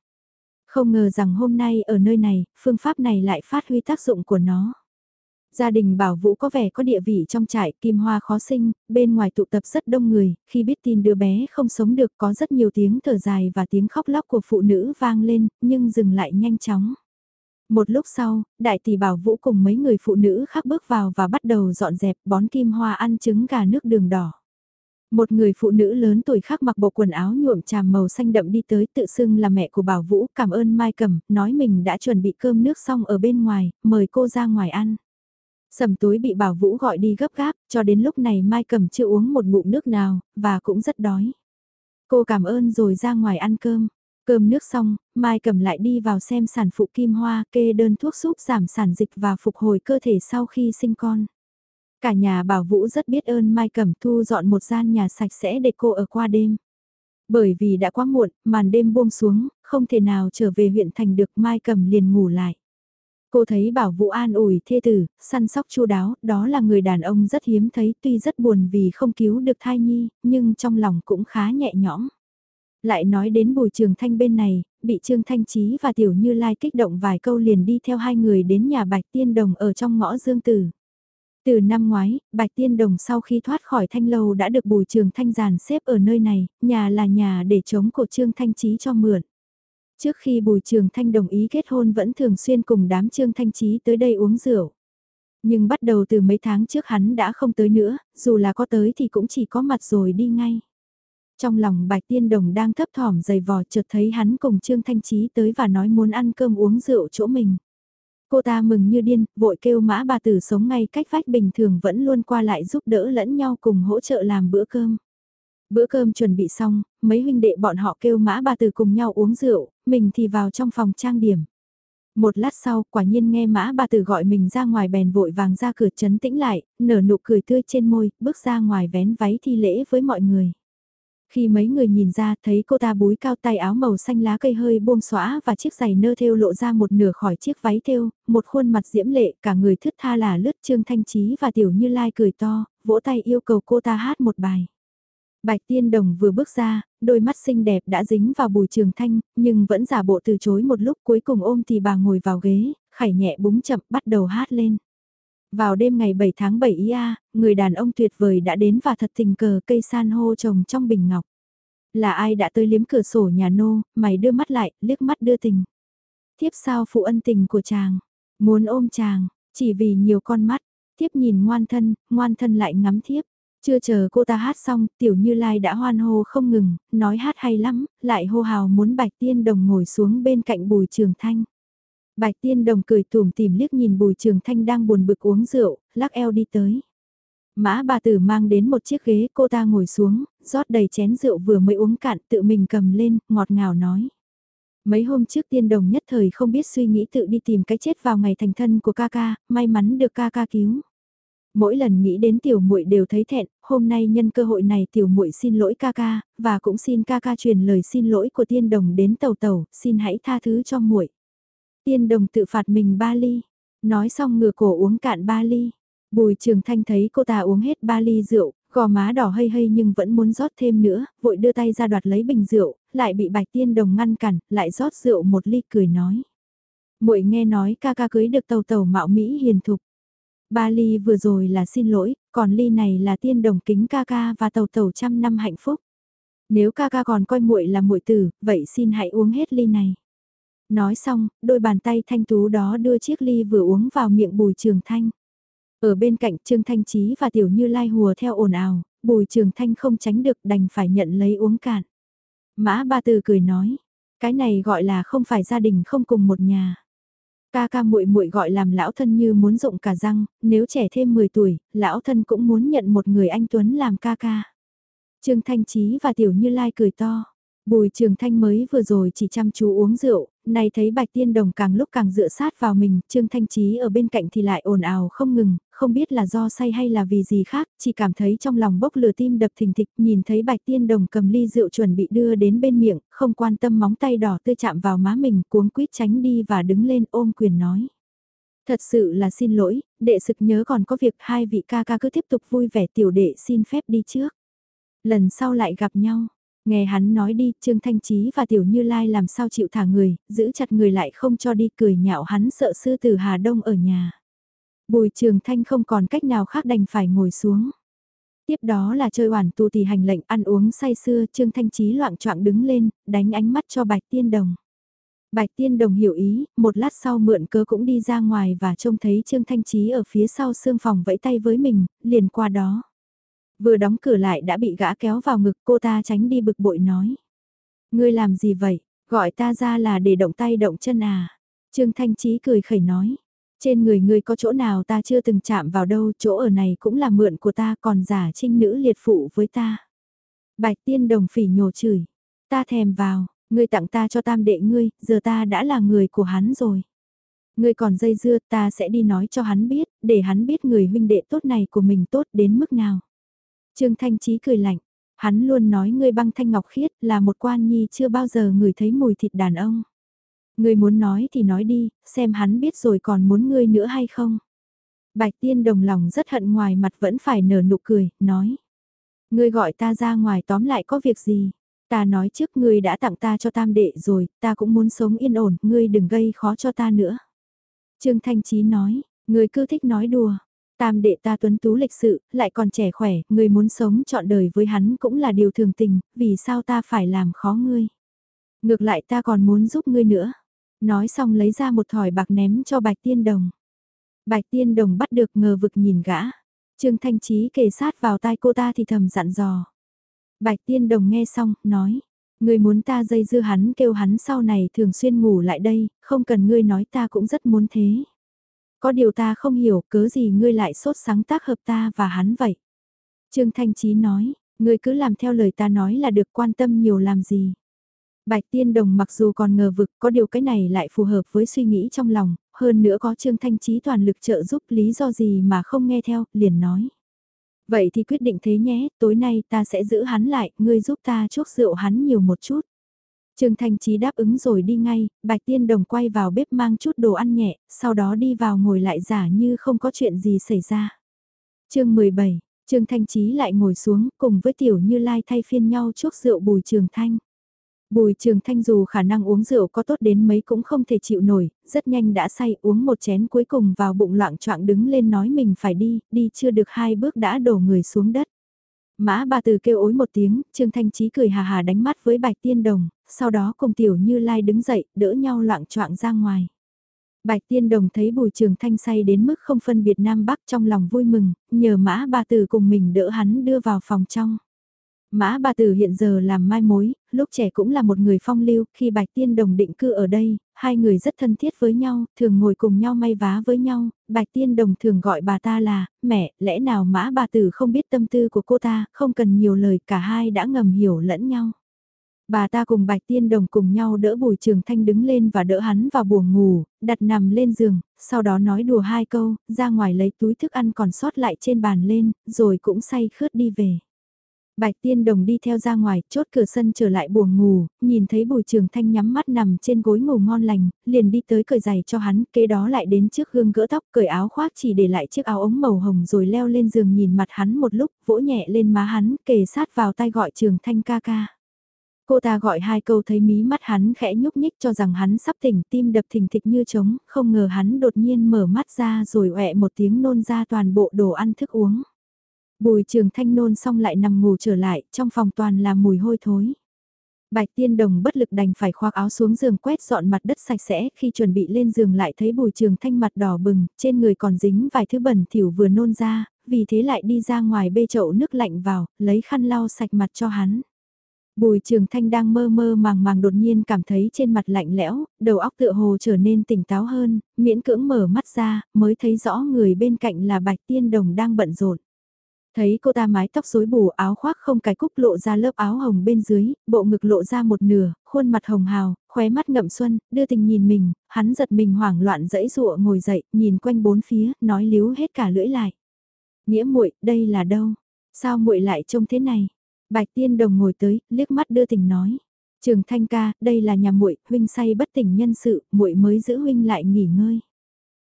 [SPEAKER 1] Không ngờ rằng hôm nay ở nơi này, phương pháp này lại phát huy tác dụng của nó. Gia đình bảo Vũ có vẻ có địa vị trong trại kim hoa khó sinh, bên ngoài tụ tập rất đông người, khi biết tin đứa bé không sống được có rất nhiều tiếng thở dài và tiếng khóc lóc của phụ nữ vang lên, nhưng dừng lại nhanh chóng. Một lúc sau, đại tỷ bảo Vũ cùng mấy người phụ nữ khác bước vào và bắt đầu dọn dẹp bón kim hoa ăn trứng gà nước đường đỏ. Một người phụ nữ lớn tuổi khác mặc bộ quần áo nhuộm tràm màu xanh đậm đi tới tự xưng là mẹ của Bảo Vũ cảm ơn Mai Cẩm, nói mình đã chuẩn bị cơm nước xong ở bên ngoài, mời cô ra ngoài ăn. Sầm túi bị Bảo Vũ gọi đi gấp gáp, cho đến lúc này Mai Cẩm chưa uống một ngụm nước nào, và cũng rất đói. Cô cảm ơn rồi ra ngoài ăn cơm. Cơm nước xong, Mai cầm lại đi vào xem sản phụ kim hoa kê đơn thuốc giúp giảm sản dịch và phục hồi cơ thể sau khi sinh con. Cả nhà bảo Vũ rất biết ơn Mai Cẩm thu dọn một gian nhà sạch sẽ để cô ở qua đêm. Bởi vì đã quá muộn, màn đêm buông xuống, không thể nào trở về huyện thành được Mai Cẩm liền ngủ lại. Cô thấy bảo Vũ an ủi thê tử, săn sóc chu đáo, đó là người đàn ông rất hiếm thấy tuy rất buồn vì không cứu được thai nhi, nhưng trong lòng cũng khá nhẹ nhõm. Lại nói đến bùi trường thanh bên này, bị Trương Thanh Trí và Tiểu Như Lai kích động vài câu liền đi theo hai người đến nhà Bạch Tiên Đồng ở trong ngõ Dương Tử. Từ năm ngoái, Bạch Tiên Đồng sau khi thoát khỏi thanh lâu đã được bùi trường thanh giàn xếp ở nơi này, nhà là nhà để chống cổ Trương Thanh Trí cho mượn. Trước khi bùi trường thanh đồng ý kết hôn vẫn thường xuyên cùng đám Trương Thanh Trí tới đây uống rượu. Nhưng bắt đầu từ mấy tháng trước hắn đã không tới nữa, dù là có tới thì cũng chỉ có mặt rồi đi ngay. Trong lòng Bạch Tiên Đồng đang thấp thỏm dày vò chợt thấy hắn cùng Trương Thanh Trí tới và nói muốn ăn cơm uống rượu chỗ mình. Cô ta mừng như điên, vội kêu mã bà tử sống ngay cách vách bình thường vẫn luôn qua lại giúp đỡ lẫn nhau cùng hỗ trợ làm bữa cơm. Bữa cơm chuẩn bị xong, mấy huynh đệ bọn họ kêu mã bà tử cùng nhau uống rượu, mình thì vào trong phòng trang điểm. Một lát sau, quả nhiên nghe mã bà tử gọi mình ra ngoài bèn vội vàng ra cửa chấn tĩnh lại, nở nụ cười tươi trên môi, bước ra ngoài vén váy thi lễ với mọi người. Khi mấy người nhìn ra thấy cô ta búi cao tay áo màu xanh lá cây hơi buông xóa và chiếc giày nơ thêu lộ ra một nửa khỏi chiếc váy thêu, một khuôn mặt diễm lệ, cả người thướt tha là lướt Trương Thanh Trí và Tiểu Như Lai cười to, vỗ tay yêu cầu cô ta hát một bài. Bạch Tiên Đồng vừa bước ra, đôi mắt xinh đẹp đã dính vào bùi trường thanh, nhưng vẫn giả bộ từ chối một lúc cuối cùng ôm thì bà ngồi vào ghế, khải nhẹ búng chậm bắt đầu hát lên. Vào đêm ngày 7 tháng 7 ia người đàn ông tuyệt vời đã đến và thật tình cờ cây san hô trồng trong bình ngọc. Là ai đã tới liếm cửa sổ nhà nô, mày đưa mắt lại, liếc mắt đưa tình. Tiếp sao phụ ân tình của chàng, muốn ôm chàng, chỉ vì nhiều con mắt, tiếp nhìn ngoan thân, ngoan thân lại ngắm thiếp. Chưa chờ cô ta hát xong, tiểu như lai đã hoan hô không ngừng, nói hát hay lắm, lại hô hào muốn bạch tiên đồng ngồi xuống bên cạnh bùi trường thanh. Bạch tiên đồng cười tủm tìm liếc nhìn bùi trường thanh đang buồn bực uống rượu, lắc eo đi tới. Mã bà tử mang đến một chiếc ghế cô ta ngồi xuống, rót đầy chén rượu vừa mới uống cạn tự mình cầm lên, ngọt ngào nói. Mấy hôm trước tiên đồng nhất thời không biết suy nghĩ tự đi tìm cái chết vào ngày thành thân của ca ca, may mắn được ca ca cứu. Mỗi lần nghĩ đến tiểu muội đều thấy thẹn, hôm nay nhân cơ hội này tiểu muội xin lỗi ca ca, và cũng xin ca ca truyền lời xin lỗi của tiên đồng đến tàu tàu, xin hãy tha thứ cho muội. Tiên đồng tự phạt mình ba ly, nói xong ngửa cổ uống cạn ba ly. Bùi trường thanh thấy cô ta uống hết ba ly rượu, gò má đỏ hây hây nhưng vẫn muốn rót thêm nữa, vội đưa tay ra đoạt lấy bình rượu, lại bị bạch tiên đồng ngăn cản, lại rót rượu một ly cười nói. muội nghe nói ca ca cưới được tàu tàu mạo Mỹ hiền thục. Ba ly vừa rồi là xin lỗi, còn ly này là tiên đồng kính ca ca và tàu tàu trăm năm hạnh phúc. Nếu ca ca còn coi muội là muội tử, vậy xin hãy uống hết ly này. Nói xong, đôi bàn tay thanh tú đó đưa chiếc ly vừa uống vào miệng bùi trường thanh. Ở bên cạnh Trương Thanh Trí và Tiểu Như Lai hùa theo ồn ào, bùi trường thanh không tránh được đành phải nhận lấy uống cạn. Mã ba từ cười nói, cái này gọi là không phải gia đình không cùng một nhà. Ca ca muội muội gọi làm lão thân như muốn rụng cả răng, nếu trẻ thêm 10 tuổi, lão thân cũng muốn nhận một người anh Tuấn làm ca ca. Trương Thanh Trí và Tiểu Như Lai cười to. Bùi Trường Thanh mới vừa rồi chỉ chăm chú uống rượu, nay thấy Bạch Tiên Đồng càng lúc càng dựa sát vào mình, Trương Thanh Trí ở bên cạnh thì lại ồn ào không ngừng, không biết là do say hay là vì gì khác, chỉ cảm thấy trong lòng bốc lửa tim đập thình thịch, nhìn thấy Bạch Tiên Đồng cầm ly rượu chuẩn bị đưa đến bên miệng, không quan tâm móng tay đỏ tươi chạm vào má mình, cuống quýt tránh đi và đứng lên ôm quyền nói. Thật sự là xin lỗi, đệ sực nhớ còn có việc hai vị ca ca cứ tiếp tục vui vẻ tiểu đệ xin phép đi trước. Lần sau lại gặp nhau, Nghe hắn nói đi, Trương Thanh Trí và Tiểu Như Lai làm sao chịu thả người, giữ chặt người lại không cho đi cười nhạo hắn sợ sư tử Hà Đông ở nhà. Bùi Trường Thanh không còn cách nào khác đành phải ngồi xuống. Tiếp đó là chơi hoàn tu thì hành lệnh ăn uống say sưa, Trương Thanh Trí loạn trọng đứng lên, đánh ánh mắt cho Bạch Tiên Đồng. Bạch Tiên Đồng hiểu ý, một lát sau mượn cớ cũng đi ra ngoài và trông thấy Trương Thanh Trí ở phía sau xương phòng vẫy tay với mình, liền qua đó. Vừa đóng cửa lại đã bị gã kéo vào ngực cô ta tránh đi bực bội nói. Ngươi làm gì vậy, gọi ta ra là để động tay động chân à. Trương Thanh Trí cười khẩy nói. Trên người ngươi có chỗ nào ta chưa từng chạm vào đâu, chỗ ở này cũng là mượn của ta còn giả trinh nữ liệt phụ với ta. Bạch tiên đồng phỉ nhổ chửi. Ta thèm vào, ngươi tặng ta cho tam đệ ngươi, giờ ta đã là người của hắn rồi. Ngươi còn dây dưa ta sẽ đi nói cho hắn biết, để hắn biết người huynh đệ tốt này của mình tốt đến mức nào. Trương Thanh Trí cười lạnh, hắn luôn nói ngươi băng thanh ngọc khiết là một quan nhi chưa bao giờ người thấy mùi thịt đàn ông. Ngươi muốn nói thì nói đi, xem hắn biết rồi còn muốn ngươi nữa hay không. Bạch tiên đồng lòng rất hận ngoài mặt vẫn phải nở nụ cười, nói. Ngươi gọi ta ra ngoài tóm lại có việc gì? Ta nói trước ngươi đã tặng ta cho tam đệ rồi, ta cũng muốn sống yên ổn, ngươi đừng gây khó cho ta nữa. Trương Thanh Trí nói, ngươi cứ thích nói đùa, Tam đệ ta tuấn tú lịch sự, lại còn trẻ khỏe, người muốn sống trọn đời với hắn cũng là điều thường tình, vì sao ta phải làm khó ngươi. Ngược lại ta còn muốn giúp ngươi nữa. Nói xong lấy ra một thỏi bạc ném cho bạch tiên đồng. Bạch tiên đồng bắt được ngờ vực nhìn gã. Trương Thanh Trí kề sát vào tai cô ta thì thầm dặn dò. Bạch tiên đồng nghe xong, nói. Ngươi muốn ta dây dưa hắn kêu hắn sau này thường xuyên ngủ lại đây, không cần ngươi nói ta cũng rất muốn thế. Có điều ta không hiểu cớ gì ngươi lại sốt sáng tác hợp ta và hắn vậy. Trương Thanh Trí nói, ngươi cứ làm theo lời ta nói là được quan tâm nhiều làm gì. Bạch Tiên Đồng mặc dù còn ngờ vực có điều cái này lại phù hợp với suy nghĩ trong lòng, hơn nữa có Trương Thanh Trí toàn lực trợ giúp lý do gì mà không nghe theo, liền nói. Vậy thì quyết định thế nhé, tối nay ta sẽ giữ hắn lại, ngươi giúp ta chuốc rượu hắn nhiều một chút. Trương Thanh Trí đáp ứng rồi đi ngay, Bạch Tiên Đồng quay vào bếp mang chút đồ ăn nhẹ, sau đó đi vào ngồi lại giả như không có chuyện gì xảy ra. chương 17, Trương Thanh Trí lại ngồi xuống cùng với Tiểu Như Lai thay phiên nhau chuốc rượu Bùi Trường Thanh. Bùi Trường Thanh dù khả năng uống rượu có tốt đến mấy cũng không thể chịu nổi, rất nhanh đã say uống một chén cuối cùng vào bụng loạn choạng đứng lên nói mình phải đi, đi chưa được hai bước đã đổ người xuống đất. Mã bà từ kêu ối một tiếng, Trương Thanh Trí cười hà hà đánh mắt với Bạch Tiên Đồng, sau đó cùng Tiểu Như Lai đứng dậy, đỡ nhau loạn choạng ra ngoài. Bạch Tiên Đồng thấy Bùi Trường Thanh say đến mức không phân biệt Nam Bắc trong lòng vui mừng, nhờ Mã bà từ cùng mình đỡ hắn đưa vào phòng trong. Mã bà tử hiện giờ làm mai mối, lúc trẻ cũng là một người phong lưu, khi Bạch Tiên Đồng định cư ở đây, hai người rất thân thiết với nhau, thường ngồi cùng nhau may vá với nhau, Bạch Tiên Đồng thường gọi bà ta là, mẹ, lẽ nào mã bà tử không biết tâm tư của cô ta, không cần nhiều lời, cả hai đã ngầm hiểu lẫn nhau. Bà ta cùng Bạch Tiên Đồng cùng nhau đỡ Bùi Trường Thanh đứng lên và đỡ hắn vào buồng ngủ, đặt nằm lên giường, sau đó nói đùa hai câu, ra ngoài lấy túi thức ăn còn sót lại trên bàn lên, rồi cũng say khướt đi về. Bạch Tiên Đồng đi theo ra ngoài, chốt cửa sân trở lại buồng ngủ, nhìn thấy Bùi Trường Thanh nhắm mắt nằm trên gối ngủ ngon lành, liền đi tới cởi giày cho hắn, kế đó lại đến trước gương gỡ tóc, cởi áo khoác chỉ để lại chiếc áo ống màu hồng rồi leo lên giường nhìn mặt hắn một lúc, vỗ nhẹ lên má hắn, kề sát vào tai gọi Trường Thanh ca ca. Cô ta gọi hai câu thấy mí mắt hắn khẽ nhúc nhích cho rằng hắn sắp tỉnh tim đập thình thịch như trống, không ngờ hắn đột nhiên mở mắt ra rồi ọe một tiếng nôn ra toàn bộ đồ ăn thức uống. Bùi trường thanh nôn xong lại nằm ngủ trở lại, trong phòng toàn là mùi hôi thối. Bạch tiên đồng bất lực đành phải khoác áo xuống giường quét dọn mặt đất sạch sẽ khi chuẩn bị lên giường lại thấy bùi trường thanh mặt đỏ bừng, trên người còn dính vài thứ bẩn thỉu vừa nôn ra, vì thế lại đi ra ngoài bê chậu nước lạnh vào, lấy khăn lau sạch mặt cho hắn. Bùi trường thanh đang mơ mơ màng màng đột nhiên cảm thấy trên mặt lạnh lẽo, đầu óc tựa hồ trở nên tỉnh táo hơn, miễn cưỡng mở mắt ra, mới thấy rõ người bên cạnh là bạch tiên đồng đang bận rộn. Thấy cô ta mái tóc rối bù áo khoác không cài cúc lộ ra lớp áo hồng bên dưới, bộ ngực lộ ra một nửa, khuôn mặt hồng hào, khóe mắt ngậm xuân, đưa tình nhìn mình, hắn giật mình hoảng loạn dẫy dụa ngồi dậy, nhìn quanh bốn phía, nói líu hết cả lưỡi lại. Nghĩa muội, đây là đâu? Sao muội lại trông thế này? Bạch Tiên Đồng ngồi tới, liếc mắt đưa tình nói. Trường Thanh ca, đây là nhà muội, huynh say bất tỉnh nhân sự, muội mới giữ huynh lại nghỉ ngơi.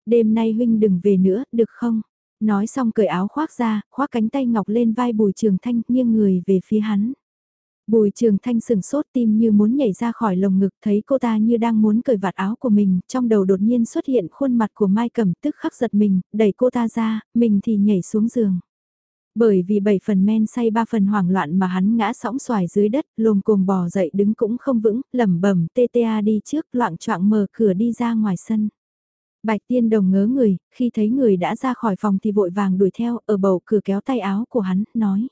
[SPEAKER 1] Đêm nay huynh đừng về nữa, được không? Nói xong cởi áo khoác ra, khoác cánh tay ngọc lên vai Bùi Trường Thanh nghiêng người về phía hắn. Bùi Trường Thanh sừng sốt tim như muốn nhảy ra khỏi lồng ngực thấy cô ta như đang muốn cởi vạt áo của mình, trong đầu đột nhiên xuất hiện khuôn mặt của Mai Cẩm tức khắc giật mình, đẩy cô ta ra, mình thì nhảy xuống giường. Bởi vì bảy phần men say ba phần hoảng loạn mà hắn ngã sóng xoài dưới đất, lồm cồm bò dậy đứng cũng không vững, lẩm bẩm TTA đi trước, loạn choạng mở cửa đi ra ngoài sân. Bạch tiên đồng ngớ người, khi thấy người đã ra khỏi phòng thì vội vàng đuổi theo, ở bầu cửa kéo tay áo của hắn, nói.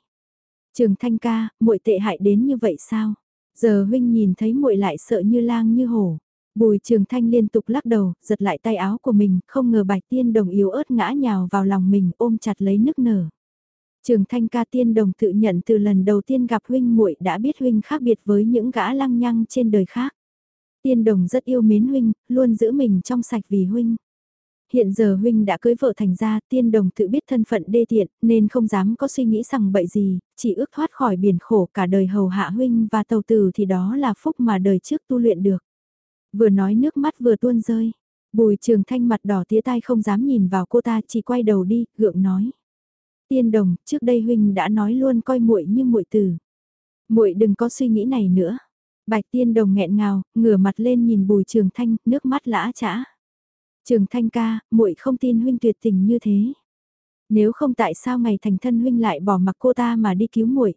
[SPEAKER 1] Trường thanh ca, muội tệ hại đến như vậy sao? Giờ huynh nhìn thấy muội lại sợ như lang như hổ. Bùi trường thanh liên tục lắc đầu, giật lại tay áo của mình, không ngờ bạch tiên đồng yếu ớt ngã nhào vào lòng mình ôm chặt lấy nức nở. Trường thanh ca tiên đồng tự nhận từ lần đầu tiên gặp huynh muội đã biết huynh khác biệt với những gã lăng nhăng trên đời khác. Tiên đồng rất yêu mến huynh, luôn giữ mình trong sạch vì huynh. Hiện giờ huynh đã cưới vợ thành ra, tiên đồng tự biết thân phận đê tiện, nên không dám có suy nghĩ rằng bậy gì, chỉ ước thoát khỏi biển khổ cả đời hầu hạ huynh và tàu tử thì đó là phúc mà đời trước tu luyện được. Vừa nói nước mắt vừa tuôn rơi, bùi trường thanh mặt đỏ tía tai không dám nhìn vào cô ta chỉ quay đầu đi, gượng nói. Tiên đồng, trước đây huynh đã nói luôn coi muội như muội tử. Muội đừng có suy nghĩ này nữa. Bạch tiên đồng nghẹn ngào, ngửa mặt lên nhìn bùi trường thanh, nước mắt lã chã. Trường thanh ca, muội không tin huynh tuyệt tình như thế. Nếu không tại sao ngày thành thân huynh lại bỏ mặc cô ta mà đi cứu muội.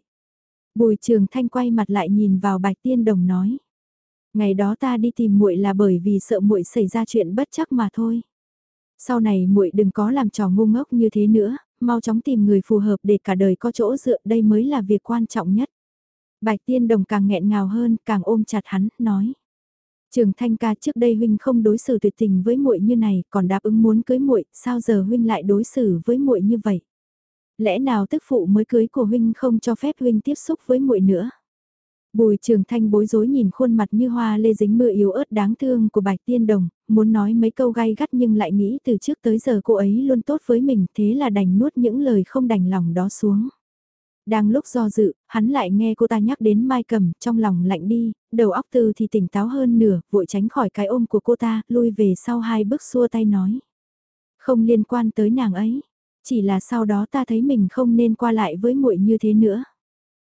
[SPEAKER 1] Bùi trường thanh quay mặt lại nhìn vào bạch tiên đồng nói. Ngày đó ta đi tìm muội là bởi vì sợ muội xảy ra chuyện bất chắc mà thôi. Sau này muội đừng có làm trò ngu ngốc như thế nữa, mau chóng tìm người phù hợp để cả đời có chỗ dựa đây mới là việc quan trọng nhất. Bạch tiên đồng càng nghẹn ngào hơn, càng ôm chặt hắn, nói. Trường Thanh ca trước đây huynh không đối xử tuyệt tình với muội như này, còn đáp ứng muốn cưới muội, sao giờ huynh lại đối xử với muội như vậy? Lẽ nào tức phụ mới cưới của huynh không cho phép huynh tiếp xúc với muội nữa? Bùi Trường Thanh bối rối nhìn khuôn mặt như hoa lê dính mưa yếu ớt đáng thương của Bạch Tiên Đồng, muốn nói mấy câu gay gắt nhưng lại nghĩ từ trước tới giờ cô ấy luôn tốt với mình, thế là đành nuốt những lời không đành lòng đó xuống. Đang lúc do dự, hắn lại nghe cô ta nhắc đến Mai Cầm, trong lòng lạnh đi, đầu óc tư thì tỉnh táo hơn nửa, vội tránh khỏi cái ôm của cô ta, lui về sau hai bước xua tay nói. Không liên quan tới nàng ấy, chỉ là sau đó ta thấy mình không nên qua lại với muội như thế nữa.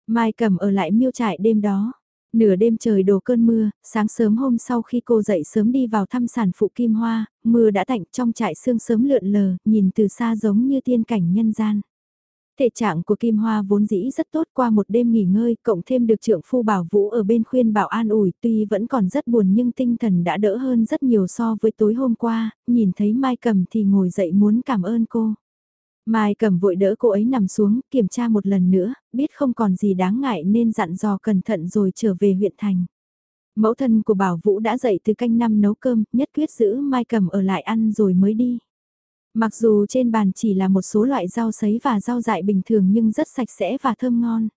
[SPEAKER 1] Mai Cầm ở lại miêu trại đêm đó. Nửa đêm trời đổ cơn mưa, sáng sớm hôm sau khi cô dậy sớm đi vào thăm sản phụ Kim Hoa, mưa đã tạnh trong trại sương sớm lượn lờ, nhìn từ xa giống như tiên cảnh nhân gian. Thể trạng của Kim Hoa vốn dĩ rất tốt qua một đêm nghỉ ngơi, cộng thêm được trượng phu bảo vũ ở bên khuyên bảo an ủi tuy vẫn còn rất buồn nhưng tinh thần đã đỡ hơn rất nhiều so với tối hôm qua, nhìn thấy Mai Cầm thì ngồi dậy muốn cảm ơn cô. Mai Cầm vội đỡ cô ấy nằm xuống, kiểm tra một lần nữa, biết không còn gì đáng ngại nên dặn dò cẩn thận rồi trở về huyện thành. Mẫu thân của Bảo Vũ đã dậy từ canh năm nấu cơm, nhất quyết giữ Mai Cầm ở lại ăn rồi mới đi. Mặc dù trên bàn chỉ là một số loại rau sấy và rau dại bình thường nhưng rất sạch sẽ và thơm ngon.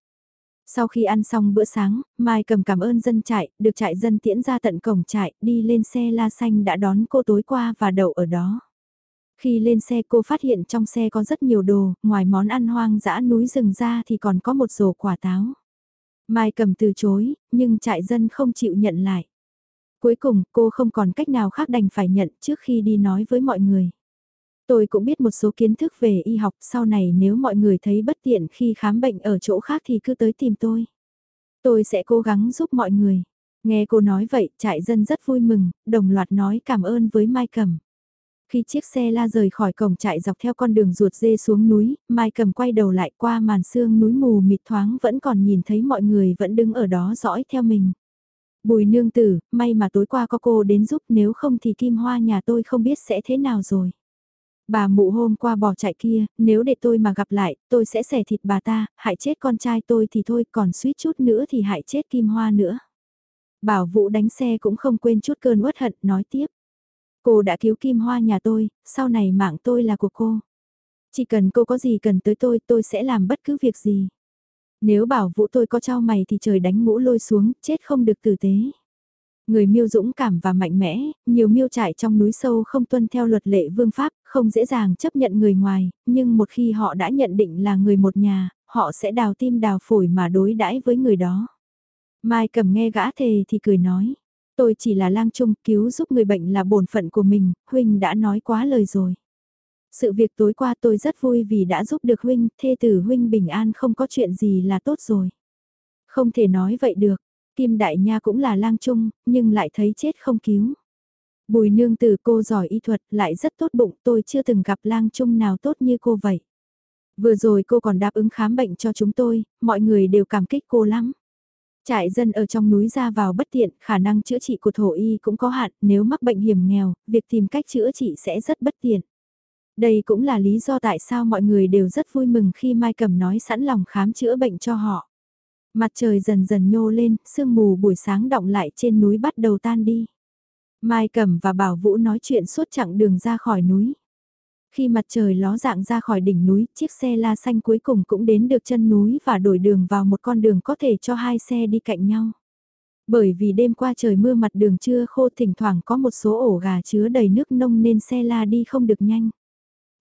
[SPEAKER 1] Sau khi ăn xong bữa sáng, Mai cầm cảm ơn dân trại, được trại dân tiễn ra tận cổng trại, đi lên xe la xanh đã đón cô tối qua và đậu ở đó. Khi lên xe cô phát hiện trong xe có rất nhiều đồ, ngoài món ăn hoang dã núi rừng ra thì còn có một rổ quả táo. Mai cầm từ chối, nhưng trại dân không chịu nhận lại. Cuối cùng cô không còn cách nào khác đành phải nhận trước khi đi nói với mọi người. Tôi cũng biết một số kiến thức về y học sau này nếu mọi người thấy bất tiện khi khám bệnh ở chỗ khác thì cứ tới tìm tôi. Tôi sẽ cố gắng giúp mọi người. Nghe cô nói vậy, trại dân rất vui mừng, đồng loạt nói cảm ơn với Mai Cầm. Khi chiếc xe la rời khỏi cổng trại dọc theo con đường ruột dê xuống núi, Mai Cầm quay đầu lại qua màn sương núi mù mịt thoáng vẫn còn nhìn thấy mọi người vẫn đứng ở đó dõi theo mình. Bùi nương tử, may mà tối qua có cô đến giúp nếu không thì kim hoa nhà tôi không biết sẽ thế nào rồi. Bà mụ hôm qua bỏ chạy kia, nếu để tôi mà gặp lại, tôi sẽ xẻ thịt bà ta, hại chết con trai tôi thì thôi, còn suýt chút nữa thì hại chết Kim Hoa nữa. Bảo vụ đánh xe cũng không quên chút cơn uất hận, nói tiếp. Cô đã cứu Kim Hoa nhà tôi, sau này mạng tôi là của cô. Chỉ cần cô có gì cần tới tôi, tôi sẽ làm bất cứ việc gì. Nếu bảo vụ tôi có trao mày thì trời đánh mũ lôi xuống, chết không được tử tế. Người miêu dũng cảm và mạnh mẽ, nhiều miêu trại trong núi sâu không tuân theo luật lệ vương pháp, không dễ dàng chấp nhận người ngoài, nhưng một khi họ đã nhận định là người một nhà, họ sẽ đào tim đào phổi mà đối đãi với người đó. Mai cầm nghe gã thề thì cười nói, tôi chỉ là lang trung cứu giúp người bệnh là bổn phận của mình, Huynh đã nói quá lời rồi. Sự việc tối qua tôi rất vui vì đã giúp được Huynh, thê tử Huynh bình an không có chuyện gì là tốt rồi. Không thể nói vậy được, Kim Đại Nha cũng là lang trung, nhưng lại thấy chết không cứu. Bùi nương từ cô giỏi y thuật lại rất tốt bụng tôi chưa từng gặp lang trung nào tốt như cô vậy. Vừa rồi cô còn đáp ứng khám bệnh cho chúng tôi, mọi người đều cảm kích cô lắm. Trại dân ở trong núi ra vào bất tiện, khả năng chữa trị của thổ y cũng có hạn, nếu mắc bệnh hiểm nghèo, việc tìm cách chữa trị sẽ rất bất tiện. Đây cũng là lý do tại sao mọi người đều rất vui mừng khi Mai Cầm nói sẵn lòng khám chữa bệnh cho họ. Mặt trời dần dần nhô lên, sương mù buổi sáng động lại trên núi bắt đầu tan đi. Mai Cẩm và Bảo Vũ nói chuyện suốt chặng đường ra khỏi núi. Khi mặt trời ló dạng ra khỏi đỉnh núi, chiếc xe la xanh cuối cùng cũng đến được chân núi và đổi đường vào một con đường có thể cho hai xe đi cạnh nhau. Bởi vì đêm qua trời mưa mặt đường chưa khô thỉnh thoảng có một số ổ gà chứa đầy nước nông nên xe la đi không được nhanh.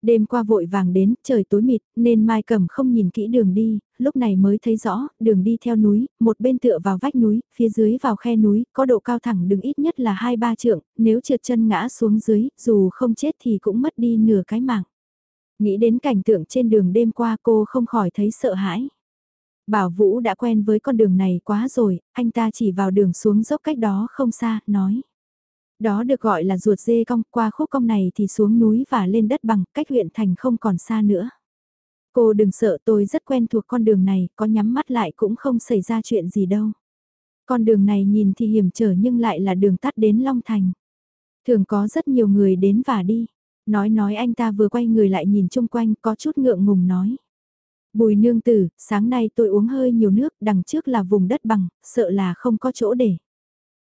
[SPEAKER 1] Đêm qua vội vàng đến, trời tối mịt, nên Mai Cẩm không nhìn kỹ đường đi, lúc này mới thấy rõ, đường đi theo núi, một bên tựa vào vách núi, phía dưới vào khe núi, có độ cao thẳng đứng ít nhất là 2-3 trượng, nếu trượt chân ngã xuống dưới, dù không chết thì cũng mất đi nửa cái mạng. Nghĩ đến cảnh tượng trên đường đêm qua cô không khỏi thấy sợ hãi. Bảo Vũ đã quen với con đường này quá rồi, anh ta chỉ vào đường xuống dốc cách đó không xa, nói. Đó được gọi là ruột dê cong, qua khúc cong này thì xuống núi và lên đất bằng, cách huyện thành không còn xa nữa. Cô đừng sợ tôi rất quen thuộc con đường này, có nhắm mắt lại cũng không xảy ra chuyện gì đâu. Con đường này nhìn thì hiểm trở nhưng lại là đường tắt đến Long Thành. Thường có rất nhiều người đến và đi. Nói nói anh ta vừa quay người lại nhìn chung quanh có chút ngượng ngùng nói. Bùi nương tử, sáng nay tôi uống hơi nhiều nước, đằng trước là vùng đất bằng, sợ là không có chỗ để.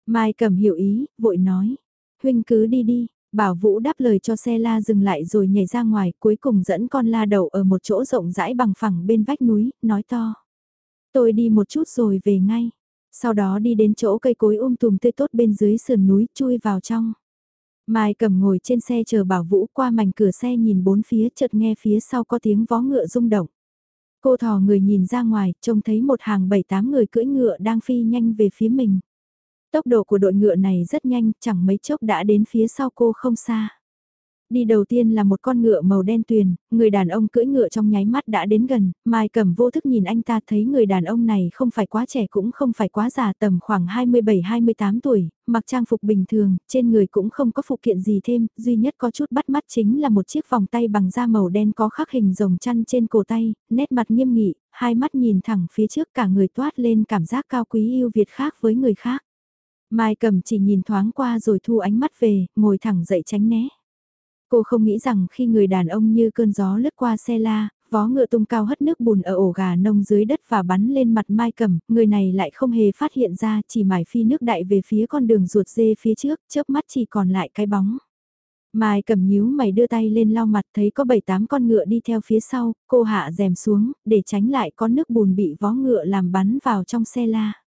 [SPEAKER 1] Mai cầm hiểu ý, vội nói. Huynh cứ đi đi, bảo Vũ đáp lời cho xe la dừng lại rồi nhảy ra ngoài, cuối cùng dẫn con la đậu ở một chỗ rộng rãi bằng phẳng bên vách núi, nói to. Tôi đi một chút rồi về ngay. Sau đó đi đến chỗ cây cối um tùm tươi tốt bên dưới sườn núi, chui vào trong. Mai cầm ngồi trên xe chờ bảo Vũ qua mảnh cửa xe nhìn bốn phía chợt nghe phía sau có tiếng vó ngựa rung động. Cô thò người nhìn ra ngoài, trông thấy một hàng bảy tám người cưỡi ngựa đang phi nhanh về phía mình. Tốc độ của đội ngựa này rất nhanh, chẳng mấy chốc đã đến phía sau cô không xa. Đi đầu tiên là một con ngựa màu đen tuyền, người đàn ông cưỡi ngựa trong nháy mắt đã đến gần, Mai Cẩm vô thức nhìn anh ta thấy người đàn ông này không phải quá trẻ cũng không phải quá già tầm khoảng 27-28 tuổi, mặc trang phục bình thường, trên người cũng không có phụ kiện gì thêm, duy nhất có chút bắt mắt chính là một chiếc vòng tay bằng da màu đen có khắc hình rồng chăn trên cổ tay, nét mặt nghiêm nghị, hai mắt nhìn thẳng phía trước cả người toát lên cảm giác cao quý yêu Việt khác với người khác. Mai cầm chỉ nhìn thoáng qua rồi thu ánh mắt về, ngồi thẳng dậy tránh né. Cô không nghĩ rằng khi người đàn ông như cơn gió lướt qua xe la, vó ngựa tung cao hất nước bùn ở ổ gà nông dưới đất và bắn lên mặt Mai Cẩm, người này lại không hề phát hiện ra chỉ mải phi nước đại về phía con đường ruột dê phía trước, chớp mắt chỉ còn lại cái bóng. Mai cầm nhíu mày đưa tay lên lau mặt thấy có bảy tám con ngựa đi theo phía sau, cô hạ rèm xuống, để tránh lại con nước bùn bị vó ngựa làm bắn vào trong xe la.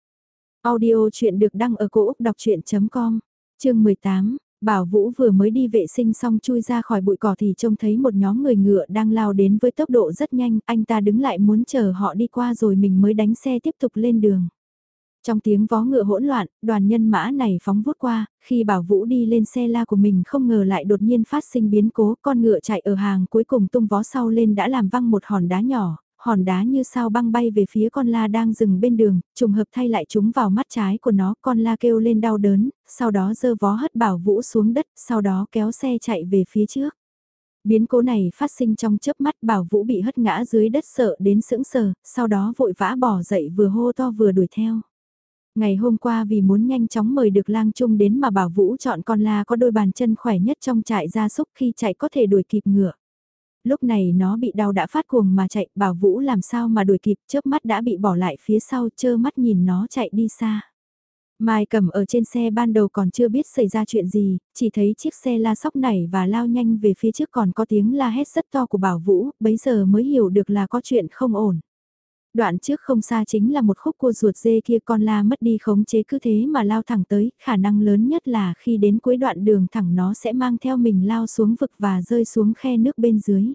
[SPEAKER 1] Audio chuyện được đăng ở cổ Úc đọc chuyện.com, chương 18, Bảo Vũ vừa mới đi vệ sinh xong chui ra khỏi bụi cỏ thì trông thấy một nhóm người ngựa đang lao đến với tốc độ rất nhanh, anh ta đứng lại muốn chờ họ đi qua rồi mình mới đánh xe tiếp tục lên đường. Trong tiếng vó ngựa hỗn loạn, đoàn nhân mã này phóng vút qua, khi Bảo Vũ đi lên xe la của mình không ngờ lại đột nhiên phát sinh biến cố, con ngựa chạy ở hàng cuối cùng tung vó sau lên đã làm văng một hòn đá nhỏ, hòn đá như sao băng bay về phía con la đang dừng bên đường, trùng hợp thay lại chúng vào mắt trái của nó, con la kêu lên đau đớn, sau đó dơ vó hất bảo vũ xuống đất, sau đó kéo xe chạy về phía trước. Biến cố này phát sinh trong chớp mắt bảo vũ bị hất ngã dưới đất sợ đến sững sờ, sau đó vội vã bỏ dậy vừa hô to vừa đuổi theo. Ngày hôm qua vì muốn nhanh chóng mời được lang trung đến mà bảo vũ chọn con la có đôi bàn chân khỏe nhất trong trại gia súc khi chạy có thể đuổi kịp ngựa lúc này nó bị đau đã phát cuồng mà chạy, bảo Vũ làm sao mà đuổi kịp, chớp mắt đã bị bỏ lại phía sau, chơ mắt nhìn nó chạy đi xa. Mai cầm ở trên xe ban đầu còn chưa biết xảy ra chuyện gì, chỉ thấy chiếc xe la sóc nảy và lao nhanh về phía trước còn có tiếng la hét rất to của bảo Vũ, bấy giờ mới hiểu được là có chuyện không ổn. Đoạn trước không xa chính là một khúc cua ruột dê kia con la mất đi khống chế cứ thế mà lao thẳng tới, khả năng lớn nhất là khi đến cuối đoạn đường thẳng nó sẽ mang theo mình lao xuống vực và rơi xuống khe nước bên dưới.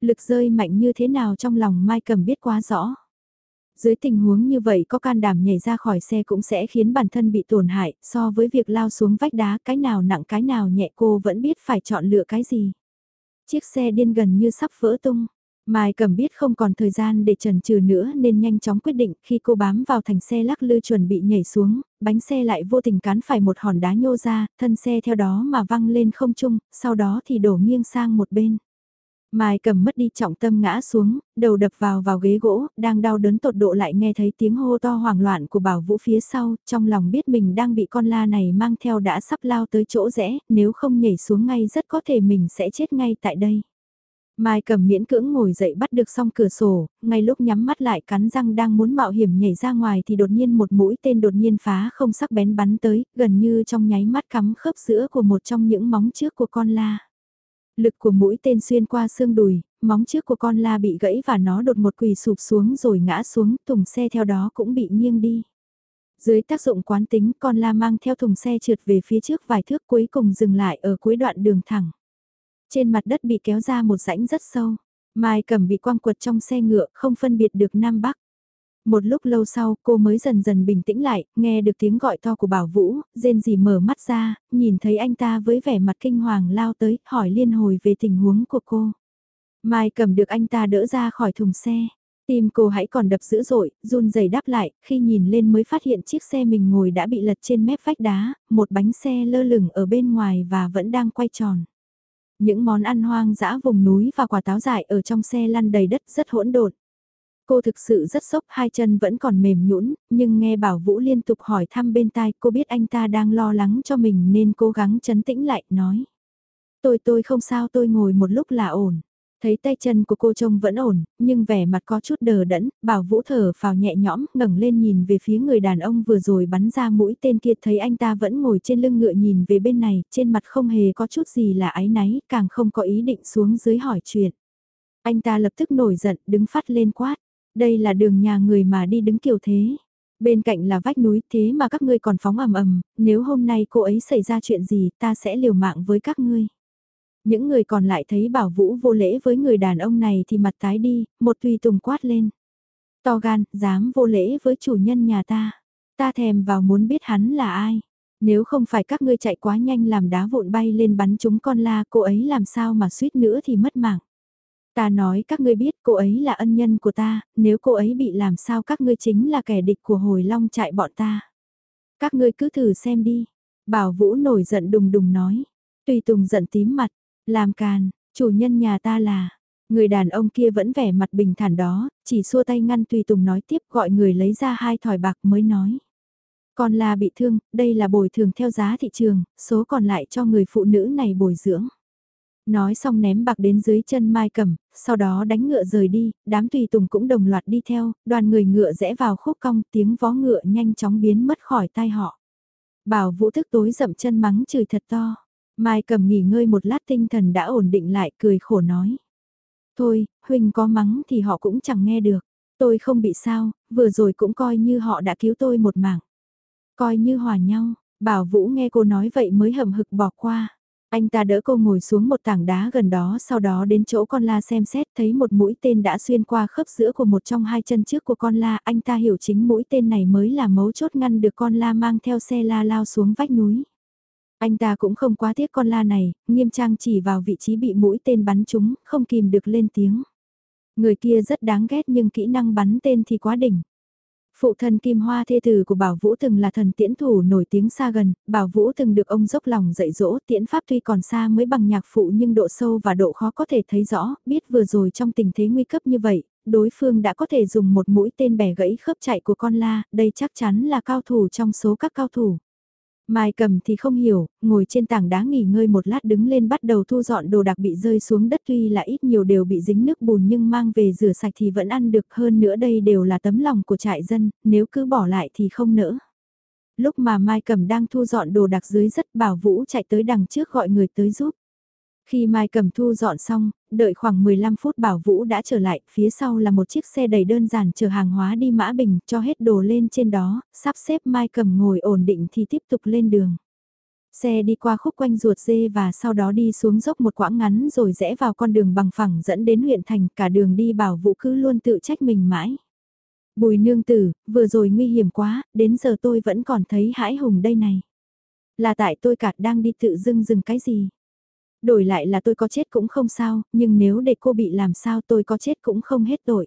[SPEAKER 1] Lực rơi mạnh như thế nào trong lòng Mai Cầm biết quá rõ. Dưới tình huống như vậy có can đảm nhảy ra khỏi xe cũng sẽ khiến bản thân bị tổn hại, so với việc lao xuống vách đá cái nào nặng cái nào nhẹ cô vẫn biết phải chọn lựa cái gì. Chiếc xe điên gần như sắp vỡ tung. Mai cầm biết không còn thời gian để trần trừ nữa nên nhanh chóng quyết định khi cô bám vào thành xe lắc lư chuẩn bị nhảy xuống, bánh xe lại vô tình cán phải một hòn đá nhô ra, thân xe theo đó mà văng lên không trung, sau đó thì đổ nghiêng sang một bên. Mai cầm mất đi trọng tâm ngã xuống, đầu đập vào vào ghế gỗ, đang đau đớn tột độ lại nghe thấy tiếng hô to hoảng loạn của bảo vũ phía sau, trong lòng biết mình đang bị con la này mang theo đã sắp lao tới chỗ rẽ, nếu không nhảy xuống ngay rất có thể mình sẽ chết ngay tại đây. Mai cầm miễn cưỡng ngồi dậy bắt được xong cửa sổ, ngay lúc nhắm mắt lại cắn răng đang muốn mạo hiểm nhảy ra ngoài thì đột nhiên một mũi tên đột nhiên phá không sắc bén bắn tới, gần như trong nháy mắt cắm khớp giữa của một trong những móng trước của con la. Lực của mũi tên xuyên qua xương đùi, móng trước của con la bị gãy và nó đột một quỳ sụp xuống rồi ngã xuống, thùng xe theo đó cũng bị nghiêng đi. Dưới tác dụng quán tính con la mang theo thùng xe trượt về phía trước vài thước cuối cùng dừng lại ở cuối đoạn đường thẳng. Trên mặt đất bị kéo ra một rãnh rất sâu. Mai cầm bị quăng quật trong xe ngựa không phân biệt được Nam Bắc. Một lúc lâu sau cô mới dần dần bình tĩnh lại, nghe được tiếng gọi to của Bảo Vũ, rên gì mở mắt ra, nhìn thấy anh ta với vẻ mặt kinh hoàng lao tới, hỏi liên hồi về tình huống của cô. Mai cầm được anh ta đỡ ra khỏi thùng xe. Tim cô hãy còn đập dữ dội, run rẩy đáp lại, khi nhìn lên mới phát hiện chiếc xe mình ngồi đã bị lật trên mép vách đá, một bánh xe lơ lửng ở bên ngoài và vẫn đang quay tròn. Những món ăn hoang dã vùng núi và quả táo dại ở trong xe lăn đầy đất rất hỗn độn. Cô thực sự rất sốc, hai chân vẫn còn mềm nhũn, nhưng nghe Bảo Vũ liên tục hỏi thăm bên tai, cô biết anh ta đang lo lắng cho mình nên cố gắng chấn tĩnh lại, nói. Tôi tôi không sao tôi ngồi một lúc là ổn. Thấy tay chân của cô trông vẫn ổn, nhưng vẻ mặt có chút đờ đẫn, bảo vũ thở phào nhẹ nhõm, ngẩng lên nhìn về phía người đàn ông vừa rồi bắn ra mũi tên kia thấy anh ta vẫn ngồi trên lưng ngựa nhìn về bên này, trên mặt không hề có chút gì là áy náy, càng không có ý định xuống dưới hỏi chuyện. Anh ta lập tức nổi giận, đứng phát lên quát, đây là đường nhà người mà đi đứng kiểu thế. Bên cạnh là vách núi thế mà các ngươi còn phóng ầm ầm, nếu hôm nay cô ấy xảy ra chuyện gì ta sẽ liều mạng với các ngươi. Những người còn lại thấy bảo vũ vô lễ với người đàn ông này thì mặt tái đi, một tùy tùng quát lên. To gan, dám vô lễ với chủ nhân nhà ta. Ta thèm vào muốn biết hắn là ai. Nếu không phải các ngươi chạy quá nhanh làm đá vụn bay lên bắn chúng con la cô ấy làm sao mà suýt nữa thì mất mạng. Ta nói các ngươi biết cô ấy là ân nhân của ta, nếu cô ấy bị làm sao các ngươi chính là kẻ địch của hồi long chạy bọn ta. Các ngươi cứ thử xem đi. Bảo Vũ nổi giận đùng đùng nói. Tùy Tùng giận tím mặt. Làm càn, chủ nhân nhà ta là. Người đàn ông kia vẫn vẻ mặt bình thản đó, chỉ xua tay ngăn Tùy Tùng nói tiếp gọi người lấy ra hai thỏi bạc mới nói. còn là bị thương, đây là bồi thường theo giá thị trường, số còn lại cho người phụ nữ này bồi dưỡng. Nói xong ném bạc đến dưới chân Mai Cẩm, sau đó đánh ngựa rời đi, đám tùy tùng cũng đồng loạt đi theo, đoàn người ngựa rẽ vào khúc cong tiếng vó ngựa nhanh chóng biến mất khỏi tai họ. Bảo vũ thức tối dậm chân mắng chửi thật to. Mai cầm nghỉ ngơi một lát tinh thần đã ổn định lại cười khổ nói. Thôi, huynh có mắng thì họ cũng chẳng nghe được. Tôi không bị sao, vừa rồi cũng coi như họ đã cứu tôi một mạng. Coi như hòa nhau, bảo vũ nghe cô nói vậy mới hầm hực bỏ qua. Anh ta đỡ cô ngồi xuống một tảng đá gần đó sau đó đến chỗ con la xem xét thấy một mũi tên đã xuyên qua khớp giữa của một trong hai chân trước của con la. Anh ta hiểu chính mũi tên này mới là mấu chốt ngăn được con la mang theo xe la lao xuống vách núi. Anh ta cũng không quá tiếc con la này, nghiêm trang chỉ vào vị trí bị mũi tên bắn trúng, không kìm được lên tiếng. Người kia rất đáng ghét nhưng kỹ năng bắn tên thì quá đỉnh. Phụ thân Kim Hoa thê tử của Bảo Vũ từng là thần tiễn thủ nổi tiếng xa gần, Bảo Vũ từng được ông dốc lòng dạy dỗ, tiễn pháp tuy còn xa mới bằng nhạc phụ nhưng độ sâu và độ khó có thể thấy rõ, biết vừa rồi trong tình thế nguy cấp như vậy, đối phương đã có thể dùng một mũi tên bẻ gãy khớp chạy của con la, đây chắc chắn là cao thủ trong số các cao thủ. Mai cầm thì không hiểu, ngồi trên tảng đá nghỉ ngơi một lát đứng lên bắt đầu thu dọn đồ đặc bị rơi xuống đất tuy là ít nhiều đều bị dính nước bùn nhưng mang về rửa sạch thì vẫn ăn được hơn nữa đây đều là tấm lòng của trại dân, nếu cứ bỏ lại thì không nỡ. Lúc mà Mai cầm đang thu dọn đồ đặc dưới rất bảo Vũ chạy tới đằng trước gọi người tới giúp. Khi Mai cầm thu dọn xong, đợi khoảng 15 phút bảo Vũ đã trở lại, phía sau là một chiếc xe đầy đơn giản chở hàng hóa đi Mã Bình, cho hết đồ lên trên đó, sắp xếp Mai cầm ngồi ổn định thì tiếp tục lên đường. Xe đi qua khúc quanh ruột dê và sau đó đi xuống dốc một quãng ngắn rồi rẽ vào con đường bằng phẳng dẫn đến huyện thành, cả đường đi bảo Vũ cứ luôn tự trách mình mãi. Bùi nương tử, vừa rồi nguy hiểm quá, đến giờ tôi vẫn còn thấy hãi hùng đây này. Là tại tôi cạt đang đi tự dưng dừng cái gì? Đổi lại là tôi có chết cũng không sao, nhưng nếu để cô bị làm sao tôi có chết cũng không hết tội.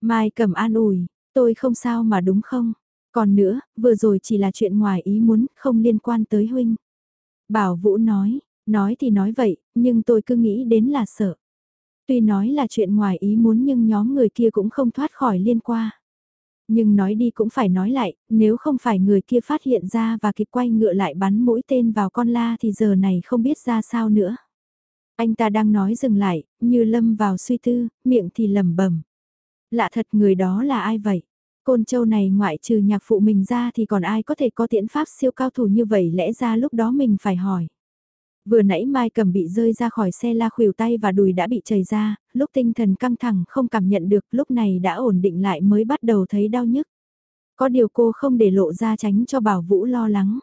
[SPEAKER 1] Mai cầm an ủi, tôi không sao mà đúng không? Còn nữa, vừa rồi chỉ là chuyện ngoài ý muốn, không liên quan tới huynh. Bảo Vũ nói, nói thì nói vậy, nhưng tôi cứ nghĩ đến là sợ. Tuy nói là chuyện ngoài ý muốn nhưng nhóm người kia cũng không thoát khỏi liên quan. Nhưng nói đi cũng phải nói lại, nếu không phải người kia phát hiện ra và kịp quay ngựa lại bắn mũi tên vào con la thì giờ này không biết ra sao nữa. Anh ta đang nói dừng lại, như lâm vào suy tư, miệng thì lẩm bẩm. Lạ thật người đó là ai vậy? Côn châu này ngoại trừ nhạc phụ mình ra thì còn ai có thể có tiễn pháp siêu cao thủ như vậy lẽ ra lúc đó mình phải hỏi. Vừa nãy Mai cầm bị rơi ra khỏi xe la khuỷu tay và đùi đã bị chảy ra, lúc tinh thần căng thẳng không cảm nhận được lúc này đã ổn định lại mới bắt đầu thấy đau nhức. Có điều cô không để lộ ra tránh cho Bảo Vũ lo lắng.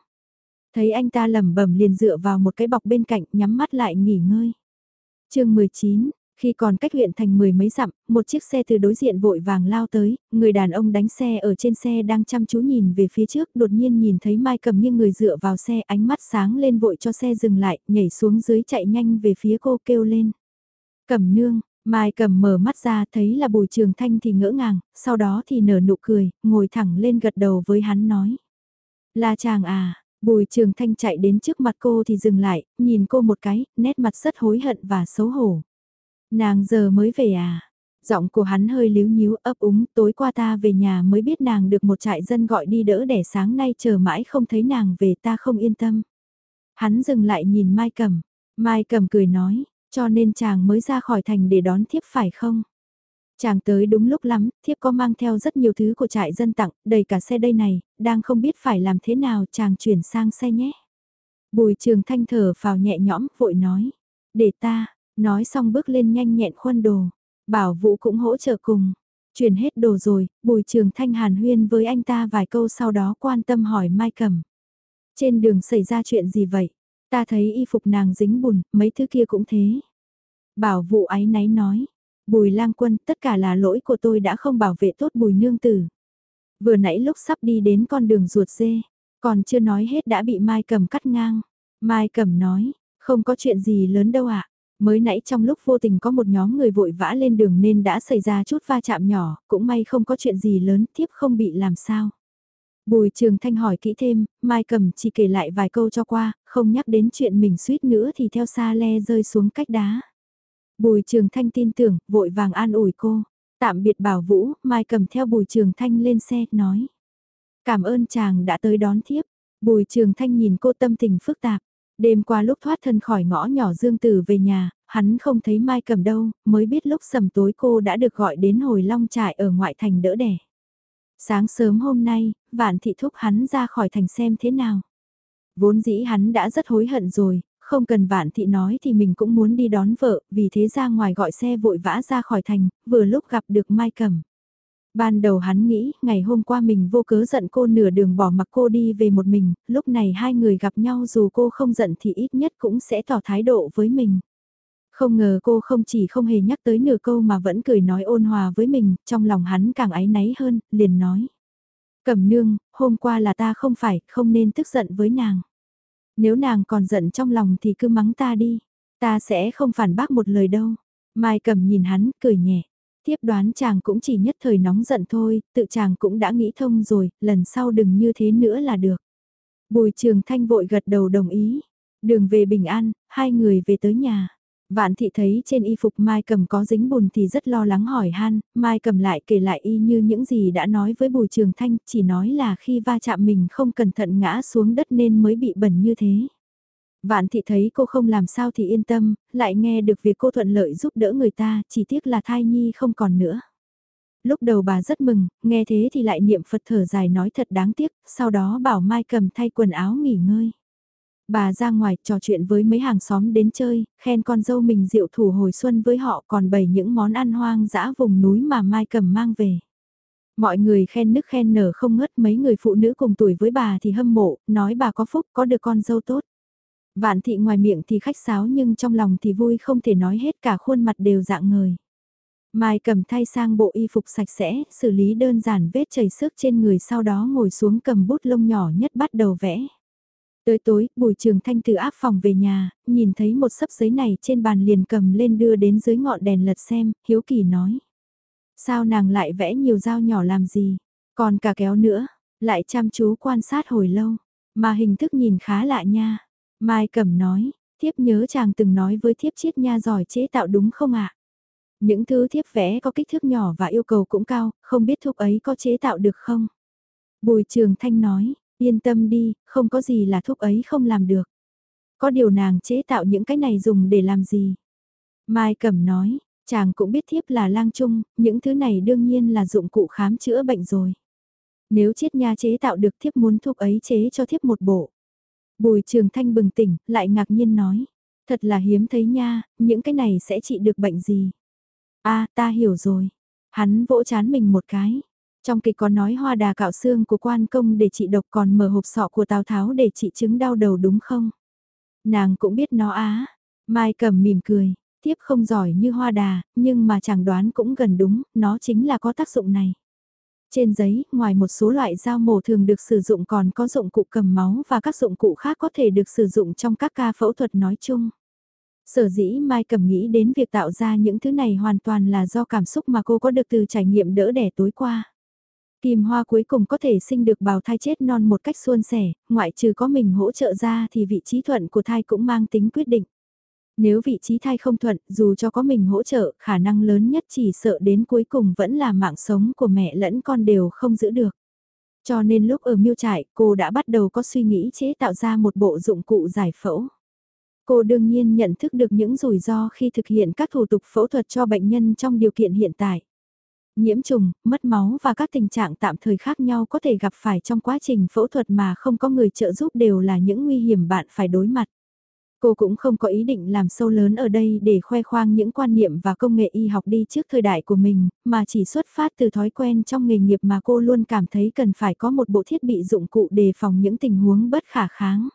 [SPEAKER 1] Thấy anh ta lẩm bẩm liền dựa vào một cái bọc bên cạnh nhắm mắt lại nghỉ ngơi. chương 19, khi còn cách huyện thành mười mấy dặm, một chiếc xe từ đối diện vội vàng lao tới, người đàn ông đánh xe ở trên xe đang chăm chú nhìn về phía trước, đột nhiên nhìn thấy Mai cầm nghiêng người dựa vào xe, ánh mắt sáng lên vội cho xe dừng lại, nhảy xuống dưới chạy nhanh về phía cô kêu lên. Cầm nương, Mai cầm mở mắt ra thấy là bùi trường thanh thì ngỡ ngàng, sau đó thì nở nụ cười, ngồi thẳng lên gật đầu với hắn nói. Là chàng à, bùi trường thanh chạy đến trước mặt cô thì dừng lại, nhìn cô một cái, nét mặt rất hối hận và xấu hổ. Nàng giờ mới về à? Giọng của hắn hơi líu nhíu ấp úng, tối qua ta về nhà mới biết nàng được một trại dân gọi đi đỡ để sáng nay chờ mãi không thấy nàng về ta không yên tâm. Hắn dừng lại nhìn Mai Cầm, Mai Cầm cười nói, cho nên chàng mới ra khỏi thành để đón thiếp phải không? Chàng tới đúng lúc lắm, thiếp có mang theo rất nhiều thứ của trại dân tặng, đầy cả xe đây này, đang không biết phải làm thế nào chàng chuyển sang xe nhé. Bùi trường thanh thở vào nhẹ nhõm, vội nói, để ta, Nói xong bước lên nhanh nhẹn khuân đồ. Bảo Vũ cũng hỗ trợ cùng. Chuyển hết đồ rồi, Bùi Trường Thanh hàn huyên với anh ta vài câu sau đó quan tâm hỏi Mai Cẩm. Trên đường xảy ra chuyện gì vậy? Ta thấy y phục nàng dính bùn, mấy thứ kia cũng thế. Bảo Vũ ái náy nói. Bùi lang quân, tất cả là lỗi của tôi đã không bảo vệ tốt bùi nương tử. Vừa nãy lúc sắp đi đến con đường ruột dê, Còn chưa nói hết đã bị Mai Cầm cắt ngang. Mai Cầm nói, không có chuyện gì lớn đâu ạ. Mới nãy trong lúc vô tình có một nhóm người vội vã lên đường nên đã xảy ra chút va chạm nhỏ, cũng may không có chuyện gì lớn, thiếp không bị làm sao. Bùi Trường Thanh hỏi kỹ thêm, Mai Cầm chỉ kể lại vài câu cho qua, không nhắc đến chuyện mình suýt nữa thì theo xa le rơi xuống cách đá. Bùi Trường Thanh tin tưởng, vội vàng an ủi cô. Tạm biệt bảo Vũ, Mai Cầm theo Bùi Trường Thanh lên xe, nói. Cảm ơn chàng đã tới đón thiếp. Bùi Trường Thanh nhìn cô tâm tình phức tạp. Đêm qua lúc thoát thân khỏi ngõ nhỏ Dương Tử về nhà, hắn không thấy Mai Cầm đâu, mới biết lúc sầm tối cô đã được gọi đến hồi long trại ở ngoại thành đỡ đẻ. Sáng sớm hôm nay, vạn thị thúc hắn ra khỏi thành xem thế nào. Vốn dĩ hắn đã rất hối hận rồi, không cần vạn thị nói thì mình cũng muốn đi đón vợ, vì thế ra ngoài gọi xe vội vã ra khỏi thành, vừa lúc gặp được Mai Cầm. Ban đầu hắn nghĩ, ngày hôm qua mình vô cớ giận cô nửa đường bỏ mặc cô đi về một mình, lúc này hai người gặp nhau dù cô không giận thì ít nhất cũng sẽ tỏ thái độ với mình. Không ngờ cô không chỉ không hề nhắc tới nửa câu mà vẫn cười nói ôn hòa với mình, trong lòng hắn càng áy náy hơn, liền nói. Cẩm nương, hôm qua là ta không phải, không nên tức giận với nàng. Nếu nàng còn giận trong lòng thì cứ mắng ta đi, ta sẽ không phản bác một lời đâu. Mai Cẩm nhìn hắn, cười nhẹ. Tiếp đoán chàng cũng chỉ nhất thời nóng giận thôi, tự chàng cũng đã nghĩ thông rồi, lần sau đừng như thế nữa là được. Bùi trường thanh vội gật đầu đồng ý. Đường về bình an, hai người về tới nhà. Vạn thị thấy trên y phục Mai Cầm có dính bùn thì rất lo lắng hỏi han, Mai Cầm lại kể lại y như những gì đã nói với Bùi Trường Thanh, chỉ nói là khi va chạm mình không cẩn thận ngã xuống đất nên mới bị bẩn như thế. Vạn thị thấy cô không làm sao thì yên tâm, lại nghe được việc cô thuận lợi giúp đỡ người ta, chỉ tiếc là thai nhi không còn nữa. Lúc đầu bà rất mừng, nghe thế thì lại niệm Phật thở dài nói thật đáng tiếc, sau đó bảo Mai cầm thay quần áo nghỉ ngơi. Bà ra ngoài trò chuyện với mấy hàng xóm đến chơi, khen con dâu mình diệu thủ hồi xuân với họ còn bày những món ăn hoang dã vùng núi mà Mai cầm mang về. Mọi người khen nức khen nở không ngớt mấy người phụ nữ cùng tuổi với bà thì hâm mộ, nói bà có phúc có được con dâu tốt. Vạn thị ngoài miệng thì khách sáo nhưng trong lòng thì vui không thể nói hết cả khuôn mặt đều dạng ngời. Mai cầm thay sang bộ y phục sạch sẽ, xử lý đơn giản vết chảy xước trên người sau đó ngồi xuống cầm bút lông nhỏ nhất bắt đầu vẽ. Tới tối, Bùi Trường Thanh từ áp phòng về nhà, nhìn thấy một sấp giấy này trên bàn liền cầm lên đưa đến dưới ngọn đèn lật xem, hiếu kỳ nói. Sao nàng lại vẽ nhiều dao nhỏ làm gì? Còn cả kéo nữa, lại chăm chú quan sát hồi lâu, mà hình thức nhìn khá lạ nha. Mai Cẩm nói, thiếp nhớ chàng từng nói với thiếp chiết nha giỏi chế tạo đúng không ạ? Những thứ thiếp vẽ có kích thước nhỏ và yêu cầu cũng cao, không biết thúc ấy có chế tạo được không? Bùi Trường Thanh nói, Yên tâm đi, không có gì là thuốc ấy không làm được. Có điều nàng chế tạo những cái này dùng để làm gì? Mai Cẩm nói, chàng cũng biết thiếp là lang trung, những thứ này đương nhiên là dụng cụ khám chữa bệnh rồi. Nếu chiết nha chế tạo được thiếp muốn thuốc ấy chế cho thiếp một bộ. Bùi trường thanh bừng tỉnh, lại ngạc nhiên nói. Thật là hiếm thấy nha, những cái này sẽ trị được bệnh gì? a ta hiểu rồi. Hắn vỗ chán mình một cái. Trong kịch có nói hoa đà cạo xương của quan công để trị độc còn mở hộp sọ của Tào Tháo để trị chứng đau đầu đúng không? Nàng cũng biết nó á. Mai cầm mỉm cười, tiếp không giỏi như hoa đà, nhưng mà chẳng đoán cũng gần đúng, nó chính là có tác dụng này. Trên giấy, ngoài một số loại dao mổ thường được sử dụng còn có dụng cụ cầm máu và các dụng cụ khác có thể được sử dụng trong các ca phẫu thuật nói chung. Sở dĩ Mai Cầm nghĩ đến việc tạo ra những thứ này hoàn toàn là do cảm xúc mà cô có được từ trải nghiệm đỡ đẻ tối qua. Kim Hoa cuối cùng có thể sinh được bào thai chết non một cách suôn sẻ, ngoại trừ có mình hỗ trợ ra thì vị trí thuận của thai cũng mang tính quyết định. Nếu vị trí thai không thuận, dù cho có mình hỗ trợ, khả năng lớn nhất chỉ sợ đến cuối cùng vẫn là mạng sống của mẹ lẫn con đều không giữ được. Cho nên lúc ở miêu trại, cô đã bắt đầu có suy nghĩ chế tạo ra một bộ dụng cụ giải phẫu. Cô đương nhiên nhận thức được những rủi ro khi thực hiện các thủ tục phẫu thuật cho bệnh nhân trong điều kiện hiện tại nhiễm trùng, mất máu và các tình trạng tạm thời khác nhau có thể gặp phải trong quá trình phẫu thuật mà không có người trợ giúp đều là những nguy hiểm bạn phải đối mặt. Cô cũng không có ý định làm sâu lớn ở đây để khoe khoang những quan niệm và công nghệ y học đi trước thời đại của mình, mà chỉ xuất phát từ thói quen trong nghề nghiệp mà cô luôn cảm thấy cần phải có một bộ thiết bị dụng cụ đề phòng những tình huống bất khả kháng.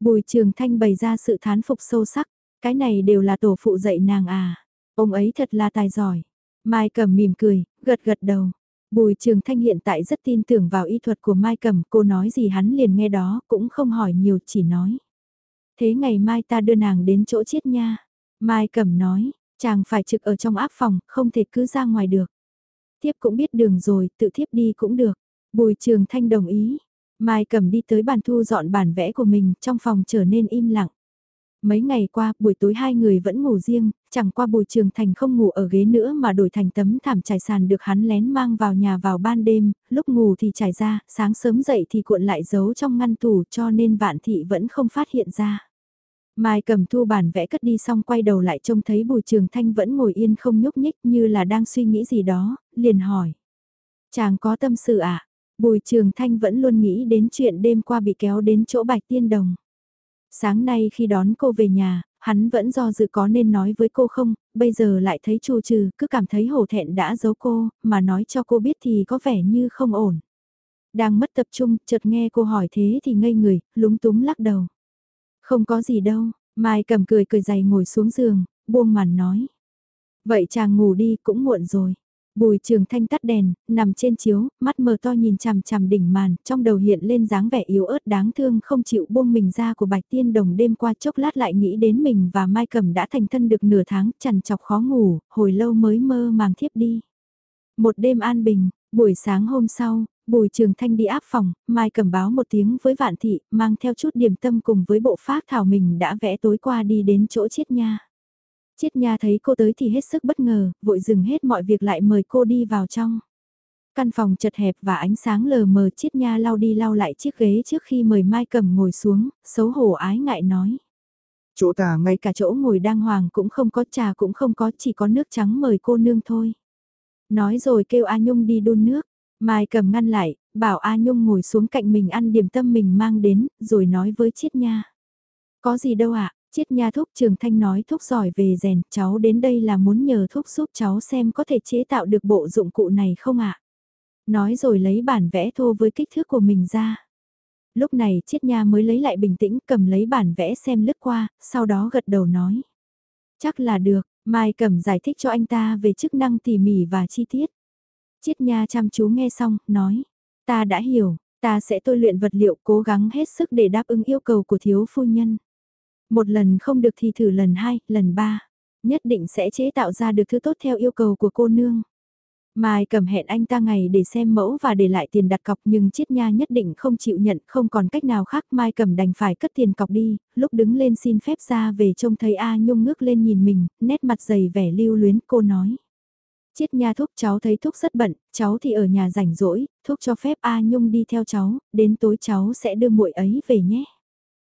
[SPEAKER 1] Bùi Trường Thanh bày ra sự thán phục sâu sắc, cái này đều là tổ phụ dạy nàng à, ông ấy thật là tài giỏi. Mai cẩm mỉm cười, gật gật đầu. Bùi Trường Thanh hiện tại rất tin tưởng vào y thuật của Mai Cẩm, cô nói gì hắn liền nghe đó, cũng không hỏi nhiều chỉ nói. Thế ngày mai ta đưa nàng đến chỗ chết nha. Mai Cẩm nói, chàng phải trực ở trong áp phòng, không thể cứ ra ngoài được. thiếp cũng biết đường rồi, tự thiếp đi cũng được. Bùi Trường Thanh đồng ý. Mai Cẩm đi tới bàn thu dọn bản vẽ của mình, trong phòng trở nên im lặng. Mấy ngày qua, buổi tối hai người vẫn ngủ riêng, chẳng qua bùi trường thành không ngủ ở ghế nữa mà đổi thành tấm thảm trải sàn được hắn lén mang vào nhà vào ban đêm, lúc ngủ thì trải ra, sáng sớm dậy thì cuộn lại giấu trong ngăn tủ cho nên vạn thị vẫn không phát hiện ra. Mai cầm thu bản vẽ cất đi xong quay đầu lại trông thấy bùi trường thanh vẫn ngồi yên không nhúc nhích như là đang suy nghĩ gì đó, liền hỏi. Chàng có tâm sự à? Bùi trường thanh vẫn luôn nghĩ đến chuyện đêm qua bị kéo đến chỗ bạch tiên đồng. Sáng nay khi đón cô về nhà, hắn vẫn do dự có nên nói với cô không, bây giờ lại thấy trù trừ, cứ cảm thấy hổ thẹn đã giấu cô, mà nói cho cô biết thì có vẻ như không ổn. Đang mất tập trung, chợt nghe cô hỏi thế thì ngây người, lúng túng lắc đầu. Không có gì đâu, Mai cầm cười cười dày ngồi xuống giường, buông màn nói. Vậy chàng ngủ đi cũng muộn rồi. Bùi trường thanh tắt đèn, nằm trên chiếu, mắt mờ to nhìn chằm chằm đỉnh màn, trong đầu hiện lên dáng vẻ yếu ớt đáng thương không chịu buông mình ra của bạch tiên đồng đêm qua chốc lát lại nghĩ đến mình và Mai Cẩm đã thành thân được nửa tháng, chằn chọc khó ngủ, hồi lâu mới mơ màng thiếp đi. Một đêm an bình, buổi sáng hôm sau, Bùi Trường Thanh đi áp phòng, Mai Cẩm báo một tiếng với Vạn Thị, mang theo chút điểm tâm cùng với bộ phát thảo mình đã vẽ tối qua đi đến chỗ chiết nha. Chiết nha thấy cô tới thì hết sức bất ngờ, vội dừng hết mọi việc lại mời cô đi vào trong. Căn phòng chật hẹp và ánh sáng lờ mờ chiết nha lau đi lau lại chiếc ghế trước khi mời Mai Cầm ngồi xuống, xấu hổ ái ngại nói.
[SPEAKER 2] Chỗ ta ngay
[SPEAKER 1] cả chỗ ngồi đang hoàng cũng không có trà cũng không có chỉ có nước trắng mời cô nương thôi. Nói rồi kêu A Nhung đi đun nước, Mai Cầm ngăn lại, bảo A Nhung ngồi xuống cạnh mình ăn điểm tâm mình mang đến, rồi nói với chiết nha. Có gì đâu ạ, Chiết nha thúc trường thanh nói thúc giỏi về rèn, cháu đến đây là muốn nhờ thúc giúp cháu xem có thể chế tạo được bộ dụng cụ này không ạ? Nói rồi lấy bản vẽ thô với kích thước của mình ra. Lúc này chiết nha mới lấy lại bình tĩnh cầm lấy bản vẽ xem lướt qua, sau đó gật đầu nói. Chắc là được, Mai cầm giải thích cho anh ta về chức năng tỉ mỉ và chi tiết. Chiết nha chăm chú nghe xong, nói. Ta đã hiểu, ta sẽ tôi luyện vật liệu cố gắng hết sức để đáp ứng yêu cầu của thiếu phu nhân. Một lần không được thì thử lần hai, lần ba. Nhất định sẽ chế tạo ra được thứ tốt theo yêu cầu của cô nương. Mai cầm hẹn anh ta ngày để xem mẫu và để lại tiền đặt cọc nhưng chiết nha nhất định không chịu nhận không còn cách nào khác Mai cầm đành phải cất tiền cọc đi, lúc đứng lên xin phép ra về trông thấy A Nhung ngước lên nhìn mình, nét mặt dày vẻ lưu luyến cô nói. Chiết nha thúc cháu thấy thúc rất bận, cháu thì ở nhà rảnh rỗi, thúc cho phép A Nhung đi theo cháu, đến tối cháu sẽ đưa muội ấy về nhé.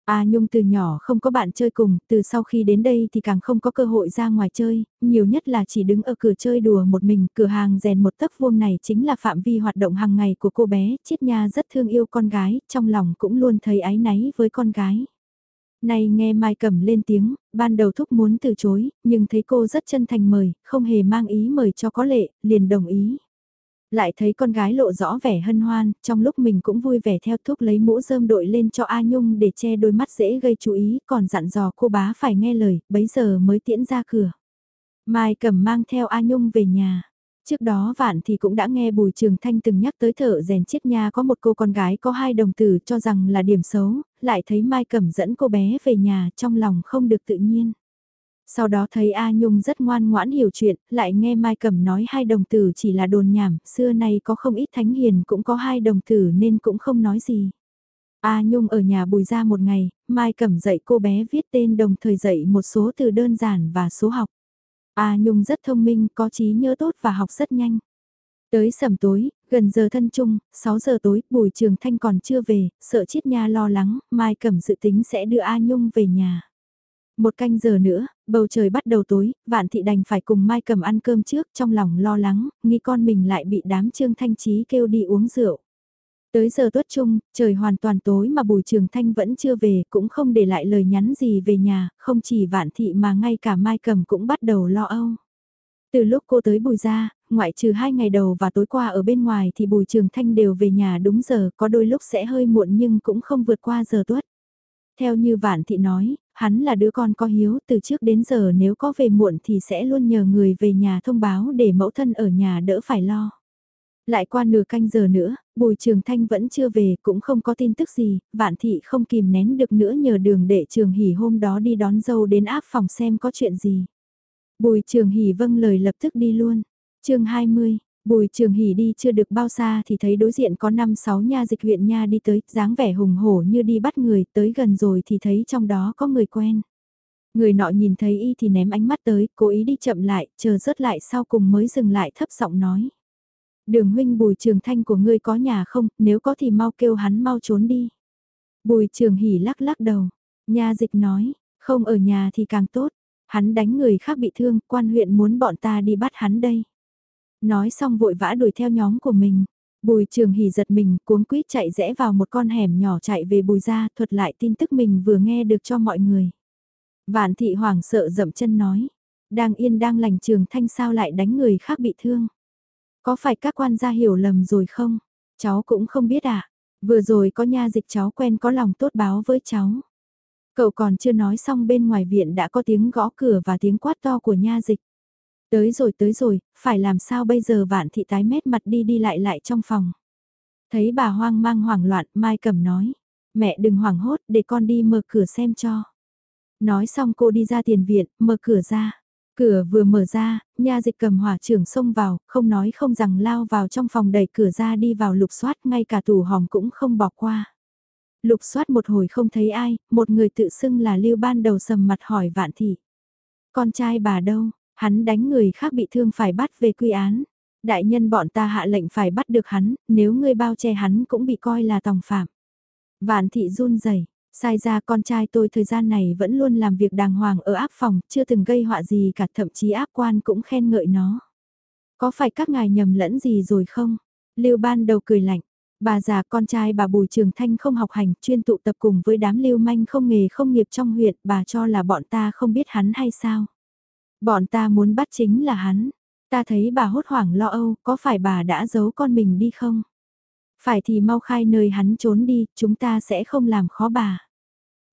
[SPEAKER 1] A Nhung từ nhỏ không có bạn chơi cùng, từ sau khi đến đây thì càng không có cơ hội ra ngoài chơi, nhiều nhất là chỉ đứng ở cửa chơi đùa một mình, cửa hàng rèn một tấc vuông này chính là phạm vi hoạt động hàng ngày của cô bé, Chiết Nha rất thương yêu con gái, trong lòng cũng luôn thấy áy náy với con gái. Này nghe Mai Cẩm lên tiếng, ban đầu thúc muốn từ chối, nhưng thấy cô rất chân thành mời, không hề mang ý mời cho có lệ, liền đồng ý. Lại thấy con gái lộ rõ vẻ hân hoan, trong lúc mình cũng vui vẻ theo thúc lấy mũ rơm đội lên cho A Nhung để che đôi mắt dễ gây chú ý, còn dặn dò cô bá phải nghe lời, bấy giờ mới tiễn ra cửa. Mai cẩm mang theo A Nhung về nhà. Trước đó vạn thì cũng đã nghe Bùi Trường Thanh từng nhắc tới thợ rèn chiết nha có một cô con gái có hai đồng tử cho rằng là điểm xấu, lại thấy Mai Cẩm dẫn cô bé về nhà trong lòng không được tự nhiên. Sau đó thấy A Nhung rất ngoan ngoãn hiểu chuyện, lại nghe Mai Cẩm nói hai đồng tử chỉ là đồn nhảm, xưa nay có không ít thánh hiền cũng có hai đồng tử nên cũng không nói gì. A Nhung ở nhà bùi ra một ngày, Mai Cẩm dạy cô bé viết tên đồng thời dạy một số từ đơn giản và số học. A Nhung rất thông minh, có trí nhớ tốt và học rất nhanh. Tới sầm tối, gần giờ thân chung, 6 giờ tối, Bùi Trường Thanh còn chưa về, sợ Chiết Nha lo lắng, Mai Cẩm dự tính sẽ đưa A Nhung về nhà. Một canh giờ nữa, bầu trời bắt đầu tối, vạn thị đành phải cùng Mai cẩm ăn cơm trước trong lòng lo lắng, nghĩ con mình lại bị đám trương thanh trí kêu đi uống rượu. Tới giờ tuất chung, trời hoàn toàn tối mà bùi trường thanh vẫn chưa về, cũng không để lại lời nhắn gì về nhà, không chỉ vạn thị mà ngay cả Mai cẩm cũng bắt đầu lo âu. Từ lúc cô tới bùi ra, ngoại trừ hai ngày đầu và tối qua ở bên ngoài thì bùi trường thanh đều về nhà đúng giờ, có đôi lúc sẽ hơi muộn nhưng cũng không vượt qua giờ tuất. Theo như Vạn Thị nói, hắn là đứa con có hiếu từ trước đến giờ nếu có về muộn thì sẽ luôn nhờ người về nhà thông báo để mẫu thân ở nhà đỡ phải lo. Lại qua nửa canh giờ nữa, Bùi Trường Thanh vẫn chưa về, cũng không có tin tức gì, Vạn Thị không kìm nén được nữa nhờ đường đệ Trường Hỷ hôm đó đi đón dâu đến áp phòng xem có chuyện gì. Bùi Trường Hỷ vâng lời lập tức đi luôn. chương 20, Bùi Trường Hỷ đi chưa được bao xa thì thấy đối diện có 5-6 nha dịch huyện nha đi tới, dáng vẻ hùng hổ như đi bắt người, tới gần rồi thì thấy trong đó có người quen. Người nọ nhìn thấy y thì ném ánh mắt tới, cố ý đi chậm lại, chờ rớt lại sau cùng mới dừng lại thấp giọng nói. Đường huynh bùi trường thanh của ngươi có nhà không, nếu có thì mau kêu hắn mau trốn đi. Bùi trường hỉ lắc lắc đầu, nha dịch nói, không ở nhà thì càng tốt, hắn đánh người khác bị thương, quan huyện muốn bọn ta đi bắt hắn đây. Nói xong vội vã đuổi theo nhóm của mình. Bùi trường hỉ giật mình, cuống quýt chạy rẽ vào một con hẻm nhỏ chạy về bùi ra, thuật lại tin tức mình vừa nghe được cho mọi người. Vạn thị hoảng sợ dậm chân nói, đang yên đang lành trường thanh sao lại đánh người khác bị thương. Có phải các quan gia hiểu lầm rồi không? Cháu cũng không biết ạ. À? Vừa rồi có nha dịch cháu quen có lòng tốt báo với cháu. Cậu còn chưa nói xong bên ngoài viện đã có tiếng gõ cửa và tiếng quát to của nha dịch. Tới rồi tới rồi, phải làm sao bây giờ vạn thị tái mét mặt đi đi lại lại trong phòng. Thấy bà hoang mang hoảng loạn, Mai Cẩm nói. Mẹ đừng hoảng hốt, để con đi mở cửa xem cho. Nói xong cô đi ra tiền viện, mở cửa ra. Cửa vừa mở ra, nha dịch cầm hỏa trưởng xông vào, không nói không rằng lao vào trong phòng đẩy cửa ra đi vào lục soát ngay cả tủ hòm cũng không bỏ qua. Lục soát một hồi không thấy ai, một người tự xưng là lưu ban đầu sầm mặt hỏi vạn thị. Con trai bà đâu, hắn đánh người khác bị thương phải bắt về quy án. Đại nhân bọn ta hạ lệnh phải bắt được hắn, nếu ngươi bao che hắn cũng bị coi là tòng phạm. Vạn thị run rẩy Sai ra con trai tôi thời gian này vẫn luôn làm việc đàng hoàng ở áp phòng, chưa từng gây họa gì cả thậm chí áp quan cũng khen ngợi nó. Có phải các ngài nhầm lẫn gì rồi không? Lưu ban đầu cười lạnh. Bà già con trai bà Bùi Trường Thanh không học hành, chuyên tụ tập cùng với đám lưu manh không nghề không nghiệp trong huyện, bà cho là bọn ta không biết hắn hay sao? Bọn ta muốn bắt chính là hắn. Ta thấy bà hốt hoảng lo âu, có phải bà đã giấu con mình đi không? Phải thì mau khai nơi hắn trốn đi, chúng ta sẽ không làm khó bà.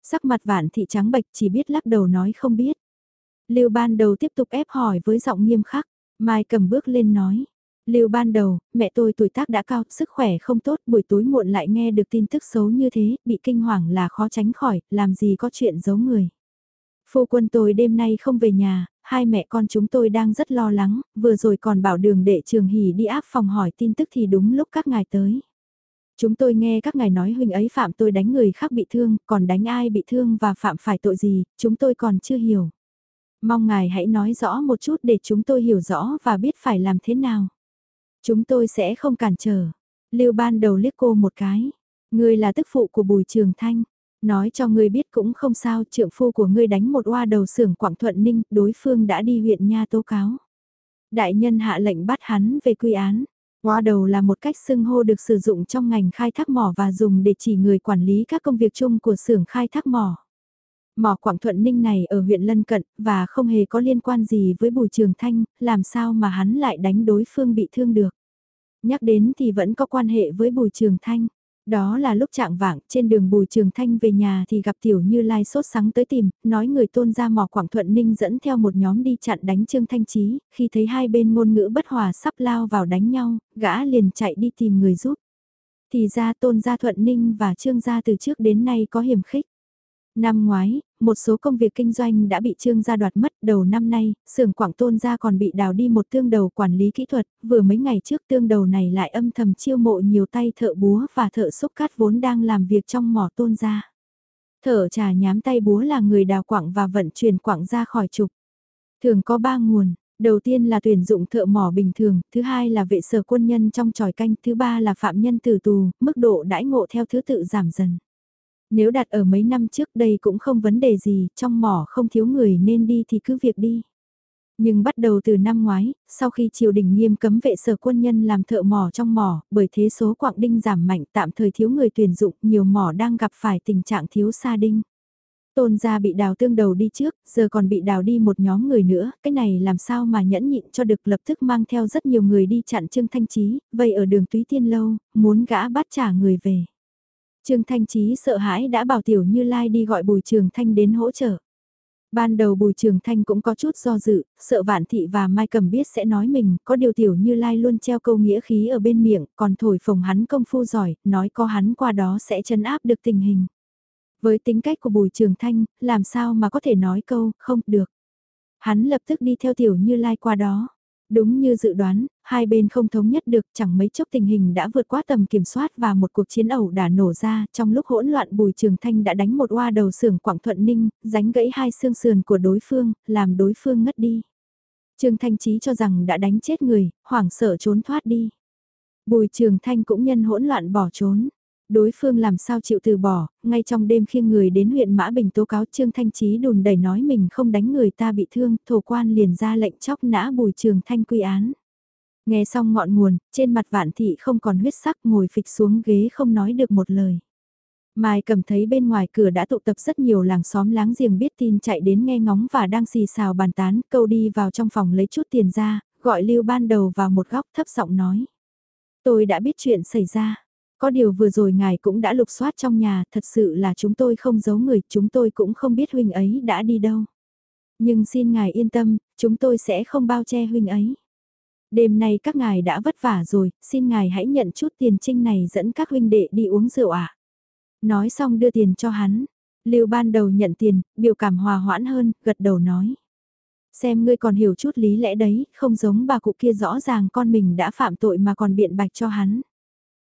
[SPEAKER 1] Sắc mặt vạn thị trắng bệch chỉ biết lắc đầu nói không biết. Lưu ban đầu tiếp tục ép hỏi với giọng nghiêm khắc, Mai cầm bước lên nói. Lưu ban đầu, mẹ tôi tuổi tác đã cao, sức khỏe không tốt, buổi tối muộn lại nghe được tin tức xấu như thế, bị kinh hoàng là khó tránh khỏi, làm gì có chuyện giấu người. Phu quân tôi đêm nay không về nhà, hai mẹ con chúng tôi đang rất lo lắng, vừa rồi còn bảo đường đệ trường hỉ đi áp phòng hỏi tin tức thì đúng lúc các ngài tới. Chúng tôi nghe các ngài nói huynh ấy phạm tôi đánh người khác bị thương, còn đánh ai bị thương và phạm phải tội gì, chúng tôi còn chưa hiểu. Mong ngài hãy nói rõ một chút để chúng tôi hiểu rõ và biết phải làm thế nào. Chúng tôi sẽ không cản trở. Lưu ban đầu liếc cô một cái. Ngươi là tức phụ của Bùi Trường Thanh. Nói cho ngươi biết cũng không sao, trượng phu của ngươi đánh một oa đầu xưởng Quảng Thuận Ninh, đối phương đã đi huyện nha tố cáo. Đại nhân hạ lệnh bắt hắn về quy án. Oa đầu là một cách xưng hô được sử dụng trong ngành khai thác mỏ và dùng để chỉ người quản lý các công việc chung của xưởng khai thác mỏ. Mỏ Quảng Thuận Ninh này ở huyện Lân Cận và không hề có liên quan gì với Bùi Trường Thanh, làm sao mà hắn lại đánh đối phương bị thương được. Nhắc đến thì vẫn có quan hệ với Bùi Trường Thanh. Đó là lúc trạng vạng, trên đường Bùi Trường Thanh về nhà thì gặp Tiểu Như Lai sốt sáng tới tìm, nói người tôn ra mỏ Quảng Thuận Ninh dẫn theo một nhóm đi chặn đánh Trương Thanh Trí, khi thấy hai bên ngôn ngữ bất hòa sắp lao vào đánh nhau, gã liền chạy đi tìm người giúp. Thì ra tôn gia Thuận Ninh và Trương gia từ trước đến nay có hiểm khích. Năm ngoái, một số công việc kinh doanh đã bị trương gia đoạt mất đầu năm nay, xưởng quảng tôn gia còn bị đào đi một tương đầu quản lý kỹ thuật, vừa mấy ngày trước tương đầu này lại âm thầm chiêu mộ nhiều tay thợ búa và thợ xúc cát vốn đang làm việc trong mỏ tôn gia. Thợ trà nhám tay búa là người đào quảng và vận chuyển quảng ra khỏi trục. Thường có ba nguồn, Đầu tiên là tuyển dụng thợ mỏ bình thường, thứ hai là vệ sở quân nhân trong tròi canh, thứ ba là phạm nhân tử tù, mức độ đãi ngộ theo thứ tự giảm dần. Nếu đặt ở mấy năm trước đây cũng không vấn đề gì, trong mỏ không thiếu người nên đi thì cứ việc đi. Nhưng bắt đầu từ năm ngoái, sau khi triều đình nghiêm cấm vệ sở quân nhân làm thợ mỏ trong mỏ, bởi thế số quạng đinh giảm mạnh tạm thời thiếu người tuyển dụng, nhiều mỏ đang gặp phải tình trạng thiếu sa đinh. Tôn gia bị đào tương đầu đi trước, giờ còn bị đào đi một nhóm người nữa, cái này làm sao mà nhẫn nhịn cho được lập tức mang theo rất nhiều người đi chặn Trương Thanh Trí, vây ở đường Túy Tiên Lâu, muốn gã bắt trả người về. Trương Thanh Trí sợ hãi đã bảo Tiểu Như Lai đi gọi Bùi Trường Thanh đến hỗ trợ. Ban đầu Bùi Trường Thanh cũng có chút do dự, sợ Vạn Thị và Mai Cầm biết sẽ nói mình, có điều tiểu như Lai luôn treo câu nghĩa khí ở bên miệng, còn thổi phồng hắn công phu giỏi, nói có hắn qua đó sẽ chấn áp được tình hình. Với tính cách của Bùi Trường Thanh, làm sao mà có thể nói câu, không, được. Hắn lập tức đi theo tiểu như Lai qua đó. Đúng như dự đoán, hai bên không thống nhất được chẳng mấy chốc tình hình đã vượt qua tầm kiểm soát và một cuộc chiến ẩu đã nổ ra trong lúc hỗn loạn Bùi Trường Thanh đã đánh một oa đầu sưởng Quảng Thuận Ninh, ránh gãy hai xương sườn của đối phương, làm đối phương ngất đi. Trương Thanh Trí cho rằng đã đánh chết người, hoảng sợ trốn thoát đi. Bùi Trường Thanh cũng nhân hỗn loạn bỏ trốn. Đối phương làm sao chịu từ bỏ, ngay trong đêm khi người đến huyện Mã Bình tố cáo Trương Thanh Trí đùn đẩy nói mình không đánh người ta bị thương, thổ quan liền ra lệnh chóc nã bùi trường thanh quy án. Nghe xong ngọn nguồn, trên mặt vạn thị không còn huyết sắc ngồi phịch xuống ghế không nói được một lời. Mai cầm thấy bên ngoài cửa đã tụ tập rất nhiều làng xóm láng giềng biết tin chạy đến nghe ngóng và đang xì xào bàn tán, câu đi vào trong phòng lấy chút tiền ra, gọi lưu ban đầu vào một góc thấp giọng nói. Tôi đã biết chuyện xảy ra. Có điều vừa rồi ngài cũng đã lục soát trong nhà, thật sự là chúng tôi không giấu người, chúng tôi cũng không biết huynh ấy đã đi đâu. Nhưng xin ngài yên tâm, chúng tôi sẽ không bao che huynh ấy. Đêm nay các ngài đã vất vả rồi, xin ngài hãy nhận chút tiền trinh này dẫn các huynh đệ đi uống rượu ạ. Nói xong đưa tiền cho hắn. Lưu ban đầu nhận tiền, biểu cảm hòa hoãn hơn, gật đầu nói. Xem ngươi còn hiểu chút lý lẽ đấy, không giống bà cụ kia rõ ràng con mình đã phạm tội mà còn biện bạch cho hắn.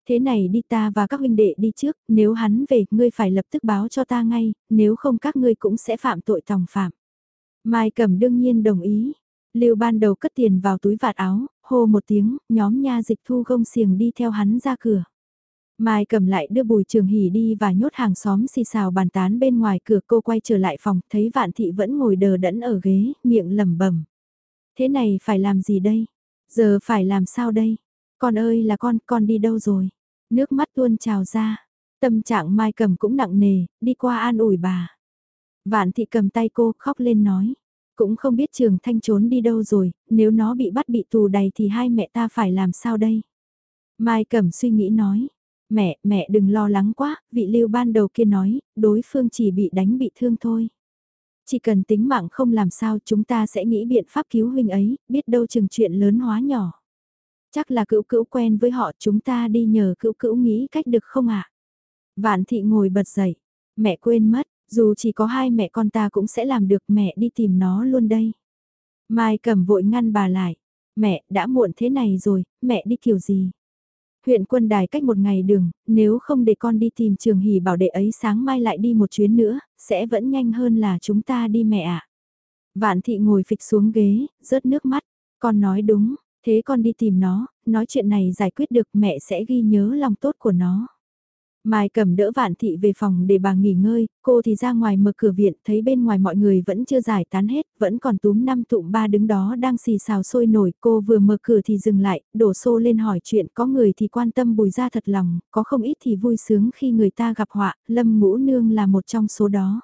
[SPEAKER 1] Thế này đi ta và các huynh đệ đi trước, nếu hắn về, ngươi phải lập tức báo cho ta ngay, nếu không các ngươi cũng sẽ phạm tội tòng phạm. Mai Cẩm đương nhiên đồng ý. Lưu ban đầu cất tiền vào túi vạt áo, hô một tiếng, nhóm nha dịch thu gông xiềng đi theo hắn ra cửa. Mai cầm lại đưa bùi trường hỉ đi và nhốt hàng xóm xì xào bàn tán bên ngoài cửa cô quay trở lại phòng, thấy vạn thị vẫn ngồi đờ đẫn ở ghế, miệng lẩm bẩm Thế này phải làm gì đây? Giờ phải làm sao đây? Con ơi là con, con đi đâu rồi? Nước mắt tuôn trào ra. Tâm trạng Mai cầm cũng nặng nề, đi qua an ủi bà. Vạn thị cầm tay cô, khóc lên nói. Cũng không biết trường thanh trốn đi đâu rồi, nếu nó bị bắt bị tù đầy thì hai mẹ ta phải làm sao đây? Mai Cẩm suy nghĩ nói. Mẹ, mẹ đừng lo lắng quá, vị lưu ban đầu kia nói, đối phương chỉ bị đánh bị thương thôi. Chỉ cần tính mạng không làm sao chúng ta sẽ nghĩ biện pháp cứu huynh ấy, biết đâu chừng chuyện lớn hóa nhỏ. Chắc là cữu cữu quen với họ chúng ta đi nhờ cữu cữu nghĩ cách được không ạ? Vạn thị ngồi bật dậy. Mẹ quên mất, dù chỉ có hai mẹ con ta cũng sẽ làm được mẹ đi tìm nó luôn đây. Mai cầm vội ngăn bà lại. Mẹ, đã muộn thế này rồi, mẹ đi kiểu gì? Huyện quân đài cách một ngày đường, nếu không để con đi tìm trường hỉ bảo đệ ấy sáng mai lại đi một chuyến nữa, sẽ vẫn nhanh hơn là chúng ta đi mẹ ạ. Vạn thị ngồi phịch xuống ghế, rớt nước mắt. Con nói đúng, Thế con đi tìm nó, nói chuyện này giải quyết được mẹ sẽ ghi nhớ lòng tốt của nó. Mai cầm đỡ vạn thị về phòng để bà nghỉ ngơi, cô thì ra ngoài mở cửa viện thấy bên ngoài mọi người vẫn chưa giải tán hết, vẫn còn túm năm tụm ba đứng đó đang xì xào sôi nổi. Cô vừa mở cửa thì dừng lại, đổ xô lên hỏi chuyện có người thì quan tâm bùi ra thật lòng, có không ít thì vui sướng khi người ta gặp họa, lâm ngũ nương là một trong số đó.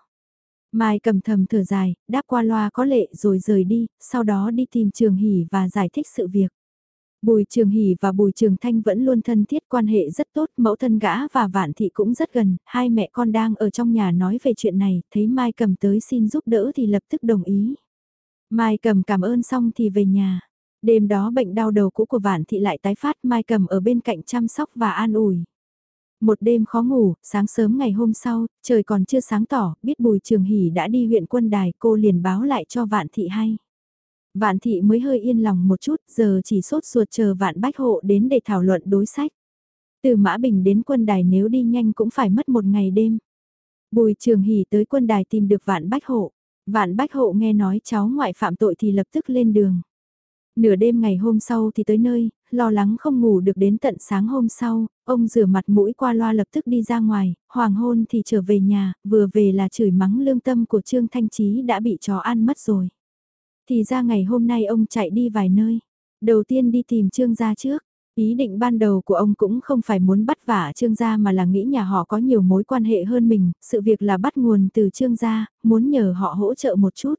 [SPEAKER 1] Mai cầm thầm thở dài, đáp qua loa có lệ rồi rời đi, sau đó đi tìm Trường Hỷ và giải thích sự việc. Bùi Trường Hỷ và Bùi Trường Thanh vẫn luôn thân thiết quan hệ rất tốt, mẫu thân gã và Vạn Thị cũng rất gần, hai mẹ con đang ở trong nhà nói về chuyện này, thấy Mai cầm tới xin giúp đỡ thì lập tức đồng ý. Mai cầm cảm ơn xong thì về nhà. Đêm đó bệnh đau đầu cũ của Vạn Thị lại tái phát Mai cầm ở bên cạnh chăm sóc và an ủi. Một đêm khó ngủ, sáng sớm ngày hôm sau, trời còn chưa sáng tỏ, biết Bùi Trường Hỷ đã đi huyện quân đài, cô liền báo lại cho Vạn Thị hay. Vạn Thị mới hơi yên lòng một chút, giờ chỉ sốt ruột chờ Vạn Bách Hộ đến để thảo luận đối sách. Từ Mã Bình đến quân đài nếu đi nhanh cũng phải mất một ngày đêm. Bùi Trường Hỷ tới quân đài tìm được Vạn Bách Hộ. Vạn Bách Hộ nghe nói cháu ngoại phạm tội thì lập tức lên đường. Nửa đêm ngày hôm sau thì tới nơi, lo lắng không ngủ được đến tận sáng hôm sau, ông rửa mặt mũi qua loa lập tức đi ra ngoài, hoàng hôn thì trở về nhà, vừa về là chửi mắng lương tâm của Trương Thanh Trí đã bị chó ăn mất rồi. Thì ra ngày hôm nay ông chạy đi vài nơi. Đầu tiên đi tìm Trương gia trước. Ý định ban đầu của ông cũng không phải muốn bắt vả Trương gia mà là nghĩ nhà họ có nhiều mối quan hệ hơn mình, sự việc là bắt nguồn từ Trương gia, muốn nhờ họ hỗ trợ một chút.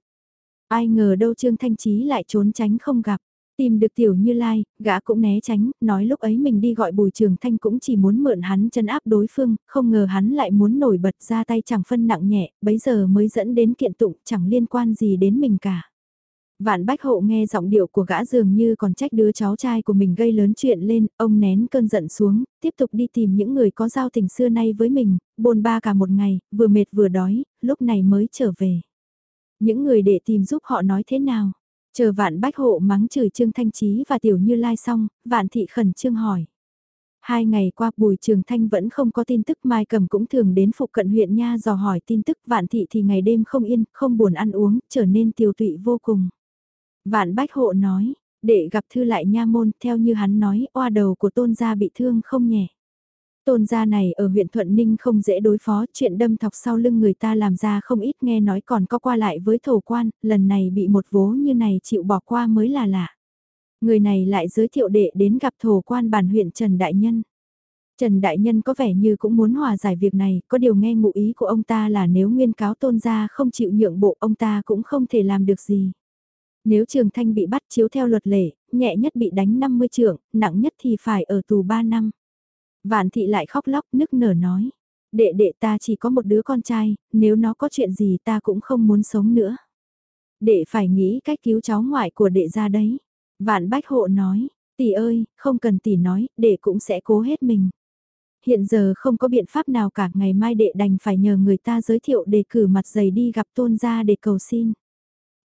[SPEAKER 1] Ai ngờ đâu Trương Thanh Trí lại trốn tránh không gặp. Tìm được tiểu như lai, gã cũng né tránh, nói lúc ấy mình đi gọi bùi trường thanh cũng chỉ muốn mượn hắn chân áp đối phương, không ngờ hắn lại muốn nổi bật ra tay chẳng phân nặng nhẹ, bấy giờ mới dẫn đến kiện tụng chẳng liên quan gì đến mình cả. Vạn bách hộ nghe giọng điệu của gã dường như còn trách đứa cháu trai của mình gây lớn chuyện lên, ông nén cơn giận xuống, tiếp tục đi tìm những người có giao tình xưa nay với mình, bồn ba cả một ngày, vừa mệt vừa đói, lúc này mới trở về. Những người để tìm giúp họ nói thế nào? Chờ vạn bách hộ mắng chửi Trương Thanh Trí và Tiểu Như Lai xong, vạn thị khẩn trương hỏi. Hai ngày qua Bùi Trường Thanh vẫn không có tin tức Mai Cầm cũng thường đến phụ cận huyện Nha dò hỏi tin tức vạn thị thì ngày đêm không yên, không buồn ăn uống, trở nên tiêu tụy vô cùng. Vạn bách hộ nói, để gặp thư lại nha môn theo như hắn nói oa đầu của tôn gia bị thương không nhẹ. Tôn gia này ở huyện Thuận Ninh không dễ đối phó, chuyện đâm thọc sau lưng người ta làm ra không ít nghe nói còn có qua lại với thổ quan, lần này bị một vố như này chịu bỏ qua mới là lạ. Người này lại giới thiệu đệ đến gặp thổ quan bản huyện Trần Đại Nhân. Trần Đại Nhân có vẻ như cũng muốn hòa giải việc này, có điều nghe ngụ ý của ông ta là nếu nguyên cáo tôn gia không chịu nhượng bộ ông ta cũng không thể làm được gì. Nếu Trường Thanh bị bắt chiếu theo luật lệ, nhẹ nhất bị đánh 50 trượng, nặng nhất thì phải ở tù 3 năm. Vạn thị lại khóc lóc nức nở nói. Đệ đệ ta chỉ có một đứa con trai, nếu nó có chuyện gì ta cũng không muốn sống nữa. Đệ phải nghĩ cách cứu cháu ngoại của đệ ra đấy. Vạn bách hộ nói, tỷ ơi, không cần tỷ nói, đệ cũng sẽ cố hết mình. Hiện giờ không có biện pháp nào cả, ngày mai đệ đành phải nhờ người ta giới thiệu đề cử mặt giày đi gặp tôn gia để cầu xin.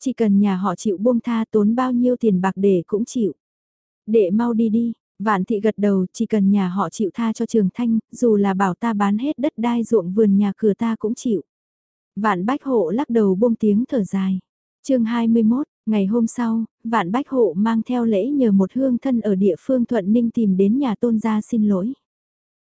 [SPEAKER 1] Chỉ cần nhà họ chịu buông tha tốn bao nhiêu tiền bạc để cũng chịu. Đệ mau đi đi, Vạn thị gật đầu chỉ cần nhà họ chịu tha cho Trường Thanh, dù là bảo ta bán hết đất đai ruộng vườn nhà cửa ta cũng chịu. Vạn bách hộ lắc đầu buông tiếng thở dài. chương 21, ngày hôm sau, vạn bách hộ mang theo lễ nhờ một hương thân ở địa phương Thuận Ninh tìm đến nhà tôn gia xin lỗi.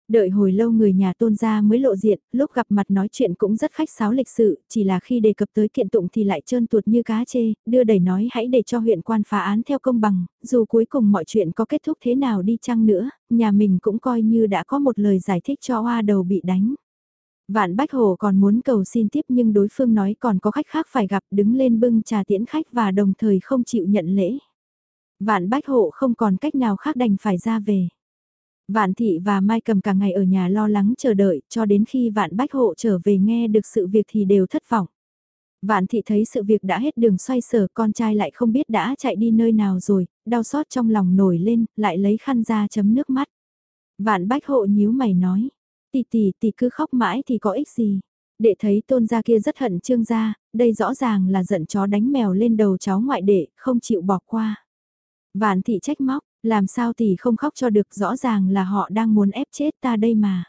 [SPEAKER 1] Đợi hồi lâu người nhà tôn gia mới lộ diện, lúc gặp mặt nói chuyện cũng rất khách sáo lịch sự, chỉ là khi đề cập tới kiện tụng thì lại trơn tuột như cá chê, đưa đẩy nói hãy để cho huyện quan phá án theo công bằng, dù cuối cùng mọi chuyện có kết thúc thế nào đi chăng nữa, nhà mình cũng coi như đã có một lời giải thích cho hoa đầu bị đánh. Vạn Bách Hồ còn muốn cầu xin tiếp nhưng đối phương nói còn có khách khác phải gặp đứng lên bưng trà tiễn khách và đồng thời không chịu nhận lễ. Vạn Bách Hộ không còn cách nào khác đành phải ra về. Vạn thị và Mai cầm cả ngày ở nhà lo lắng chờ đợi cho đến khi vạn bách hộ trở về nghe được sự việc thì đều thất vọng. Vạn thị thấy sự việc đã hết đường xoay sở con trai lại không biết đã chạy đi nơi nào rồi, đau xót trong lòng nổi lên, lại lấy khăn ra chấm nước mắt. Vạn bách hộ nhíu mày nói, tỷ tỷ tỷ cứ khóc mãi thì có ích gì. Đệ thấy tôn gia kia rất hận trương gia, đây rõ ràng là giận chó đánh mèo lên đầu cháu ngoại đệ, không chịu bỏ qua. Vạn thị trách móc, làm sao thì không khóc cho được rõ ràng là họ đang muốn ép chết ta đây mà.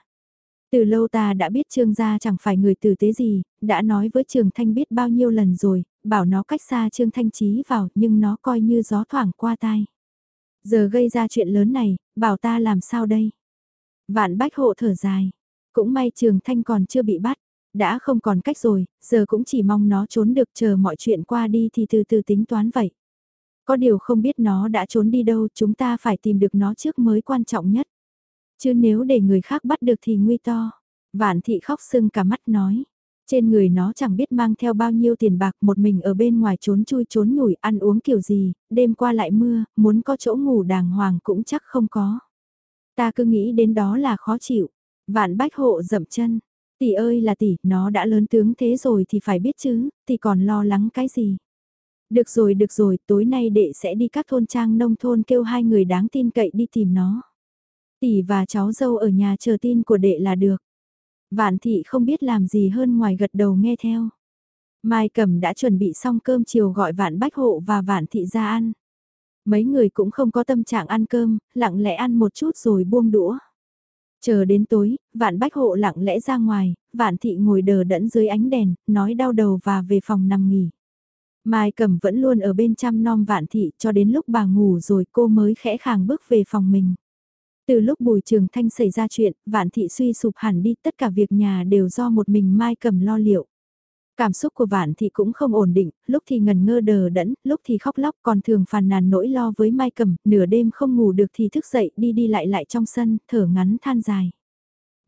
[SPEAKER 1] Từ lâu ta đã biết Trương gia chẳng phải người tử tế gì, đã nói với Trường Thanh biết bao nhiêu lần rồi, bảo nó cách xa Trương Thanh Trí vào nhưng nó coi như gió thoảng qua tai. Giờ gây ra chuyện lớn này, bảo ta làm sao đây? Vạn bách hộ thở dài, cũng may Trường Thanh còn chưa bị bắt, đã không còn cách rồi, giờ cũng chỉ mong nó trốn được chờ mọi chuyện qua đi thì từ từ tính toán vậy. Có điều không biết nó đã trốn đi đâu, chúng ta phải tìm được nó trước mới quan trọng nhất. Chứ nếu để người khác bắt được thì nguy to. Vạn thị khóc sưng cả mắt nói. Trên người nó chẳng biết mang theo bao nhiêu tiền bạc một mình ở bên ngoài trốn chui trốn nhủi ăn uống kiểu gì, đêm qua lại mưa, muốn có chỗ ngủ đàng hoàng cũng chắc không có. Ta cứ nghĩ đến đó là khó chịu. Vạn bách hộ dậm chân. Tỷ ơi là tỷ, nó đã lớn tướng thế rồi thì phải biết chứ, tỷ còn lo lắng cái gì. Được rồi được rồi, tối nay đệ sẽ đi các thôn trang nông thôn kêu hai người đáng tin cậy đi tìm nó. Tỷ và cháu dâu ở nhà chờ tin của đệ là được. Vạn thị không biết làm gì hơn ngoài gật đầu nghe theo. Mai Cẩm đã chuẩn bị xong cơm chiều gọi Vạn Bách Hộ và Vạn Thị ra ăn. Mấy người cũng không có tâm trạng ăn cơm, lặng lẽ ăn một chút rồi buông đũa. Chờ đến tối, Vạn Bách Hộ lặng lẽ ra ngoài, Vạn Thị ngồi đờ đẫn dưới ánh đèn, nói đau đầu và về phòng nằm nghỉ. Mai Cẩm vẫn luôn ở bên chăm nom vạn thị cho đến lúc bà ngủ rồi cô mới khẽ khàng bước về phòng mình. Từ lúc Bùi Trường Thanh xảy ra chuyện, vạn thị suy sụp hẳn đi tất cả việc nhà đều do một mình Mai Cẩm lo liệu. Cảm xúc của vạn thị cũng không ổn định, lúc thì ngần ngơ đờ đẫn, lúc thì khóc lóc còn thường phàn nàn nỗi lo với Mai Cẩm, nửa đêm không ngủ được thì thức dậy đi đi lại lại trong sân, thở ngắn than dài.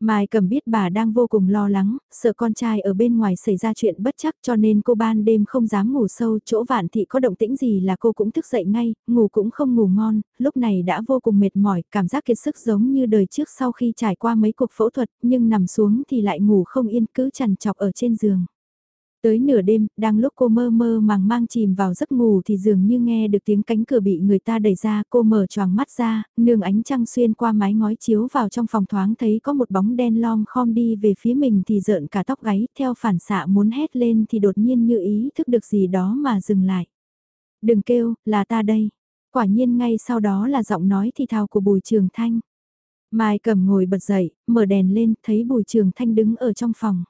[SPEAKER 1] Mai cầm biết bà đang vô cùng lo lắng, sợ con trai ở bên ngoài xảy ra chuyện bất chắc cho nên cô ban đêm không dám ngủ sâu, chỗ vạn thị có động tĩnh gì là cô cũng thức dậy ngay, ngủ cũng không ngủ ngon, lúc này đã vô cùng mệt mỏi, cảm giác kiệt sức giống như đời trước sau khi trải qua mấy cuộc phẫu thuật, nhưng nằm xuống thì lại ngủ không yên cứ chằn chọc ở trên giường. Tới nửa đêm, đang lúc cô mơ mơ màng mang chìm vào giấc ngủ thì dường như nghe được tiếng cánh cửa bị người ta đẩy ra, cô mở choàng mắt ra, nương ánh trăng xuyên qua mái ngói chiếu vào trong phòng thoáng thấy có một bóng đen lom khom đi về phía mình thì rợn cả tóc gáy, theo phản xạ muốn hét lên thì đột nhiên như ý thức được gì đó mà dừng lại. Đừng kêu, là ta đây. Quả nhiên ngay sau đó là giọng nói thì thào của Bùi Trường Thanh. Mai cầm ngồi bật dậy, mở đèn lên, thấy Bùi Trường Thanh đứng ở trong phòng.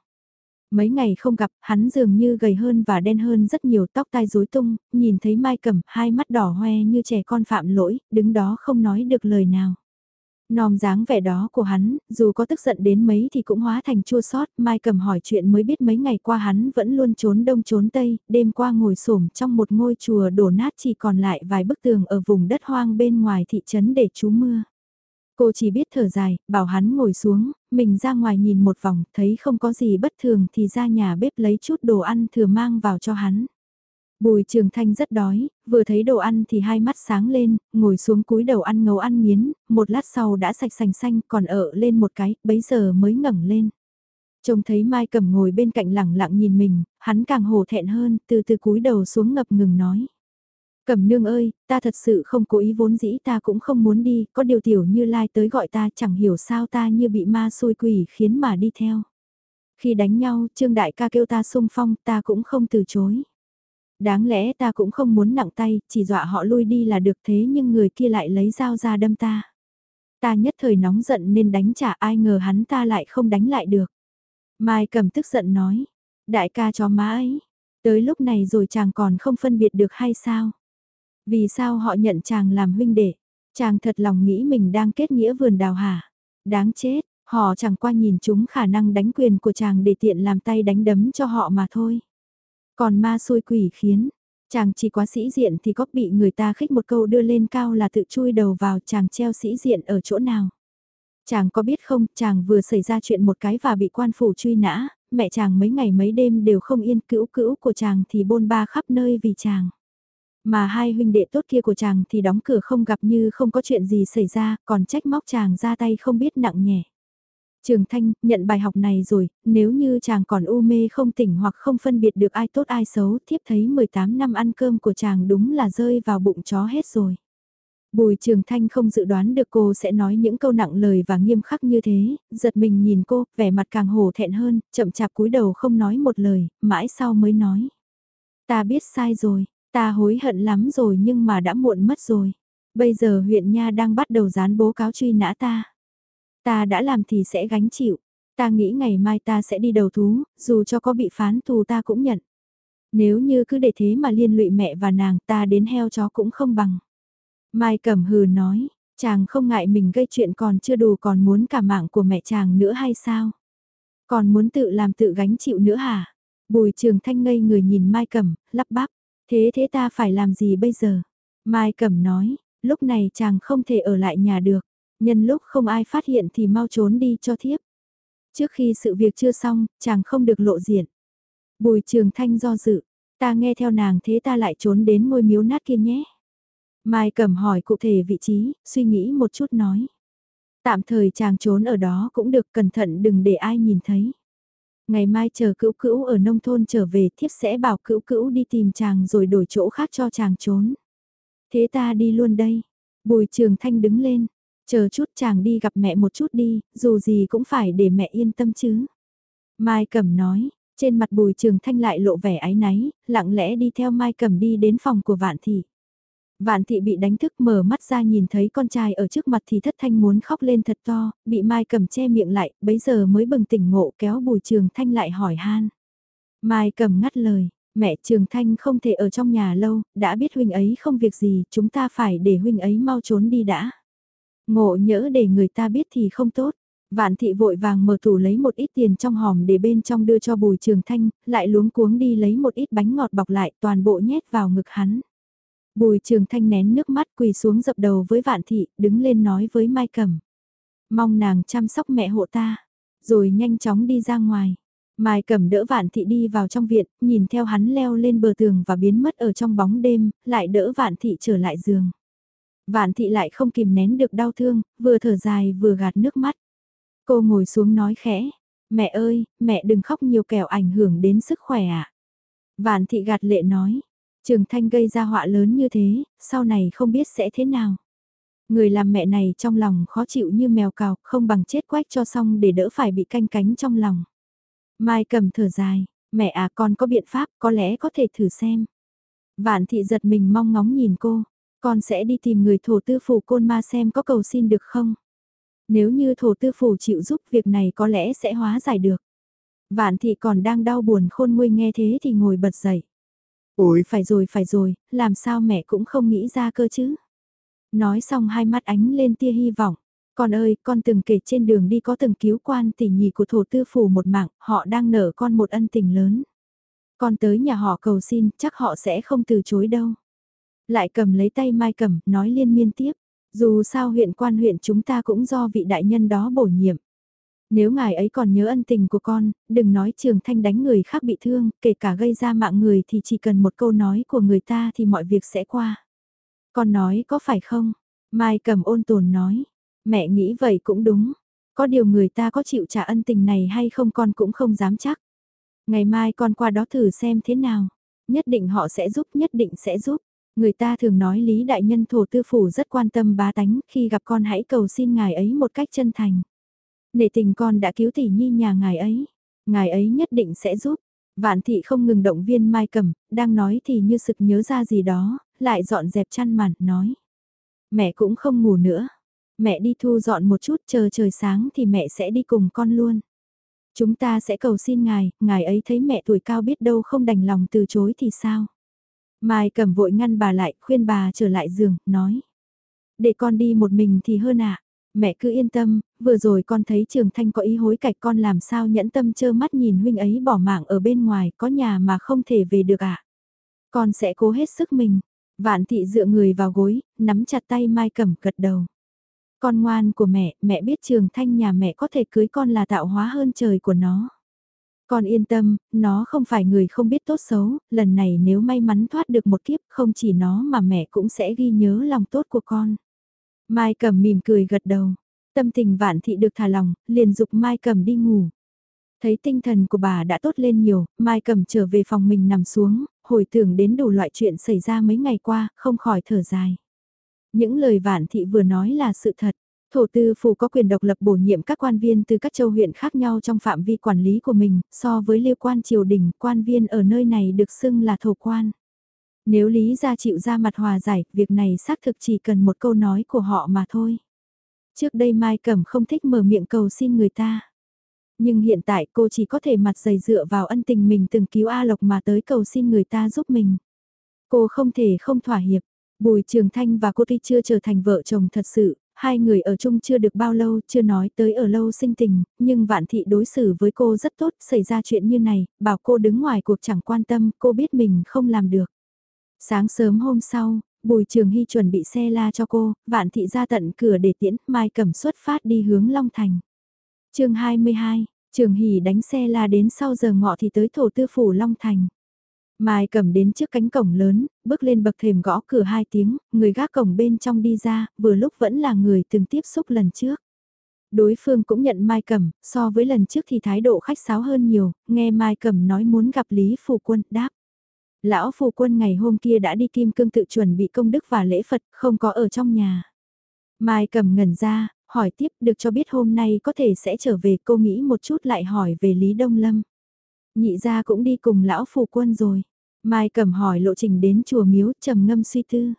[SPEAKER 1] Mấy ngày không gặp, hắn dường như gầy hơn và đen hơn rất nhiều tóc tai rối tung, nhìn thấy Mai Cẩm, hai mắt đỏ hoe như trẻ con phạm lỗi, đứng đó không nói được lời nào. Nòm dáng vẻ đó của hắn, dù có tức giận đến mấy thì cũng hóa thành chua sót, Mai Cẩm hỏi chuyện mới biết mấy ngày qua hắn vẫn luôn trốn đông trốn tây, đêm qua ngồi xổm trong một ngôi chùa đổ nát chỉ còn lại vài bức tường ở vùng đất hoang bên ngoài thị trấn để trú mưa. Cô chỉ biết thở dài, bảo hắn ngồi xuống, mình ra ngoài nhìn một vòng, thấy không có gì bất thường thì ra nhà bếp lấy chút đồ ăn thừa mang vào cho hắn. Bùi Trường Thanh rất đói, vừa thấy đồ ăn thì hai mắt sáng lên, ngồi xuống cúi đầu ăn ngấu ăn miến, một lát sau đã sạch sành xanh còn ở lên một cái, bấy giờ mới ngẩng lên. Trông thấy Mai Cầm ngồi bên cạnh lẳng lặng nhìn mình, hắn càng hổ thẹn hơn, từ từ cúi đầu xuống ngập ngừng nói. Cẩm nương ơi, ta thật sự không cố ý vốn dĩ ta cũng không muốn đi, có điều tiểu như lai tới gọi ta chẳng hiểu sao ta như bị ma xôi quỷ khiến mà đi theo. Khi đánh nhau, Trương Đại ca kêu ta sung phong, ta cũng không từ chối. Đáng lẽ ta cũng không muốn nặng tay, chỉ dọa họ lui đi là được thế nhưng người kia lại lấy dao ra đâm ta. Ta nhất thời nóng giận nên đánh trả ai ngờ hắn ta lại không đánh lại được. Mai cầm tức giận nói, đại ca cho má ấy, tới lúc này rồi chàng còn không phân biệt được hay sao? Vì sao họ nhận chàng làm huynh đệ? Chàng thật lòng nghĩ mình đang kết nghĩa vườn đào hả? Đáng chết, họ chẳng qua nhìn chúng khả năng đánh quyền của chàng để tiện làm tay đánh đấm cho họ mà thôi. Còn ma xôi quỷ khiến, chàng chỉ quá sĩ diện thì có bị người ta khích một câu đưa lên cao là tự chui đầu vào chàng treo sĩ diện ở chỗ nào. Chàng có biết không, chàng vừa xảy ra chuyện một cái và bị quan phủ truy nã, mẹ chàng mấy ngày mấy đêm đều không yên cữu cữu của chàng thì bôn ba khắp nơi vì chàng. Mà hai huynh đệ tốt kia của chàng thì đóng cửa không gặp như không có chuyện gì xảy ra, còn trách móc chàng ra tay không biết nặng nhẹ. Trường Thanh, nhận bài học này rồi, nếu như chàng còn u mê không tỉnh hoặc không phân biệt được ai tốt ai xấu, thiếp thấy 18 năm ăn cơm của chàng đúng là rơi vào bụng chó hết rồi. Bùi Trường Thanh không dự đoán được cô sẽ nói những câu nặng lời và nghiêm khắc như thế, giật mình nhìn cô, vẻ mặt càng hổ thẹn hơn, chậm chạp cúi đầu không nói một lời, mãi sau mới nói. Ta biết sai rồi, Ta hối hận lắm rồi nhưng mà đã muộn mất rồi. Bây giờ huyện Nha đang bắt đầu dán bố cáo truy nã ta. Ta đã làm thì sẽ gánh chịu. Ta nghĩ ngày mai ta sẽ đi đầu thú, dù cho có bị phán tù ta cũng nhận. Nếu như cứ để thế mà liên lụy mẹ và nàng ta đến heo chó cũng không bằng. Mai Cẩm hừ nói, chàng không ngại mình gây chuyện còn chưa đủ còn muốn cả mạng của mẹ chàng nữa hay sao? Còn muốn tự làm tự gánh chịu nữa hả? Bùi trường thanh ngây người nhìn Mai Cẩm, lắp bắp, Thế thế ta phải làm gì bây giờ? Mai Cẩm nói, lúc này chàng không thể ở lại nhà được, nhân lúc không ai phát hiện thì mau trốn đi cho thiếp. Trước khi sự việc chưa xong, chàng không được lộ diện. Bùi trường thanh do dự, ta nghe theo nàng thế ta lại trốn đến ngôi miếu nát kia nhé. Mai Cẩm hỏi cụ thể vị trí, suy nghĩ một chút nói. Tạm thời chàng trốn ở đó cũng được cẩn thận đừng để ai nhìn thấy. Ngày mai chờ cữu cữu ở nông thôn trở về thiếp sẽ bảo cữu cữu đi tìm chàng rồi đổi chỗ khác cho chàng trốn. Thế ta đi luôn đây. Bùi trường thanh đứng lên. Chờ chút chàng đi gặp mẹ một chút đi, dù gì cũng phải để mẹ yên tâm chứ. Mai Cẩm nói, trên mặt bùi trường thanh lại lộ vẻ áy náy, lặng lẽ đi theo Mai Cẩm đi đến phòng của vạn thị. Vạn thị bị đánh thức mở mắt ra nhìn thấy con trai ở trước mặt thì thất thanh muốn khóc lên thật to, bị Mai cầm che miệng lại, bấy giờ mới bừng tỉnh ngộ kéo bùi trường thanh lại hỏi han. Mai cầm ngắt lời, mẹ trường thanh không thể ở trong nhà lâu, đã biết huynh ấy không việc gì, chúng ta phải để huynh ấy mau trốn đi đã. Ngộ nhỡ để người ta biết thì không tốt. Vạn thị vội vàng mở tủ lấy một ít tiền trong hòm để bên trong đưa cho bùi trường thanh, lại luống cuống đi lấy một ít bánh ngọt bọc lại toàn bộ nhét vào ngực hắn. Bùi trường thanh nén nước mắt quỳ xuống dập đầu với vạn thị, đứng lên nói với Mai Cẩm. Mong nàng chăm sóc mẹ hộ ta. rồi nhanh chóng đi ra ngoài. Mai Cẩm đỡ vạn thị đi vào trong viện, nhìn theo hắn leo lên bờ tường và biến mất ở trong bóng đêm, lại đỡ vạn thị trở lại giường. Vạn thị lại không kìm nén được đau thương, vừa thở dài vừa gạt nước mắt. Cô ngồi xuống nói khẽ, mẹ ơi, mẹ đừng khóc nhiều kẻo ảnh hưởng đến sức khỏe ạ. À? Vạn thị gạt lệ nói, Trường Thanh gây ra họa lớn như thế, sau này không biết sẽ thế nào. Người làm mẹ này trong lòng khó chịu như mèo cào, không bằng chết quách cho xong để đỡ phải bị canh cánh trong lòng. Mai cầm thở dài, mẹ à con có biện pháp, có lẽ có thể thử xem. Vạn thị giật mình mong ngóng nhìn cô, con sẽ đi tìm người thổ tư phủ côn ma xem có cầu xin được không. Nếu như thổ tư phủ chịu giúp việc này có lẽ sẽ hóa giải được. Vạn thị còn đang đau buồn khôn nguôi nghe thế thì ngồi bật dậy. Ôi phải rồi phải rồi, làm sao mẹ cũng không nghĩ ra cơ chứ. Nói xong hai mắt ánh lên tia hy vọng. Con ơi, con từng kể trên đường đi có từng cứu quan tỷ nhì của thổ tư phủ một mạng, họ đang nở con một ân tình lớn. Con tới nhà họ cầu xin, chắc họ sẽ không từ chối đâu. Lại cầm lấy tay Mai cầm nói liên miên tiếp. Dù sao huyện quan huyện chúng ta cũng do vị đại nhân đó bổ nhiệm. Nếu ngài ấy còn nhớ ân tình của con, đừng nói trường thanh đánh người khác bị thương, kể cả gây ra mạng người thì chỉ cần một câu nói của người ta thì mọi việc sẽ qua. Con nói có phải không? Mai cầm ôn tồn nói. Mẹ nghĩ vậy cũng đúng. Có điều người ta có chịu trả ân tình này hay không con cũng không dám chắc. Ngày mai con qua đó thử xem thế nào. Nhất định họ sẽ giúp, nhất định sẽ giúp. Người ta thường nói Lý Đại Nhân Thổ Tư Phủ rất quan tâm bá tánh, khi gặp con hãy cầu xin ngài ấy một cách chân thành. Nể tình con đã cứu tỷ nhi nhà ngài ấy, ngài ấy nhất định sẽ giúp. Vạn thị không ngừng động viên Mai Cẩm, đang nói thì như sực nhớ ra gì đó, lại dọn dẹp chăn màn, nói. Mẹ cũng không ngủ nữa. Mẹ đi thu dọn một chút chờ trời sáng thì mẹ sẽ đi cùng con luôn. Chúng ta sẽ cầu xin ngài, ngài ấy thấy mẹ tuổi cao biết đâu không đành lòng từ chối thì sao. Mai cầm vội ngăn bà lại, khuyên bà trở lại giường, nói. Để con đi một mình thì hơn ạ. Mẹ cứ yên tâm, vừa rồi con thấy Trường Thanh có ý hối cạch con làm sao nhẫn tâm chơ mắt nhìn huynh ấy bỏ mạng ở bên ngoài, có nhà mà không thể về được ạ. Con sẽ cố hết sức mình. Vạn thị dựa người vào gối, nắm chặt tay Mai Cẩm gật đầu. Con ngoan của mẹ, mẹ biết Trường Thanh nhà mẹ có thể cưới con là tạo hóa hơn trời của nó. Con yên tâm, nó không phải người không biết tốt xấu, lần này nếu may mắn thoát được một kiếp không chỉ nó mà mẹ cũng sẽ ghi nhớ lòng tốt của con. Mai Cầm mỉm cười gật đầu, tâm tình vạn thị được thả lòng, liền dục Mai Cầm đi ngủ. Thấy tinh thần của bà đã tốt lên nhiều, Mai Cầm trở về phòng mình nằm xuống, hồi tưởng đến đủ loại chuyện xảy ra mấy ngày qua, không khỏi thở dài. Những lời vạn thị vừa nói là sự thật. Thổ tư phủ có quyền độc lập bổ nhiệm các quan viên từ các châu huyện khác nhau trong phạm vi quản lý của mình, so với liêu quan triều đình, quan viên ở nơi này được xưng là thổ quan. Nếu Lý gia chịu ra mặt hòa giải, việc này xác thực chỉ cần một câu nói của họ mà thôi. Trước đây Mai Cẩm không thích mở miệng cầu xin người ta. Nhưng hiện tại cô chỉ có thể mặt dày dựa vào ân tình mình từng cứu A Lộc mà tới cầu xin người ta giúp mình. Cô không thể không thỏa hiệp. Bùi Trường Thanh và cô tuy chưa trở thành vợ chồng thật sự, hai người ở chung chưa được bao lâu, chưa nói tới ở lâu sinh tình, nhưng vạn thị đối xử với cô rất tốt, xảy ra chuyện như này, bảo cô đứng ngoài cuộc chẳng quan tâm, cô biết mình không làm được. Sáng sớm hôm sau, Bùi Trường Hy chuẩn bị xe la cho cô, vạn thị ra tận cửa để tiễn, Mai cầm xuất phát đi hướng Long Thành. chương 22, Trường Hỷ đánh xe la đến sau giờ ngọ thì tới thổ tư phủ Long Thành. Mai cầm đến trước cánh cổng lớn, bước lên bậc thềm gõ cửa hai tiếng, người gác cổng bên trong đi ra, vừa lúc vẫn là người từng tiếp xúc lần trước. Đối phương cũng nhận Mai Cẩm, so với lần trước thì thái độ khách sáo hơn nhiều, nghe Mai Cẩm nói muốn gặp Lý Phù Quân, đáp. Lão Phù Quân ngày hôm kia đã đi kim cương tự chuẩn bị công đức và lễ Phật, không có ở trong nhà. Mai Cẩm ngẩn ra, hỏi tiếp được cho biết hôm nay có thể sẽ trở về cô nghĩ một chút lại hỏi về Lý Đông Lâm. Nhị gia cũng đi cùng lão phù quân rồi. Mai cầm hỏi lộ trình đến chùa miếu trầm ngâm suy tư.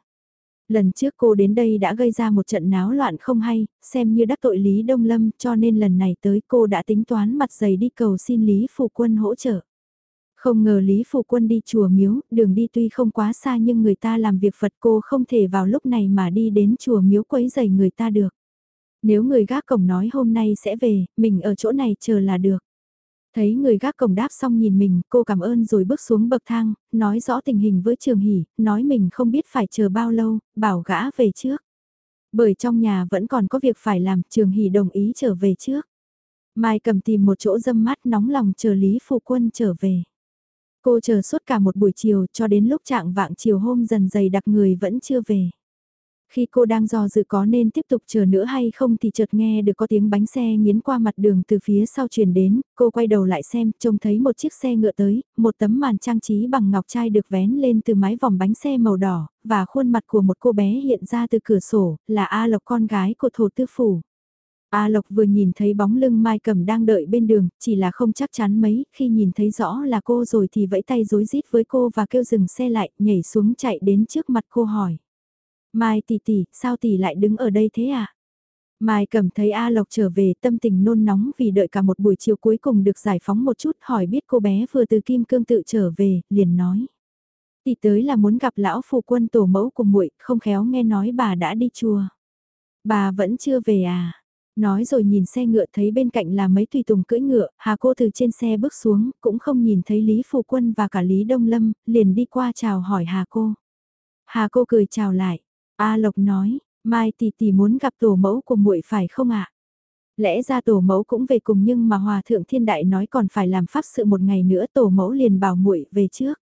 [SPEAKER 1] Lần trước cô đến đây đã gây ra một trận náo loạn không hay, xem như đắc tội Lý Đông Lâm cho nên lần này tới cô đã tính toán mặt dày đi cầu xin Lý Phù Quân hỗ trợ. Không ngờ Lý Phù Quân đi chùa miếu, đường đi tuy không quá xa nhưng người ta làm việc Phật cô không thể vào lúc này mà đi đến chùa miếu quấy giày người ta được. Nếu người gác cổng nói hôm nay sẽ về, mình ở chỗ này chờ là được. Thấy người gác cổng đáp xong nhìn mình, cô cảm ơn rồi bước xuống bậc thang, nói rõ tình hình với Trường Hỷ, nói mình không biết phải chờ bao lâu, bảo gã về trước. Bởi trong nhà vẫn còn có việc phải làm, Trường Hỷ đồng ý trở về trước. Mai cầm tìm một chỗ dâm mát nóng lòng chờ Lý Phụ Quân trở về. Cô chờ suốt cả một buổi chiều cho đến lúc trạng vạng chiều hôm dần dày đặc người vẫn chưa về. Khi cô đang do dự có nên tiếp tục chờ nữa hay không thì chợt nghe được có tiếng bánh xe nghiến qua mặt đường từ phía sau truyền đến, cô quay đầu lại xem, trông thấy một chiếc xe ngựa tới, một tấm màn trang trí bằng ngọc trai được vén lên từ mái vòng bánh xe màu đỏ, và khuôn mặt của một cô bé hiện ra từ cửa sổ, là A Lộc con gái của thổ tư phủ. A Lộc vừa nhìn thấy bóng lưng Mai Cầm đang đợi bên đường, chỉ là không chắc chắn mấy, khi nhìn thấy rõ là cô rồi thì vẫy tay rối rít với cô và kêu dừng xe lại, nhảy xuống chạy đến trước mặt cô hỏi. Mai tỷ tỷ, sao tỷ lại đứng ở đây thế à? Mai cầm thấy A Lộc trở về tâm tình nôn nóng vì đợi cả một buổi chiều cuối cùng được giải phóng một chút hỏi biết cô bé vừa từ Kim Cương tự trở về, liền nói. Tỷ tới là muốn gặp lão phụ quân tổ mẫu của muội không khéo nghe nói bà đã đi chùa. Bà vẫn chưa về à? Nói rồi nhìn xe ngựa thấy bên cạnh là mấy tùy tùng cưỡi ngựa, Hà cô từ trên xe bước xuống, cũng không nhìn thấy Lý Phụ Quân và cả Lý Đông Lâm, liền đi qua chào hỏi Hà cô. Hà cô cười chào lại, A Lộc nói, Mai tỷ tỷ muốn gặp tổ mẫu của muội phải không ạ? Lẽ ra tổ mẫu cũng về cùng nhưng mà Hòa thượng Thiên Đại nói còn phải làm pháp sự một ngày nữa tổ mẫu liền bảo muội về trước.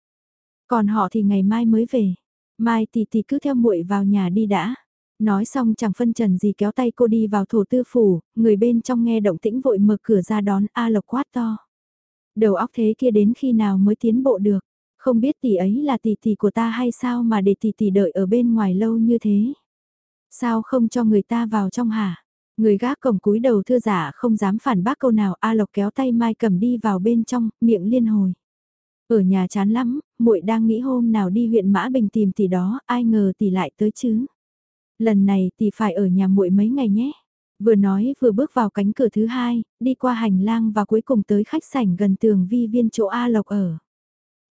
[SPEAKER 1] Còn họ thì ngày mai mới về. Mai tỷ tỷ cứ theo muội vào nhà đi đã. Nói xong chẳng phân trần gì kéo tay cô đi vào thổ tư phủ, người bên trong nghe động tĩnh vội mở cửa ra đón A Lộc quát to. Đầu óc thế kia đến khi nào mới tiến bộ được, không biết tỷ ấy là tỷ tỷ của ta hay sao mà để tỷ tỷ đợi ở bên ngoài lâu như thế. Sao không cho người ta vào trong hả? Người gác cổng cúi đầu thưa giả không dám phản bác câu nào A Lộc kéo tay Mai cầm đi vào bên trong, miệng liên hồi. Ở nhà chán lắm, muội đang nghĩ hôm nào đi huyện Mã Bình tìm tỷ đó, ai ngờ tỷ lại tới chứ. Lần này thì phải ở nhà muội mấy ngày nhé. Vừa nói vừa bước vào cánh cửa thứ hai, đi qua hành lang và cuối cùng tới khách sảnh gần tường vi viên chỗ A Lộc ở.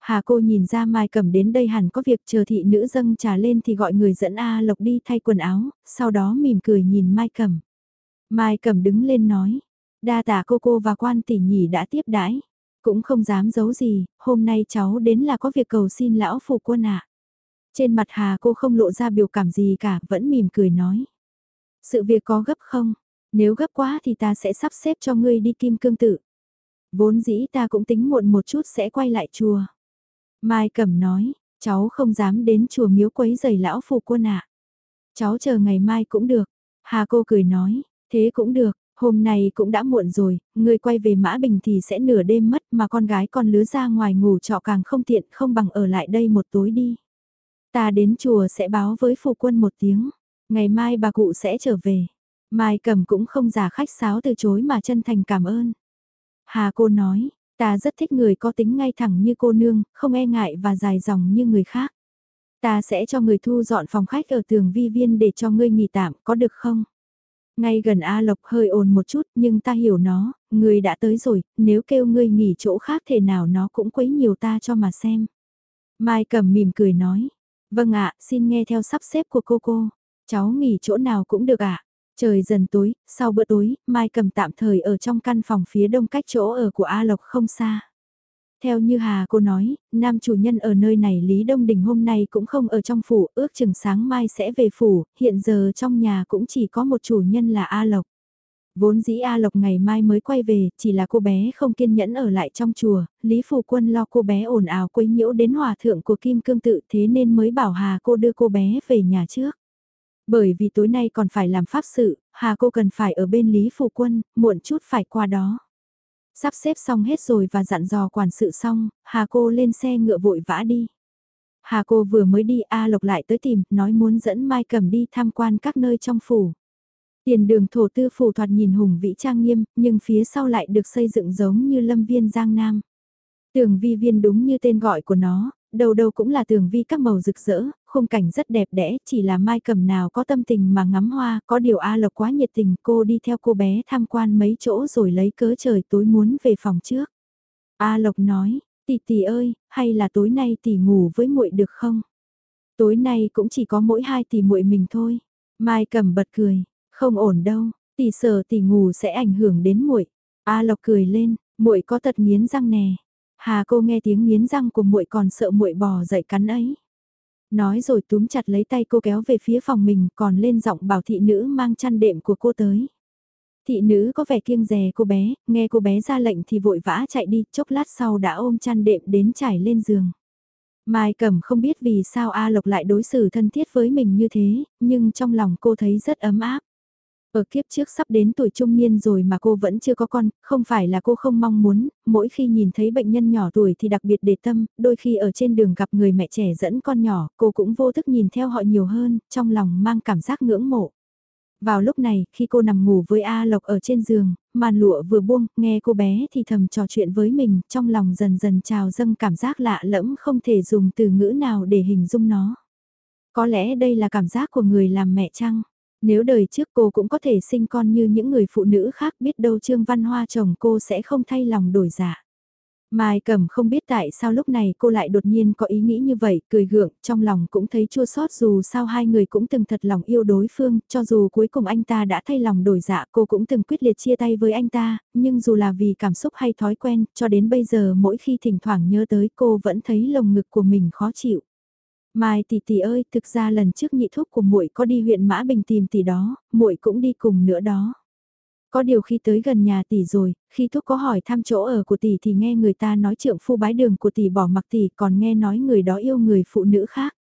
[SPEAKER 1] Hà cô nhìn ra Mai Cẩm đến đây hẳn có việc chờ thị nữ dâng trà lên thì gọi người dẫn A Lộc đi thay quần áo, sau đó mỉm cười nhìn Mai Cẩm. Mai Cẩm đứng lên nói, đa tả cô cô và quan tỷ nhỉ đã tiếp đãi, cũng không dám giấu gì, hôm nay cháu đến là có việc cầu xin lão phụ quân ạ. Trên mặt Hà cô không lộ ra biểu cảm gì cả, vẫn mỉm cười nói. Sự việc có gấp không? Nếu gấp quá thì ta sẽ sắp xếp cho ngươi đi kim cương tự. Vốn dĩ ta cũng tính muộn một chút sẽ quay lại chùa. Mai Cẩm nói, cháu không dám đến chùa miếu quấy giày lão phù quân ạ. Cháu chờ ngày mai cũng được. Hà cô cười nói, thế cũng được, hôm nay cũng đã muộn rồi, người quay về Mã Bình thì sẽ nửa đêm mất mà con gái con lứa ra ngoài ngủ trọ càng không tiện không bằng ở lại đây một tối đi. Ta đến chùa sẽ báo với phụ quân một tiếng, ngày mai bà cụ sẽ trở về. Mai Cẩm cũng không giả khách sáo từ chối mà chân thành cảm ơn. Hà cô nói, Ta rất thích người có tính ngay thẳng như cô nương, không e ngại và dài dòng như người khác. Ta sẽ cho người thu dọn phòng khách ở tường vi viên để cho ngươi nghỉ tạm, có được không? Ngay gần A Lộc hơi ồn một chút nhưng ta hiểu nó, ngươi đã tới rồi, nếu kêu ngươi nghỉ chỗ khác thể nào nó cũng quấy nhiều ta cho mà xem. Mai cầm mỉm cười nói, vâng ạ, xin nghe theo sắp xếp của cô cô, cháu nghỉ chỗ nào cũng được ạ. Trời dần tối, sau bữa tối, Mai cầm tạm thời ở trong căn phòng phía đông cách chỗ ở của A Lộc không xa. Theo như Hà cô nói, nam chủ nhân ở nơi này Lý Đông Đình hôm nay cũng không ở trong phủ, ước chừng sáng mai sẽ về phủ, hiện giờ trong nhà cũng chỉ có một chủ nhân là A Lộc. Vốn dĩ A Lộc ngày mai mới quay về, chỉ là cô bé không kiên nhẫn ở lại trong chùa, Lý Phù Quân lo cô bé ồn ào quấy nhiễu đến hòa thượng của Kim Cương Tự thế nên mới bảo Hà cô đưa cô bé về nhà trước. Bởi vì tối nay còn phải làm pháp sự, Hà cô cần phải ở bên Lý phù Quân, muộn chút phải qua đó. Sắp xếp xong hết rồi và dặn dò quản sự xong, Hà cô lên xe ngựa vội vã đi. Hà cô vừa mới đi A Lộc lại tới tìm, nói muốn dẫn Mai Cầm đi tham quan các nơi trong phủ. Tiền đường thổ tư phủ thoạt nhìn hùng vĩ trang nghiêm, nhưng phía sau lại được xây dựng giống như lâm viên Giang Nam. Tường vi viên đúng như tên gọi của nó, đầu đầu cũng là tường vi các màu rực rỡ, khung cảnh rất đẹp đẽ, chỉ là Mai Cầm nào có tâm tình mà ngắm hoa, có điều A Lộc quá nhiệt tình, cô đi theo cô bé tham quan mấy chỗ rồi lấy cớ trời tối muốn về phòng trước. A Lộc nói, tỷ tỷ ơi, hay là tối nay tỷ ngủ với muội được không? Tối nay cũng chỉ có mỗi hai tỷ muội mình thôi. Mai Cầm bật cười, không ổn đâu, tỷ sợ tỷ ngủ sẽ ảnh hưởng đến muội. A Lộc cười lên, muội có tật nghiến răng nè. Hà cô nghe tiếng nghiến răng của muội còn sợ muội bò dậy cắn ấy. Nói rồi túm chặt lấy tay cô kéo về phía phòng mình còn lên giọng bảo thị nữ mang chăn đệm của cô tới. Thị nữ có vẻ kiêng rè cô bé, nghe cô bé ra lệnh thì vội vã chạy đi, chốc lát sau đã ôm chăn đệm đến trải lên giường. Mai Cẩm không biết vì sao A Lộc lại đối xử thân thiết với mình như thế, nhưng trong lòng cô thấy rất ấm áp. Ở kiếp trước sắp đến tuổi trung niên rồi mà cô vẫn chưa có con, không phải là cô không mong muốn, mỗi khi nhìn thấy bệnh nhân nhỏ tuổi thì đặc biệt để tâm, đôi khi ở trên đường gặp người mẹ trẻ dẫn con nhỏ, cô cũng vô thức nhìn theo họ nhiều hơn, trong lòng mang cảm giác ngưỡng mộ. Vào lúc này, khi cô nằm ngủ với A Lộc ở trên giường, màn lụa vừa buông, nghe cô bé thì thầm trò chuyện với mình, trong lòng dần dần trào dâng cảm giác lạ lẫm không thể dùng từ ngữ nào để hình dung nó. Có lẽ đây là cảm giác của người làm mẹ chăng? Nếu đời trước cô cũng có thể sinh con như những người phụ nữ khác biết đâu Trương Văn Hoa chồng cô sẽ không thay lòng đổi dạ. Mai Cẩm không biết tại sao lúc này cô lại đột nhiên có ý nghĩ như vậy, cười gượng, trong lòng cũng thấy chua xót dù sao hai người cũng từng thật lòng yêu đối phương, cho dù cuối cùng anh ta đã thay lòng đổi dạ cô cũng từng quyết liệt chia tay với anh ta, nhưng dù là vì cảm xúc hay thói quen, cho đến bây giờ mỗi khi thỉnh thoảng nhớ tới cô vẫn thấy lồng ngực của mình khó chịu. Mai tỷ tỷ ơi, thực ra lần trước nhị thúc của muội có đi huyện Mã Bình tìm tỷ đó, muội cũng đi cùng nữa đó. Có điều khi tới gần nhà tỷ rồi, khi thúc có hỏi thăm chỗ ở của tỷ thì nghe người ta nói trượng phu bái đường của tỷ bỏ mặc tỷ còn nghe nói người đó yêu người phụ nữ khác.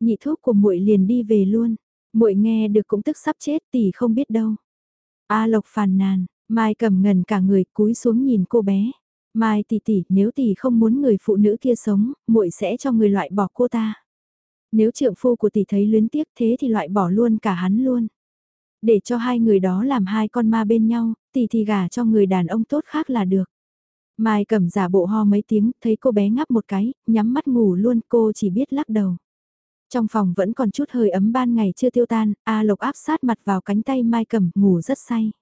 [SPEAKER 1] Nhị thúc của muội liền đi về luôn, muội nghe được cũng tức sắp chết tỷ không biết đâu. A Lộc phàn nàn, Mai cầm ngần cả người cúi xuống nhìn cô bé. Mai tỷ tỷ, nếu tỷ không muốn người phụ nữ kia sống, muội sẽ cho người loại bỏ cô ta. Nếu trượng phu của tỷ thấy luyến tiếc thế thì loại bỏ luôn cả hắn luôn. Để cho hai người đó làm hai con ma bên nhau, tỷ thì gả cho người đàn ông tốt khác là được. Mai cầm giả bộ ho mấy tiếng, thấy cô bé ngắp một cái, nhắm mắt ngủ luôn, cô chỉ biết lắc đầu. Trong phòng vẫn còn chút hơi ấm ban ngày chưa tiêu tan, A Lộc áp sát mặt vào cánh tay Mai cầm, ngủ rất say.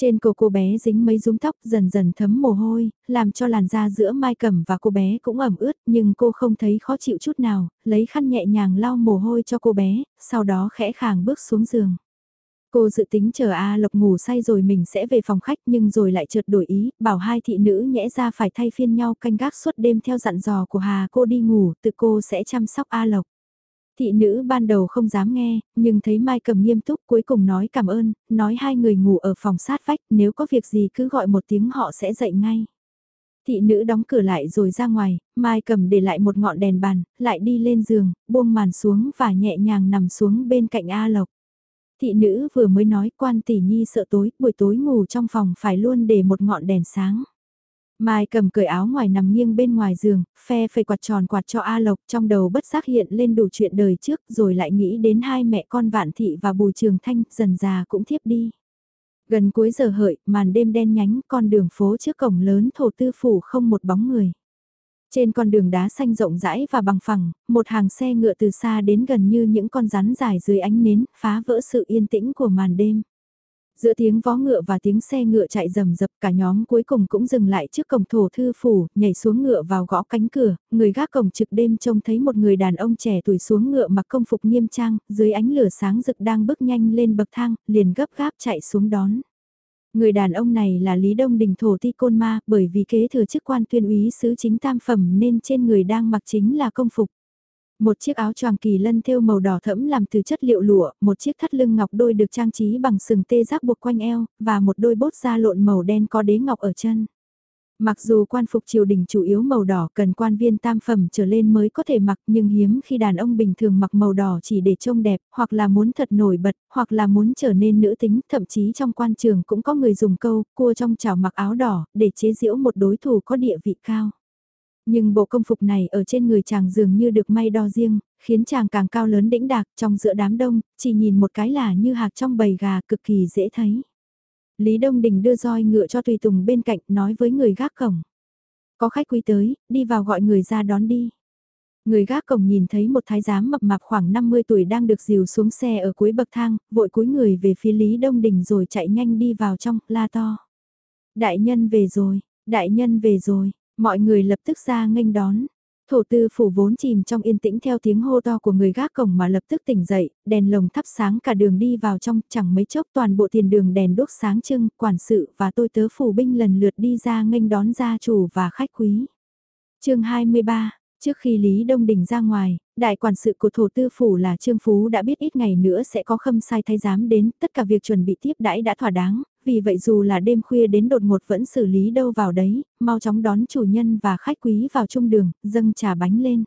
[SPEAKER 1] Trên cổ cô bé dính mấy rúm tóc dần dần thấm mồ hôi, làm cho làn da giữa Mai Cẩm và cô bé cũng ẩm ướt nhưng cô không thấy khó chịu chút nào, lấy khăn nhẹ nhàng lau mồ hôi cho cô bé, sau đó khẽ khàng bước xuống giường. Cô dự tính chờ A Lộc ngủ say rồi mình sẽ về phòng khách nhưng rồi lại chợt đổi ý, bảo hai thị nữ nhẽ ra phải thay phiên nhau canh gác suốt đêm theo dặn dò của Hà cô đi ngủ, tự cô sẽ chăm sóc A Lộc. Thị nữ ban đầu không dám nghe, nhưng thấy Mai cầm nghiêm túc cuối cùng nói cảm ơn, nói hai người ngủ ở phòng sát vách, nếu có việc gì cứ gọi một tiếng họ sẽ dậy ngay. Thị nữ đóng cửa lại rồi ra ngoài, Mai cầm để lại một ngọn đèn bàn, lại đi lên giường, buông màn xuống và nhẹ nhàng nằm xuống bên cạnh A Lộc. Thị nữ vừa mới nói quan tỷ nhi sợ tối, buổi tối ngủ trong phòng phải luôn để một ngọn đèn sáng. Mai cầm cởi áo ngoài nằm nghiêng bên ngoài giường, phe phẩy quạt tròn quạt cho A Lộc trong đầu bất giác hiện lên đủ chuyện đời trước rồi lại nghĩ đến hai mẹ con Vạn Thị và Bùi Trường Thanh dần già cũng thiếp đi. Gần cuối giờ hợi, màn đêm đen nhánh, con đường phố trước cổng lớn thổ tư phủ không một bóng người. Trên con đường đá xanh rộng rãi và bằng phẳng, một hàng xe ngựa từ xa đến gần như những con rắn dài dưới ánh nến, phá vỡ sự yên tĩnh của màn đêm. Giữa tiếng vó ngựa và tiếng xe ngựa chạy rầm rập cả nhóm cuối cùng cũng dừng lại trước cổng thổ thư phủ, nhảy xuống ngựa vào gõ cánh cửa, người gác cổng trực đêm trông thấy một người đàn ông trẻ tuổi xuống ngựa mặc công phục nghiêm trang, dưới ánh lửa sáng rực đang bước nhanh lên bậc thang, liền gấp gáp chạy xuống đón. Người đàn ông này là Lý Đông Đình Thổ Ti Côn Ma, bởi vì kế thừa chức quan tuyên úy sứ chính tam phẩm nên trên người đang mặc chính là công phục. Một chiếc áo choàng kỳ lân thêu màu đỏ thẫm làm từ chất liệu lụa, một chiếc thắt lưng ngọc đôi được trang trí bằng sừng tê giác buộc quanh eo, và một đôi bốt da lộn màu đen có đế ngọc ở chân. Mặc dù quan phục triều đình chủ yếu màu đỏ cần quan viên tam phẩm trở lên mới có thể mặc nhưng hiếm khi đàn ông bình thường mặc màu đỏ chỉ để trông đẹp, hoặc là muốn thật nổi bật, hoặc là muốn trở nên nữ tính, thậm chí trong quan trường cũng có người dùng câu, cua trong chảo mặc áo đỏ, để chế giễu một đối thủ có địa vị cao. Nhưng bộ công phục này ở trên người chàng dường như được may đo riêng, khiến chàng càng cao lớn đĩnh đạc trong giữa đám đông, chỉ nhìn một cái là như hạc trong bầy gà cực kỳ dễ thấy. Lý Đông Đình đưa roi ngựa cho Tùy Tùng bên cạnh nói với người gác cổng. Có khách quý tới, đi vào gọi người ra đón đi. Người gác cổng nhìn thấy một thái giám mập mạp khoảng 50 tuổi đang được dìu xuống xe ở cuối bậc thang, vội cúi người về phía Lý Đông Đình rồi chạy nhanh đi vào trong, la to. Đại nhân về rồi, đại nhân về rồi, mọi người lập tức ra nghênh đón. Thổ tư phủ vốn chìm trong yên tĩnh theo tiếng hô to của người gác cổng mà lập tức tỉnh dậy, đèn lồng thắp sáng cả đường đi vào trong, chẳng mấy chốc toàn bộ tiền đường đèn đốt sáng trưng, quản sự và tôi tớ phủ binh lần lượt đi ra nghênh đón gia chủ và khách quý. chương 23 Trước khi Lý Đông Đình ra ngoài, đại quản sự của thổ tư phủ là Trương Phú đã biết ít ngày nữa sẽ có khâm sai thay giám đến, tất cả việc chuẩn bị tiếp đãi đã thỏa đáng, vì vậy dù là đêm khuya đến đột ngột vẫn xử lý đâu vào đấy, mau chóng đón chủ nhân và khách quý vào trung đường, dâng trà bánh lên.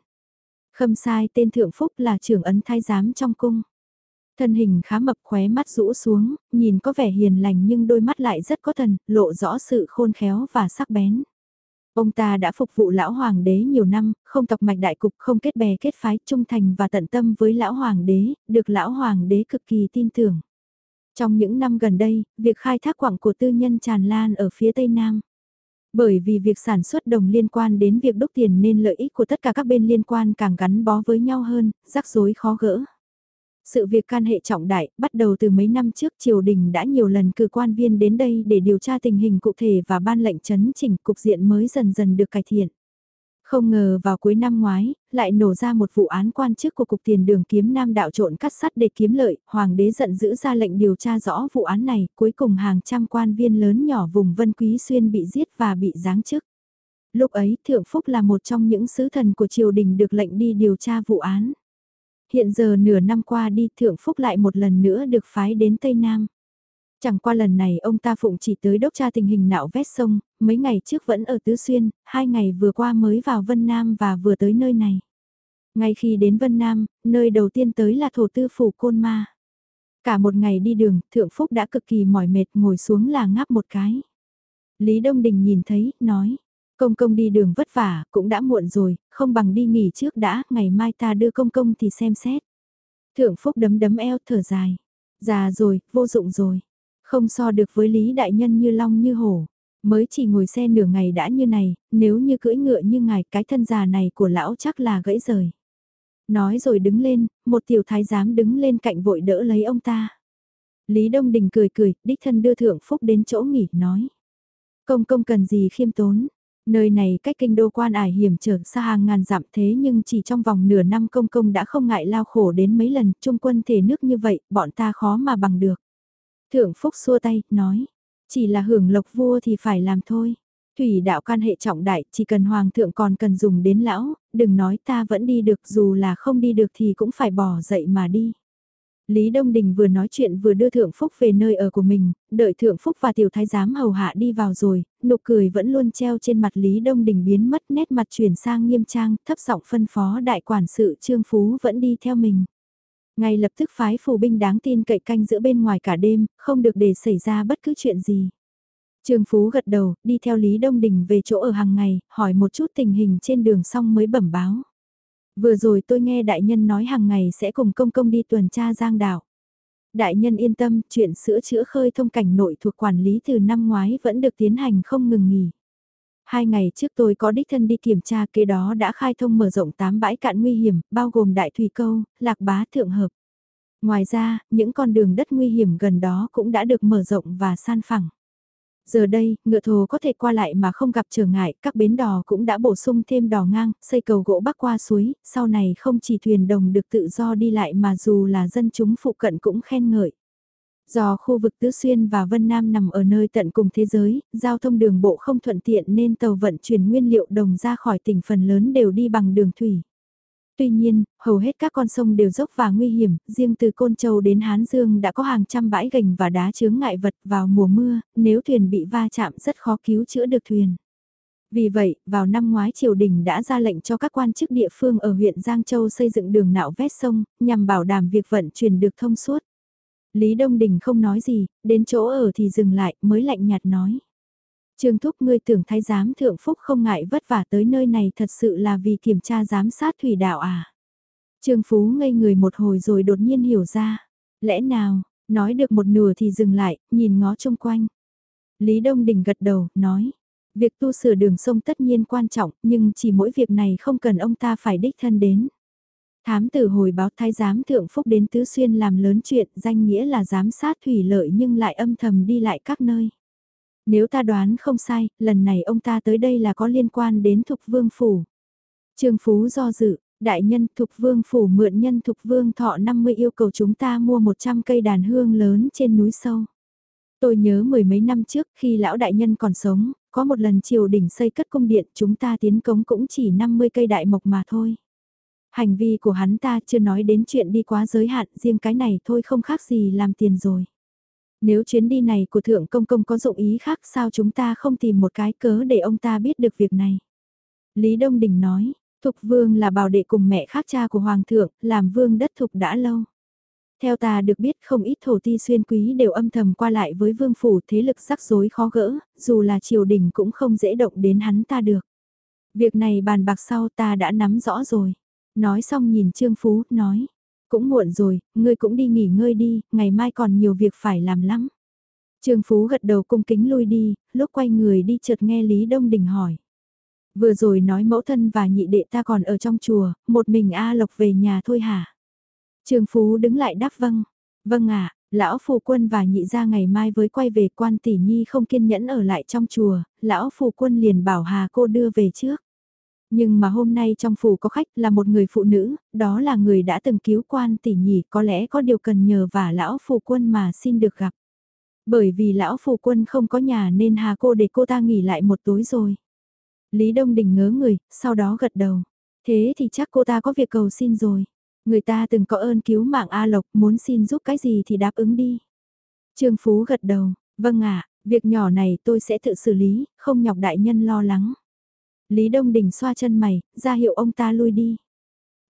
[SPEAKER 1] Khâm sai tên Thượng Phúc là trưởng ấn thái giám trong cung. Thân hình khá mập khóe mắt rũ xuống, nhìn có vẻ hiền lành nhưng đôi mắt lại rất có thần, lộ rõ sự khôn khéo và sắc bén. Ông ta đã phục vụ lão hoàng đế nhiều năm, không tộc mạch đại cục, không kết bè kết phái, trung thành và tận tâm với lão hoàng đế, được lão hoàng đế cực kỳ tin tưởng. Trong những năm gần đây, việc khai thác quặng của tư nhân tràn lan ở phía Tây Nam. Bởi vì việc sản xuất đồng liên quan đến việc đúc tiền nên lợi ích của tất cả các bên liên quan càng gắn bó với nhau hơn, rắc rối khó gỡ. Sự việc can hệ trọng đại, bắt đầu từ mấy năm trước triều đình đã nhiều lần cử quan viên đến đây để điều tra tình hình cụ thể và ban lệnh chấn chỉnh cục diện mới dần dần được cải thiện. Không ngờ vào cuối năm ngoái, lại nổ ra một vụ án quan chức của Cục Tiền Đường Kiếm Nam đạo trộn cắt sắt để kiếm lợi, Hoàng đế giận dữ ra lệnh điều tra rõ vụ án này, cuối cùng hàng trăm quan viên lớn nhỏ vùng Vân Quý Xuyên bị giết và bị giáng chức. Lúc ấy, Thượng Phúc là một trong những sứ thần của triều đình được lệnh đi điều tra vụ án. Hiện giờ nửa năm qua đi Thượng Phúc lại một lần nữa được phái đến Tây Nam. Chẳng qua lần này ông ta phụng chỉ tới đốc tra tình hình nạo vét sông, mấy ngày trước vẫn ở Tứ Xuyên, hai ngày vừa qua mới vào Vân Nam và vừa tới nơi này. Ngay khi đến Vân Nam, nơi đầu tiên tới là thổ tư phủ Côn Ma. Cả một ngày đi đường, Thượng Phúc đã cực kỳ mỏi mệt ngồi xuống là ngáp một cái. Lý Đông Đình nhìn thấy, nói, Công công đi đường vất vả, cũng đã muộn rồi, không bằng đi nghỉ trước đã, ngày mai ta đưa công công thì xem xét. Thượng Phúc đấm đấm eo thở dài. Già rồi, vô dụng rồi. Không so được với Lý Đại Nhân như long như hổ. Mới chỉ ngồi xe nửa ngày đã như này, nếu như cưỡi ngựa như ngài cái thân già này của lão chắc là gãy rời. Nói rồi đứng lên, một tiểu thái giám đứng lên cạnh vội đỡ lấy ông ta. Lý Đông Đình cười cười, đích thân đưa Thượng Phúc đến chỗ nghỉ, nói. Công công cần gì khiêm tốn, Nơi này cách kinh đô quan ải hiểm trở xa hàng ngàn dặm thế nhưng chỉ trong vòng nửa năm công công đã không ngại lao khổ đến mấy lần, trung quân thể nước như vậy, bọn ta khó mà bằng được. Thượng Phúc xua tay, nói, chỉ là hưởng lộc vua thì phải làm thôi. Thủy đạo can hệ trọng đại, chỉ cần hoàng thượng còn cần dùng đến lão, đừng nói ta vẫn đi được dù là không đi được thì cũng phải bỏ dậy mà đi. Lý Đông Đình vừa nói chuyện vừa đưa Thượng Phúc về nơi ở của mình, đợi Thượng Phúc và Tiểu Thái Giám hầu hạ đi vào rồi, nụ cười vẫn luôn treo trên mặt Lý Đông Đình biến mất nét mặt chuyển sang nghiêm trang, thấp giọng phân phó đại quản sự Trương Phú vẫn đi theo mình. Ngay lập tức phái phù binh đáng tin cậy canh giữa bên ngoài cả đêm, không được để xảy ra bất cứ chuyện gì. Trương Phú gật đầu, đi theo Lý Đông Đình về chỗ ở hàng ngày, hỏi một chút tình hình trên đường xong mới bẩm báo. Vừa rồi tôi nghe đại nhân nói hàng ngày sẽ cùng công công đi tuần tra giang đảo. Đại nhân yên tâm, chuyện sữa chữa khơi thông cảnh nội thuộc quản lý từ năm ngoái vẫn được tiến hành không ngừng nghỉ. Hai ngày trước tôi có đích thân đi kiểm tra kế đó đã khai thông mở rộng 8 bãi cạn nguy hiểm, bao gồm Đại Thủy Câu, Lạc Bá Thượng Hợp. Ngoài ra, những con đường đất nguy hiểm gần đó cũng đã được mở rộng và san phẳng. Giờ đây, ngựa thồ có thể qua lại mà không gặp trở ngại, các bến đò cũng đã bổ sung thêm đò ngang, xây cầu gỗ bắc qua suối, sau này không chỉ thuyền đồng được tự do đi lại mà dù là dân chúng phụ cận cũng khen ngợi. Do khu vực Tứ Xuyên và Vân Nam nằm ở nơi tận cùng thế giới, giao thông đường bộ không thuận tiện nên tàu vận chuyển nguyên liệu đồng ra khỏi tỉnh phần lớn đều đi bằng đường thủy. Tuy nhiên, hầu hết các con sông đều dốc và nguy hiểm, riêng từ Côn Châu đến Hán Dương đã có hàng trăm bãi gành và đá chướng ngại vật vào mùa mưa, nếu thuyền bị va chạm rất khó cứu chữa được thuyền. Vì vậy, vào năm ngoái triều đình đã ra lệnh cho các quan chức địa phương ở huyện Giang Châu xây dựng đường nạo vét sông, nhằm bảo đảm việc vận chuyển được thông suốt. Lý Đông Đình không nói gì, đến chỗ ở thì dừng lại, mới lạnh nhạt nói. Trương Thúc ngươi tưởng thái giám thượng phúc không ngại vất vả tới nơi này thật sự là vì kiểm tra giám sát thủy đạo à. Trương Phú ngây người một hồi rồi đột nhiên hiểu ra. Lẽ nào, nói được một nửa thì dừng lại, nhìn ngó chung quanh. Lý Đông Đình gật đầu, nói. Việc tu sửa đường sông tất nhiên quan trọng, nhưng chỉ mỗi việc này không cần ông ta phải đích thân đến. Thám tử hồi báo thái giám thượng phúc đến Tứ Xuyên làm lớn chuyện danh nghĩa là giám sát thủy lợi nhưng lại âm thầm đi lại các nơi. Nếu ta đoán không sai, lần này ông ta tới đây là có liên quan đến Thục Vương Phủ. Trương Phú do dự, đại nhân Thục Vương Phủ mượn nhân Thục Vương thọ 50 yêu cầu chúng ta mua 100 cây đàn hương lớn trên núi sâu. Tôi nhớ mười mấy năm trước khi lão đại nhân còn sống, có một lần triều đình xây cất cung điện chúng ta tiến cống cũng chỉ 50 cây đại mộc mà thôi. Hành vi của hắn ta chưa nói đến chuyện đi quá giới hạn riêng cái này thôi không khác gì làm tiền rồi. Nếu chuyến đi này của thượng công công có dụng ý khác sao chúng ta không tìm một cái cớ để ông ta biết được việc này. Lý Đông Đình nói, Thục Vương là bảo đệ cùng mẹ khác cha của Hoàng thượng, làm vương đất Thục đã lâu. Theo ta được biết không ít thổ ti xuyên quý đều âm thầm qua lại với vương phủ thế lực rắc rối khó gỡ, dù là triều đình cũng không dễ động đến hắn ta được. Việc này bàn bạc sau ta đã nắm rõ rồi. Nói xong nhìn Trương Phú, nói. Cũng muộn rồi, ngươi cũng đi nghỉ ngơi đi, ngày mai còn nhiều việc phải làm lắm. Trương Phú gật đầu cung kính lui đi, lúc quay người đi chợt nghe Lý Đông Đình hỏi. Vừa rồi nói mẫu thân và nhị đệ ta còn ở trong chùa, một mình A Lộc về nhà thôi hả? Trương Phú đứng lại đáp vâng. Vâng ạ, lão phù quân và nhị gia ngày mai với quay về quan tỷ nhi không kiên nhẫn ở lại trong chùa, lão phù quân liền bảo hà cô đưa về trước. Nhưng mà hôm nay trong phủ có khách là một người phụ nữ, đó là người đã từng cứu quan tỷ nhỉ có lẽ có điều cần nhờ và lão phù quân mà xin được gặp. Bởi vì lão phù quân không có nhà nên hà cô để cô ta nghỉ lại một tối rồi. Lý Đông Đình ngớ người, sau đó gật đầu. Thế thì chắc cô ta có việc cầu xin rồi. Người ta từng có ơn cứu mạng A Lộc, muốn xin giúp cái gì thì đáp ứng đi. Trương Phú gật đầu, vâng ạ, việc nhỏ này tôi sẽ tự xử lý, không nhọc đại nhân lo lắng. Lý Đông Đình xoa chân mày, ra hiệu ông ta lui đi.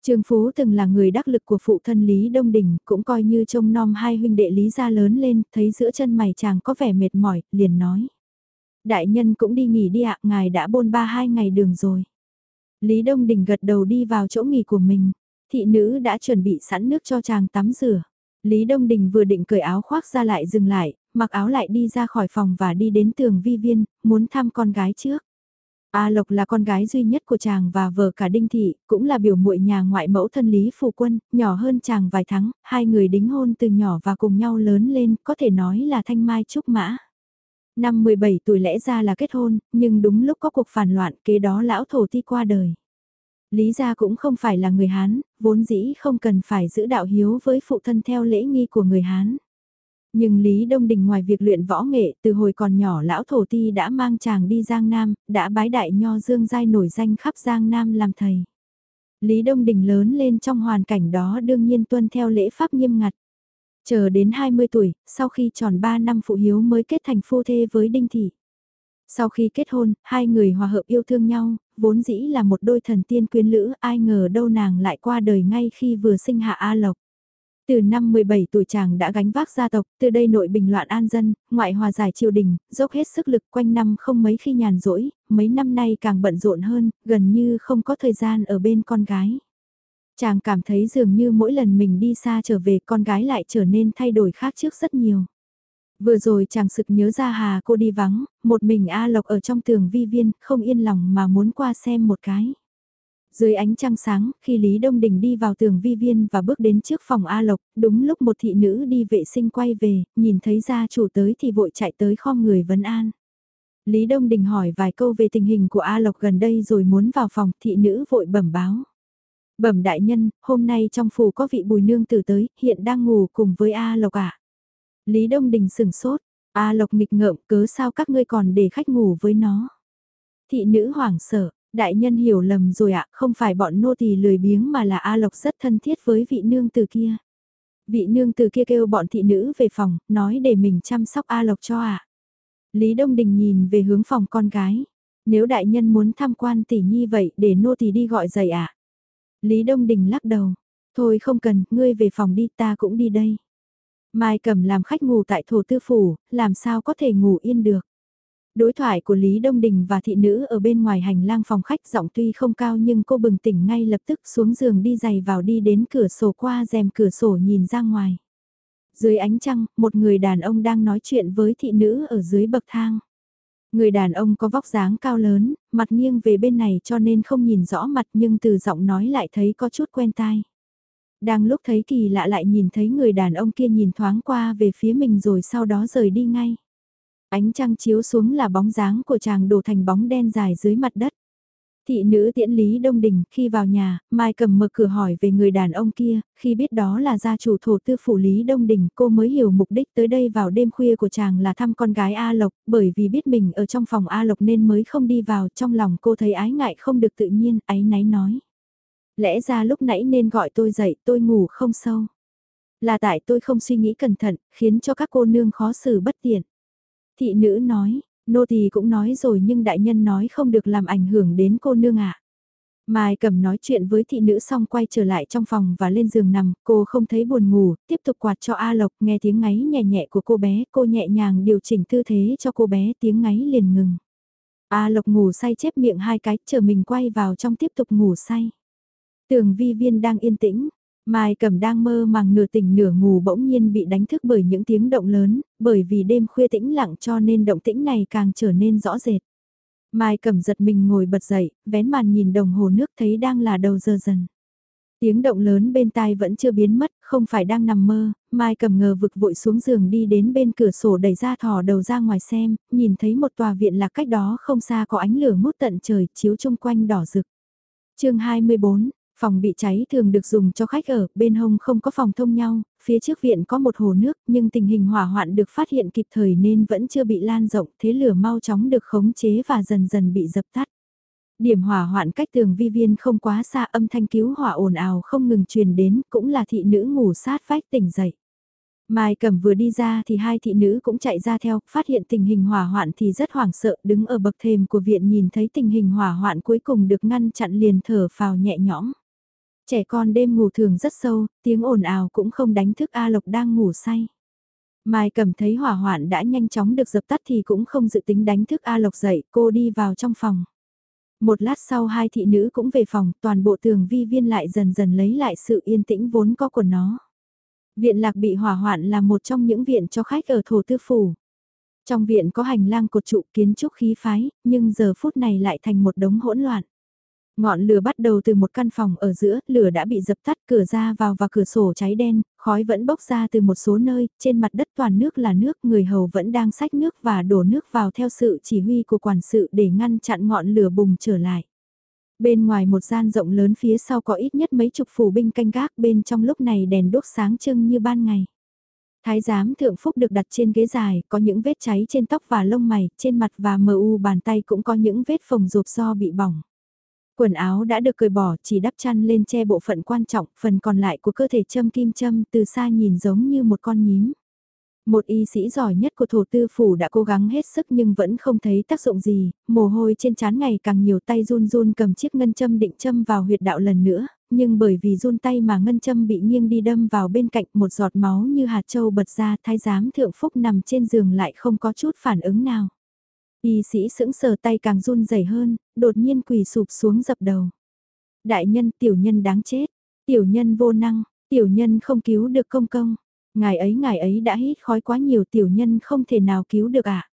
[SPEAKER 1] Trương Phú từng là người đắc lực của phụ thân Lý Đông Đình, cũng coi như trông nom hai huynh đệ Lý gia lớn lên, thấy giữa chân mày chàng có vẻ mệt mỏi, liền nói. Đại nhân cũng đi nghỉ đi ạ, ngài đã bôn ba hai ngày đường rồi. Lý Đông Đình gật đầu đi vào chỗ nghỉ của mình thị nữ đã chuẩn bị sẵn nước cho chàng tắm rửa. Lý Đông Đình vừa định cởi áo khoác ra lại dừng lại, mặc áo lại đi ra khỏi phòng và đi đến tường vi viên, muốn thăm con gái trước. A Lộc là con gái duy nhất của chàng và vợ cả Đinh Thị, cũng là biểu muội nhà ngoại mẫu thân Lý Phù Quân, nhỏ hơn chàng vài tháng, hai người đính hôn từ nhỏ và cùng nhau lớn lên, có thể nói là thanh mai trúc mã. Năm 17 tuổi lẽ ra là kết hôn, nhưng đúng lúc có cuộc phản loạn kế đó lão thổ ti qua đời. Lý gia cũng không phải là người Hán, vốn dĩ không cần phải giữ đạo hiếu với phụ thân theo lễ nghi của người Hán. Nhưng Lý Đông Đình ngoài việc luyện võ nghệ, từ hồi còn nhỏ lão thổ ti đã mang chàng đi Giang Nam, đã bái đại nho Dương Giai nổi danh khắp Giang Nam làm thầy. Lý Đông Đình lớn lên trong hoàn cảnh đó đương nhiên tuân theo lễ pháp nghiêm ngặt. Chờ đến 20 tuổi, sau khi tròn 3 năm phụ hiếu mới kết thành phu thê với Đinh Thị. Sau khi kết hôn, hai người hòa hợp yêu thương nhau, vốn dĩ là một đôi thần tiên quyến lữ, ai ngờ đâu nàng lại qua đời ngay khi vừa sinh hạ A Lộc. Từ năm 17 tuổi chàng đã gánh vác gia tộc, từ đây nội bình loạn an dân, ngoại hòa giải triều đình, dốc hết sức lực quanh năm không mấy khi nhàn rỗi, mấy năm nay càng bận rộn hơn, gần như không có thời gian ở bên con gái. Chàng cảm thấy dường như mỗi lần mình đi xa trở về con gái lại trở nên thay đổi khác trước rất nhiều. Vừa rồi chàng sực nhớ ra Hà cô đi vắng, một mình A Lộc ở trong tường vi viên, không yên lòng mà muốn qua xem một cái. Dưới ánh trăng sáng, khi Lý Đông Đình đi vào tường vi viên và bước đến trước phòng A Lộc, đúng lúc một thị nữ đi vệ sinh quay về, nhìn thấy gia chủ tới thì vội chạy tới kho người vấn an. Lý Đông Đình hỏi vài câu về tình hình của A Lộc gần đây rồi muốn vào phòng, thị nữ vội bẩm báo. Bẩm đại nhân, hôm nay trong phủ có vị bùi nương tử tới, hiện đang ngủ cùng với A Lộc ạ. Lý Đông Đình sừng sốt, A Lộc nghịch ngợm cớ sao các ngươi còn để khách ngủ với nó. Thị nữ hoảng sợ, đại nhân hiểu lầm rồi ạ, không phải bọn nô tỳ lười biếng mà là A Lộc rất thân thiết với vị nương từ kia. Vị nương từ kia kêu bọn thị nữ về phòng, nói để mình chăm sóc A Lộc cho ạ. Lý Đông Đình nhìn về hướng phòng con gái. Nếu đại nhân muốn tham quan tỷ nhi vậy để nô tỳ đi gọi giày ạ. Lý Đông Đình lắc đầu. Thôi không cần, ngươi về phòng đi ta cũng đi đây. Mai cầm làm khách ngủ tại thổ tư phủ, làm sao có thể ngủ yên được. Đối thoại của Lý Đông Đình và thị nữ ở bên ngoài hành lang phòng khách giọng tuy không cao nhưng cô bừng tỉnh ngay lập tức xuống giường đi giày vào đi đến cửa sổ qua rèm cửa sổ nhìn ra ngoài. Dưới ánh trăng, một người đàn ông đang nói chuyện với thị nữ ở dưới bậc thang. Người đàn ông có vóc dáng cao lớn, mặt nghiêng về bên này cho nên không nhìn rõ mặt nhưng từ giọng nói lại thấy có chút quen tai. Đang lúc thấy kỳ lạ lại nhìn thấy người đàn ông kia nhìn thoáng qua về phía mình rồi sau đó rời đi ngay. Ánh trăng chiếu xuống là bóng dáng của chàng đổ thành bóng đen dài dưới mặt đất. Thị nữ tiễn Lý Đông Đình, khi vào nhà, Mai cầm mở cửa hỏi về người đàn ông kia, khi biết đó là gia chủ thổ tư phủ Lý Đông Đình, cô mới hiểu mục đích tới đây vào đêm khuya của chàng là thăm con gái A Lộc, bởi vì biết mình ở trong phòng A Lộc nên mới không đi vào, trong lòng cô thấy ái ngại không được tự nhiên, ái náy nói. Lẽ ra lúc nãy nên gọi tôi dậy, tôi ngủ không sâu. Là tại tôi không suy nghĩ cẩn thận, khiến cho các cô nương khó xử bất tiện. Thị nữ nói, nô tỳ cũng nói rồi nhưng đại nhân nói không được làm ảnh hưởng đến cô nương ạ. Mai cầm nói chuyện với thị nữ xong quay trở lại trong phòng và lên giường nằm, cô không thấy buồn ngủ, tiếp tục quạt cho A Lộc nghe tiếng ngáy nhẹ nhẹ của cô bé, cô nhẹ nhàng điều chỉnh tư thế cho cô bé tiếng ngáy liền ngừng. A Lộc ngủ say chép miệng hai cái, chờ mình quay vào trong tiếp tục ngủ say. Tường vi viên đang yên tĩnh, Mai cầm đang mơ màng nửa tỉnh nửa ngủ bỗng nhiên bị đánh thức bởi những tiếng động lớn, bởi vì đêm khuya tĩnh lặng cho nên động tĩnh này càng trở nên rõ rệt. Mai cầm giật mình ngồi bật dậy, vén màn nhìn đồng hồ nước thấy đang là đầu giờ dần. Tiếng động lớn bên tai vẫn chưa biến mất, không phải đang nằm mơ, Mai cầm ngờ vực vội xuống giường đi đến bên cửa sổ đẩy ra thò đầu ra ngoài xem, nhìn thấy một tòa viện lạc cách đó không xa có ánh lửa ngút tận trời chiếu chung quanh đỏ rực. chương 24, Phòng bị cháy thường được dùng cho khách ở, bên hông không có phòng thông nhau, phía trước viện có một hồ nước nhưng tình hình hỏa hoạn được phát hiện kịp thời nên vẫn chưa bị lan rộng, thế lửa mau chóng được khống chế và dần dần bị dập tắt. Điểm hỏa hoạn cách tường vi viên không quá xa âm thanh cứu hỏa ồn ào không ngừng truyền đến cũng là thị nữ ngủ sát vách tỉnh dậy. Mai Cẩm vừa đi ra thì hai thị nữ cũng chạy ra theo, phát hiện tình hình hỏa hoạn thì rất hoảng sợ, đứng ở bậc thềm của viện nhìn thấy tình hình hỏa hoạn cuối cùng được ngăn chặn liền thở phào nhẹ nhõm. Trẻ con đêm ngủ thường rất sâu, tiếng ồn ào cũng không đánh thức A Lộc đang ngủ say. Mai cầm thấy hỏa hoạn đã nhanh chóng được dập tắt thì cũng không dự tính đánh thức A Lộc dậy, cô đi vào trong phòng. Một lát sau hai thị nữ cũng về phòng, toàn bộ tường vi viên lại dần dần lấy lại sự yên tĩnh vốn có của nó. Viện lạc bị hỏa hoạn là một trong những viện cho khách ở thổ tư phủ. Trong viện có hành lang cột trụ kiến trúc khí phái, nhưng giờ phút này lại thành một đống hỗn loạn. Ngọn lửa bắt đầu từ một căn phòng ở giữa, lửa đã bị dập tắt cửa ra vào và cửa sổ cháy đen, khói vẫn bốc ra từ một số nơi, trên mặt đất toàn nước là nước, người hầu vẫn đang xách nước và đổ nước vào theo sự chỉ huy của quản sự để ngăn chặn ngọn lửa bùng trở lại. Bên ngoài một gian rộng lớn phía sau có ít nhất mấy chục phủ binh canh gác bên trong lúc này đèn đốt sáng trưng như ban ngày. Thái giám thượng phúc được đặt trên ghế dài, có những vết cháy trên tóc và lông mày, trên mặt và mờ u bàn tay cũng có những vết phồng rộp do bị bỏng. Quần áo đã được cởi bỏ, chỉ đắp chăn lên che bộ phận quan trọng, phần còn lại của cơ thể châm kim châm từ xa nhìn giống như một con nhím. Một y sĩ giỏi nhất của thổ tư phủ đã cố gắng hết sức nhưng vẫn không thấy tác dụng gì, mồ hôi trên trán ngày càng nhiều tay run run cầm chiếc ngân châm định châm vào huyệt đạo lần nữa, nhưng bởi vì run tay mà ngân châm bị nghiêng đi đâm vào bên cạnh một giọt máu như hạt châu bật ra thái giám thượng phúc nằm trên giường lại không có chút phản ứng nào. Y sĩ sững sờ tay càng run rẩy hơn, đột nhiên quỳ sụp xuống dập đầu. Đại nhân tiểu nhân đáng chết, tiểu nhân vô năng, tiểu nhân không cứu được công công. Ngài ấy ngài ấy đã hít khói quá nhiều tiểu nhân không thể nào cứu được ạ. À?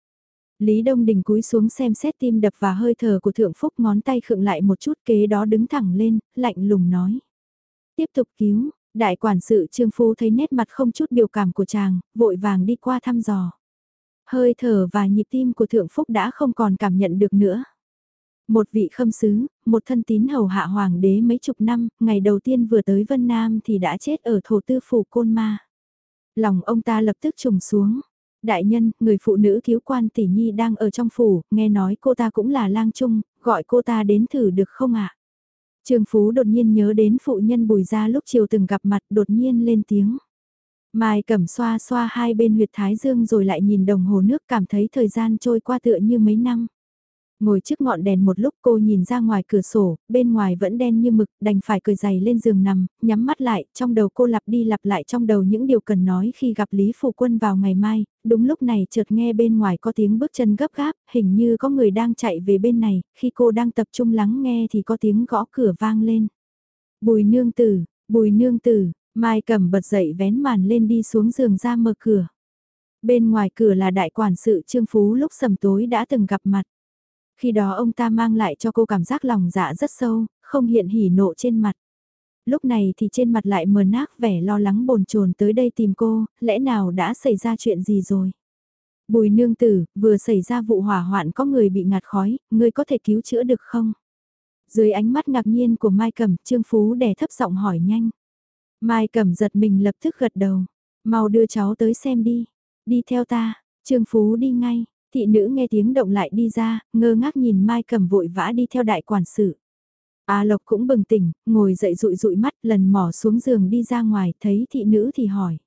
[SPEAKER 1] Lý Đông Đình cúi xuống xem xét tim đập và hơi thở của Thượng Phúc ngón tay khựng lại một chút kế đó đứng thẳng lên, lạnh lùng nói. Tiếp tục cứu, đại quản sự Trương Phu thấy nét mặt không chút biểu cảm của chàng, vội vàng đi qua thăm dò. Hơi thở và nhịp tim của Thượng Phúc đã không còn cảm nhận được nữa. Một vị khâm sứ, một thân tín hầu hạ hoàng đế mấy chục năm, ngày đầu tiên vừa tới Vân Nam thì đã chết ở thổ tư phủ Côn Ma. Lòng ông ta lập tức trùng xuống. Đại nhân, người phụ nữ cứu quan tỷ nhi đang ở trong phủ, nghe nói cô ta cũng là lang trung, gọi cô ta đến thử được không ạ? À? Trương Phú đột nhiên nhớ đến phụ nhân bùi ra lúc chiều từng gặp mặt đột nhiên lên tiếng. Mai cẩm xoa xoa hai bên huyệt thái dương rồi lại nhìn đồng hồ nước cảm thấy thời gian trôi qua tựa như mấy năm. Ngồi trước ngọn đèn một lúc cô nhìn ra ngoài cửa sổ, bên ngoài vẫn đen như mực, đành phải cười dày lên giường nằm, nhắm mắt lại, trong đầu cô lặp đi lặp lại trong đầu những điều cần nói khi gặp Lý Phụ Quân vào ngày mai, đúng lúc này chợt nghe bên ngoài có tiếng bước chân gấp gáp, hình như có người đang chạy về bên này, khi cô đang tập trung lắng nghe thì có tiếng gõ cửa vang lên. Bùi nương tử, bùi nương tử, Mai cầm bật dậy vén màn lên đi xuống giường ra mở cửa. Bên ngoài cửa là đại quản sự Trương Phú lúc sầm tối đã từng gặp mặt. Khi đó ông ta mang lại cho cô cảm giác lòng dạ rất sâu, không hiện hỉ nộ trên mặt. Lúc này thì trên mặt lại mờ nác vẻ lo lắng bồn chồn tới đây tìm cô, lẽ nào đã xảy ra chuyện gì rồi? Bùi nương tử, vừa xảy ra vụ hỏa hoạn có người bị ngạt khói, người có thể cứu chữa được không? Dưới ánh mắt ngạc nhiên của Mai Cẩm, Trương Phú đè thấp giọng hỏi nhanh. Mai Cẩm giật mình lập tức gật đầu. Mau đưa cháu tới xem đi. Đi theo ta, Trương Phú đi ngay. Thị nữ nghe tiếng động lại đi ra, ngơ ngác nhìn Mai Cẩm vội vã đi theo đại quản sự. A Lộc cũng bừng tỉnh, ngồi dậy rụi rụi mắt lần mỏ xuống giường đi ra ngoài thấy thị nữ thì hỏi.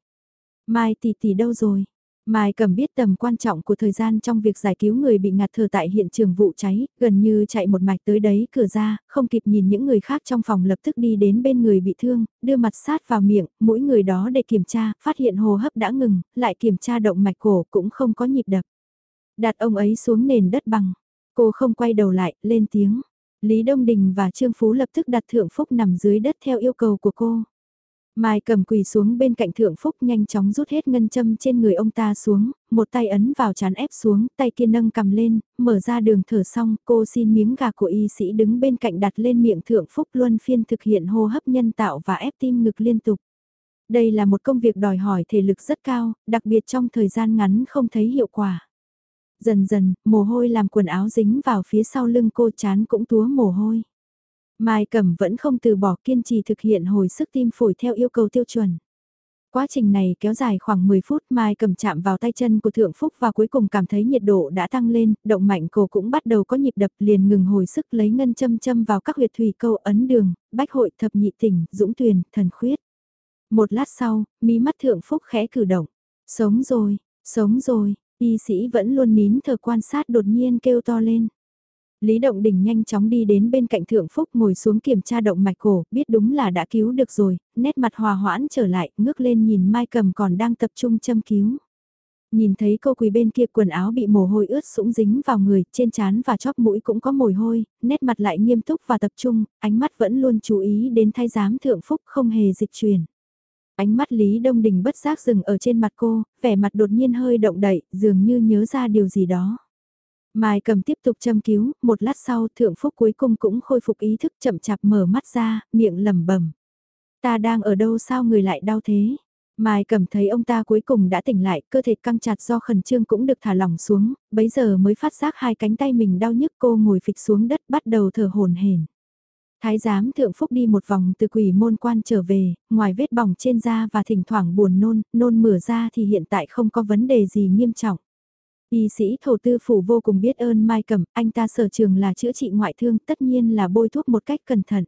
[SPEAKER 1] Mai tỷ tỷ đâu rồi? Mai cầm biết tầm quan trọng của thời gian trong việc giải cứu người bị ngạt thở tại hiện trường vụ cháy, gần như chạy một mạch tới đấy cửa ra, không kịp nhìn những người khác trong phòng lập tức đi đến bên người bị thương, đưa mặt sát vào miệng, mỗi người đó để kiểm tra, phát hiện hô hấp đã ngừng, lại kiểm tra động mạch cổ cũng không có nhịp đập. Đặt ông ấy xuống nền đất bằng, cô không quay đầu lại, lên tiếng. Lý Đông Đình và Trương Phú lập tức đặt thượng phúc nằm dưới đất theo yêu cầu của cô. Mai cầm quỳ xuống bên cạnh thượng phúc nhanh chóng rút hết ngân châm trên người ông ta xuống, một tay ấn vào chán ép xuống, tay kia nâng cầm lên, mở ra đường thở xong, cô xin miếng gà của y sĩ đứng bên cạnh đặt lên miệng thượng phúc luân phiên thực hiện hô hấp nhân tạo và ép tim ngực liên tục. Đây là một công việc đòi hỏi thể lực rất cao, đặc biệt trong thời gian ngắn không thấy hiệu quả. Dần dần, mồ hôi làm quần áo dính vào phía sau lưng cô chán cũng túa mồ hôi. Mai Cẩm vẫn không từ bỏ kiên trì thực hiện hồi sức tim phổi theo yêu cầu tiêu chuẩn. Quá trình này kéo dài khoảng 10 phút Mai Cẩm chạm vào tay chân của Thượng Phúc và cuối cùng cảm thấy nhiệt độ đã tăng lên, động mạnh cổ cũng bắt đầu có nhịp đập liền ngừng hồi sức lấy ngân châm châm vào các huyệt thủy câu ấn đường, bách hội thập nhị tỉnh, dũng tuyền, thần khuyết. Một lát sau, mí mắt Thượng Phúc khẽ cử động. Sống rồi, sống rồi, y sĩ vẫn luôn nín thở quan sát đột nhiên kêu to lên. Lý Động Đình nhanh chóng đi đến bên cạnh Thượng Phúc ngồi xuống kiểm tra động mạch cổ, biết đúng là đã cứu được rồi, nét mặt hòa hoãn trở lại, ngước lên nhìn Mai Cầm còn đang tập trung châm cứu. Nhìn thấy cô quỳ bên kia quần áo bị mồ hôi ướt sũng dính vào người, trên trán và chóp mũi cũng có mồi hôi, nét mặt lại nghiêm túc và tập trung, ánh mắt vẫn luôn chú ý đến thay giám Thượng Phúc không hề dịch chuyển. Ánh mắt Lý Đông Đình bất giác dừng ở trên mặt cô, vẻ mặt đột nhiên hơi động đậy, dường như nhớ ra điều gì đó. Mai cầm tiếp tục châm cứu, một lát sau thượng phúc cuối cùng cũng khôi phục ý thức chậm chạp mở mắt ra, miệng lẩm bẩm. Ta đang ở đâu sao người lại đau thế? Mai cầm thấy ông ta cuối cùng đã tỉnh lại, cơ thể căng chặt do khẩn trương cũng được thả lỏng xuống, bấy giờ mới phát giác hai cánh tay mình đau nhức cô ngồi phịch xuống đất bắt đầu thở hồn hển. Thái giám thượng phúc đi một vòng từ quỷ môn quan trở về, ngoài vết bỏng trên da và thỉnh thoảng buồn nôn, nôn mửa ra thì hiện tại không có vấn đề gì nghiêm trọng. Y sĩ thổ tư phủ vô cùng biết ơn Mai Cẩm, anh ta sở trường là chữa trị ngoại thương tất nhiên là bôi thuốc một cách cẩn thận.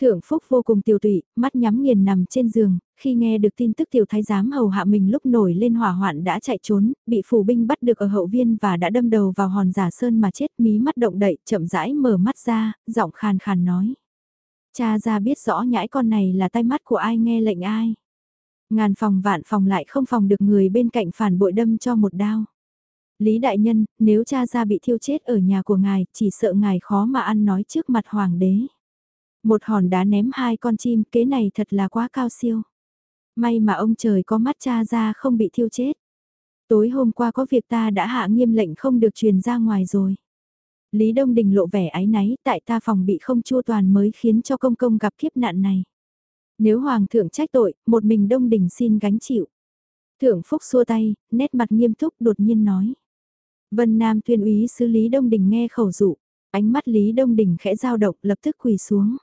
[SPEAKER 1] Thượng Phúc vô cùng tiêu tụy, mắt nhắm nghiền nằm trên giường, khi nghe được tin tức tiểu thái giám hầu hạ mình lúc nổi lên hỏa hoạn đã chạy trốn, bị phủ binh bắt được ở hậu viên và đã đâm đầu vào hòn giả sơn mà chết mí mắt động đậy, chậm rãi mở mắt ra, giọng khàn khàn nói. Cha ra biết rõ nhãi con này là tay mắt của ai nghe lệnh ai. Ngàn phòng vạn phòng lại không phòng được người bên cạnh phản bội đâm cho một đao. Lý Đại Nhân, nếu cha ra bị thiêu chết ở nhà của ngài, chỉ sợ ngài khó mà ăn nói trước mặt hoàng đế. Một hòn đá ném hai con chim, kế này thật là quá cao siêu. May mà ông trời có mắt cha ra không bị thiêu chết. Tối hôm qua có việc ta đã hạ nghiêm lệnh không được truyền ra ngoài rồi. Lý Đông Đình lộ vẻ áy náy tại ta phòng bị không chua toàn mới khiến cho công công gặp kiếp nạn này. Nếu Hoàng thượng trách tội, một mình Đông Đình xin gánh chịu. Thượng Phúc xua tay, nét mặt nghiêm túc đột nhiên nói. Vân Nam tuyên úy sứ Lý Đông Đình nghe khẩu dụ, ánh mắt Lý Đông Đình khẽ dao động lập tức quỳ xuống.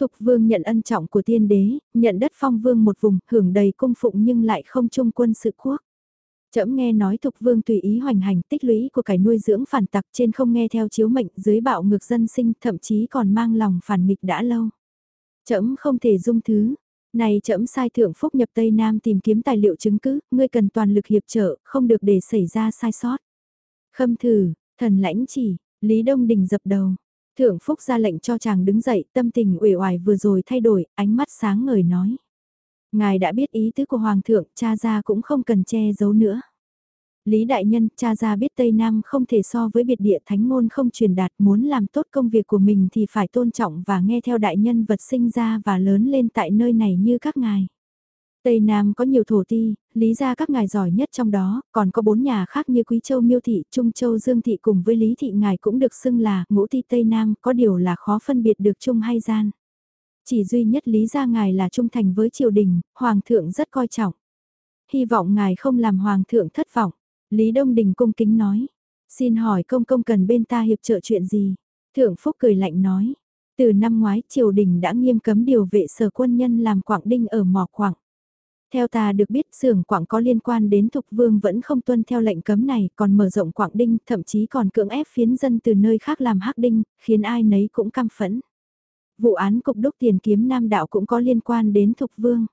[SPEAKER 1] Thục vương nhận ân trọng của tiên đế, nhận đất phong vương một vùng, hưởng đầy cung phụng nhưng lại không trung quân sự quốc. Trẫm nghe nói thục vương tùy ý hoành hành tích lũy của cải nuôi dưỡng phản tặc trên không nghe theo chiếu mệnh dưới bạo ngược dân sinh thậm chí còn mang lòng phản nghịch đã lâu. Trẫm không thể dung thứ. Này trẫm sai thượng phúc nhập Tây Nam tìm kiếm tài liệu chứng cứ, ngươi cần toàn lực hiệp trợ, không được để xảy ra sai sót. Khâm thử, thần lãnh chỉ, Lý Đông Đình dập đầu. Thượng Phúc ra lệnh cho chàng đứng dậy, tâm tình uể oải vừa rồi thay đổi, ánh mắt sáng ngời nói. Ngài đã biết ý tứ của Hoàng thượng, cha ra cũng không cần che giấu nữa. Lý Đại Nhân, cha ra biết Tây Nam không thể so với biệt địa thánh ngôn không truyền đạt muốn làm tốt công việc của mình thì phải tôn trọng và nghe theo đại nhân vật sinh ra và lớn lên tại nơi này như các ngài. Tây Nam có nhiều thổ ti, lý ra các ngài giỏi nhất trong đó, còn có bốn nhà khác như Quý Châu Miêu Thị, Trung Châu Dương Thị cùng với Lý Thị ngài cũng được xưng là ngũ ti Tây Nam, có điều là khó phân biệt được trung hay gian. Chỉ duy nhất lý ra ngài là trung thành với triều đình, Hoàng thượng rất coi trọng. Hy vọng ngài không làm Hoàng thượng thất vọng. Lý Đông Đình cung kính nói, xin hỏi công công cần bên ta hiệp trợ chuyện gì? Thượng Phúc cười lạnh nói, từ năm ngoái triều đình đã nghiêm cấm điều vệ sở quân nhân làm quảng đinh ở mỏ quảng. Theo ta được biết xưởng quảng có liên quan đến Thục Vương vẫn không tuân theo lệnh cấm này, còn mở rộng quảng đinh, thậm chí còn cưỡng ép phiến dân từ nơi khác làm hắc đinh, khiến ai nấy cũng căm phẫn. Vụ án cục đúc tiền kiếm nam đạo cũng có liên quan đến thục vương.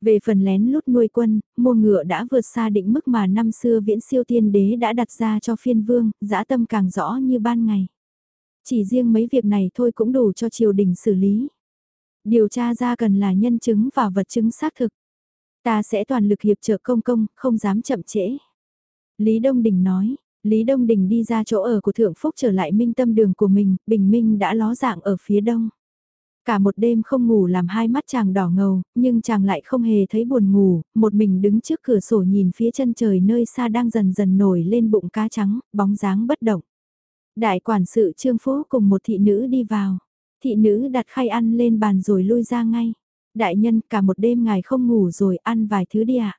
[SPEAKER 1] Về phần lén lút nuôi quân, mua ngựa đã vượt xa định mức mà năm xưa viễn siêu tiên đế đã đặt ra cho phiên vương, dã tâm càng rõ như ban ngày. Chỉ riêng mấy việc này thôi cũng đủ cho triều đình xử lý. Điều tra ra cần là nhân chứng và vật chứng xác thực. Ta sẽ toàn lực hiệp trợ công công, không dám chậm trễ. Lý Đông Đình nói, Lý Đông Đình đi ra chỗ ở của Thượng Phúc trở lại minh tâm đường của mình, bình minh đã ló dạng ở phía đông. Cả một đêm không ngủ làm hai mắt chàng đỏ ngầu, nhưng chàng lại không hề thấy buồn ngủ, một mình đứng trước cửa sổ nhìn phía chân trời nơi xa đang dần dần nổi lên bụng cá trắng, bóng dáng bất động. Đại quản sự trương phố cùng một thị nữ đi vào. Thị nữ đặt khay ăn lên bàn rồi lui ra ngay. Đại nhân cả một đêm ngài không ngủ rồi ăn vài thứ đi ạ.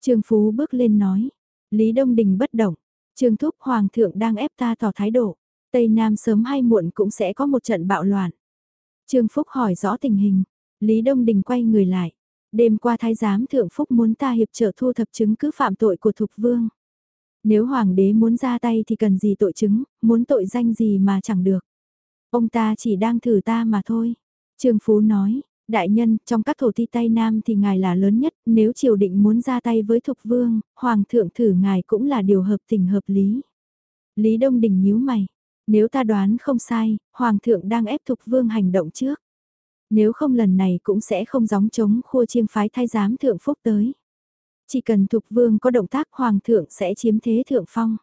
[SPEAKER 1] Trương Phú bước lên nói. Lý Đông Đình bất động. Trương Thúc Hoàng thượng đang ép ta tỏ thái độ. Tây Nam sớm hay muộn cũng sẽ có một trận bạo loạn. Trương Phúc hỏi rõ tình hình. Lý Đông Đình quay người lại. Đêm qua thái giám thượng Phúc muốn ta hiệp trợ thu thập chứng cứ phạm tội của Thục Vương. Nếu hoàng đế muốn ra tay thì cần gì tội chứng, muốn tội danh gì mà chẳng được. Ông ta chỉ đang thử ta mà thôi. Trương Phú nói, đại nhân, trong các thổ ti Tây Nam thì ngài là lớn nhất, nếu triều định muốn ra tay với thục vương, hoàng thượng thử ngài cũng là điều hợp tình hợp lý. Lý Đông Đình nhíu mày, nếu ta đoán không sai, hoàng thượng đang ép thục vương hành động trước. Nếu không lần này cũng sẽ không gióng chống khua chiêng phái thái giám thượng phúc tới. Chỉ cần Thục Vương có động tác Hoàng thượng sẽ chiếm thế thượng phong.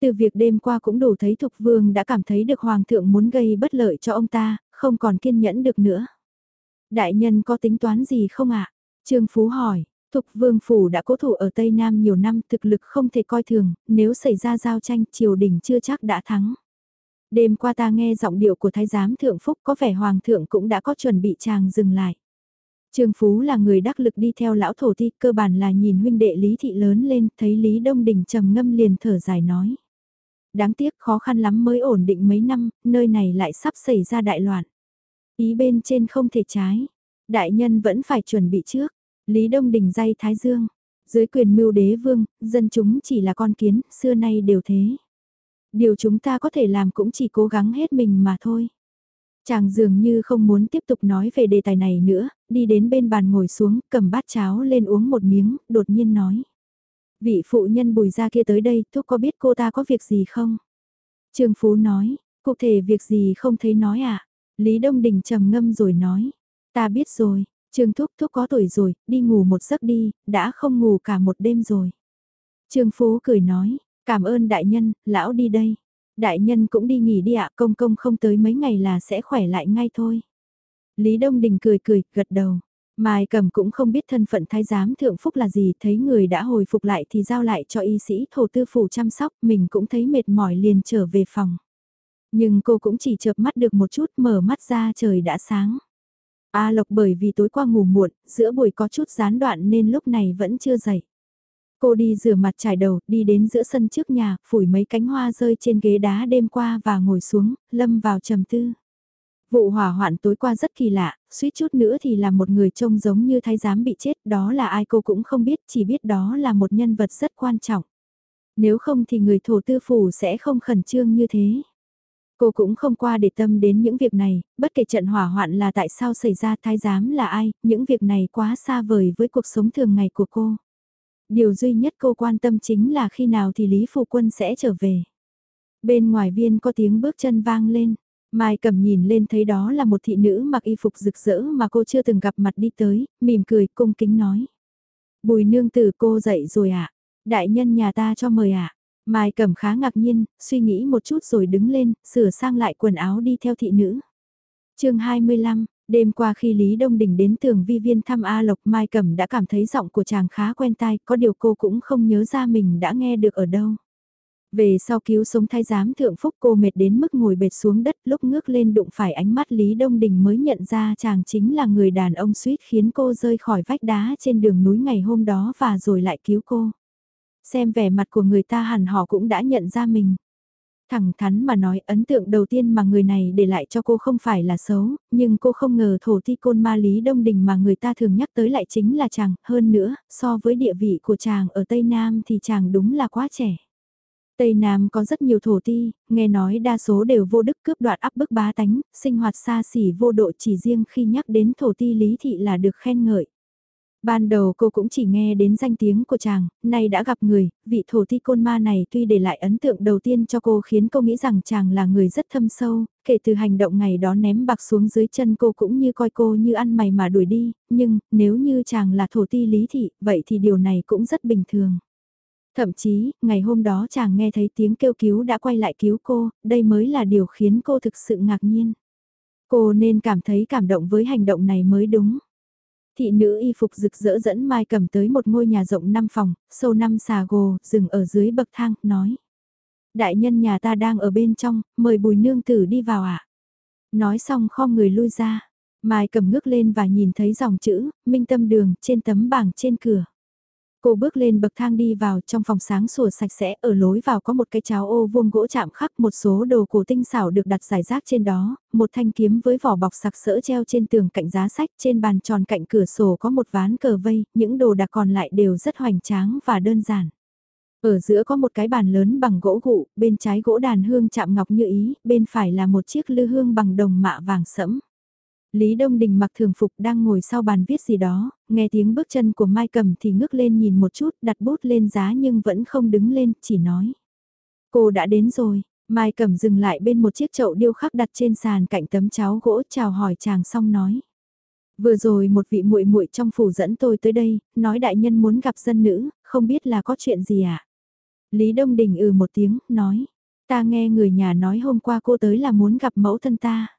[SPEAKER 1] Từ việc đêm qua cũng đủ thấy Thục Vương đã cảm thấy được Hoàng thượng muốn gây bất lợi cho ông ta, không còn kiên nhẫn được nữa. Đại nhân có tính toán gì không ạ? Trương Phú hỏi, Thục Vương Phủ đã cố thủ ở Tây Nam nhiều năm thực lực không thể coi thường, nếu xảy ra giao tranh triều đình chưa chắc đã thắng. Đêm qua ta nghe giọng điệu của Thái giám Thượng Phúc có vẻ Hoàng thượng cũng đã có chuẩn bị chàng dừng lại. Trương Phú là người đắc lực đi theo lão thổ ti, cơ bản là nhìn huynh đệ Lý Thị lớn lên, thấy Lý Đông Đình trầm ngâm liền thở dài nói. Đáng tiếc khó khăn lắm mới ổn định mấy năm, nơi này lại sắp xảy ra đại loạn. Ý bên trên không thể trái, đại nhân vẫn phải chuẩn bị trước. Lý Đông Đình dây Thái Dương, dưới quyền mưu đế vương, dân chúng chỉ là con kiến, xưa nay đều thế. Điều chúng ta có thể làm cũng chỉ cố gắng hết mình mà thôi. Chàng dường như không muốn tiếp tục nói về đề tài này nữa, đi đến bên bàn ngồi xuống, cầm bát cháo lên uống một miếng, đột nhiên nói. Vị phụ nhân bùi ra kia tới đây, thúc có biết cô ta có việc gì không? Trương Phú nói, cụ thể việc gì không thấy nói à? Lý Đông Đình trầm ngâm rồi nói, ta biết rồi, Trương Thúc Thúc có tuổi rồi, đi ngủ một giấc đi, đã không ngủ cả một đêm rồi. Trương Phú cười nói, cảm ơn đại nhân, lão đi đây. Đại nhân cũng đi nghỉ đi ạ, công công không tới mấy ngày là sẽ khỏe lại ngay thôi. Lý Đông Đình cười cười, gật đầu. Mai cầm cũng không biết thân phận thái giám thượng phúc là gì, thấy người đã hồi phục lại thì giao lại cho y sĩ thổ tư phủ chăm sóc, mình cũng thấy mệt mỏi liền trở về phòng. Nhưng cô cũng chỉ chợp mắt được một chút mở mắt ra trời đã sáng. A Lộc bởi vì tối qua ngủ muộn, giữa buổi có chút gián đoạn nên lúc này vẫn chưa dậy. Cô đi rửa mặt trải đầu, đi đến giữa sân trước nhà, phủi mấy cánh hoa rơi trên ghế đá đêm qua và ngồi xuống, lâm vào trầm tư. Vụ hỏa hoạn tối qua rất kỳ lạ, suýt chút nữa thì là một người trông giống như thái giám bị chết, đó là ai cô cũng không biết, chỉ biết đó là một nhân vật rất quan trọng. Nếu không thì người thổ tư phủ sẽ không khẩn trương như thế. Cô cũng không qua để tâm đến những việc này, bất kể trận hỏa hoạn là tại sao xảy ra thái giám là ai, những việc này quá xa vời với cuộc sống thường ngày của cô. Điều duy nhất cô quan tâm chính là khi nào thì Lý Phụ Quân sẽ trở về. Bên ngoài viên có tiếng bước chân vang lên. Mai cầm nhìn lên thấy đó là một thị nữ mặc y phục rực rỡ mà cô chưa từng gặp mặt đi tới, mỉm cười cung kính nói. Bùi nương tử cô dậy rồi ạ, à? đại nhân nhà ta cho mời ạ. À? Mai cầm khá ngạc nhiên, suy nghĩ một chút rồi đứng lên, sửa sang lại quần áo đi theo thị nữ. chương 25, Đêm qua khi Lý Đông Đình đến tường vi viên thăm A Lộc Mai Cẩm đã cảm thấy giọng của chàng khá quen tai, có điều cô cũng không nhớ ra mình đã nghe được ở đâu. Về sau cứu sống thái giám thượng phúc cô mệt đến mức ngồi bệt xuống đất lúc ngước lên đụng phải ánh mắt Lý Đông Đình mới nhận ra chàng chính là người đàn ông suýt khiến cô rơi khỏi vách đá trên đường núi ngày hôm đó và rồi lại cứu cô. Xem vẻ mặt của người ta hẳn họ cũng đã nhận ra mình. Thẳng thắn mà nói ấn tượng đầu tiên mà người này để lại cho cô không phải là xấu, nhưng cô không ngờ thổ thi côn ma lý đông đình mà người ta thường nhắc tới lại chính là chàng, hơn nữa, so với địa vị của chàng ở Tây Nam thì chàng đúng là quá trẻ. Tây Nam có rất nhiều thổ ti, nghe nói đa số đều vô đức cướp đoạt áp bức bá tánh, sinh hoạt xa xỉ vô độ chỉ riêng khi nhắc đến thổ ti lý thị là được khen ngợi. Ban đầu cô cũng chỉ nghe đến danh tiếng của chàng, nay đã gặp người, vị thổ ti côn ma này tuy để lại ấn tượng đầu tiên cho cô khiến cô nghĩ rằng chàng là người rất thâm sâu, kể từ hành động ngày đó ném bạc xuống dưới chân cô cũng như coi cô như ăn mày mà đuổi đi, nhưng nếu như chàng là thổ ti lý thị, vậy thì điều này cũng rất bình thường. Thậm chí, ngày hôm đó chàng nghe thấy tiếng kêu cứu đã quay lại cứu cô, đây mới là điều khiến cô thực sự ngạc nhiên. Cô nên cảm thấy cảm động với hành động này mới đúng. Thị nữ y phục rực rỡ dẫn Mai cầm tới một ngôi nhà rộng 5 phòng, sâu 5 xà gồ, dừng ở dưới bậc thang, nói. Đại nhân nhà ta đang ở bên trong, mời bùi nương tử đi vào ạ. À? Nói xong kho người lui ra, Mai cầm ngước lên và nhìn thấy dòng chữ, minh tâm đường, trên tấm bảng trên cửa. Cô bước lên bậc thang đi vào trong phòng sáng sủa sạch sẽ, ở lối vào có một cái cháo ô vuông gỗ chạm khắc một số đồ cổ tinh xảo được đặt giải rác trên đó, một thanh kiếm với vỏ bọc sặc sỡ treo trên tường cạnh giá sách, trên bàn tròn cạnh cửa sổ có một ván cờ vây, những đồ đặc còn lại đều rất hoành tráng và đơn giản. Ở giữa có một cái bàn lớn bằng gỗ gụ, bên trái gỗ đàn hương chạm ngọc như ý, bên phải là một chiếc lư hương bằng đồng mạ vàng sẫm. Lý Đông Đình mặc thường phục đang ngồi sau bàn viết gì đó, nghe tiếng bước chân của Mai Cầm thì ngước lên nhìn một chút, đặt bút lên giá nhưng vẫn không đứng lên, chỉ nói. Cô đã đến rồi, Mai Cầm dừng lại bên một chiếc chậu điêu khắc đặt trên sàn cạnh tấm cháo gỗ chào hỏi chàng xong nói. Vừa rồi một vị muội muội trong phủ dẫn tôi tới đây, nói đại nhân muốn gặp dân nữ, không biết là có chuyện gì ạ? À? Lý Đông Đình ừ một tiếng, nói. Ta nghe người nhà nói hôm qua cô tới là muốn gặp mẫu thân ta.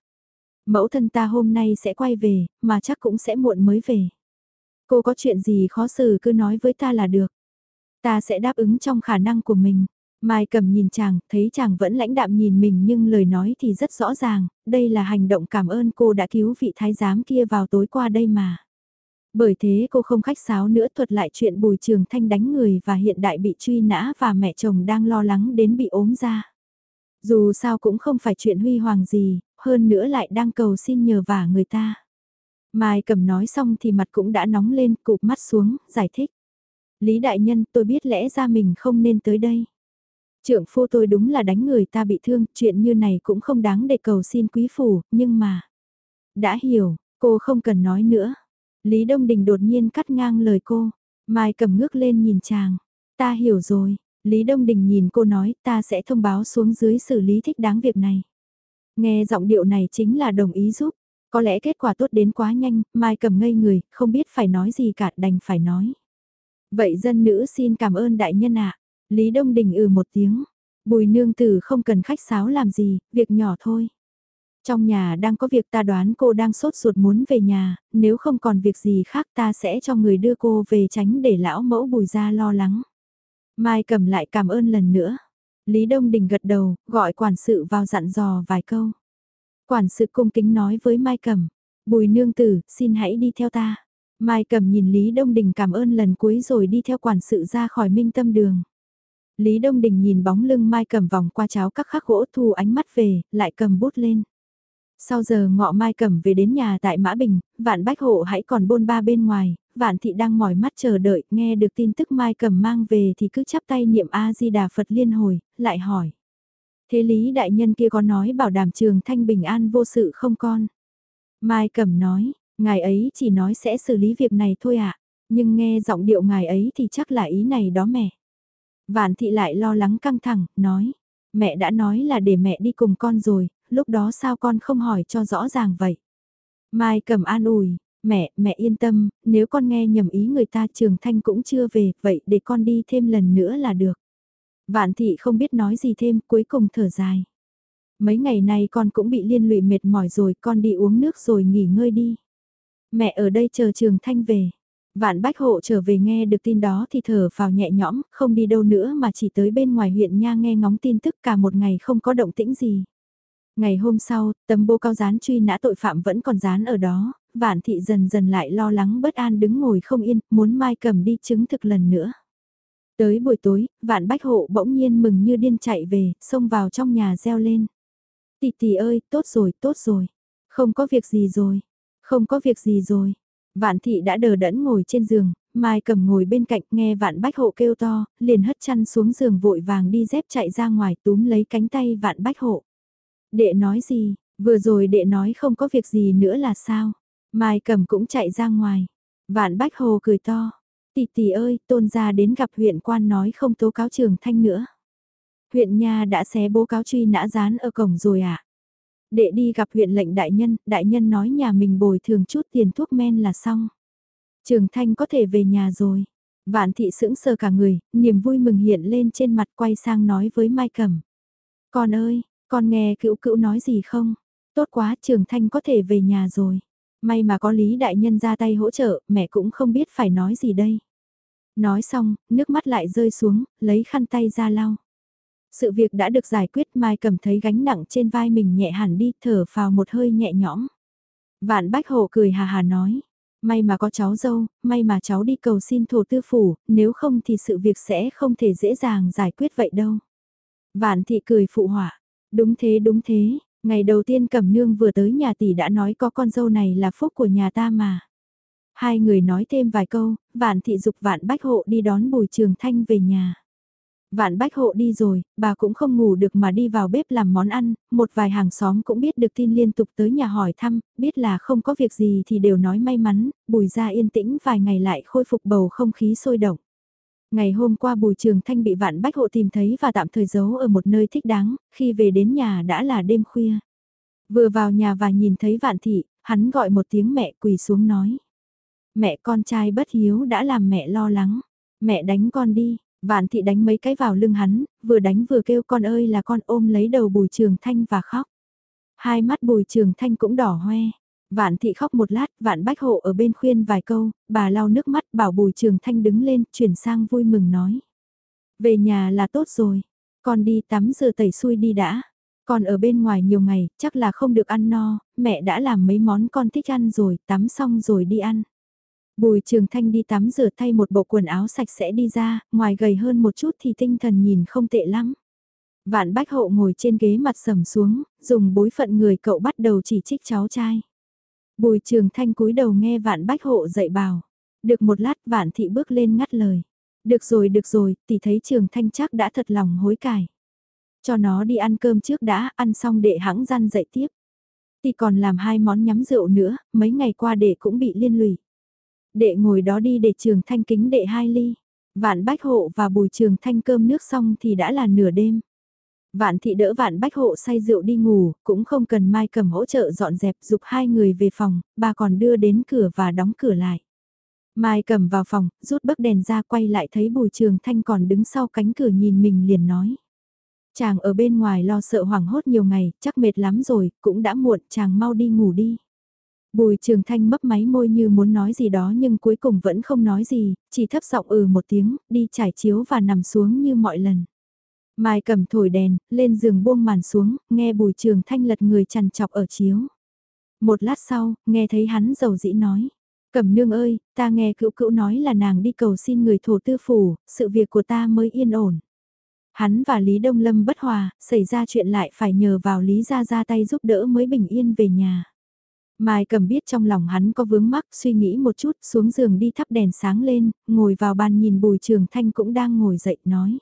[SPEAKER 1] Mẫu thân ta hôm nay sẽ quay về, mà chắc cũng sẽ muộn mới về. Cô có chuyện gì khó xử cứ nói với ta là được. Ta sẽ đáp ứng trong khả năng của mình. Mai cầm nhìn chàng, thấy chàng vẫn lãnh đạm nhìn mình nhưng lời nói thì rất rõ ràng, đây là hành động cảm ơn cô đã cứu vị thái giám kia vào tối qua đây mà. Bởi thế cô không khách sáo nữa thuật lại chuyện bùi trường thanh đánh người và hiện đại bị truy nã và mẹ chồng đang lo lắng đến bị ốm ra. Dù sao cũng không phải chuyện huy hoàng gì, hơn nữa lại đang cầu xin nhờ vả người ta. Mai cầm nói xong thì mặt cũng đã nóng lên, cụp mắt xuống, giải thích. Lý đại nhân, tôi biết lẽ ra mình không nên tới đây. Trưởng phu tôi đúng là đánh người ta bị thương, chuyện như này cũng không đáng để cầu xin quý phủ, nhưng mà... Đã hiểu, cô không cần nói nữa. Lý Đông Đình đột nhiên cắt ngang lời cô. Mai cầm ngước lên nhìn chàng. Ta hiểu rồi. Lý Đông Đình nhìn cô nói ta sẽ thông báo xuống dưới xử lý thích đáng việc này. Nghe giọng điệu này chính là đồng ý giúp. Có lẽ kết quả tốt đến quá nhanh, Mai cầm ngây người, không biết phải nói gì cả, đành phải nói. Vậy dân nữ xin cảm ơn đại nhân ạ. Lý Đông Đình ừ một tiếng. Bùi nương tử không cần khách sáo làm gì, việc nhỏ thôi. Trong nhà đang có việc ta đoán cô đang sốt ruột muốn về nhà, nếu không còn việc gì khác ta sẽ cho người đưa cô về tránh để lão mẫu bùi ra lo lắng. Mai cầm lại cảm ơn lần nữa. Lý Đông Đình gật đầu, gọi quản sự vào dặn dò vài câu. Quản sự cung kính nói với Mai Cầm, Bùi nương tử, xin hãy đi theo ta. Mai Cầm nhìn Lý Đông Đình cảm ơn lần cuối rồi đi theo quản sự ra khỏi minh tâm đường. Lý Đông Đình nhìn bóng lưng Mai Cầm vòng qua cháo các khắc gỗ thu ánh mắt về, lại cầm bút lên. Sau giờ ngọ Mai Cầm về đến nhà tại Mã Bình, vạn bách hộ hãy còn bôn ba bên ngoài, vạn thị đang mỏi mắt chờ đợi, nghe được tin tức Mai Cầm mang về thì cứ chắp tay niệm A-di-đà Phật liên hồi, lại hỏi. Thế lý đại nhân kia có nói bảo đảm trường thanh bình an vô sự không con? Mai Cẩm nói, ngài ấy chỉ nói sẽ xử lý việc này thôi ạ, à? nhưng nghe giọng điệu ngài ấy thì chắc là ý này đó mẹ. Vạn thị lại lo lắng căng thẳng, nói, mẹ đã nói là để mẹ đi cùng con rồi, lúc đó sao con không hỏi cho rõ ràng vậy? Mai Cẩm an ủi, mẹ, mẹ yên tâm, nếu con nghe nhầm ý người ta trường thanh cũng chưa về, vậy để con đi thêm lần nữa là được. Vạn thị không biết nói gì thêm, cuối cùng thở dài. Mấy ngày nay con cũng bị liên lụy mệt mỏi rồi, con đi uống nước rồi nghỉ ngơi đi. Mẹ ở đây chờ trường thanh về. Vạn bách hộ trở về nghe được tin đó thì thở vào nhẹ nhõm, không đi đâu nữa mà chỉ tới bên ngoài huyện nha nghe ngóng tin tức cả một ngày không có động tĩnh gì. Ngày hôm sau, tấm bô cao dán truy nã tội phạm vẫn còn dán ở đó, vạn thị dần dần lại lo lắng bất an đứng ngồi không yên, muốn mai cầm đi chứng thực lần nữa. Tới buổi tối, vạn bách hộ bỗng nhiên mừng như điên chạy về, xông vào trong nhà reo lên. Tì tì ơi, tốt rồi, tốt rồi. Không có việc gì rồi. Không có việc gì rồi. Vạn thị đã đờ đẫn ngồi trên giường, Mai cầm ngồi bên cạnh nghe vạn bách hộ kêu to, liền hất chăn xuống giường vội vàng đi dép chạy ra ngoài túm lấy cánh tay vạn bách hộ. Đệ nói gì, vừa rồi đệ nói không có việc gì nữa là sao? Mai cầm cũng chạy ra ngoài. Vạn bách hồ cười to. Tỷ tỷ ơi, tôn gia đến gặp huyện quan nói không tố cáo trường thanh nữa. Huyện nha đã xé bố cáo truy nã dán ở cổng rồi à? Đệ đi gặp huyện lệnh đại nhân, đại nhân nói nhà mình bồi thường chút tiền thuốc men là xong. Trường Thanh có thể về nhà rồi. Vạn thị sững sờ cả người, niềm vui mừng hiện lên trên mặt quay sang nói với Mai Cẩm. Con ơi, con nghe cữu cữu nói gì không? Tốt quá, Trường Thanh có thể về nhà rồi. May mà có Lý Đại Nhân ra tay hỗ trợ, mẹ cũng không biết phải nói gì đây. Nói xong, nước mắt lại rơi xuống, lấy khăn tay ra lau. Sự việc đã được giải quyết Mai cầm thấy gánh nặng trên vai mình nhẹ hẳn đi, thở vào một hơi nhẹ nhõm. Vạn Bách Hộ cười hà hà nói, may mà có cháu dâu, may mà cháu đi cầu xin thổ tư phủ, nếu không thì sự việc sẽ không thể dễ dàng giải quyết vậy đâu. Vạn thị cười phụ họa, đúng thế đúng thế, ngày đầu tiên cẩm nương vừa tới nhà tỷ đã nói có con dâu này là phúc của nhà ta mà. Hai người nói thêm vài câu, vạn thị dục vạn bách hộ đi đón bùi trường thanh về nhà. Vạn bách hộ đi rồi, bà cũng không ngủ được mà đi vào bếp làm món ăn, một vài hàng xóm cũng biết được tin liên tục tới nhà hỏi thăm, biết là không có việc gì thì đều nói may mắn, bùi ra yên tĩnh vài ngày lại khôi phục bầu không khí sôi động. Ngày hôm qua Bùi Trường Thanh bị Vạn Bách Hộ tìm thấy và tạm thời giấu ở một nơi thích đáng, khi về đến nhà đã là đêm khuya. Vừa vào nhà và nhìn thấy Vạn Thị, hắn gọi một tiếng mẹ quỳ xuống nói. Mẹ con trai bất hiếu đã làm mẹ lo lắng. Mẹ đánh con đi, Vạn thị đánh mấy cái vào lưng hắn, vừa đánh vừa kêu con ơi là con ôm lấy đầu bùi trường thanh và khóc. Hai mắt bùi trường thanh cũng đỏ hoe. Vạn thị khóc một lát, vạn bách hộ ở bên khuyên vài câu, bà lau nước mắt bảo bùi trường thanh đứng lên, chuyển sang vui mừng nói. Về nhà là tốt rồi, con đi tắm rửa tẩy xui đi đã. Con ở bên ngoài nhiều ngày, chắc là không được ăn no, mẹ đã làm mấy món con thích ăn rồi, tắm xong rồi đi ăn. Bùi Trường Thanh đi tắm rửa thay một bộ quần áo sạch sẽ đi ra, ngoài gầy hơn một chút thì tinh thần nhìn không tệ lắm. Vạn Bách hộ ngồi trên ghế mặt sầm xuống, dùng bối phận người cậu bắt đầu chỉ trích cháu trai. Bùi Trường Thanh cúi đầu nghe Vạn Bách Hộ dạy bảo. Được một lát Vạn Thị bước lên ngắt lời. Được rồi được rồi, tỷ thấy Trường Thanh chắc đã thật lòng hối cải. Cho nó đi ăn cơm trước đã, ăn xong đệ hãng răn dậy tiếp. Tỷ còn làm hai món nhắm rượu nữa, mấy ngày qua đệ cũng bị liên lụy. Đệ ngồi đó đi để trường thanh kính đệ hai ly. Vạn bách hộ và bùi trường thanh cơm nước xong thì đã là nửa đêm. Vạn thị đỡ vạn bách hộ say rượu đi ngủ, cũng không cần mai cầm hỗ trợ dọn dẹp dục hai người về phòng, bà còn đưa đến cửa và đóng cửa lại. Mai cầm vào phòng, rút bấc đèn ra quay lại thấy bùi trường thanh còn đứng sau cánh cửa nhìn mình liền nói. Chàng ở bên ngoài lo sợ hoảng hốt nhiều ngày, chắc mệt lắm rồi, cũng đã muộn, chàng mau đi ngủ đi. Bùi Trường Thanh mấp máy môi như muốn nói gì đó nhưng cuối cùng vẫn không nói gì, chỉ thấp giọng ừ một tiếng, đi trải chiếu và nằm xuống như mọi lần. Mai cầm thổi đèn, lên giường buông màn xuống, nghe Bùi Trường Thanh lật người chằn chọc ở chiếu. Một lát sau, nghe thấy hắn dầu dĩ nói. Cẩm nương ơi, ta nghe cữu cữu nói là nàng đi cầu xin người thổ tư phủ, sự việc của ta mới yên ổn. Hắn và Lý Đông Lâm bất hòa, xảy ra chuyện lại phải nhờ vào Lý Gia ra tay giúp đỡ mới bình yên về nhà. Mai cầm biết trong lòng hắn có vướng mắc suy nghĩ một chút xuống giường đi thắp đèn sáng lên, ngồi vào bàn nhìn bùi trường thanh cũng đang ngồi dậy nói.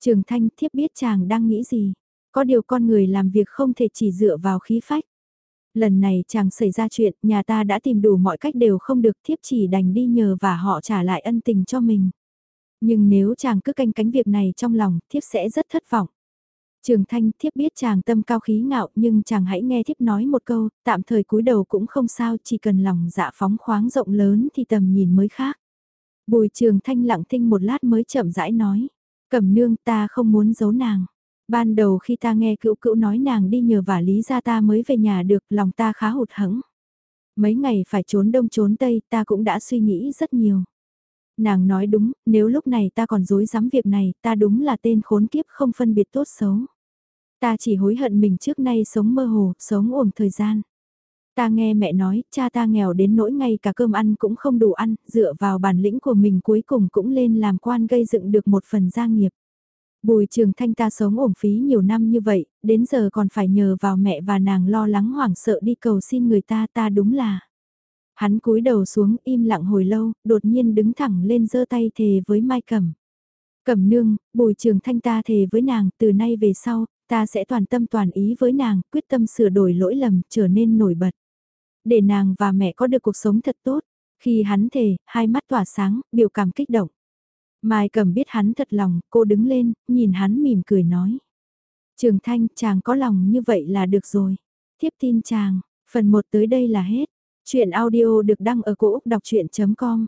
[SPEAKER 1] Trường thanh thiếp biết chàng đang nghĩ gì, có điều con người làm việc không thể chỉ dựa vào khí phách. Lần này chàng xảy ra chuyện, nhà ta đã tìm đủ mọi cách đều không được thiếp chỉ đành đi nhờ và họ trả lại ân tình cho mình. Nhưng nếu chàng cứ canh cánh việc này trong lòng, thiếp sẽ rất thất vọng. Trường Thanh thiếp biết chàng tâm cao khí ngạo nhưng chàng hãy nghe thiếp nói một câu, tạm thời cúi đầu cũng không sao chỉ cần lòng dạ phóng khoáng rộng lớn thì tầm nhìn mới khác. Bùi Trường Thanh lặng thinh một lát mới chậm rãi nói, cẩm nương ta không muốn giấu nàng. Ban đầu khi ta nghe cữu cữu nói nàng đi nhờ vả lý ra ta mới về nhà được lòng ta khá hụt hẫng. Mấy ngày phải trốn đông trốn tây ta cũng đã suy nghĩ rất nhiều nàng nói đúng, nếu lúc này ta còn dối dám việc này, ta đúng là tên khốn kiếp không phân biệt tốt xấu. Ta chỉ hối hận mình trước nay sống mơ hồ, sống uổng thời gian. Ta nghe mẹ nói, cha ta nghèo đến nỗi ngay cả cơm ăn cũng không đủ ăn, dựa vào bản lĩnh của mình cuối cùng cũng lên làm quan gây dựng được một phần gia nghiệp. Bùi trường thanh ta sống ổn phí nhiều năm như vậy, đến giờ còn phải nhờ vào mẹ và nàng lo lắng hoảng sợ đi cầu xin người ta ta đúng là. Hắn cúi đầu xuống im lặng hồi lâu, đột nhiên đứng thẳng lên giơ tay thề với Mai Cẩm. Cẩm nương, bùi trường thanh ta thề với nàng, từ nay về sau, ta sẽ toàn tâm toàn ý với nàng, quyết tâm sửa đổi lỗi lầm, trở nên nổi bật. Để nàng và mẹ có được cuộc sống thật tốt. Khi hắn thề, hai mắt tỏa sáng, biểu cảm kích động. Mai cầm biết hắn thật lòng, cô đứng lên, nhìn hắn mỉm cười nói. Trường Thanh, chàng có lòng như vậy là được rồi. Tiếp tin chàng, phần 1 tới đây là hết. Chuyện audio được đăng ở cổ Úc đọc chuyện.com